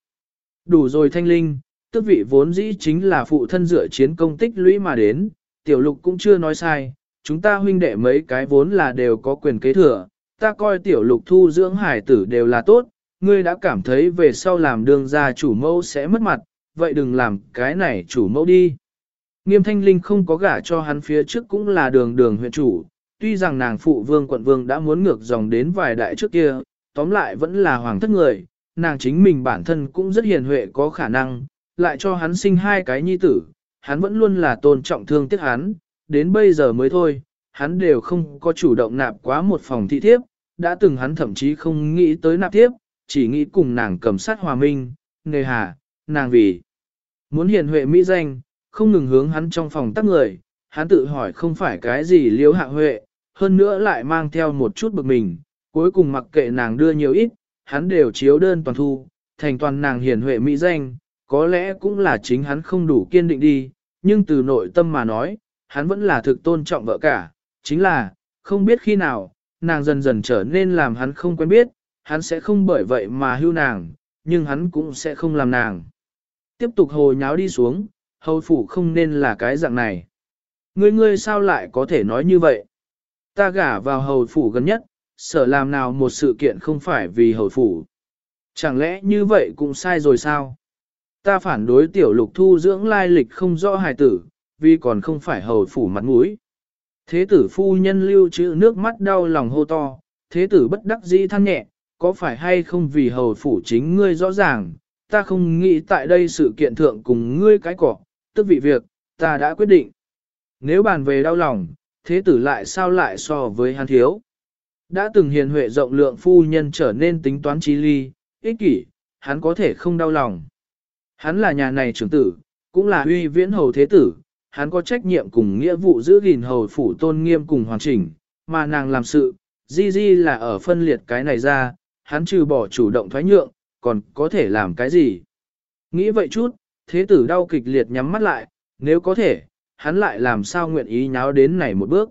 Đủ rồi thanh linh, tước vị vốn dĩ chính là phụ thân dựa chiến công tích lũy mà đến, tiểu lục cũng chưa nói sai, chúng ta huynh đệ mấy cái vốn là đều có quyền kế thừa, ta coi tiểu lục thu dưỡng hải tử đều là tốt, ngươi đã cảm thấy về sau làm đường gia chủ mẫu sẽ mất mặt, vậy đừng làm cái này chủ mẫu đi. Nghiêm thanh linh không có gả cho hắn phía trước cũng là đường đường huyện chủ, tuy rằng nàng phụ vương quận vương đã muốn ngược dòng đến vài đại trước kia, tóm lại vẫn là hoàng thất người, nàng chính mình bản thân cũng rất hiền huệ có khả năng, lại cho hắn sinh hai cái nhi tử, hắn vẫn luôn là tôn trọng thương tiếc hắn, đến bây giờ mới thôi, hắn đều không có chủ động nạp quá một phòng thị thiếp, đã từng hắn thậm chí không nghĩ tới nạp thiếp, chỉ nghĩ cùng nàng cầm sát hòa minh, nghề hà, nàng vì muốn hiền huệ mỹ danh, không ngừng hướng hắn trong phòng tắc người, hắn tự hỏi không phải cái gì liếu hạ huệ, hơn nữa lại mang theo một chút bực mình, cuối cùng mặc kệ nàng đưa nhiều ít, hắn đều chiếu đơn toàn thu, thành toàn nàng hiền huệ mỹ danh, có lẽ cũng là chính hắn không đủ kiên định đi, nhưng từ nội tâm mà nói, hắn vẫn là thực tôn trọng vợ cả, chính là, không biết khi nào, nàng dần dần trở nên làm hắn không quen biết, hắn sẽ không bởi vậy mà hưu nàng, nhưng hắn cũng sẽ không làm nàng. Tiếp tục hồ nháo đi xuống, hầu phủ không nên là cái dạng này. Ngươi ngươi sao lại có thể nói như vậy? Ta gả vào hầu phủ gần nhất, sợ làm nào một sự kiện không phải vì hầu phủ. Chẳng lẽ như vậy cũng sai rồi sao? Ta phản đối tiểu lục thu dưỡng lai lịch không rõ hài tử, vì còn không phải hầu phủ mặt mũi. Thế tử phu nhân lưu trữ nước mắt đau lòng hô to, thế tử bất đắc dĩ than nhẹ, có phải hay không vì hầu phủ chính ngươi rõ ràng, ta không nghĩ tại đây sự kiện thượng cùng ngươi cái cỏ, tức vị việc, ta đã quyết định. Nếu bàn về đau lòng, thế tử lại sao lại so với hắn thiếu. Đã từng hiền huệ rộng lượng phu nhân trở nên tính toán trí ly, ích kỷ, hắn có thể không đau lòng. Hắn là nhà này trưởng tử, cũng là uy viễn hầu thế tử, hắn có trách nhiệm cùng nghĩa vụ giữ gìn hầu phủ tôn nghiêm cùng hoàn chỉnh, mà nàng làm sự, di di là ở phân liệt cái này ra, hắn trừ bỏ chủ động thoái nhượng, còn có thể làm cái gì. Nghĩ vậy chút, thế tử đau kịch liệt nhắm mắt lại, nếu có thể, hắn lại làm sao nguyện ý nháo đến này một bước.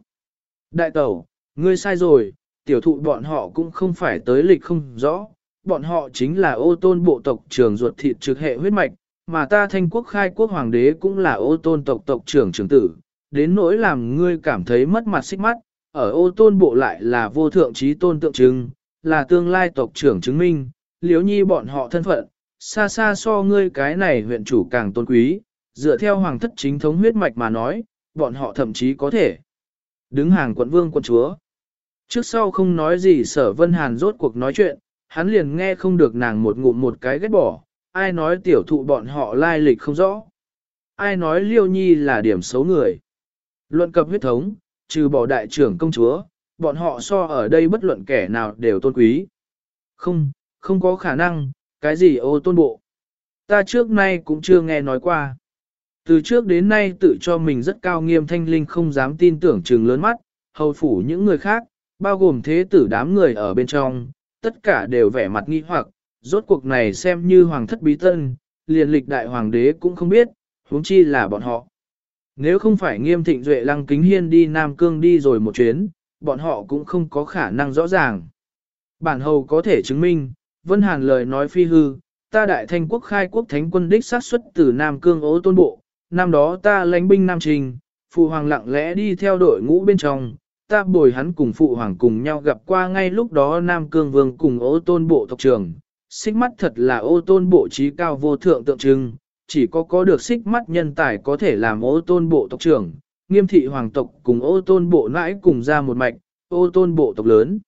Đại tẩu, ngươi sai rồi, tiểu thụ bọn họ cũng không phải tới lịch không rõ, bọn họ chính là ô tôn bộ tộc trưởng ruột thịt trực hệ huyết mạch, mà ta thanh quốc khai quốc hoàng đế cũng là ô tôn tộc tộc trưởng trưởng tử, đến nỗi làm ngươi cảm thấy mất mặt xích mắt, ở ô tôn bộ lại là vô thượng trí tôn tượng trưng, là tương lai tộc trưởng chứng minh, liếu nhi bọn họ thân phận, xa xa so ngươi cái này huyện chủ càng tôn quý, dựa theo hoàng thất chính thống huyết mạch mà nói, bọn họ thậm chí có thể đứng hàng quận vương quận chúa. Trước sau không nói gì sở vân hàn rốt cuộc nói chuyện, hắn liền nghe không được nàng một ngụm một cái ghét bỏ, ai nói tiểu thụ bọn họ lai lịch không rõ. Ai nói liêu nhi là điểm xấu người. Luận cập huyết thống, trừ bỏ đại trưởng công chúa, bọn họ so ở đây bất luận kẻ nào đều tôn quý. Không, không có khả năng, cái gì ô tôn bộ. Ta trước nay cũng chưa nghe nói qua. Từ trước đến nay tự cho mình rất cao nghiêm thanh linh không dám tin tưởng trừng lớn mắt, hầu phủ những người khác, bao gồm thế tử đám người ở bên trong, tất cả đều vẻ mặt nghi hoặc, rốt cuộc này xem như hoàng thất bí tân, liền lịch đại hoàng đế cũng không biết, huống chi là bọn họ. Nếu không phải nghiêm thịnh duệ lăng kính hiên đi Nam Cương đi rồi một chuyến, bọn họ cũng không có khả năng rõ ràng. Bản hầu có thể chứng minh, Vân Hàn lời nói phi hư, ta đại thanh quốc khai quốc thánh quân đích sát xuất từ Nam Cương ố tôn bộ, năm đó ta lãnh binh Nam Trình, phụ hoàng lặng lẽ đi theo đội ngũ bên trong, ta bồi hắn cùng phụ hoàng cùng nhau gặp qua ngay lúc đó Nam Cương Vương cùng ô tôn bộ tộc trưởng. Xích mắt thật là ô tôn bộ trí cao vô thượng tượng trưng, chỉ có có được xích mắt nhân tài có thể làm ô tôn bộ tộc trưởng, nghiêm thị hoàng tộc cùng ô tôn bộ nãi cùng ra một mạch, ô tôn bộ tộc lớn.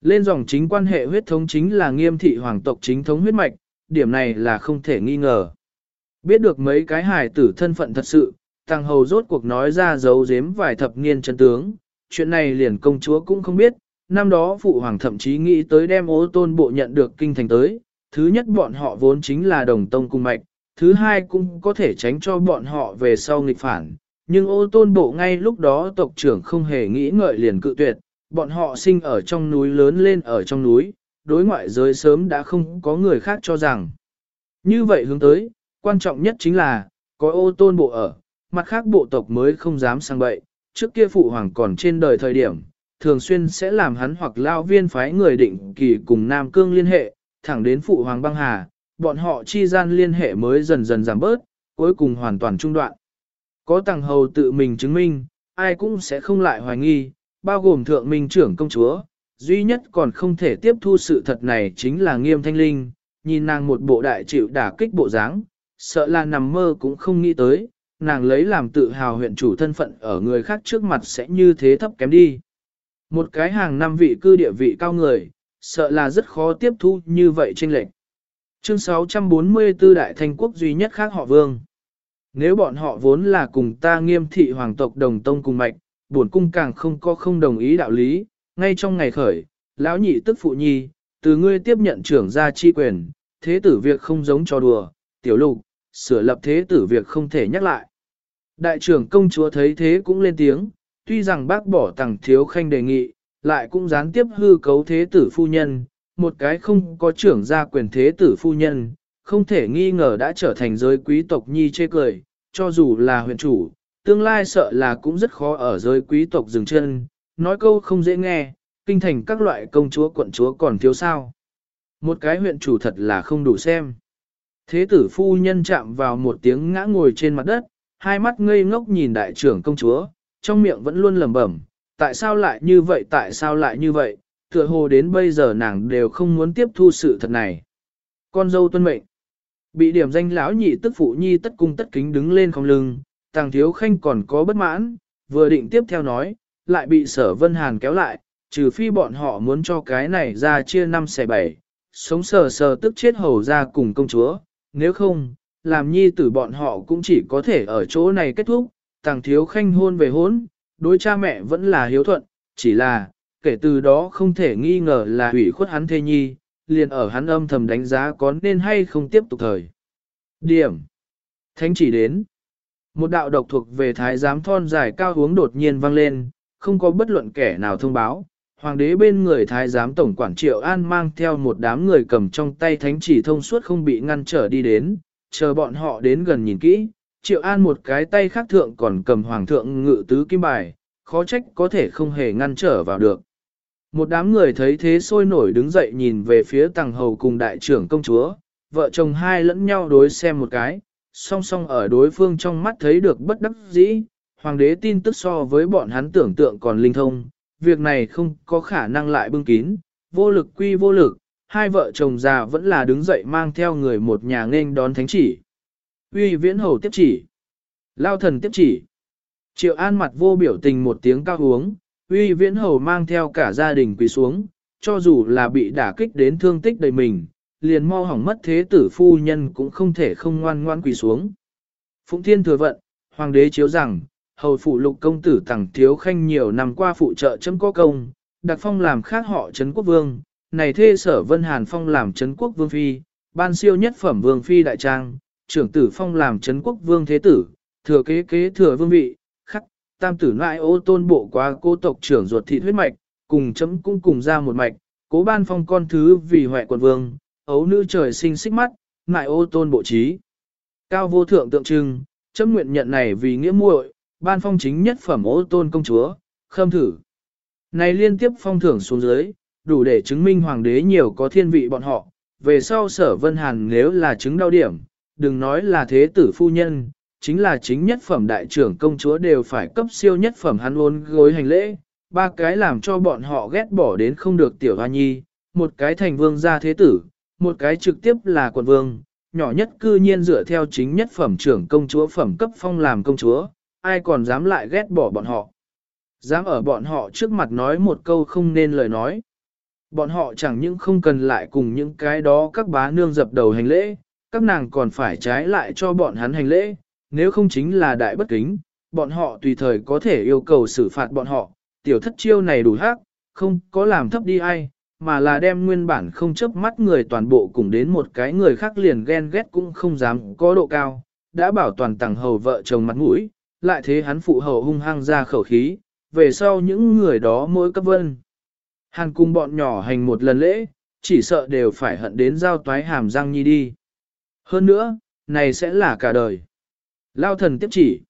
Lên dòng chính quan hệ huyết thống chính là nghiêm thị hoàng tộc chính thống huyết mạch, điểm này là không thể nghi ngờ. Biết được mấy cái hài tử thân phận thật sự, thằng hầu rốt cuộc nói ra giấu giếm vài thập niên chân tướng, chuyện này liền công chúa cũng không biết, năm đó phụ hoàng thậm chí nghĩ tới đem ô tôn bộ nhận được kinh thành tới, thứ nhất bọn họ vốn chính là đồng tông cung mạch, thứ hai cũng có thể tránh cho bọn họ về sau nghịch phản. Nhưng ô tôn bộ ngay lúc đó tộc trưởng không hề nghĩ ngợi liền cự tuyệt, bọn họ sinh ở trong núi lớn lên ở trong núi, đối ngoại giới sớm đã không có người khác cho rằng. Như vậy hướng tới, quan trọng nhất chính là, có ô tôn bộ ở, mặt khác bộ tộc mới không dám sang bậy, trước kia phụ hoàng còn trên đời thời điểm, thường xuyên sẽ làm hắn hoặc lao viên phái người định kỳ cùng Nam Cương liên hệ, thẳng đến phụ hoàng băng hà, bọn họ chi gian liên hệ mới dần dần giảm bớt, cuối cùng hoàn toàn trung đoạn. Có tàng hầu tự mình chứng minh, ai cũng sẽ không lại hoài nghi, bao gồm thượng minh trưởng công chúa, duy nhất còn không thể tiếp thu sự thật này chính là nghiêm thanh linh, nhìn nàng một bộ đại chịu đả kích bộ dáng, sợ là nằm mơ cũng không nghĩ tới, nàng lấy làm tự hào huyện chủ thân phận ở người khác trước mặt sẽ như thế thấp kém đi. Một cái hàng năm vị cư địa vị cao người, sợ là rất khó tiếp thu như vậy trên lệnh. Chương 644 Đại Thanh Quốc duy nhất khác họ vương. Nếu bọn họ vốn là cùng ta nghiêm thị hoàng tộc đồng tông cùng mạch, buồn cung càng không có không đồng ý đạo lý, ngay trong ngày khởi, lão nhị tức phụ nhi, từ ngươi tiếp nhận trưởng gia chi quyền, thế tử việc không giống cho đùa, tiểu lục, sửa lập thế tử việc không thể nhắc lại. Đại trưởng công chúa thấy thế cũng lên tiếng, tuy rằng bác bỏ tàng thiếu khanh đề nghị, lại cũng gián tiếp hư cấu thế tử phu nhân, một cái không có trưởng gia quyền thế tử phu nhân, không thể nghi ngờ đã trở thành giới quý tộc nhi chê cười, cho dù là huyện chủ, tương lai sợ là cũng rất khó ở giới quý tộc dừng chân, nói câu không dễ nghe, kinh thành các loại công chúa quận chúa còn thiếu sao. Một cái huyện chủ thật là không đủ xem. Thế tử phu nhân chạm vào một tiếng ngã ngồi trên mặt đất, hai mắt ngây ngốc nhìn đại trưởng công chúa, trong miệng vẫn luôn lẩm bẩm, tại sao lại như vậy tại sao lại như vậy, tựa hồ đến bây giờ nàng đều không muốn tiếp thu sự thật này. Con dâu tuân mệnh, bị điểm danh lão nhị tức phụ nhi tất cung tất kính đứng lên không lưng, tàng thiếu khanh còn có bất mãn, vừa định tiếp theo nói, lại bị sở vân hàn kéo lại, trừ phi bọn họ muốn cho cái này ra chia năm xẻ bảy, sống sờ sờ tức chết hầu ra cùng công chúa, nếu không, làm nhi tử bọn họ cũng chỉ có thể ở chỗ này kết thúc, tàng thiếu khanh hôn về hôn, đối cha mẹ vẫn là hiếu thuận, chỉ là, kể từ đó không thể nghi ngờ là hủy khuất hắn thê nhi, liền ở hắn âm thầm đánh giá có nên hay không tiếp tục thời. Điểm. Thánh chỉ đến. Một đạo độc thuộc về thái giám thon dài cao hướng đột nhiên vang lên, không có bất luận kẻ nào thông báo. Hoàng đế bên người thái giám tổng quản triệu an mang theo một đám người cầm trong tay thánh chỉ thông suốt không bị ngăn trở đi đến, chờ bọn họ đến gần nhìn kỹ, triệu an một cái tay khác thượng còn cầm hoàng thượng ngự tứ kim bài, khó trách có thể không hề ngăn trở vào được. Một đám người thấy thế sôi nổi đứng dậy nhìn về phía tàng hầu cùng đại trưởng công chúa, vợ chồng hai lẫn nhau đối xem một cái, song song ở đối phương trong mắt thấy được bất đắc dĩ, hoàng đế tin tức so với bọn hắn tưởng tượng còn linh thông, việc này không có khả năng lại bưng kín, vô lực quy vô lực, hai vợ chồng già vẫn là đứng dậy mang theo người một nhà nghênh đón thánh chỉ. Uy viễn hầu tiếp chỉ. Lao thần tiếp chỉ. Triệu an mặt vô biểu tình một tiếng cao uống, uy viễn hầu mang theo cả gia đình quỳ xuống, cho dù là bị đả kích đến thương tích đầy mình, liền mau hỏng mất thế tử phu nhân cũng không thể không ngoan ngoan quỳ xuống. Phụng thiên thừa vận, hoàng đế chiếu rằng, hầu phụ lục công tử tặng thiếu khanh nhiều năm qua phụ trợ chấm có công, đặc phong làm khác họ Trấn quốc vương, này thê sở vân hàn phong làm Trấn quốc vương phi, ban siêu nhất phẩm vương phi đại trang, trưởng tử phong làm Trấn quốc vương thế tử, thừa kế kế thừa vương vị, khắc, tam tử nại ô tôn bộ qua cô tộc trưởng ruột thị huyết mạch, cùng chấm cũng cùng ra một mạch, cố ban phong con thứ vì huệ quận vương, ấu nữ trời sinh xích mắt, ngại ô tôn bộ trí. Cao vô thượng tượng trưng, chấm nguyện nhận này vì nghĩa muội, ban phong chính nhất phẩm ô tôn công chúa, khâm thử. Này liên tiếp phong thưởng xuống dưới, đủ để chứng minh hoàng đế nhiều có thiên vị bọn họ, về sau sở vân hàn nếu là chứng đau điểm, đừng nói là thế tử phu nhân, chính là chính nhất phẩm đại trưởng công chúa đều phải cấp siêu nhất phẩm hắn ôn gối hành lễ, ba cái làm cho bọn họ ghét bỏ đến không được tiểu hoa nhi, một cái thành vương gia thế tử, một cái trực tiếp là quận vương, nhỏ nhất cư nhiên dựa theo chính nhất phẩm trưởng công chúa phẩm cấp phong làm công chúa, ai còn dám lại ghét bỏ bọn họ. Dám ở bọn họ trước mặt nói một câu không nên lời nói. Bọn họ chẳng những không cần lại cùng những cái đó các bá nương dập đầu hành lễ, các nàng còn phải trái lại cho bọn hắn hành lễ, nếu không chính là đại bất kính, bọn họ tùy thời có thể yêu cầu xử phạt bọn họ, tiểu thất chiêu này đủ hát, không có làm thấp đi ai, mà là đem nguyên bản không chấp mắt người toàn bộ cùng đến một cái người khác liền ghen ghét cũng không dám có độ cao, đã bảo toàn tàng hầu vợ chồng mặt mũi, lại thế hắn phụ hầu hung hăng ra khẩu khí, về sau những người đó mỗi cấp vân. Hàn cùng bọn nhỏ hành một lần lễ, chỉ sợ đều phải hận đến giao toái hàm răng nhi đi. Hơn nữa, này sẽ là cả đời. Lao thần tiếp chỉ.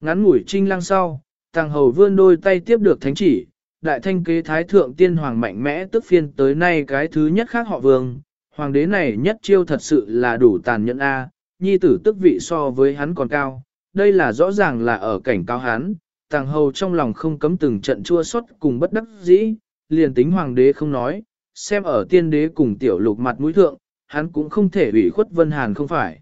Ngắn ngủi trinh lăng sau, tàng hầu vươn đôi tay tiếp được thánh chỉ, đại thanh kế thái thượng tiên hoàng mạnh mẽ tức phiên tới nay cái thứ nhất khác họ vương, hoàng đế này nhất chiêu thật sự là đủ tàn nhẫn A, nhi tử tức vị so với hắn còn cao, đây là rõ ràng là ở cảnh cao hắn, tàng hầu trong lòng không cấm từng trận chua xót cùng bất đắc dĩ, liền tính hoàng đế không nói, xem ở tiên đế cùng tiểu lục mặt mũi thượng, hắn cũng không thể ủy khuất vân hàn không phải.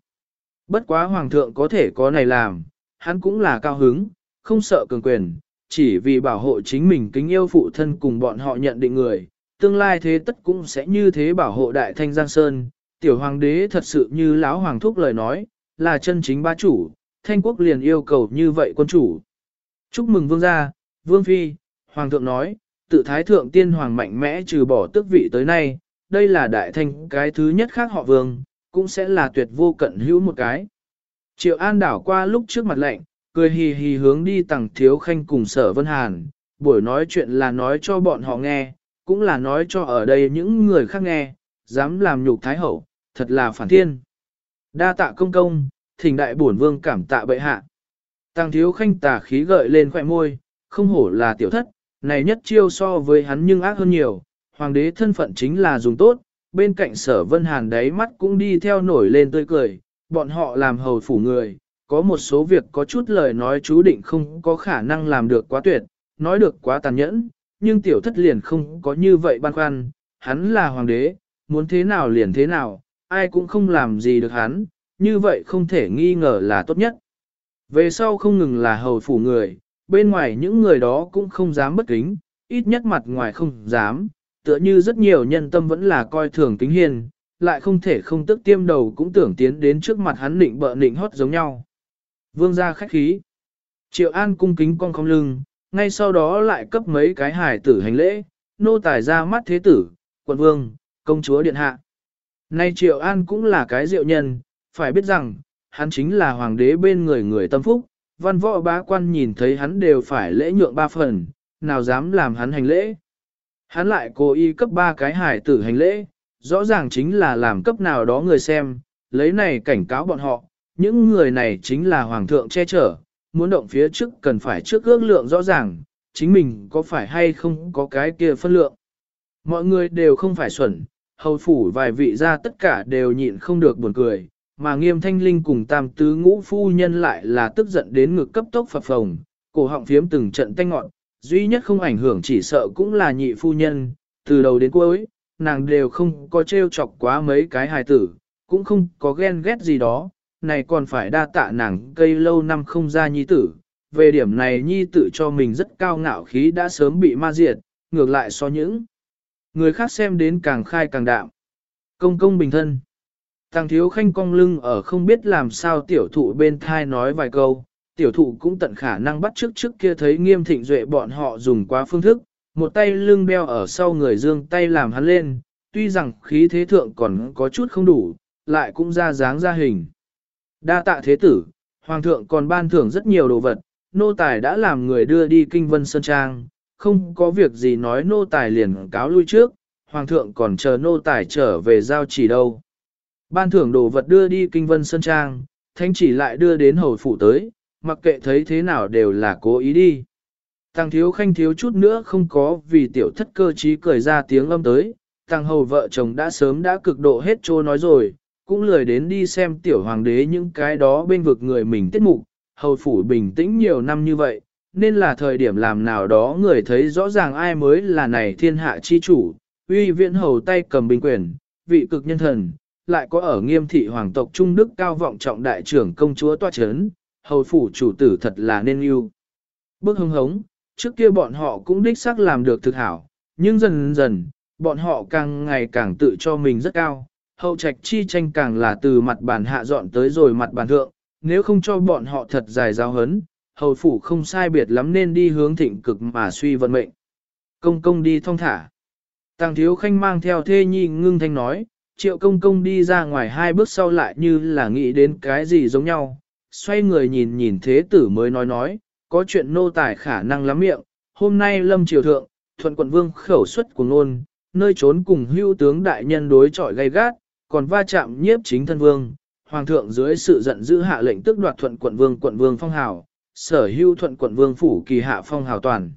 Bất quá hoàng thượng có thể có này làm, hắn cũng là cao hứng, không sợ cường quyền, chỉ vì bảo hộ chính mình kính yêu phụ thân cùng bọn họ nhận định người, tương lai thế tất cũng sẽ như thế bảo hộ đại thanh Giang Sơn, tiểu hoàng đế thật sự như lão hoàng thúc lời nói, là chân chính ba chủ, thanh quốc liền yêu cầu như vậy quân chủ. Chúc mừng vương gia, vương phi, hoàng thượng nói, tự thái thượng tiên hoàng mạnh mẽ trừ bỏ tước vị tới nay, đây là đại thanh cái thứ nhất khác họ vương, cũng sẽ là tuyệt vô cận hữu một cái. Triệu An đảo qua lúc trước mặt lạnh, cười hì hì hướng đi tặng thiếu khanh cùng sở vân hàn, buổi nói chuyện là nói cho bọn họ nghe, cũng là nói cho ở đây những người khác nghe, dám làm nhục thái hậu, thật là phản thiên. Đa tạ công công, thỉnh đại bổn vương cảm tạ bệ hạ. Tăng thiếu khanh tà khí gợi lên khỏe môi, không hổ là tiểu thất, này nhất chiêu so với hắn nhưng ác hơn nhiều, hoàng đế thân phận chính là dùng tốt, bên cạnh sở vân hàn đáy mắt cũng đi theo nổi lên tươi cười, bọn họ làm hầu phủ người, có một số việc có chút lời nói chú định không có khả năng làm được quá tuyệt, nói được quá tàn nhẫn, nhưng tiểu thất liền không có như vậy băn khoăn, hắn là hoàng đế, muốn thế nào liền thế nào, ai cũng không làm gì được hắn, như vậy không thể nghi ngờ là tốt nhất. Về sau không ngừng là hầu phủ người, bên ngoài những người đó cũng không dám bất kính, ít nhất mặt ngoài không dám, tựa như rất nhiều nhân tâm vẫn là coi thường kính hiền, lại không thể không tức tiêm đầu cũng tưởng tiến đến trước mặt hắn định bợ định hót giống nhau. Vương gia khách khí. Triệu An cung kính con không lưng, ngay sau đó lại cấp mấy cái hải tử hành lễ, nô tài ra mắt thế tử, quận vương, công chúa điện hạ. Nay Triệu An cũng là cái diệu nhân, phải biết rằng, hắn chính là hoàng đế bên người người tâm phúc, văn võ bá quan nhìn thấy hắn đều phải lễ nhượng ba phần, nào dám làm hắn hành lễ. Hắn lại cố ý cấp ba cái hải tử hành lễ, rõ ràng chính là làm cấp nào đó người xem, lấy này cảnh cáo bọn họ, những người này chính là hoàng thượng che chở, muốn động phía trước cần phải trước ước lượng rõ ràng, chính mình có phải hay không có cái kia phân lượng. Mọi người đều không phải xuẩn, hầu phủ vài vị ra tất cả đều nhịn không được buồn cười, mà nghiêm thanh linh cùng tam tứ ngũ phu nhân lại là tức giận đến ngực cấp tốc phập phồng, cổ họng phiếm từng trận tanh ngọn, duy nhất không ảnh hưởng chỉ sợ cũng là nhị phu nhân, từ đầu đến cuối, nàng đều không có trêu chọc quá mấy cái hài tử, cũng không có ghen ghét gì đó, này còn phải đa tạ nàng cây lâu năm không ra nhi tử. Về điểm này nhi tử cho mình rất cao ngạo khí đã sớm bị ma diệt, ngược lại so những người khác xem đến càng khai càng đạm. Công công bình thân. Tàng thiếu khanh cong lưng ở không biết làm sao tiểu thụ bên thai nói vài câu, tiểu thụ cũng tận khả năng bắt trước trước kia thấy nghiêm thịnh duệ bọn họ dùng quá phương thức, một tay lưng beo ở sau người dương tay làm hắn lên, tuy rằng khí thế thượng còn có chút không đủ, lại cũng ra dáng ra hình. Đa tạ thế tử, hoàng thượng còn ban thưởng rất nhiều đồ vật, nô tài đã làm người đưa đi kinh vân sơn trang, không có việc gì nói nô tài liền cáo lui trước, hoàng thượng còn chờ nô tài trở về giao chỉ đâu. Ban thưởng đồ vật đưa đi kinh vân sơn trang, thanh chỉ lại đưa đến hầu phủ tới, mặc kệ thấy thế nào đều là cố ý đi. Tàng thiếu khanh thiếu chút nữa không có vì tiểu thất cơ trí cười ra tiếng âm tới, tàng hầu vợ chồng đã sớm đã cực độ hết trô nói rồi, cũng lười đến đi xem tiểu hoàng đế những cái đó bên vực người mình tiết mục, hầu phủ bình tĩnh nhiều năm như vậy, nên là thời điểm làm nào đó người thấy rõ ràng ai mới là này thiên hạ chi chủ, uy viễn hầu tay cầm binh quyền, vị cực nhân thần, lại có ở nghiêm thị hoàng tộc Trung Đức cao vọng trọng đại trưởng công chúa toa chấn, hầu phủ chủ tử thật là nên yêu. Bước hưng hống, trước kia bọn họ cũng đích xác làm được thực hảo, nhưng dần dần, bọn họ càng ngày càng tự cho mình rất cao, hậu trạch chi tranh càng là từ mặt bàn hạ dọn tới rồi mặt bàn thượng, nếu không cho bọn họ thật dài giáo hấn, hầu phủ không sai biệt lắm nên đi hướng thịnh cực mà suy vận mệnh. công công đi thong thả. Tàng thiếu khanh mang theo thê nhi ngưng thanh nói, triệu công công đi ra ngoài hai bước sau lại như là nghĩ đến cái gì giống nhau, xoay người nhìn nhìn thế tử mới nói nói, có chuyện nô tài khả năng lắm miệng, hôm nay lâm triều thượng, thuận quận vương khẩu xuất của ngôn, nơi trốn cùng hưu tướng đại nhân đối chọi gay gắt, còn va chạm nhiếp chính thân vương, hoàng thượng dưới sự giận dữ hạ lệnh tước đoạt thuận quận vương quận vương phong hào, sở hưu thuận quận vương phủ kỳ hạ phong hào toàn.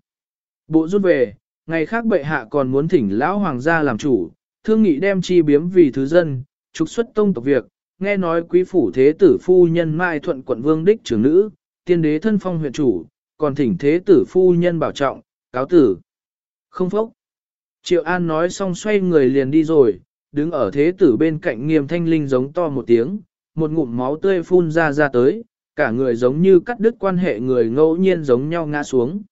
Bộ rút về, ngày khác bệ hạ còn muốn thỉnh lão hoàng gia làm chủ, thương nghị đem chi biếm vì thứ dân, trục xuất tông tộc việc, nghe nói quý phủ thế tử phu nhân mai thuận quận vương đích trưởng nữ, tiên đế thân phong huyện chủ, còn thỉnh thế tử phu nhân bảo trọng, cáo tử. Không phốc. Triệu An nói xong xoay người liền đi rồi, đứng ở thế tử bên cạnh nghiêm thanh linh giống to một tiếng, một ngụm máu tươi phun ra ra tới, cả người giống như cắt đứt quan hệ người ngẫu nhiên giống nhau ngã xuống.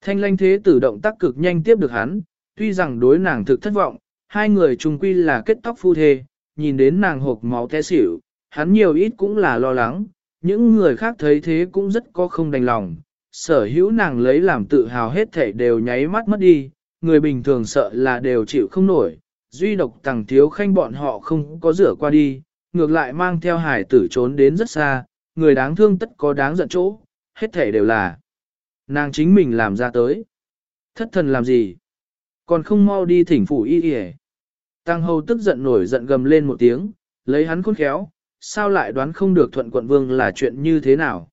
Thanh lanh thế tử động tác cực nhanh tiếp được hắn, tuy rằng đối nàng thực thất vọng, hai người chung quy là kết tóc phu thê, nhìn đến nàng hộp máu té xỉu, hắn nhiều ít cũng là lo lắng, những người khác thấy thế cũng rất có không đành lòng, sở hữu nàng lấy làm tự hào hết thảy đều nháy mắt mất đi, người bình thường sợ là đều chịu không nổi, duy độc tàng thiếu khanh bọn họ không có rửa qua đi, ngược lại mang theo hải tử trốn đến rất xa, người đáng thương tất có đáng giận chỗ, hết thể đều là nàng chính mình làm ra tới. Thất thần làm gì? Còn không mau đi thỉnh phủ y y Tăng hầu tức giận nổi giận gầm lên một tiếng, lấy hắn khôn khéo, sao lại đoán không được thuận quận vương là chuyện như thế nào.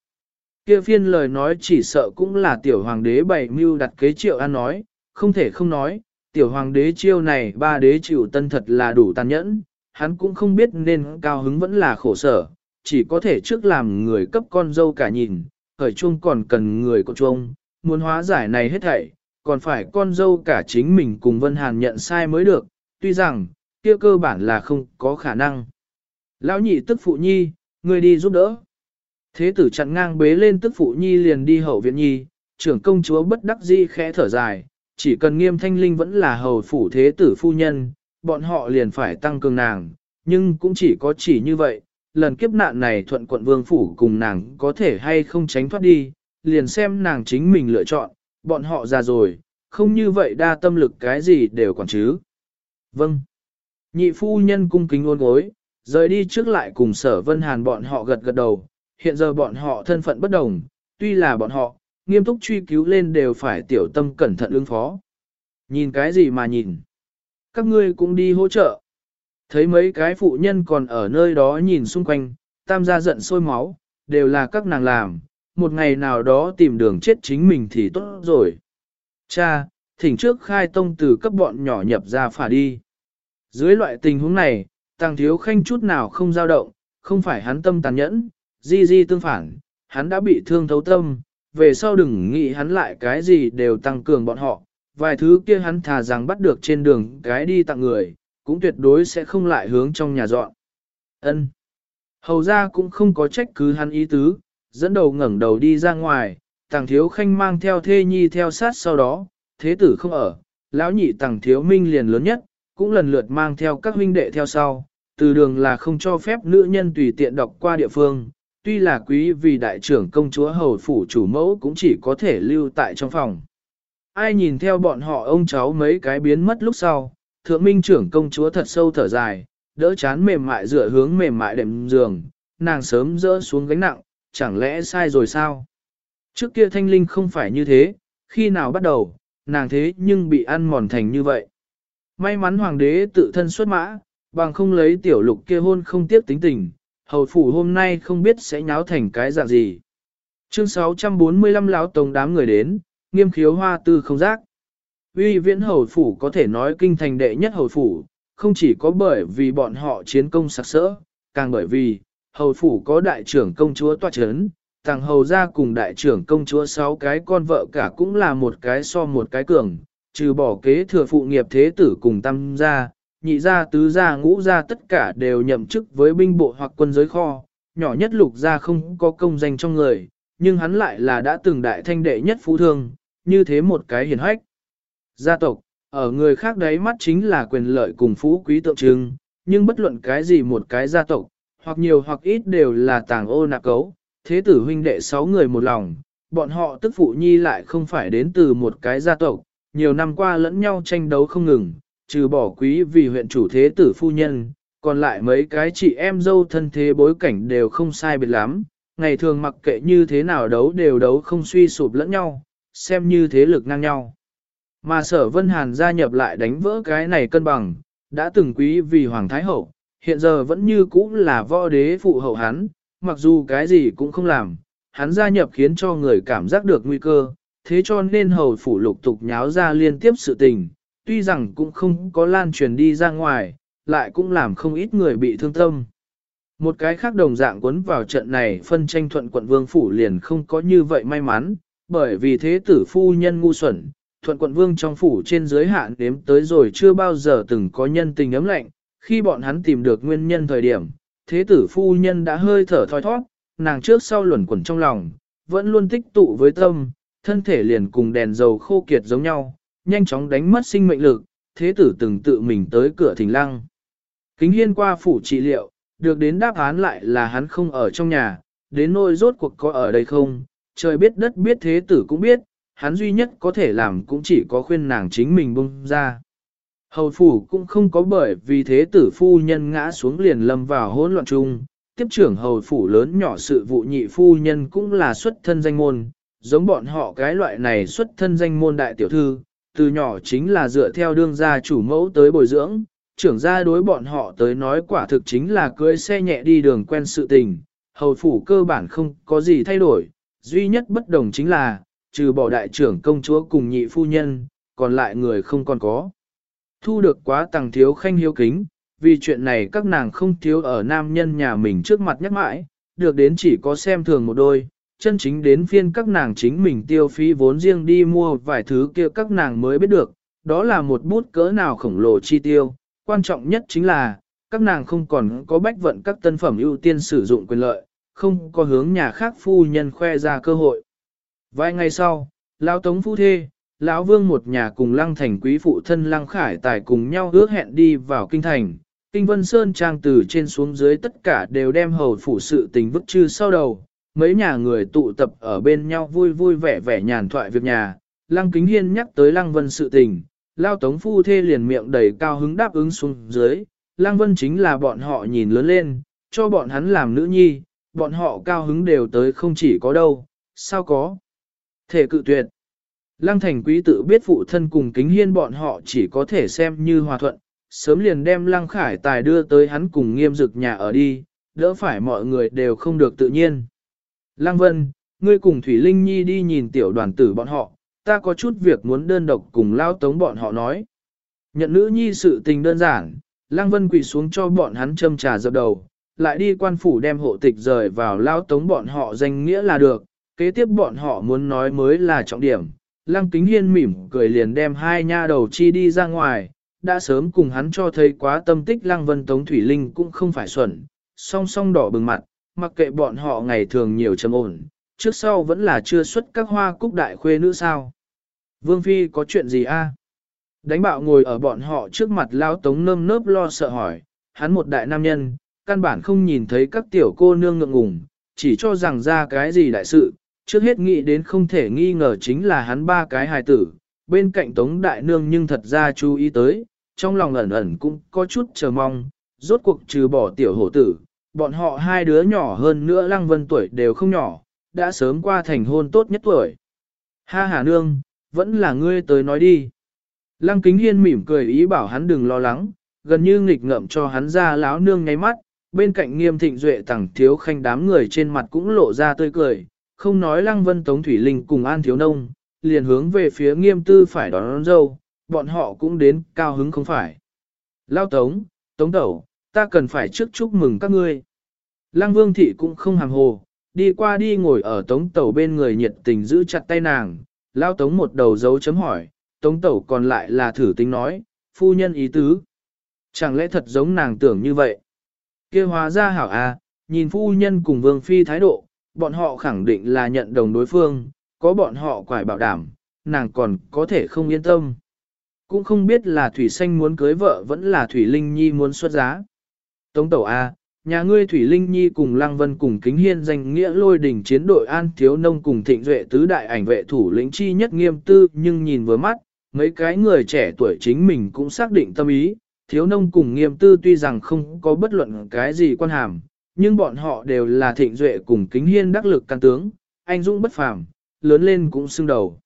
Kia phiên lời nói chỉ sợ cũng là tiểu hoàng đế bày mưu đặt kế triệu an nói, không thể không nói, tiểu hoàng đế chiêu này ba đế chịu tân thật là đủ tàn nhẫn, hắn cũng không biết nên cao hứng vẫn là khổ sở, chỉ có thể trước làm người cấp con dâu cả nhìn, khởi chuông còn cần người có chuông, muốn hóa giải này hết thảy, còn phải con dâu cả chính mình cùng Vân Hàn nhận sai mới được, tuy rằng, kia cơ bản là không có khả năng. Lão nhị tức phụ nhi, người đi giúp đỡ. Thế tử chặn ngang bế lên tức phụ nhi liền đi hậu viện nhi, trưởng công chúa bất đắc dĩ khẽ thở dài, chỉ cần nghiêm thanh linh vẫn là hầu phủ thế tử phu nhân, bọn họ liền phải tăng cường nàng, nhưng cũng chỉ có chỉ như vậy, lần kiếp nạn này thuận quận vương phủ cùng nàng có thể hay không tránh thoát đi, liền xem nàng chính mình lựa chọn, bọn họ già rồi, không như vậy đa tâm lực cái gì đều còn chứ. Vâng. Nhị phu nhân cung kính ôn gối, rời đi trước lại cùng sở vân hàn bọn họ gật gật đầu, hiện giờ bọn họ thân phận bất đồng, tuy là bọn họ, nghiêm túc truy cứu lên đều phải tiểu tâm cẩn thận ứng phó. Nhìn cái gì mà nhìn? Các ngươi cũng đi hỗ trợ. Thấy mấy cái phụ nhân còn ở nơi đó nhìn xung quanh, tam gia giận sôi máu, đều là các nàng làm, một ngày nào đó tìm đường chết chính mình thì tốt rồi. Cha, thỉnh trước khai tông từ cấp bọn nhỏ nhập ra phả đi. Dưới loại tình huống này, tàng thiếu khanh chút nào không dao động, không phải hắn tâm tàn nhẫn, di di tương phản, hắn đã bị thương thấu tâm, về sau đừng nghĩ hắn lại cái gì đều tăng cường bọn họ, vài thứ kia hắn thà rằng bắt được trên đường cái đi tặng người, cũng tuyệt đối sẽ không lại hướng trong nhà dọn. Ân. Hầu ra cũng không có trách cứ hắn ý tứ, dẫn đầu ngẩng đầu đi ra ngoài, tàng thiếu khanh mang theo thê nhi theo sát sau đó, thế tử không ở, lão nhị tàng thiếu minh liền lớn nhất, cũng lần lượt mang theo các huynh đệ theo sau, từ đường là không cho phép nữ nhân tùy tiện đọc qua địa phương, tuy là quý vì đại trưởng công chúa hầu phủ chủ mẫu cũng chỉ có thể lưu tại trong phòng. Ai nhìn theo bọn họ ông cháu mấy cái biến mất lúc sau, thượng minh trưởng công chúa thật sâu thở dài, đỡ chán mềm mại dựa hướng mềm mại đệm giường, nàng sớm dỡ xuống gánh nặng, chẳng lẽ sai rồi sao? Trước kia thanh linh không phải như thế, khi nào bắt đầu, nàng thế nhưng bị ăn mòn thành như vậy. May mắn hoàng đế tự thân xuất mã, bằng không lấy tiểu lục kia hôn không tiếp tính tình, hầu phủ hôm nay không biết sẽ nháo thành cái dạng gì. Chương 645 lão tông đám người đến, nghiêm khiếu hoa tư không giác. Uy viễn hầu phủ có thể nói kinh thành đệ nhất hầu phủ, không chỉ có bởi vì bọn họ chiến công sặc sỡ, càng bởi vì, hầu phủ có đại trưởng công chúa tòa chấn, tàng hầu ra cùng đại trưởng công chúa sáu cái con vợ cả cũng là một cái so một cái cường, trừ bỏ kế thừa phụ nghiệp thế tử cùng tam gia, nhị gia tứ gia ngũ gia tất cả đều nhậm chức với binh bộ hoặc quân giới kho, nhỏ nhất lục gia không có công danh trong người, nhưng hắn lại là đã từng đại thanh đệ nhất phú thương, như thế một cái hiển hách. Gia tộc, ở người khác đấy mắt chính là quyền lợi cùng phú quý tượng trưng, nhưng bất luận cái gì một cái gia tộc, hoặc nhiều hoặc ít đều là tàng ô nạp cấu, thế tử huynh đệ sáu người một lòng, bọn họ tức phụ nhi lại không phải đến từ một cái gia tộc, nhiều năm qua lẫn nhau tranh đấu không ngừng, trừ bỏ quý vì huyện chủ thế tử phu nhân, còn lại mấy cái chị em dâu thân thế bối cảnh đều không sai biệt lắm, ngày thường mặc kệ như thế nào đấu đều đấu không suy sụp lẫn nhau, xem như thế lực ngang nhau. Mà sở Vân Hàn gia nhập lại đánh vỡ cái này cân bằng, đã từng quý vì Hoàng Thái Hậu, hiện giờ vẫn như cũ là võ đế phụ hậu hắn, mặc dù cái gì cũng không làm, hắn gia nhập khiến cho người cảm giác được nguy cơ, thế cho nên hầu phủ lục tục nháo ra liên tiếp sự tình, tuy rằng cũng không có lan truyền đi ra ngoài, lại cũng làm không ít người bị thương tâm. Một cái khác đồng dạng cuốn vào trận này phân tranh thuận quận vương phủ liền không có như vậy may mắn, bởi vì thế tử phu nhân ngu xuẩn, thuận quận vương trong phủ trên dưới hạn đếm tới rồi chưa bao giờ từng có nhân tình ấm lạnh, khi bọn hắn tìm được nguyên nhân thời điểm, thế tử phu nhân đã hơi thở thoi thoát, nàng trước sau luẩn quẩn trong lòng, vẫn luôn tích tụ với tâm, thân thể liền cùng đèn dầu khô kiệt giống nhau, nhanh chóng đánh mất sinh mệnh lực, thế tử từng tự mình tới cửa thỉnh lăng. Kính hiên qua phủ trị liệu, được đến đáp án lại là hắn không ở trong nhà, đến nỗi rốt cuộc có ở đây không, trời biết đất biết thế tử cũng biết, hắn duy nhất có thể làm cũng chỉ có khuyên nàng chính mình bung ra. Hầu phủ cũng không có bởi vì thế tử phu nhân ngã xuống liền lâm vào hỗn loạn chung, tiếp trưởng hầu phủ lớn nhỏ sự vụ nhị phu nhân cũng là xuất thân danh môn, giống bọn họ cái loại này xuất thân danh môn đại tiểu thư, từ nhỏ chính là dựa theo đương gia chủ mẫu tới bồi dưỡng, trưởng gia đối bọn họ tới nói quả thực chính là cưới xe nhẹ đi đường quen sự tình, hầu phủ cơ bản không có gì thay đổi, duy nhất bất đồng chính là, trừ bỏ đại trưởng công chúa cùng nhị phu nhân, còn lại người không còn có. Thu được quá tàng thiếu khanh hiếu kính, vì chuyện này các nàng không thiếu ở nam nhân nhà mình trước mặt nhắc mãi, được đến chỉ có xem thường một đôi, chân chính đến phiên các nàng chính mình tiêu phí vốn riêng đi mua vài thứ kia các nàng mới biết được, đó là một bút cỡ nào khổng lồ chi tiêu, quan trọng nhất chính là, các nàng không còn có bách vận các tân phẩm ưu tiên sử dụng quyền lợi, không có hướng nhà khác phu nhân khoe ra cơ hội. Vài ngày sau, lão tống phu thê, lão vương một nhà cùng lăng thành quý phụ thân lăng khải tài cùng nhau ước hẹn đi vào kinh thành. Kinh Vân Sơn trang từ trên xuống dưới tất cả đều đem hầu phủ sự tình vứt chư sau đầu, mấy nhà người tụ tập ở bên nhau vui vui vẻ vẻ nhàn thoại việc nhà. Lăng Kính Hiên nhắc tới Lăng Vân sự tình, lao tống phu thê liền miệng đầy cao hứng đáp ứng xuống dưới. Lăng Vân chính là bọn họ nhìn lớn lên, cho bọn hắn làm nữ nhi, bọn họ cao hứng đều tới không chỉ có đâu, sao có. Thể cự tuyệt. Lăng thành quý tự biết phụ thân cùng kính hiên bọn họ chỉ có thể xem như hòa thuận, sớm liền đem lăng khải tài đưa tới hắn cùng nghiêm dực nhà ở đi, đỡ phải mọi người đều không được tự nhiên. Lăng Vân, ngươi cùng Thủy Linh Nhi đi nhìn tiểu đoàn tử bọn họ, ta có chút việc muốn đơn độc cùng lao tống bọn họ nói. Nhận nữ nhi sự tình đơn giản, Lăng Vân quỳ xuống cho bọn hắn châm trà dập đầu, lại đi quan phủ đem hộ tịch rời vào lao tống bọn họ danh nghĩa là được, kế tiếp bọn họ muốn nói mới là trọng điểm. Lăng Kính Hiên mỉm cười liền đem hai nha đầu chi đi ra ngoài, đã sớm cùng hắn cho thấy quá tâm tích Lăng Vân Tống Thủy Linh cũng không phải xuẩn, song song đỏ bừng mặt, mặc kệ bọn họ ngày thường nhiều trầm ổn, trước sau vẫn là chưa xuất các hoa cúc đại khuê nữ sao. Vương Phi có chuyện gì a? Đánh bạo ngồi ở bọn họ trước mặt lao tống nơm nớp lo sợ hỏi, hắn một đại nam nhân, căn bản không nhìn thấy các tiểu cô nương ngượng ngùng, chỉ cho rằng ra cái gì đại sự, trước hết nghĩ đến không thể nghi ngờ chính là hắn ba cái hài tử, bên cạnh tống đại nương nhưng thật ra chú ý tới, trong lòng ẩn ẩn cũng có chút chờ mong, rốt cuộc trừ bỏ tiểu hổ tử, bọn họ hai đứa nhỏ hơn nữa lăng vân tuổi đều không nhỏ, đã sớm qua thành hôn tốt nhất tuổi. Ha hà nương, vẫn là ngươi tới nói đi. Lăng kính hiên mỉm cười ý bảo hắn đừng lo lắng, gần như nghịch ngợm cho hắn ra láo nương nháy mắt, bên cạnh nghiêm thịnh duệ tẳng thiếu khanh đám người trên mặt cũng lộ ra tươi cười, không nói lăng vân tống thủy linh cùng an thiếu nông, liền hướng về phía nghiêm tư phải đón, đón dâu, bọn họ cũng đến cao hứng không phải. Lao tống, tống tẩu, ta cần phải trước chúc mừng các ngươi. Lăng vương thị cũng không hàm hồ, đi qua đi ngồi ở tống tẩu bên người nhiệt tình giữ chặt tay nàng, lao tống một đầu dấu chấm hỏi, tống tẩu còn lại là thử tính nói, phu nhân ý tứ. Chẳng lẽ thật giống nàng tưởng như vậy? kia hóa ra hảo à, nhìn phu nhân cùng vương phi thái độ, bọn họ khẳng định là nhận đồng đối phương, có bọn họ quải bảo đảm, nàng còn có thể không yên tâm. Cũng không biết là Thủy Xanh muốn cưới vợ vẫn là Thủy Linh Nhi muốn xuất giá. Tống Tẩu A, nhà ngươi Thủy Linh Nhi cùng Lăng Vân cùng Kính Hiên danh nghĩa lôi đỉnh chiến đội An Thiếu Nông cùng Thịnh Duệ tứ đại ảnh vệ thủ lĩnh chi nhất nghiêm tư nhưng nhìn vừa mắt, mấy cái người trẻ tuổi chính mình cũng xác định tâm ý, thiếu nông cùng nghiêm tư tuy rằng không có bất luận cái gì quan hàm, nhưng bọn họ đều là thịnh duệ cùng kính hiên đắc lực can tướng, anh dũng bất phàm, lớn lên cũng xưng đầu.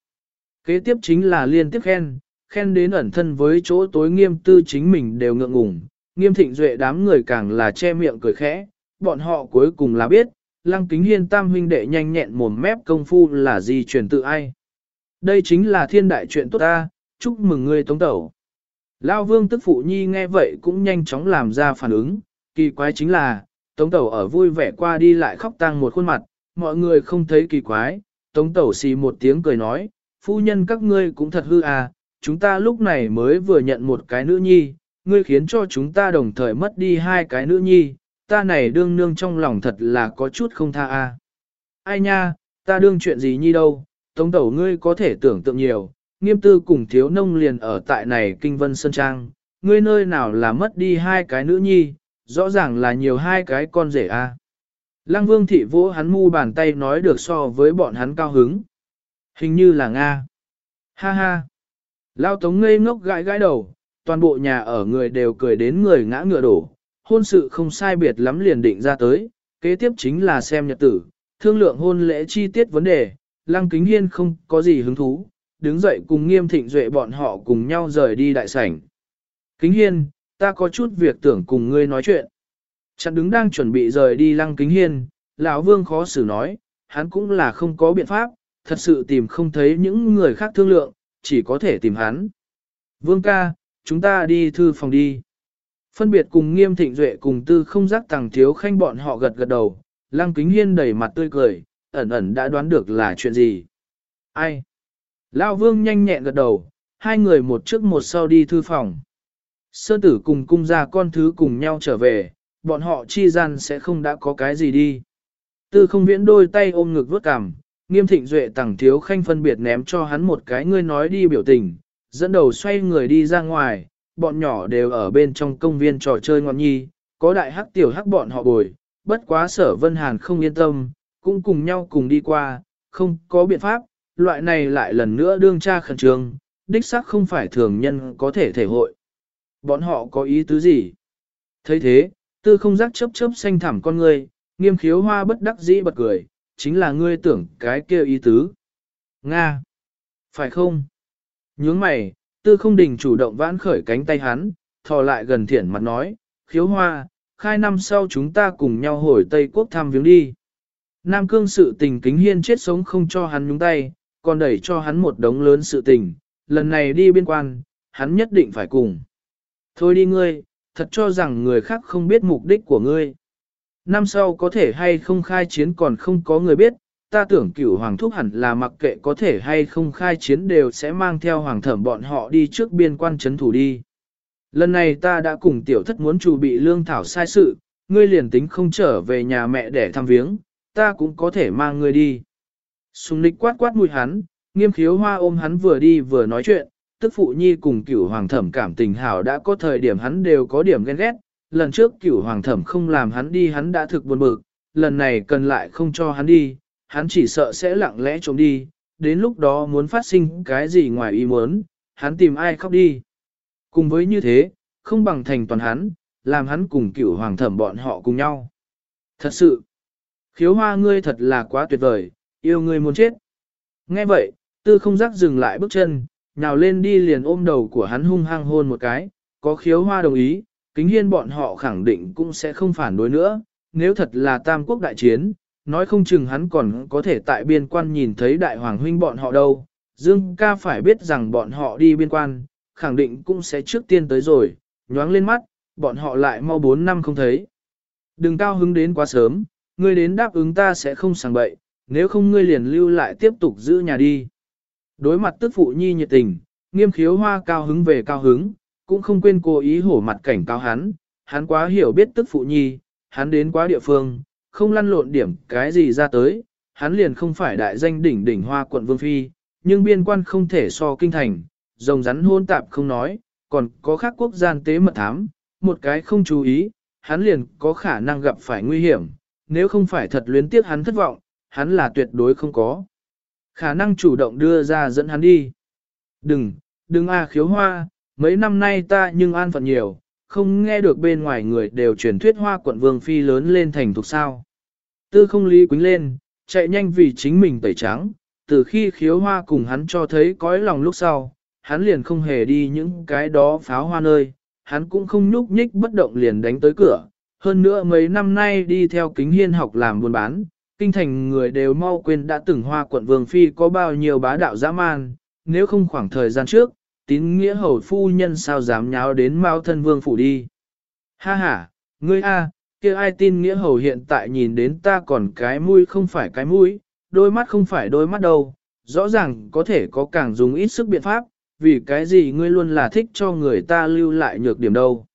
Kế tiếp chính là liên tiếp khen, khen đến ẩn thân với chỗ tối nghiêm tư chính mình đều ngượng ngùng, nghiêm thịnh duệ đám người càng là che miệng cười khẽ, bọn họ cuối cùng là biết, lăng kính hiên tam huynh đệ nhanh nhẹn mồm mép công phu là gì truyền tự ai. Đây chính là thiên đại chuyện tốt ta, chúc mừng ngươi tống tẩu. Lao vương tức phụ nhi nghe vậy cũng nhanh chóng làm ra phản ứng, kỳ quái chính là, tống tẩu ở vui vẻ qua đi lại khóc tăng một khuôn mặt, mọi người không thấy kỳ quái, tống tẩu xì một tiếng cười nói, phu nhân các ngươi cũng thật hư à, chúng ta lúc này mới vừa nhận một cái nữ nhi, ngươi khiến cho chúng ta đồng thời mất đi hai cái nữ nhi, ta này đương nương trong lòng thật là có chút không tha a. Ai nha, ta đương chuyện gì nhi đâu, tống tẩu ngươi có thể tưởng tượng nhiều, nghiêm tư cùng thiếu nông liền ở tại này kinh vân sơn trang, ngươi nơi nào là mất đi hai cái nữ nhi, rõ ràng là nhiều hai cái con rể a. Lăng vương thị vỗ hắn mu bàn tay nói được so với bọn hắn cao hứng. Hình như là Nga. Ha ha. Lao tống ngây ngốc gãi gãi đầu, toàn bộ nhà ở người đều cười đến người ngã ngựa đổ, hôn sự không sai biệt lắm liền định ra tới, kế tiếp chính là xem nhật tử, thương lượng hôn lễ chi tiết vấn đề, Lăng Kính Hiên không có gì hứng thú, đứng dậy cùng nghiêm thịnh duệ bọn họ cùng nhau rời đi đại sảnh. Kính Hiên, ta có chút việc tưởng cùng ngươi nói chuyện. Chặn đứng đang chuẩn bị rời đi Lăng Kính Hiên, lão Vương khó xử nói, hắn cũng là không có biện pháp, thật sự tìm không thấy những người khác thương lượng, chỉ có thể tìm hắn. Vương ca, chúng ta đi thư phòng đi. Phân biệt cùng nghiêm thịnh duệ cùng tư không giác tàng thiếu khanh bọn họ gật gật đầu, lăng kính hiên đầy mặt tươi cười, ẩn ẩn đã đoán được là chuyện gì. Ai? Lao vương nhanh nhẹn gật đầu, hai người một trước một sau đi thư phòng. Sơ tử cùng cung ra con thứ cùng nhau trở về, bọn họ chi gian sẽ không đã có cái gì đi. Tư không viễn đôi tay ôm ngực vớt cằm, nghiêm thịnh duệ tàng thiếu khanh phân biệt ném cho hắn một cái ngươi nói đi biểu tình, dẫn đầu xoay người đi ra ngoài, bọn nhỏ đều ở bên trong công viên trò chơi ngọn nhi, có đại hắc tiểu hắc bọn họ bồi, bất quá sở vân hàn không yên tâm, cũng cùng nhau cùng đi qua, không có biện pháp, loại này lại lần nữa đương tra khẩn trương, đích xác không phải thường nhân có thể thể hội. Bọn họ có ý tứ gì? thấy thế, tư không giác chớp chớp xanh thẳm con ngươi, nghiêm khiếu hoa bất đắc dĩ bật cười, chính là ngươi tưởng cái kia ý tứ. Nga! Phải không? Nhướng mày, tư không đình chủ động vãn khởi cánh tay hắn, thò lại gần thiển mặt nói, khiếu hoa, khai năm sau chúng ta cùng nhau hồi Tây Quốc thăm viếng đi. Nam cương sự tình kính hiên chết sống không cho hắn nhúng tay, còn đẩy cho hắn một đống lớn sự tình, lần này đi biên quan, hắn nhất định phải cùng. Thôi đi ngươi, thật cho rằng người khác không biết mục đích của ngươi. Năm sau có thể hay không khai chiến còn không có người biết, ta tưởng cửu hoàng thúc hẳn là mặc kệ có thể hay không khai chiến đều sẽ mang theo hoàng thẩm bọn họ đi trước biên quan chấn thủ đi. Lần này ta đã cùng tiểu thất muốn chủ bị lương thảo sai sự, ngươi liền tính không trở về nhà mẹ để thăm viếng, ta cũng có thể mang ngươi đi. Sùng lịch quát quát mùi hắn, nghiêm khiếu hoa ôm hắn vừa đi vừa nói chuyện, tức phụ nhi cùng cửu hoàng thẩm cảm tình hảo đã có thời điểm hắn đều có điểm ghen ghét, lần trước cửu hoàng thẩm không làm hắn đi hắn đã thực buồn bực, lần này cần lại không cho hắn đi, hắn chỉ sợ sẽ lặng lẽ trốn đi, đến lúc đó muốn phát sinh cái gì ngoài ý muốn, hắn tìm ai khóc đi. Cùng với như thế, không bằng thành toàn hắn, làm hắn cùng cửu hoàng thẩm bọn họ cùng nhau. Thật sự, khiếu hoa ngươi thật là quá tuyệt vời, yêu ngươi muốn chết. Nghe vậy, tư không giác dừng lại bước chân, nào lên đi liền ôm đầu của hắn hung hăng hôn một cái, có khiếu hoa đồng ý, kính hiên bọn họ khẳng định cũng sẽ không phản đối nữa, nếu thật là tam quốc đại chiến, nói không chừng hắn còn có thể tại biên quan nhìn thấy đại hoàng huynh bọn họ đâu. Dương ca phải biết rằng bọn họ đi biên quan, khẳng định cũng sẽ trước tiên tới rồi, nhoáng lên mắt, bọn họ lại mau 4 năm không thấy. Đừng cao hứng đến quá sớm, ngươi đến đáp ứng ta sẽ không sàng bậy, nếu không ngươi liền lưu lại tiếp tục giữ nhà đi. Đối mặt tức phụ nhi nhiệt tình, nghiêm khiếu hoa cao hứng về cao hứng, cũng không quên cố ý hổ mặt cảnh cao hắn, hắn quá hiểu biết tức phụ nhi, hắn đến quá địa phương, không lăn lộn điểm cái gì ra tới, hắn liền không phải đại danh đỉnh đỉnh hoa quận Vương Phi, nhưng biên quan không thể so kinh thành, rồng rắn hôn tạp không nói, còn có khác quốc gian tế mật thám, một cái không chú ý, hắn liền có khả năng gặp phải nguy hiểm, nếu không phải thật luyến tiếc hắn thất vọng, hắn là tuyệt đối không có. Khả năng chủ động đưa ra dẫn hắn đi. Đừng, đừng a khiếu hoa, mấy năm nay ta nhưng an phận nhiều, không nghe được bên ngoài người đều truyền thuyết hoa quận vương phi lớn lên thành thục sao. Tư không lý quính lên, chạy nhanh vì chính mình tẩy trắng, từ khi khiếu hoa cùng hắn cho thấy cõi lòng lúc sau, hắn liền không hề đi những cái đó pháo hoa nơi, hắn cũng không nhúc nhích bất động liền đánh tới cửa. Hơn nữa mấy năm nay đi theo kính hiên học làm buôn bán, kinh thành người đều mau quên đã từng hoa quận vương phi có bao nhiêu bá đạo dã man, nếu không khoảng thời gian trước, tín nghĩa hầu phu nhân sao dám nháo đến mao thân vương phủ đi. Ha ha, ngươi a, kia ai tin nghĩa hầu hiện tại nhìn đến ta còn cái mũi không phải cái mũi, đôi mắt không phải đôi mắt đâu, rõ ràng có thể có càng dùng ít sức biện pháp, vì cái gì ngươi luôn là thích cho người ta lưu lại nhược điểm đâu.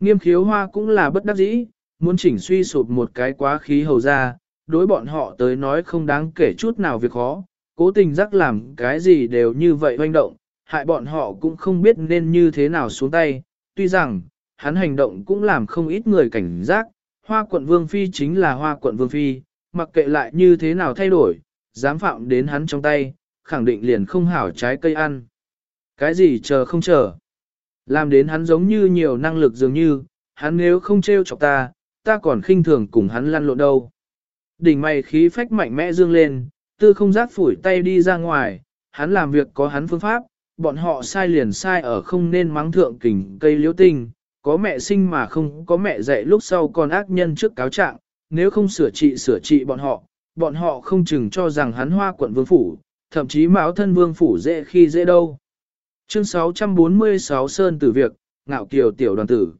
Nghiêm khiếu hoa cũng là bất đắc dĩ, muốn chỉnh suy sụp một cái quá khí hầu ra, đối bọn họ tới nói không đáng kể chút nào việc khó, cố tình rắc làm cái gì đều như vậy hoành động, hại bọn họ cũng không biết nên như thế nào xuống tay, tuy rằng, hắn hành động cũng làm không ít người cảnh giác, hoa quận vương phi chính là hoa quận vương phi, mặc kệ lại như thế nào thay đổi, dám phạm đến hắn trong tay, khẳng định liền không hảo trái cây ăn. Cái gì chờ không chờ? Làm đến hắn giống như nhiều năng lực dường như, hắn nếu không trêu chọc ta, ta còn khinh thường cùng hắn lăn lộn đâu. Đỉnh mày khí phách mạnh mẽ dương lên, tư không giác phủi tay đi ra ngoài, hắn làm việc có hắn phương pháp, bọn họ sai liền sai ở không nên mắng thượng kình cây liễu tinh, có mẹ sinh mà không có mẹ dạy lúc sau còn ác nhân trước cáo trạng, nếu không sửa trị sửa trị bọn họ, bọn họ không chừng cho rằng hắn hoa quận vương phủ, thậm chí mão thân vương phủ dễ khi dễ đâu. Chương 646 Sơn Tử Việc, Ngạo Kiều Tiểu Đoàn Tử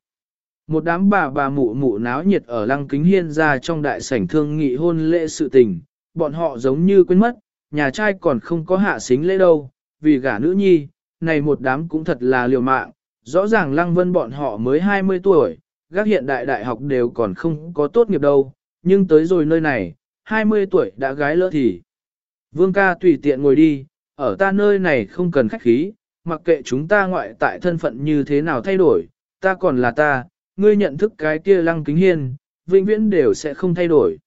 Một đám bà bà mụ mụ náo nhiệt ở lăng kính hiên ra trong đại sảnh thương nghị hôn lễ sự tình, bọn họ giống như quên mất, nhà trai còn không có hạ xính lễ đâu, vì gả nữ nhi, này một đám cũng thật là liều mạng, rõ ràng lăng vân bọn họ mới 20 tuổi, các hiện đại đại học đều còn không có tốt nghiệp đâu, nhưng tới rồi nơi này, 20 tuổi đã gái lỡ thì. Vương ca tùy tiện ngồi đi, ở ta nơi này không cần khách khí, mặc kệ chúng ta ngoại tại thân phận như thế nào thay đổi, ta còn là ta, ngươi nhận thức cái kia lăng kính hiên, vĩnh viễn đều sẽ không thay đổi.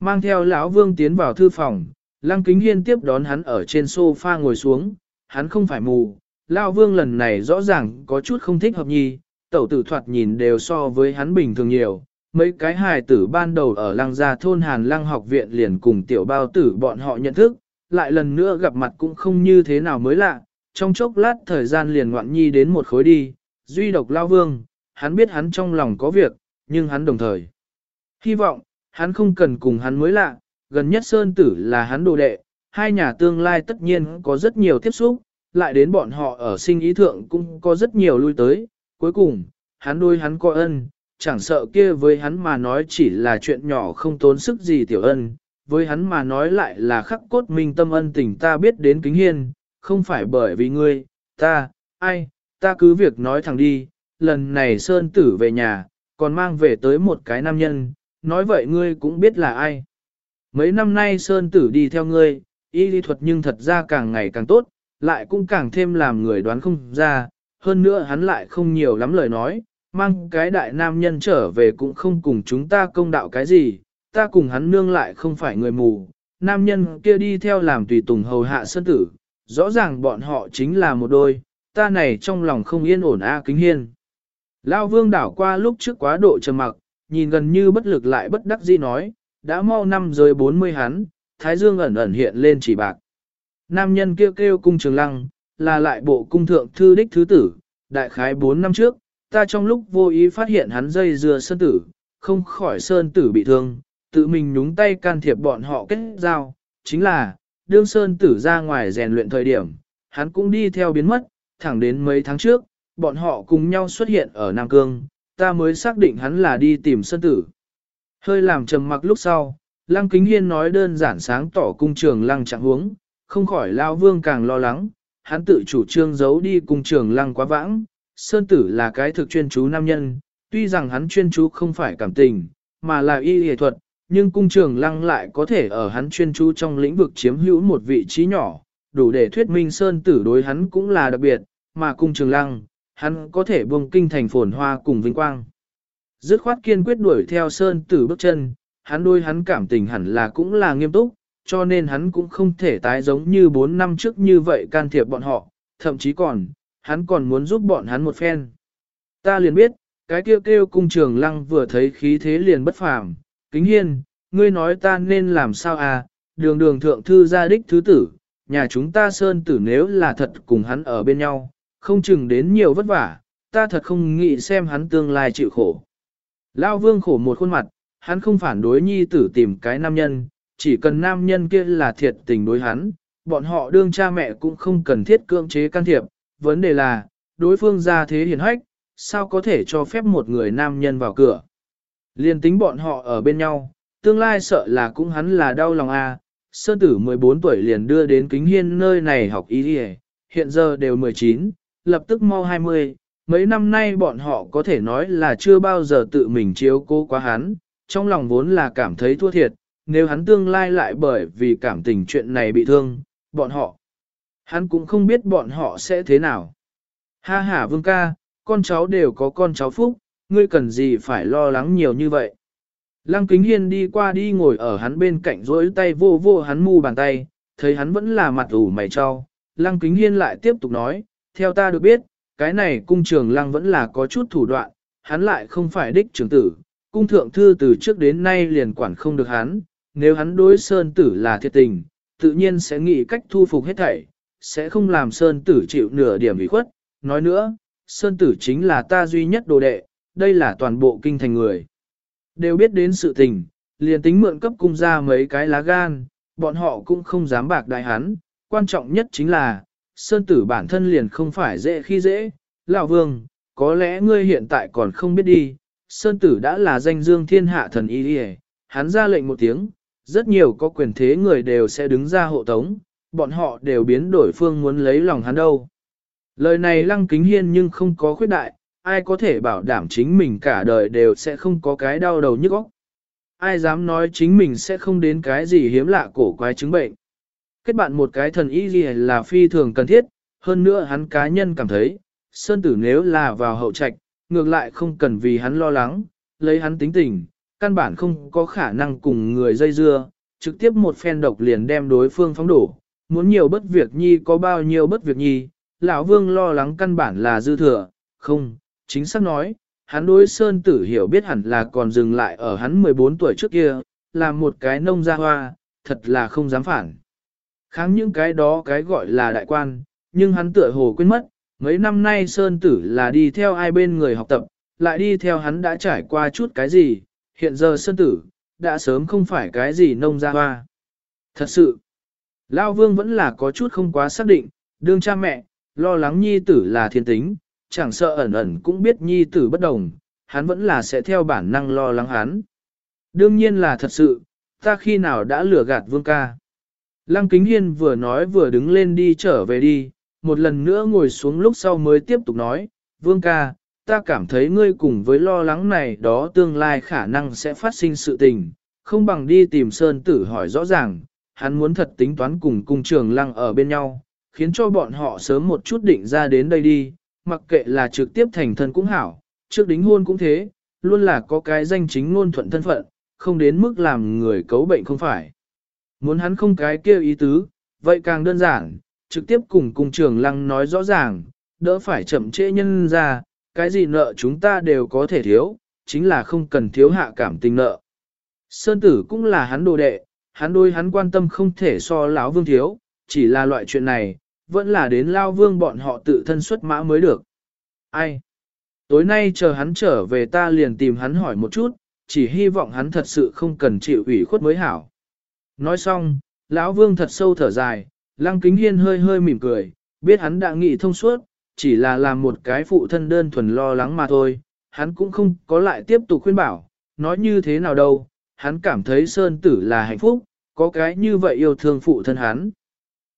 Mang theo lão vương tiến vào thư phòng, lăng kính hiên tiếp đón hắn ở trên sofa ngồi xuống, hắn không phải mù, lão vương lần này rõ ràng có chút không thích hợp nhi, tẩu tử thoạt nhìn đều so với hắn bình thường nhiều. Mấy cái hài tử ban đầu ở lăng gia thôn Hàn lăng học viện liền cùng tiểu bao tử bọn họ nhận thức, lại lần nữa gặp mặt cũng không như thế nào mới lạ, trong chốc lát thời gian liền ngoạn nhi đến một khối đi, duy độc lao vương, hắn biết hắn trong lòng có việc, nhưng hắn đồng thời. Hy vọng, hắn không cần cùng hắn mới lạ, gần nhất Sơn Tử là hắn đồ đệ, hai nhà tương lai tất nhiên có rất nhiều tiếp xúc, lại đến bọn họ ở sinh ý thượng cũng có rất nhiều lui tới, cuối cùng, hắn đôi hắn coi ân, chẳng sợ kia với hắn mà nói chỉ là chuyện nhỏ không tốn sức gì tiểu ân, với hắn mà nói lại là khắc cốt minh tâm ân tình ta biết đến kính hiên, không phải bởi vì ngươi, ta, ai, ta cứ việc nói thẳng đi, lần này Sơn Tử về nhà, còn mang về tới một cái nam nhân, nói vậy ngươi cũng biết là ai. Mấy năm nay Sơn Tử đi theo ngươi, y lý thuật nhưng thật ra càng ngày càng tốt, lại cũng càng thêm làm người đoán không ra, hơn nữa hắn lại không nhiều lắm lời nói, mang cái đại nam nhân trở về cũng không cùng chúng ta công đạo cái gì, ta cùng hắn nương lại không phải người mù, nam nhân kia đi theo làm tùy tùng hầu hạ Sơn Tử, rõ ràng bọn họ chính là một đôi, ta này trong lòng không yên ổn a kính hiên. Lao vương đảo qua lúc trước quá độ trầm mặc, nhìn gần như bất lực lại bất đắc dĩ nói, đã mau năm rời bốn mươi hắn, thái dương ẩn ẩn hiện lên chỉ bạc. Nam nhân kêu kêu cung trường lăng, là lại bộ cung thượng thư đích thứ tử, đại khái bốn năm trước, ta trong lúc vô ý phát hiện hắn dây dưa sơn tử, không khỏi sơn tử bị thương, tự mình nhúng tay can thiệp bọn họ kết giao, chính là, đương Sơn Tử ra ngoài rèn luyện thời điểm, hắn cũng đi theo biến mất, thẳng đến mấy tháng trước, bọn họ cùng nhau xuất hiện ở Nam Cương, ta mới xác định hắn là đi tìm Sơn Tử. Hơi làm trầm mặc lúc sau, Lăng Kính Hiên nói đơn giản sáng tỏ cung trường Lăng trạng huống, không khỏi Lao Vương càng lo lắng, hắn tự chủ trương giấu đi cung trường Lăng quá vãng, Sơn Tử là cái thực chuyên chú nam nhân, tuy rằng hắn chuyên chú không phải cảm tình, mà là y y thuật, nhưng cung trường lăng lại có thể ở hắn chuyên chú trong lĩnh vực chiếm hữu một vị trí nhỏ, đủ để thuyết minh sơn tử đối hắn cũng là đặc biệt, mà cung trường lăng, hắn có thể buông kinh thành phồn hoa cùng vinh quang. Dứt khoát kiên quyết đuổi theo sơn tử bước chân, hắn đôi hắn cảm tình hẳn là cũng là nghiêm túc, cho nên hắn cũng không thể tái giống như 4 năm trước như vậy can thiệp bọn họ, thậm chí còn, hắn còn muốn giúp bọn hắn một phen. Ta liền biết, cái kêu kêu cung trường lăng vừa thấy khí thế liền bất phàm, kính hiên, ngươi nói ta nên làm sao à, đường đường thượng thư gia đích thứ tử, nhà chúng ta sơn tử nếu là thật cùng hắn ở bên nhau, không chừng đến nhiều vất vả, ta thật không nghĩ xem hắn tương lai chịu khổ. Lao vương khổ một khuôn mặt, hắn không phản đối nhi tử tìm cái nam nhân, chỉ cần nam nhân kia là thiệt tình đối hắn, bọn họ đương cha mẹ cũng không cần thiết cưỡng chế can thiệp, vấn đề là, đối phương ra thế hiền hách, sao có thể cho phép một người nam nhân vào cửa. Liên tính bọn họ ở bên nhau, tương lai sợ là cũng hắn là đau lòng a. À. Sơn tử 14 tuổi liền đưa đến kính hiên nơi này học ý đi hiện giờ đều 19, lập tức mau 20, mấy năm nay bọn họ có thể nói là chưa bao giờ tự mình chiếu cố quá hắn, trong lòng vốn là cảm thấy thua thiệt, nếu hắn tương lai lại bởi vì cảm tình chuyện này bị thương, bọn họ, hắn cũng không biết bọn họ sẽ thế nào. Ha ha vương ca, con cháu đều có con cháu phúc, ngươi cần gì phải lo lắng nhiều như vậy. Lăng kính hiên đi qua đi ngồi ở hắn bên cạnh rỗi tay vô vô hắn mu bàn tay, thấy hắn vẫn là mặt ủ mày cho. Lăng kính hiên lại tiếp tục nói, theo ta được biết, cái này cung trường lăng vẫn là có chút thủ đoạn, hắn lại không phải đích trưởng tử, cung thượng thư từ trước đến nay liền quản không được hắn, nếu hắn đối sơn tử là thiệt tình, tự nhiên sẽ nghĩ cách thu phục hết thảy, sẽ không làm sơn tử chịu nửa điểm ủy khuất. Nói nữa, sơn tử chính là ta duy nhất đồ đệ, đây là toàn bộ kinh thành người. Đều biết đến sự tình, liền tính mượn cấp cung ra mấy cái lá gan, bọn họ cũng không dám bạc đại hắn, quan trọng nhất chính là, sơn tử bản thân liền không phải dễ khi dễ, lão vương, có lẽ ngươi hiện tại còn không biết đi, sơn tử đã là danh dương thiên hạ thần y đi hắn ra lệnh một tiếng, rất nhiều có quyền thế người đều sẽ đứng ra hộ tống, bọn họ đều biến đổi phương muốn lấy lòng hắn đâu. Lời này lăng kính hiên nhưng không có khuyết đại, ai có thể bảo đảm chính mình cả đời đều sẽ không có cái đau đầu nhức óc. Ai dám nói chính mình sẽ không đến cái gì hiếm lạ cổ quái chứng bệnh. Kết bạn một cái thần y gì là phi thường cần thiết, hơn nữa hắn cá nhân cảm thấy, Sơn Tử nếu là vào hậu trạch, ngược lại không cần vì hắn lo lắng, lấy hắn tính tình, căn bản không có khả năng cùng người dây dưa, trực tiếp một phen độc liền đem đối phương phóng đổ, muốn nhiều bất việc nhi có bao nhiêu bất việc nhi, lão vương lo lắng căn bản là dư thừa, không, chính xác nói, hắn đối sơn tử hiểu biết hẳn là còn dừng lại ở hắn 14 tuổi trước kia, là một cái nông gia hoa, thật là không dám phản. Kháng những cái đó cái gọi là đại quan, nhưng hắn tựa hồ quên mất, mấy năm nay sơn tử là đi theo ai bên người học tập, lại đi theo hắn đã trải qua chút cái gì, hiện giờ sơn tử, đã sớm không phải cái gì nông gia hoa. Thật sự, Lao Vương vẫn là có chút không quá xác định, đương cha mẹ, lo lắng nhi tử là thiên tính, chẳng sợ ẩn ẩn cũng biết nhi tử bất đồng, hắn vẫn là sẽ theo bản năng lo lắng hắn. Đương nhiên là thật sự, ta khi nào đã lừa gạt Vương ca. Lăng Kính Hiên vừa nói vừa đứng lên đi trở về đi, một lần nữa ngồi xuống lúc sau mới tiếp tục nói, Vương ca, ta cảm thấy ngươi cùng với lo lắng này đó tương lai khả năng sẽ phát sinh sự tình, không bằng đi tìm Sơn Tử hỏi rõ ràng, hắn muốn thật tính toán cùng cung trường lăng ở bên nhau, khiến cho bọn họ sớm một chút định ra đến đây đi, mặc kệ là trực tiếp thành thân cũng hảo, trước đính hôn cũng thế, luôn là có cái danh chính ngôn thuận thân phận, không đến mức làm người cấu bệnh không phải. Muốn hắn không cái kêu ý tứ, vậy càng đơn giản, trực tiếp cùng cung trường lăng nói rõ ràng, đỡ phải chậm trễ nhân ra, cái gì nợ chúng ta đều có thể thiếu, chính là không cần thiếu hạ cảm tình nợ. Sơn tử cũng là hắn đồ đệ, hắn đôi hắn quan tâm không thể so lão vương thiếu, chỉ là loại chuyện này, vẫn là đến lao vương bọn họ tự thân xuất mã mới được. Ai? Tối nay chờ hắn trở về ta liền tìm hắn hỏi một chút, chỉ hy vọng hắn thật sự không cần chịu ủy khuất mới hảo. Nói xong, lão vương thật sâu thở dài, lăng kính hiên hơi hơi mỉm cười, biết hắn đã nghĩ thông suốt, chỉ là làm một cái phụ thân đơn thuần lo lắng mà thôi, hắn cũng không có lại tiếp tục khuyên bảo, nói như thế nào đâu, hắn cảm thấy Sơn Tử là hạnh phúc, có cái như vậy yêu thương phụ thân hắn.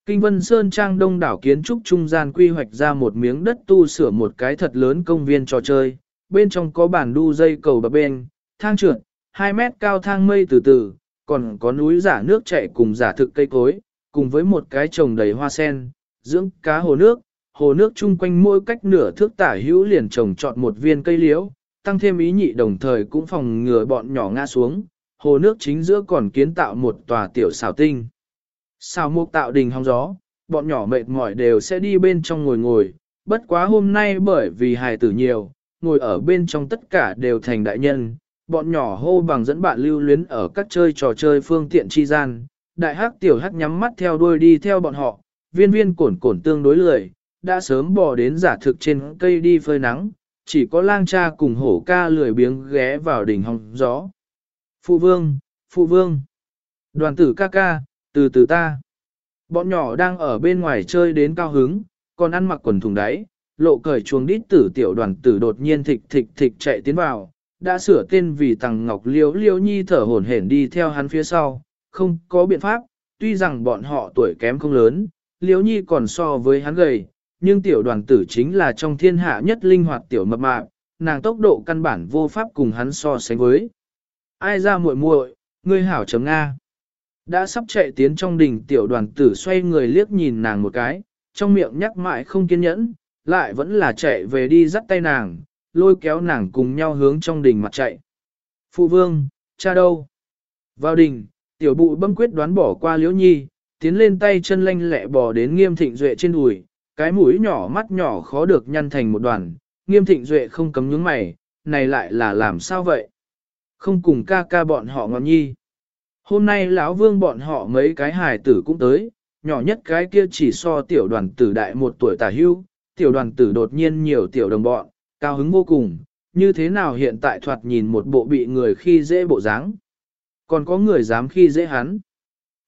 Kinh Vân Sơn Trang đông đảo kiến trúc trung gian quy hoạch ra một miếng đất tu sửa một cái thật lớn công viên trò chơi, bên trong có bản đu dây cầu bập bên, thang trượt, 2 mét cao thang mây từ từ, còn có núi giả nước chảy cùng giả thực cây cối, cùng với một cái trồng đầy hoa sen, dưỡng cá hồ nước, hồ nước chung quanh mỗi cách nửa thước tả hữu liền trồng trọt một viên cây liễu, tăng thêm ý nhị đồng thời cũng phòng ngừa bọn nhỏ ngã xuống, hồ nước chính giữa còn kiến tạo một tòa tiểu xào tinh. Xào mục tạo đình hong gió, bọn nhỏ mệt mỏi đều sẽ đi bên trong ngồi ngồi, bất quá hôm nay bởi vì hài tử nhiều, ngồi ở bên trong tất cả đều thành đại nhân, bọn nhỏ hô bằng dẫn bạn lưu luyến ở các chơi trò chơi phương tiện chi gian, đại hắc tiểu hắc nhắm mắt theo đuôi đi theo bọn họ, viên viên cổn cổn tương đối lười, đã sớm bò đến giả thực trên cây đi phơi nắng, chỉ có lang cha cùng hổ ca lười biếng ghé vào đỉnh hòng gió. Phụ vương, phụ vương, đoàn tử ca ca, từ từ ta. Bọn nhỏ đang ở bên ngoài chơi đến cao hứng, còn ăn mặc quần thùng đáy, lộ cởi chuồng đít tử tiểu đoàn tử đột nhiên thịch thịch thịch chạy tiến vào, đã sửa tên vì tàng Ngọc Liễu Liễu Nhi thở hổn hển đi theo hắn phía sau, không có biện pháp, tuy rằng bọn họ tuổi kém không lớn, Liễu Nhi còn so với hắn gầy, nhưng tiểu đoàn tử chính là trong thiên hạ nhất linh hoạt tiểu mập mạp, nàng tốc độ căn bản vô pháp cùng hắn so sánh với. Ai ra muội muội, ngươi hảo chấm Nga. Đã sắp chạy tiến trong đình tiểu đoàn tử xoay người liếc nhìn nàng một cái, trong miệng nhắc mãi không kiên nhẫn, lại vẫn là chạy về đi dắt tay nàng, lôi kéo nàng cùng nhau hướng trong đình mặt chạy. Phụ vương, cha đâu? Vào đình, tiểu bụ bâm quyết đoán bỏ qua liễu nhi, tiến lên tay chân lanh lẹ bò đến nghiêm thịnh duệ trên đùi, cái mũi nhỏ mắt nhỏ khó được nhăn thành một đoàn, nghiêm thịnh duệ không cấm nhướng mày, này lại là làm sao vậy? Không cùng ca ca bọn họ ngọn nhi. Hôm nay lão vương bọn họ mấy cái hài tử cũng tới, nhỏ nhất cái kia chỉ so tiểu đoàn tử đại một tuổi tả hưu, tiểu đoàn tử đột nhiên nhiều tiểu đồng bọn, cao hứng vô cùng, như thế nào hiện tại thoạt nhìn một bộ bị người khi dễ bộ dáng, Còn có người dám khi dễ hắn.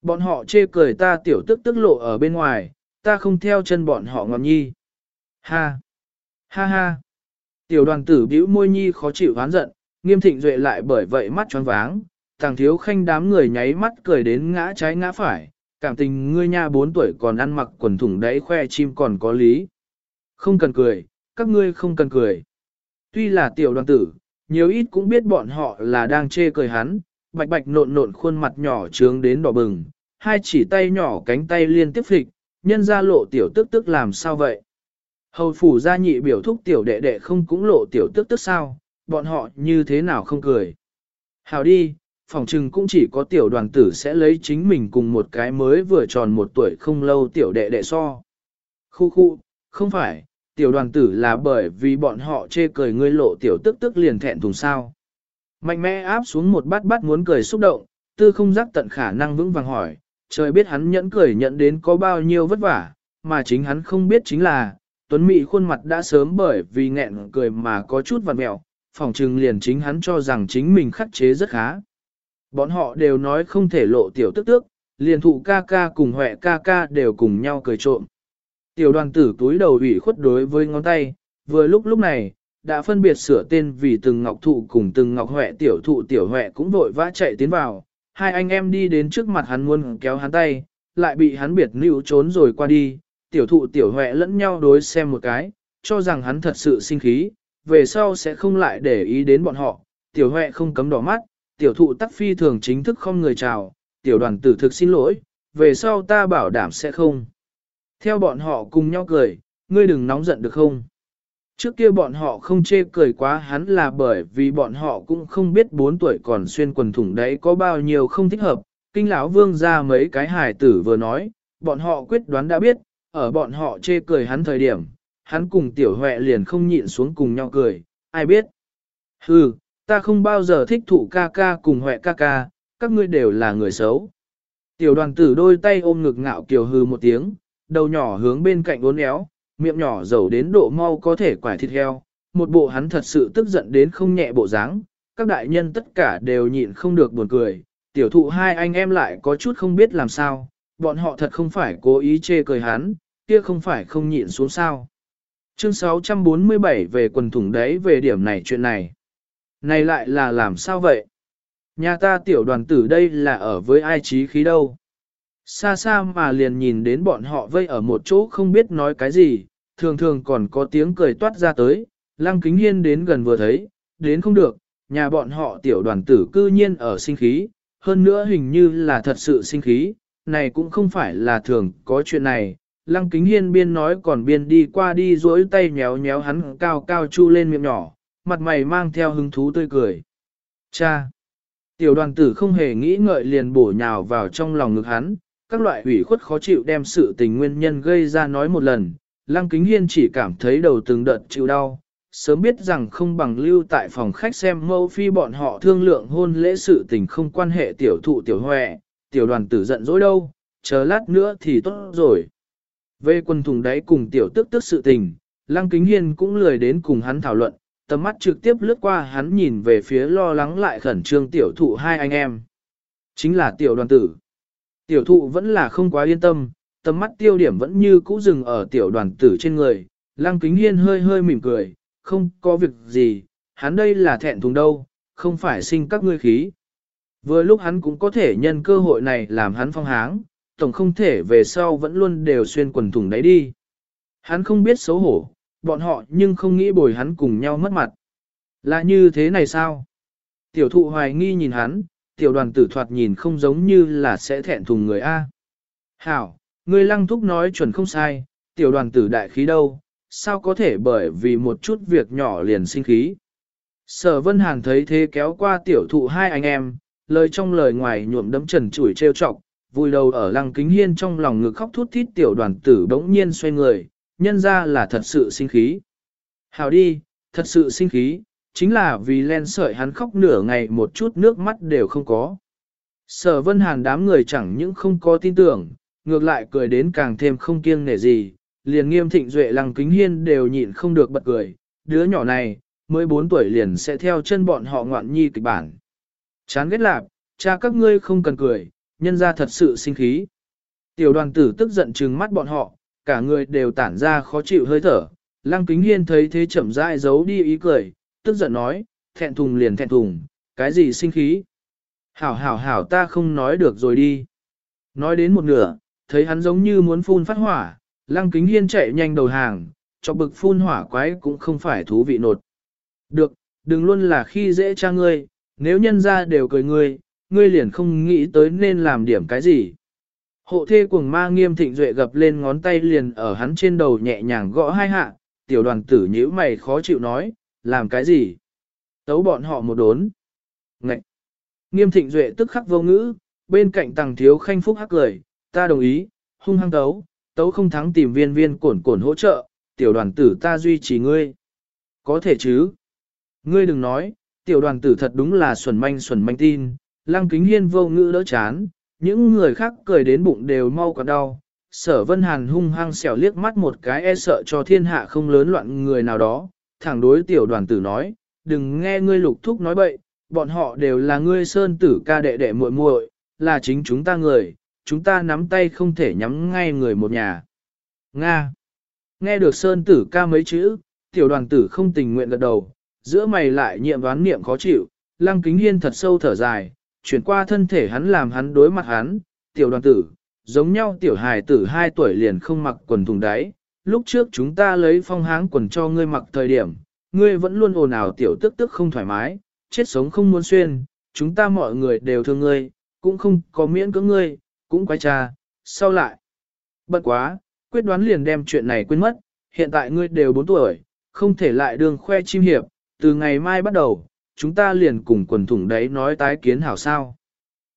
Bọn họ chê cười ta tiểu tức tức lộ ở bên ngoài, ta không theo chân bọn họ ngọn nhi. Ha! Ha ha! Tiểu đoàn tử bĩu môi nhi khó chịu ván giận, nghiêm thịnh duệ lại bởi vậy mắt tròn váng, thằng thiếu khanh đám người nháy mắt cười đến ngã trái ngã phải, cảm tình ngươi nha bốn tuổi còn ăn mặc quần thủng đấy khoe chim còn có lý. Không cần cười, các ngươi không cần cười. Tuy là tiểu đoàn tử, nhiều ít cũng biết bọn họ là đang chê cười hắn, bạch bạch nộn nộn khuôn mặt nhỏ trướng đến đỏ bừng, hai chỉ tay nhỏ cánh tay liên tiếp phịch, nhân ra lộ tiểu tức tức làm sao vậy? Hầu phủ gia nhị biểu thúc tiểu đệ đệ không cũng lộ tiểu tức tức sao, bọn họ như thế nào không cười. Hào đi, phòng trừng cũng chỉ có tiểu đoàn tử sẽ lấy chính mình cùng một cái mới vừa tròn một tuổi không lâu tiểu đệ đệ so. Khu khu, không phải, tiểu đoàn tử là bởi vì bọn họ chê cười ngươi lộ tiểu tức tức liền thẹn thùng sao. Mạnh mẽ áp xuống một bát bát muốn cười xúc động, tư không giác tận khả năng vững vàng hỏi, trời biết hắn nhẫn cười nhận đến có bao nhiêu vất vả, mà chính hắn không biết chính là, Tuấn Mỹ khuôn mặt đã sớm bởi vì nghẹn cười mà có chút vặt mẹo, phòng trừng liền chính hắn cho rằng chính mình khắc chế rất khá. Bọn họ đều nói không thể lộ tiểu tức tước, liền thụ ca ca cùng huệ ca ca đều cùng nhau cười trộm. Tiểu đoàn tử túi đầu ủy khuất đối với ngón tay, vừa lúc lúc này, đã phân biệt sửa tên vì từng ngọc thụ cùng từng ngọc huệ tiểu thụ tiểu huệ cũng vội vã chạy tiến vào. Hai anh em đi đến trước mặt hắn muốn kéo hắn tay, lại bị hắn biệt níu trốn rồi qua đi. Tiểu thụ tiểu huệ lẫn nhau đối xem một cái, cho rằng hắn thật sự sinh khí, về sau sẽ không lại để ý đến bọn họ. Tiểu huệ không cấm đỏ mắt, tiểu thụ tắc phi thường chính thức không người chào, tiểu đoàn tử thực xin lỗi, về sau ta bảo đảm sẽ không. Theo bọn họ cùng nhau cười, ngươi đừng nóng giận được không? Trước kia bọn họ không chê cười quá hắn là bởi vì bọn họ cũng không biết 4 tuổi còn xuyên quần thủng đấy có bao nhiêu không thích hợp. Kinh lão vương ra mấy cái hài tử vừa nói, bọn họ quyết đoán đã biết, ở bọn họ chê cười hắn thời điểm, hắn cùng tiểu huệ liền không nhịn xuống cùng nhau cười, ai biết. Hừ, ta không bao giờ thích thụ ca ca cùng huệ ca ca, các ngươi đều là người xấu. Tiểu đoàn tử đôi tay ôm ngực ngạo kiều hừ một tiếng, đầu nhỏ hướng bên cạnh uốn éo, miệng nhỏ dầu đến độ mau có thể quải thịt heo, một bộ hắn thật sự tức giận đến không nhẹ bộ dáng, các đại nhân tất cả đều nhịn không được buồn cười, tiểu thụ hai anh em lại có chút không biết làm sao, bọn họ thật không phải cố ý chê cười hắn, kia không phải không nhịn xuống sao. Chương 647 về quần thủng đấy về điểm này chuyện này. Này lại là làm sao vậy? Nhà ta tiểu đoàn tử đây là ở với ai trí khí đâu? Xa xa mà liền nhìn đến bọn họ vây ở một chỗ không biết nói cái gì, thường thường còn có tiếng cười toát ra tới, lăng kính hiên đến gần vừa thấy, đến không được, nhà bọn họ tiểu đoàn tử cư nhiên ở sinh khí, hơn nữa hình như là thật sự sinh khí, này cũng không phải là thường có chuyện này. Lăng kính hiên biên nói còn biên đi qua đi duỗi tay nhéo nhéo hắn cao cao chu lên miệng nhỏ, mặt mày mang theo hứng thú tươi cười. Cha! Tiểu đoàn tử không hề nghĩ ngợi liền bổ nhào vào trong lòng ngực hắn, các loại ủy khuất khó chịu đem sự tình nguyên nhân gây ra nói một lần, Lăng Kính Hiên chỉ cảm thấy đầu từng đợt chịu đau, sớm biết rằng không bằng lưu tại phòng khách xem mâu phi bọn họ thương lượng hôn lễ sự tình không quan hệ tiểu thụ tiểu huệ, tiểu đoàn tử giận dỗi đâu, chờ lát nữa thì tốt rồi. Về quân thùng đáy cùng tiểu tức tức sự tình, Lăng Kính Hiên cũng lười đến cùng hắn thảo luận, tầm mắt trực tiếp lướt qua hắn nhìn về phía lo lắng lại khẩn trương tiểu thụ hai anh em. Chính là tiểu đoàn tử. Tiểu thụ vẫn là không quá yên tâm, tầm mắt tiêu điểm vẫn như cũ dừng ở tiểu đoàn tử trên người. Lăng kính hiên hơi hơi mỉm cười, không có việc gì, hắn đây là thẹn thùng đâu, không phải sinh các ngươi khí. Vừa lúc hắn cũng có thể nhân cơ hội này làm hắn phong háng, tổng không thể về sau vẫn luôn đều xuyên quần thùng đấy đi. Hắn không biết xấu hổ, bọn họ nhưng không nghĩ bồi hắn cùng nhau mất mặt. Là như thế này sao? Tiểu thụ hoài nghi nhìn hắn, tiểu đoàn tử thoạt nhìn không giống như là sẽ thẹn thùng người A. Hảo, người lăng thúc nói chuẩn không sai, tiểu đoàn tử đại khí đâu, sao có thể bởi vì một chút việc nhỏ liền sinh khí. Sở Vân Hàn thấy thế kéo qua tiểu thụ hai anh em, lời trong lời ngoài nhuộm đấm trần chủi trêu chọc, vui đầu ở lăng kính hiên trong lòng ngực khóc thút thít tiểu đoàn tử bỗng nhiên xoay người, nhân ra là thật sự sinh khí. Hảo đi, thật sự sinh khí, chính là vì len sợi hắn khóc nửa ngày một chút nước mắt đều không có. Sở vân hàn đám người chẳng những không có tin tưởng, ngược lại cười đến càng thêm không kiêng nể gì, liền nghiêm thịnh duệ lăng kính hiên đều nhịn không được bật cười, đứa nhỏ này, mới 4 tuổi liền sẽ theo chân bọn họ ngoạn nhi kịch bản. Chán ghét lạp, cha các ngươi không cần cười, nhân ra thật sự sinh khí. Tiểu đoàn tử tức giận trừng mắt bọn họ, cả người đều tản ra khó chịu hơi thở. Lăng kính hiên thấy thế chậm rãi giấu đi ý cười, tức giận nói, thẹn thùng liền thẹn thùng, cái gì sinh khí. Hảo hảo hảo ta không nói được rồi đi. Nói đến một nửa, thấy hắn giống như muốn phun phát hỏa, lăng kính hiên chạy nhanh đầu hàng, cho bực phun hỏa quái cũng không phải thú vị nột. Được, đừng luôn là khi dễ cha ngươi, nếu nhân ra đều cười ngươi, ngươi liền không nghĩ tới nên làm điểm cái gì. Hộ thê cuồng ma nghiêm thịnh duệ gập lên ngón tay liền ở hắn trên đầu nhẹ nhàng gõ hai hạ, tiểu đoàn tử nhíu mày khó chịu nói, làm cái gì? Tấu bọn họ một đốn. Ngậy! Nghiêm thịnh duệ tức khắc vô ngữ, bên cạnh tàng thiếu khanh phúc hắc cười, ta đồng ý, hung hăng tấu, tấu không thắng tìm viên viên cổn cổn hỗ trợ, tiểu đoàn tử ta duy trì ngươi. Có thể chứ? Ngươi đừng nói, tiểu đoàn tử thật đúng là xuẩn manh xuẩn manh tin, lăng kính hiên vô ngữ đỡ chán, những người khác cười đến bụng đều mau cả đau. Sở Vân Hàn hung hăng xẻo liếc mắt một cái e sợ cho thiên hạ không lớn loạn người nào đó, thẳng đối tiểu đoàn tử nói, đừng nghe ngươi lục thúc nói bậy, bọn họ đều là ngươi sơn tử ca đệ đệ muội muội, là chính chúng ta người, chúng ta nắm tay không thể nhắm ngay người một nhà. Nga. Nghe được sơn tử ca mấy chữ, tiểu đoàn tử không tình nguyện gật đầu, giữa mày lại nhiệm đoán niệm khó chịu, lăng kính hiên thật sâu thở dài, chuyển qua thân thể hắn làm hắn đối mặt hắn, tiểu đoàn tử, giống nhau tiểu hài tử 2 tuổi liền không mặc quần thùng đáy, lúc trước chúng ta lấy phong háng quần cho ngươi mặc thời điểm, ngươi vẫn luôn ồn ào tiểu tức tức không thoải mái, chết sống không muốn xuyên, chúng ta mọi người đều thương ngươi, cũng không có miễn cưỡng ngươi, cũng quái cha, sau lại. Bận quá, quyết đoán liền đem chuyện này quên mất, hiện tại ngươi đều 4 tuổi, không thể lại đường khoe chim hiệp, từ ngày mai bắt đầu, chúng ta liền cùng quần thủng đấy nói tái kiến hảo sao.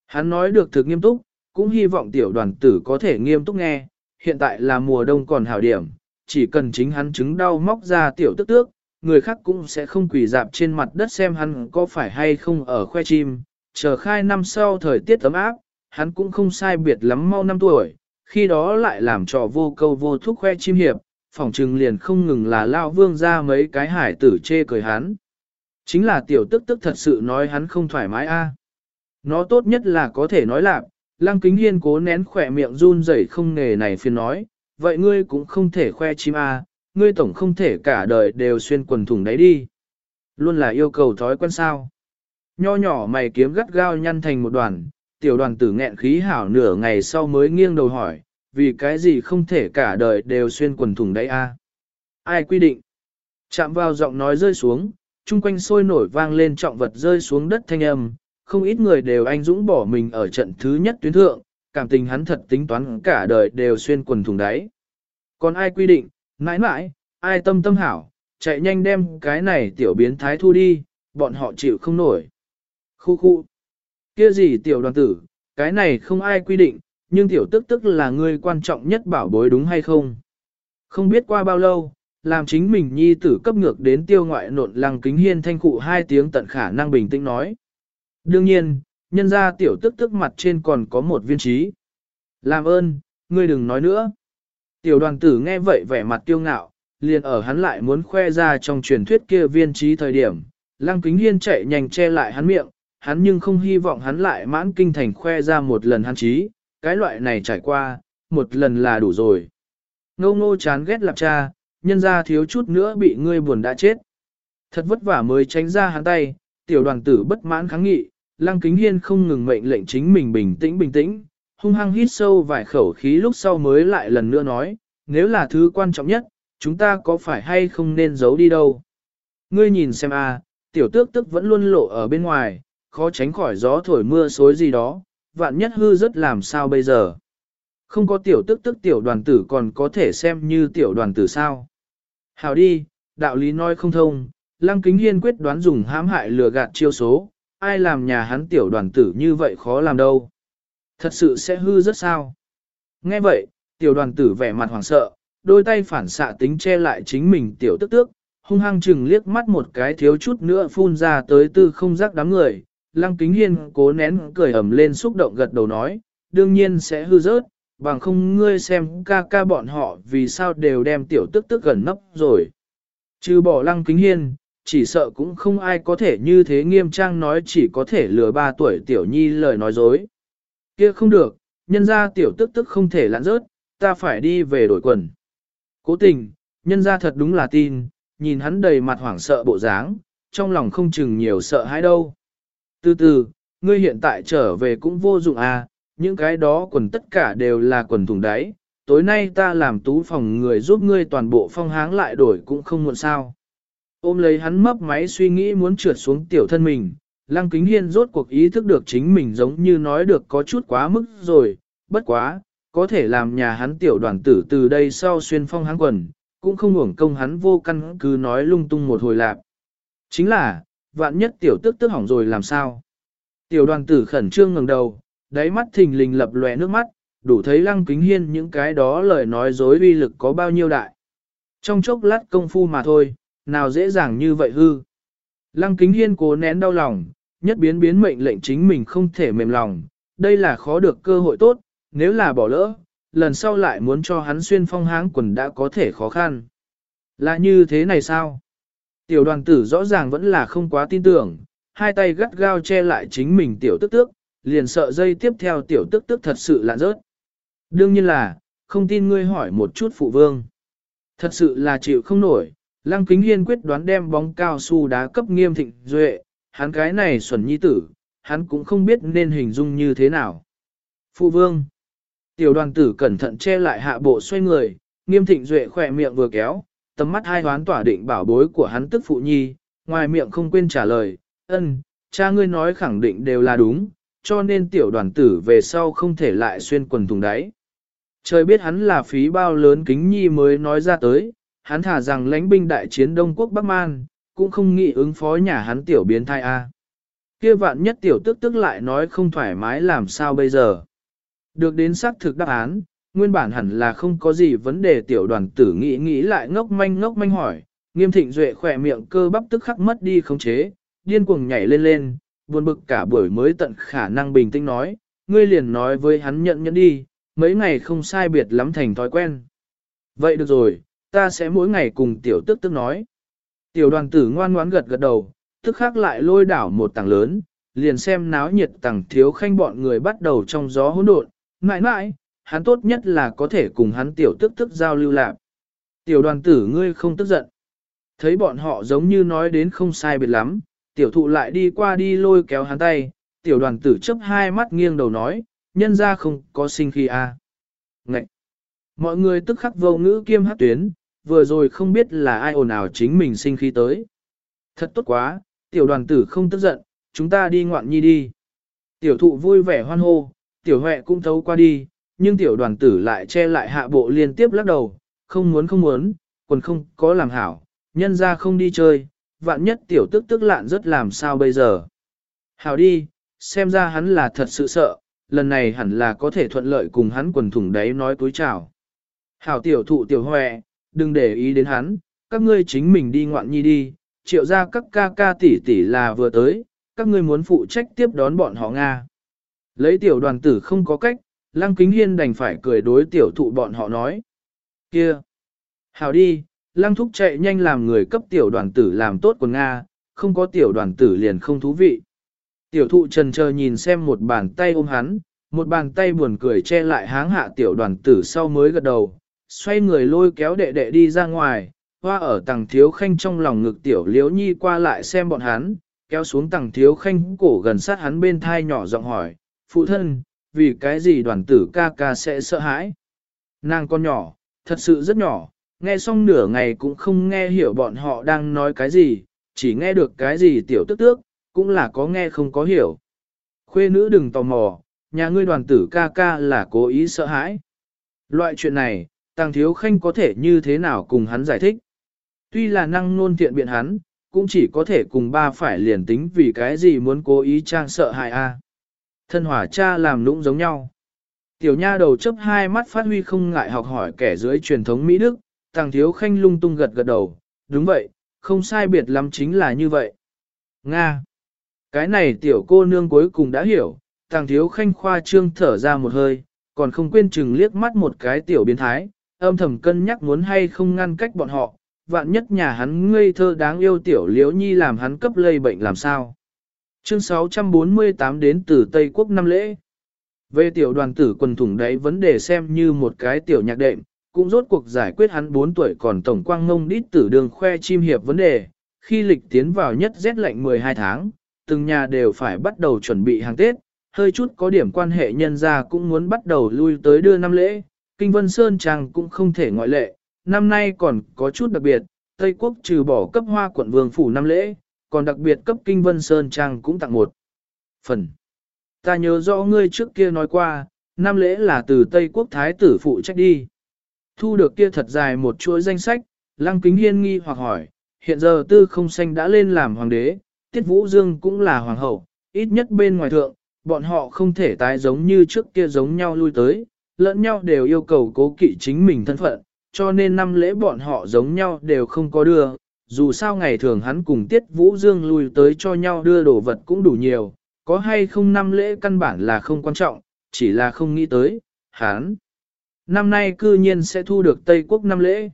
Hắn nói được thực nghiêm túc, cũng hy vọng tiểu đoàn tử có thể nghiêm túc nghe, hiện tại là mùa đông còn hảo điểm, chỉ cần chính hắn chứng đau móc ra tiểu tức tước, người khác cũng sẽ không quỳ dạp trên mặt đất xem hắn có phải hay không ở khoe chim, chờ khai năm sau thời tiết ấm áp, hắn cũng không sai biệt lắm mau năm tuổi, khi đó lại làm trò vô câu vô thúc khoe chim hiệp, phỏng trừng liền không ngừng là lao vương ra mấy cái hải tử chê cười hắn. Chính là tiểu tức tức thật sự nói hắn không thoải mái a. Nó tốt nhất là có thể nói lạc, lăng kính hiên cố nén khỏe miệng run rẩy không nghề này phiền nói, vậy ngươi cũng không thể khoe chim à? ngươi tổng không thể cả đời đều xuyên quần thủng đấy đi. Luôn là yêu cầu thói quen sao. Nho nhỏ mày kiếm gắt gao nhăn thành một đoàn, tiểu đoàn tử nghẹn khí hảo nửa ngày sau mới nghiêng đầu hỏi, vì cái gì không thể cả đời đều xuyên quần thủng đấy a? Ai quy định? Chạm vào giọng nói rơi xuống, chung quanh sôi nổi vang lên trọng vật rơi xuống đất thanh âm, không ít người đều anh dũng bỏ mình ở trận thứ nhất tuyến thượng, cảm tình hắn thật tính toán cả đời đều xuyên quần thùng đáy. Còn ai quy định, mãi mãi, ai tâm tâm hảo, chạy nhanh đem cái này tiểu biến thái thu đi, bọn họ chịu không nổi. Khu khu, kia gì tiểu đoàn tử, cái này không ai quy định, nhưng tiểu tức tức là người quan trọng nhất bảo bối đúng hay không? Không biết qua bao lâu, làm chính mình nhi tử cấp ngược đến tiêu ngoại nộn lăng kính hiên thanh cụ hai tiếng tận khả năng bình tĩnh nói. Đương nhiên, nhân ra tiểu tức tức mặt trên còn có một viên trí. Làm ơn, ngươi đừng nói nữa. Tiểu đoàn tử nghe vậy vẻ mặt tiêu ngạo, liền ở hắn lại muốn khoe ra trong truyền thuyết kia viên trí thời điểm. Lăng kính hiên chạy nhanh che lại hắn miệng, hắn nhưng không hy vọng hắn lại mãn kinh thành khoe ra một lần hắn trí, cái loại này trải qua, một lần là đủ rồi. Ngô ngô chán ghét lạp cha, nhân ra thiếu chút nữa bị ngươi buồn đã chết. Thật vất vả mới tránh ra hắn tay, tiểu đoàn tử bất mãn kháng nghị, lăng kính hiên không ngừng mệnh lệnh chính mình bình tĩnh bình tĩnh, hung hăng hít sâu vài khẩu khí lúc sau mới lại lần nữa nói, nếu là thứ quan trọng nhất, chúng ta có phải hay không nên giấu đi đâu. Ngươi nhìn xem a, tiểu tước tức vẫn luôn lộ ở bên ngoài, khó tránh khỏi gió thổi mưa xối gì đó, vạn nhất hư rất làm sao bây giờ. Không có tiểu tức tức tiểu đoàn tử còn có thể xem như tiểu đoàn tử sao. Hảo đi, đạo lý nói không thông, Lăng Kính Hiên quyết đoán dùng hãm hại lừa gạt chiêu số, ai làm nhà hắn tiểu đoàn tử như vậy khó làm đâu. Thật sự sẽ hư rất sao. Nghe vậy, tiểu đoàn tử vẻ mặt hoảng sợ, đôi tay phản xạ tính che lại chính mình tiểu tức tước, hung hăng chừng liếc mắt một cái thiếu chút nữa phun ra tới tư không giác đám người. Lăng Kính Hiên cố nén cười ẩm lên xúc động gật đầu nói, đương nhiên sẽ hư rớt, bằng không ngươi xem ca ca bọn họ vì sao đều đem tiểu tức tức gần nấp rồi. Trừ bỏ lăng kính hiên, chỉ sợ cũng không ai có thể như thế nghiêm trang nói chỉ có thể lừa ba tuổi tiểu nhi lời nói dối. kia không được, nhân ra tiểu tức tức không thể lãn rớt, ta phải đi về đổi quần. Cố tình, nhân ra thật đúng là tin, nhìn hắn đầy mặt hoảng sợ bộ dáng, trong lòng không chừng nhiều sợ hãi đâu. Từ từ, ngươi hiện tại trở về cũng vô dụng à, những cái đó quần tất cả đều là quần thùng đáy, tối nay ta làm tú phòng người giúp ngươi toàn bộ phong háng lại đổi cũng không muộn sao. Ôm lấy hắn mấp máy suy nghĩ muốn trượt xuống tiểu thân mình, Lăng Kính Hiên rốt cuộc ý thức được chính mình giống như nói được có chút quá mức rồi, bất quá, có thể làm nhà hắn tiểu đoàn tử từ đây sau xuyên phong hắn quần, cũng không hưởng công hắn vô căn cứ nói lung tung một hồi lạc. Chính là, vạn nhất tiểu tức tức hỏng rồi làm sao? Tiểu đoàn tử khẩn trương ngẩng đầu, đáy mắt thình lình lập lòe nước mắt, đủ thấy lăng kính hiên những cái đó lời nói dối uy lực có bao nhiêu đại. Trong chốc lát công phu mà thôi, nào dễ dàng như vậy hư. Lăng kính hiên cố nén đau lòng, nhất biến biến mệnh lệnh chính mình không thể mềm lòng, đây là khó được cơ hội tốt, nếu là bỏ lỡ, lần sau lại muốn cho hắn xuyên phong háng quần đã có thể khó khăn. Là như thế này sao? Tiểu đoàn tử rõ ràng vẫn là không quá tin tưởng, hai tay gắt gao che lại chính mình tiểu tức tước, liền sợ dây tiếp theo tiểu tức tức thật sự lạ rớt. Đương nhiên là, không tin ngươi hỏi một chút phụ vương. Thật sự là chịu không nổi, Lăng Kính Hiên quyết đoán đem bóng cao su đá cấp nghiêm thịnh duệ, hắn cái này xuẩn nhi tử, hắn cũng không biết nên hình dung như thế nào. Phụ vương, tiểu đoàn tử cẩn thận che lại hạ bộ xoay người, nghiêm thịnh duệ khỏe miệng vừa kéo, tầm mắt hai hoán tỏa định bảo bối của hắn tức phụ nhi, ngoài miệng không quên trả lời, ân, cha ngươi nói khẳng định đều là đúng, cho nên tiểu đoàn tử về sau không thể lại xuyên quần thùng đáy. Trời biết hắn là phí bao lớn kính nhi mới nói ra tới, hắn thả rằng lãnh binh đại chiến Đông Quốc Bắc Man, cũng không nghĩ ứng phó nhà hắn tiểu biến thai A. Kia vạn nhất tiểu tức tức lại nói không thoải mái làm sao bây giờ. Được đến xác thực đáp án, nguyên bản hẳn là không có gì vấn đề tiểu đoàn tử nghĩ nghĩ lại ngốc manh ngốc manh hỏi, nghiêm thịnh duệ khỏe miệng cơ bắp tức khắc mất đi khống chế, điên cuồng nhảy lên lên, buồn bực cả buổi mới tận khả năng bình tĩnh nói, ngươi liền nói với hắn nhận nhận đi, mấy ngày không sai biệt lắm thành thói quen. Vậy được rồi, ta sẽ mỗi ngày cùng tiểu tức tức nói. Tiểu đoàn tử ngoan ngoãn gật gật đầu, tức khác lại lôi đảo một tảng lớn, liền xem náo nhiệt tảng thiếu khanh bọn người bắt đầu trong gió hỗn độn, mãi mãi, hắn tốt nhất là có thể cùng hắn tiểu tức tức giao lưu lạc. Tiểu đoàn tử ngươi không tức giận. Thấy bọn họ giống như nói đến không sai biệt lắm, tiểu thụ lại đi qua đi lôi kéo hắn tay, tiểu đoàn tử chấp hai mắt nghiêng đầu nói, nhân ra không có sinh khi a. À. Ngậy! Mọi người tức khắc vô ngữ kiêm hát tuyến, vừa rồi không biết là ai ồn ào chính mình sinh khí tới. Thật tốt quá, tiểu đoàn tử không tức giận, chúng ta đi ngoạn nhi đi. Tiểu thụ vui vẻ hoan hô, tiểu huệ cũng thấu qua đi, nhưng tiểu đoàn tử lại che lại hạ bộ liên tiếp lắc đầu, không muốn không muốn, còn không có làm hảo, nhân ra không đi chơi, vạn nhất tiểu tức tức lạn rất làm sao bây giờ. Hảo đi, xem ra hắn là thật sự sợ, lần này hẳn là có thể thuận lợi cùng hắn quần thủng đấy nói túi chào. Hảo tiểu thụ tiểu huệ đừng để ý đến hắn, các ngươi chính mình đi ngoạn nhi đi, triệu ra các ca ca tỷ tỷ là vừa tới, các ngươi muốn phụ trách tiếp đón bọn họ Nga. Lấy tiểu đoàn tử không có cách, lăng kính hiên đành phải cười đối tiểu thụ bọn họ nói. Kia! hào đi, lăng thúc chạy nhanh làm người cấp tiểu đoàn tử làm tốt của Nga, không có tiểu đoàn tử liền không thú vị. Tiểu thụ trần chờ nhìn xem một bàn tay ôm hắn, một bàn tay buồn cười che lại háng hạ tiểu đoàn tử sau mới gật đầu, xoay người lôi kéo đệ đệ đi ra ngoài, hoa ở tầng thiếu khanh trong lòng ngực tiểu liếu nhi qua lại xem bọn hắn, kéo xuống tầng thiếu khanh cổ gần sát hắn bên thai nhỏ giọng hỏi, phụ thân, vì cái gì đoàn tử ca ca sẽ sợ hãi? Nàng con nhỏ, thật sự rất nhỏ, nghe xong nửa ngày cũng không nghe hiểu bọn họ đang nói cái gì, chỉ nghe được cái gì tiểu tức tước, cũng là có nghe không có hiểu. Khuê nữ đừng tò mò, nhà ngươi đoàn tử ca ca là cố ý sợ hãi. Loại chuyện này, Tàng Thiếu Khanh có thể như thế nào cùng hắn giải thích. Tuy là năng nôn tiện biện hắn, cũng chỉ có thể cùng ba phải liền tính vì cái gì muốn cố ý trang sợ hại a. Thân hỏa cha làm nũng giống nhau. Tiểu nha đầu chấp hai mắt phát huy không ngại học hỏi kẻ dưới truyền thống Mỹ Đức, Tàng Thiếu Khanh lung tung gật gật đầu, đúng vậy, không sai biệt lắm chính là như vậy. Nga. Cái này tiểu cô nương cuối cùng đã hiểu, Tàng Thiếu Khanh khoa trương thở ra một hơi, còn không quên chừng liếc mắt một cái tiểu biến thái, âm thầm cân nhắc muốn hay không ngăn cách bọn họ, vạn nhất nhà hắn ngây thơ đáng yêu tiểu liễu nhi làm hắn cấp lây bệnh làm sao. Chương 648 đến từ Tây Quốc năm lễ. Về tiểu đoàn tử quần thủng đấy vấn đề xem như một cái tiểu nhạc đệm, cũng rốt cuộc giải quyết hắn 4 tuổi còn tổng quang ngông đít tử đường khoe chim hiệp vấn đề, khi lịch tiến vào nhất rét lạnh 12 tháng, từng nhà đều phải bắt đầu chuẩn bị hàng Tết, hơi chút có điểm quan hệ nhân ra cũng muốn bắt đầu lui tới đưa năm lễ, Kinh Vân Sơn Trang cũng không thể ngoại lệ, năm nay còn có chút đặc biệt, Tây Quốc trừ bỏ cấp hoa quận vương phủ năm lễ, còn đặc biệt cấp Kinh Vân Sơn Trang cũng tặng một phần. Ta nhớ rõ ngươi trước kia nói qua, năm lễ là từ Tây Quốc Thái tử phụ trách đi. Thu được kia thật dài một chuỗi danh sách, Lăng Kính Hiên nghi hoặc hỏi, hiện giờ tư không xanh đã lên làm hoàng đế, Tiết Vũ Dương cũng là hoàng hậu, ít nhất bên ngoài thượng, bọn họ không thể tái giống như trước kia giống nhau lui tới, lẫn nhau đều yêu cầu cố kỵ chính mình thân phận, cho nên năm lễ bọn họ giống nhau đều không có đưa, dù sao ngày thường hắn cùng Tiết Vũ Dương lui tới cho nhau đưa đồ vật cũng đủ nhiều, có hay không năm lễ căn bản là không quan trọng, chỉ là không nghĩ tới, hắn. Năm nay cư nhiên sẽ thu được Tây Quốc năm lễ.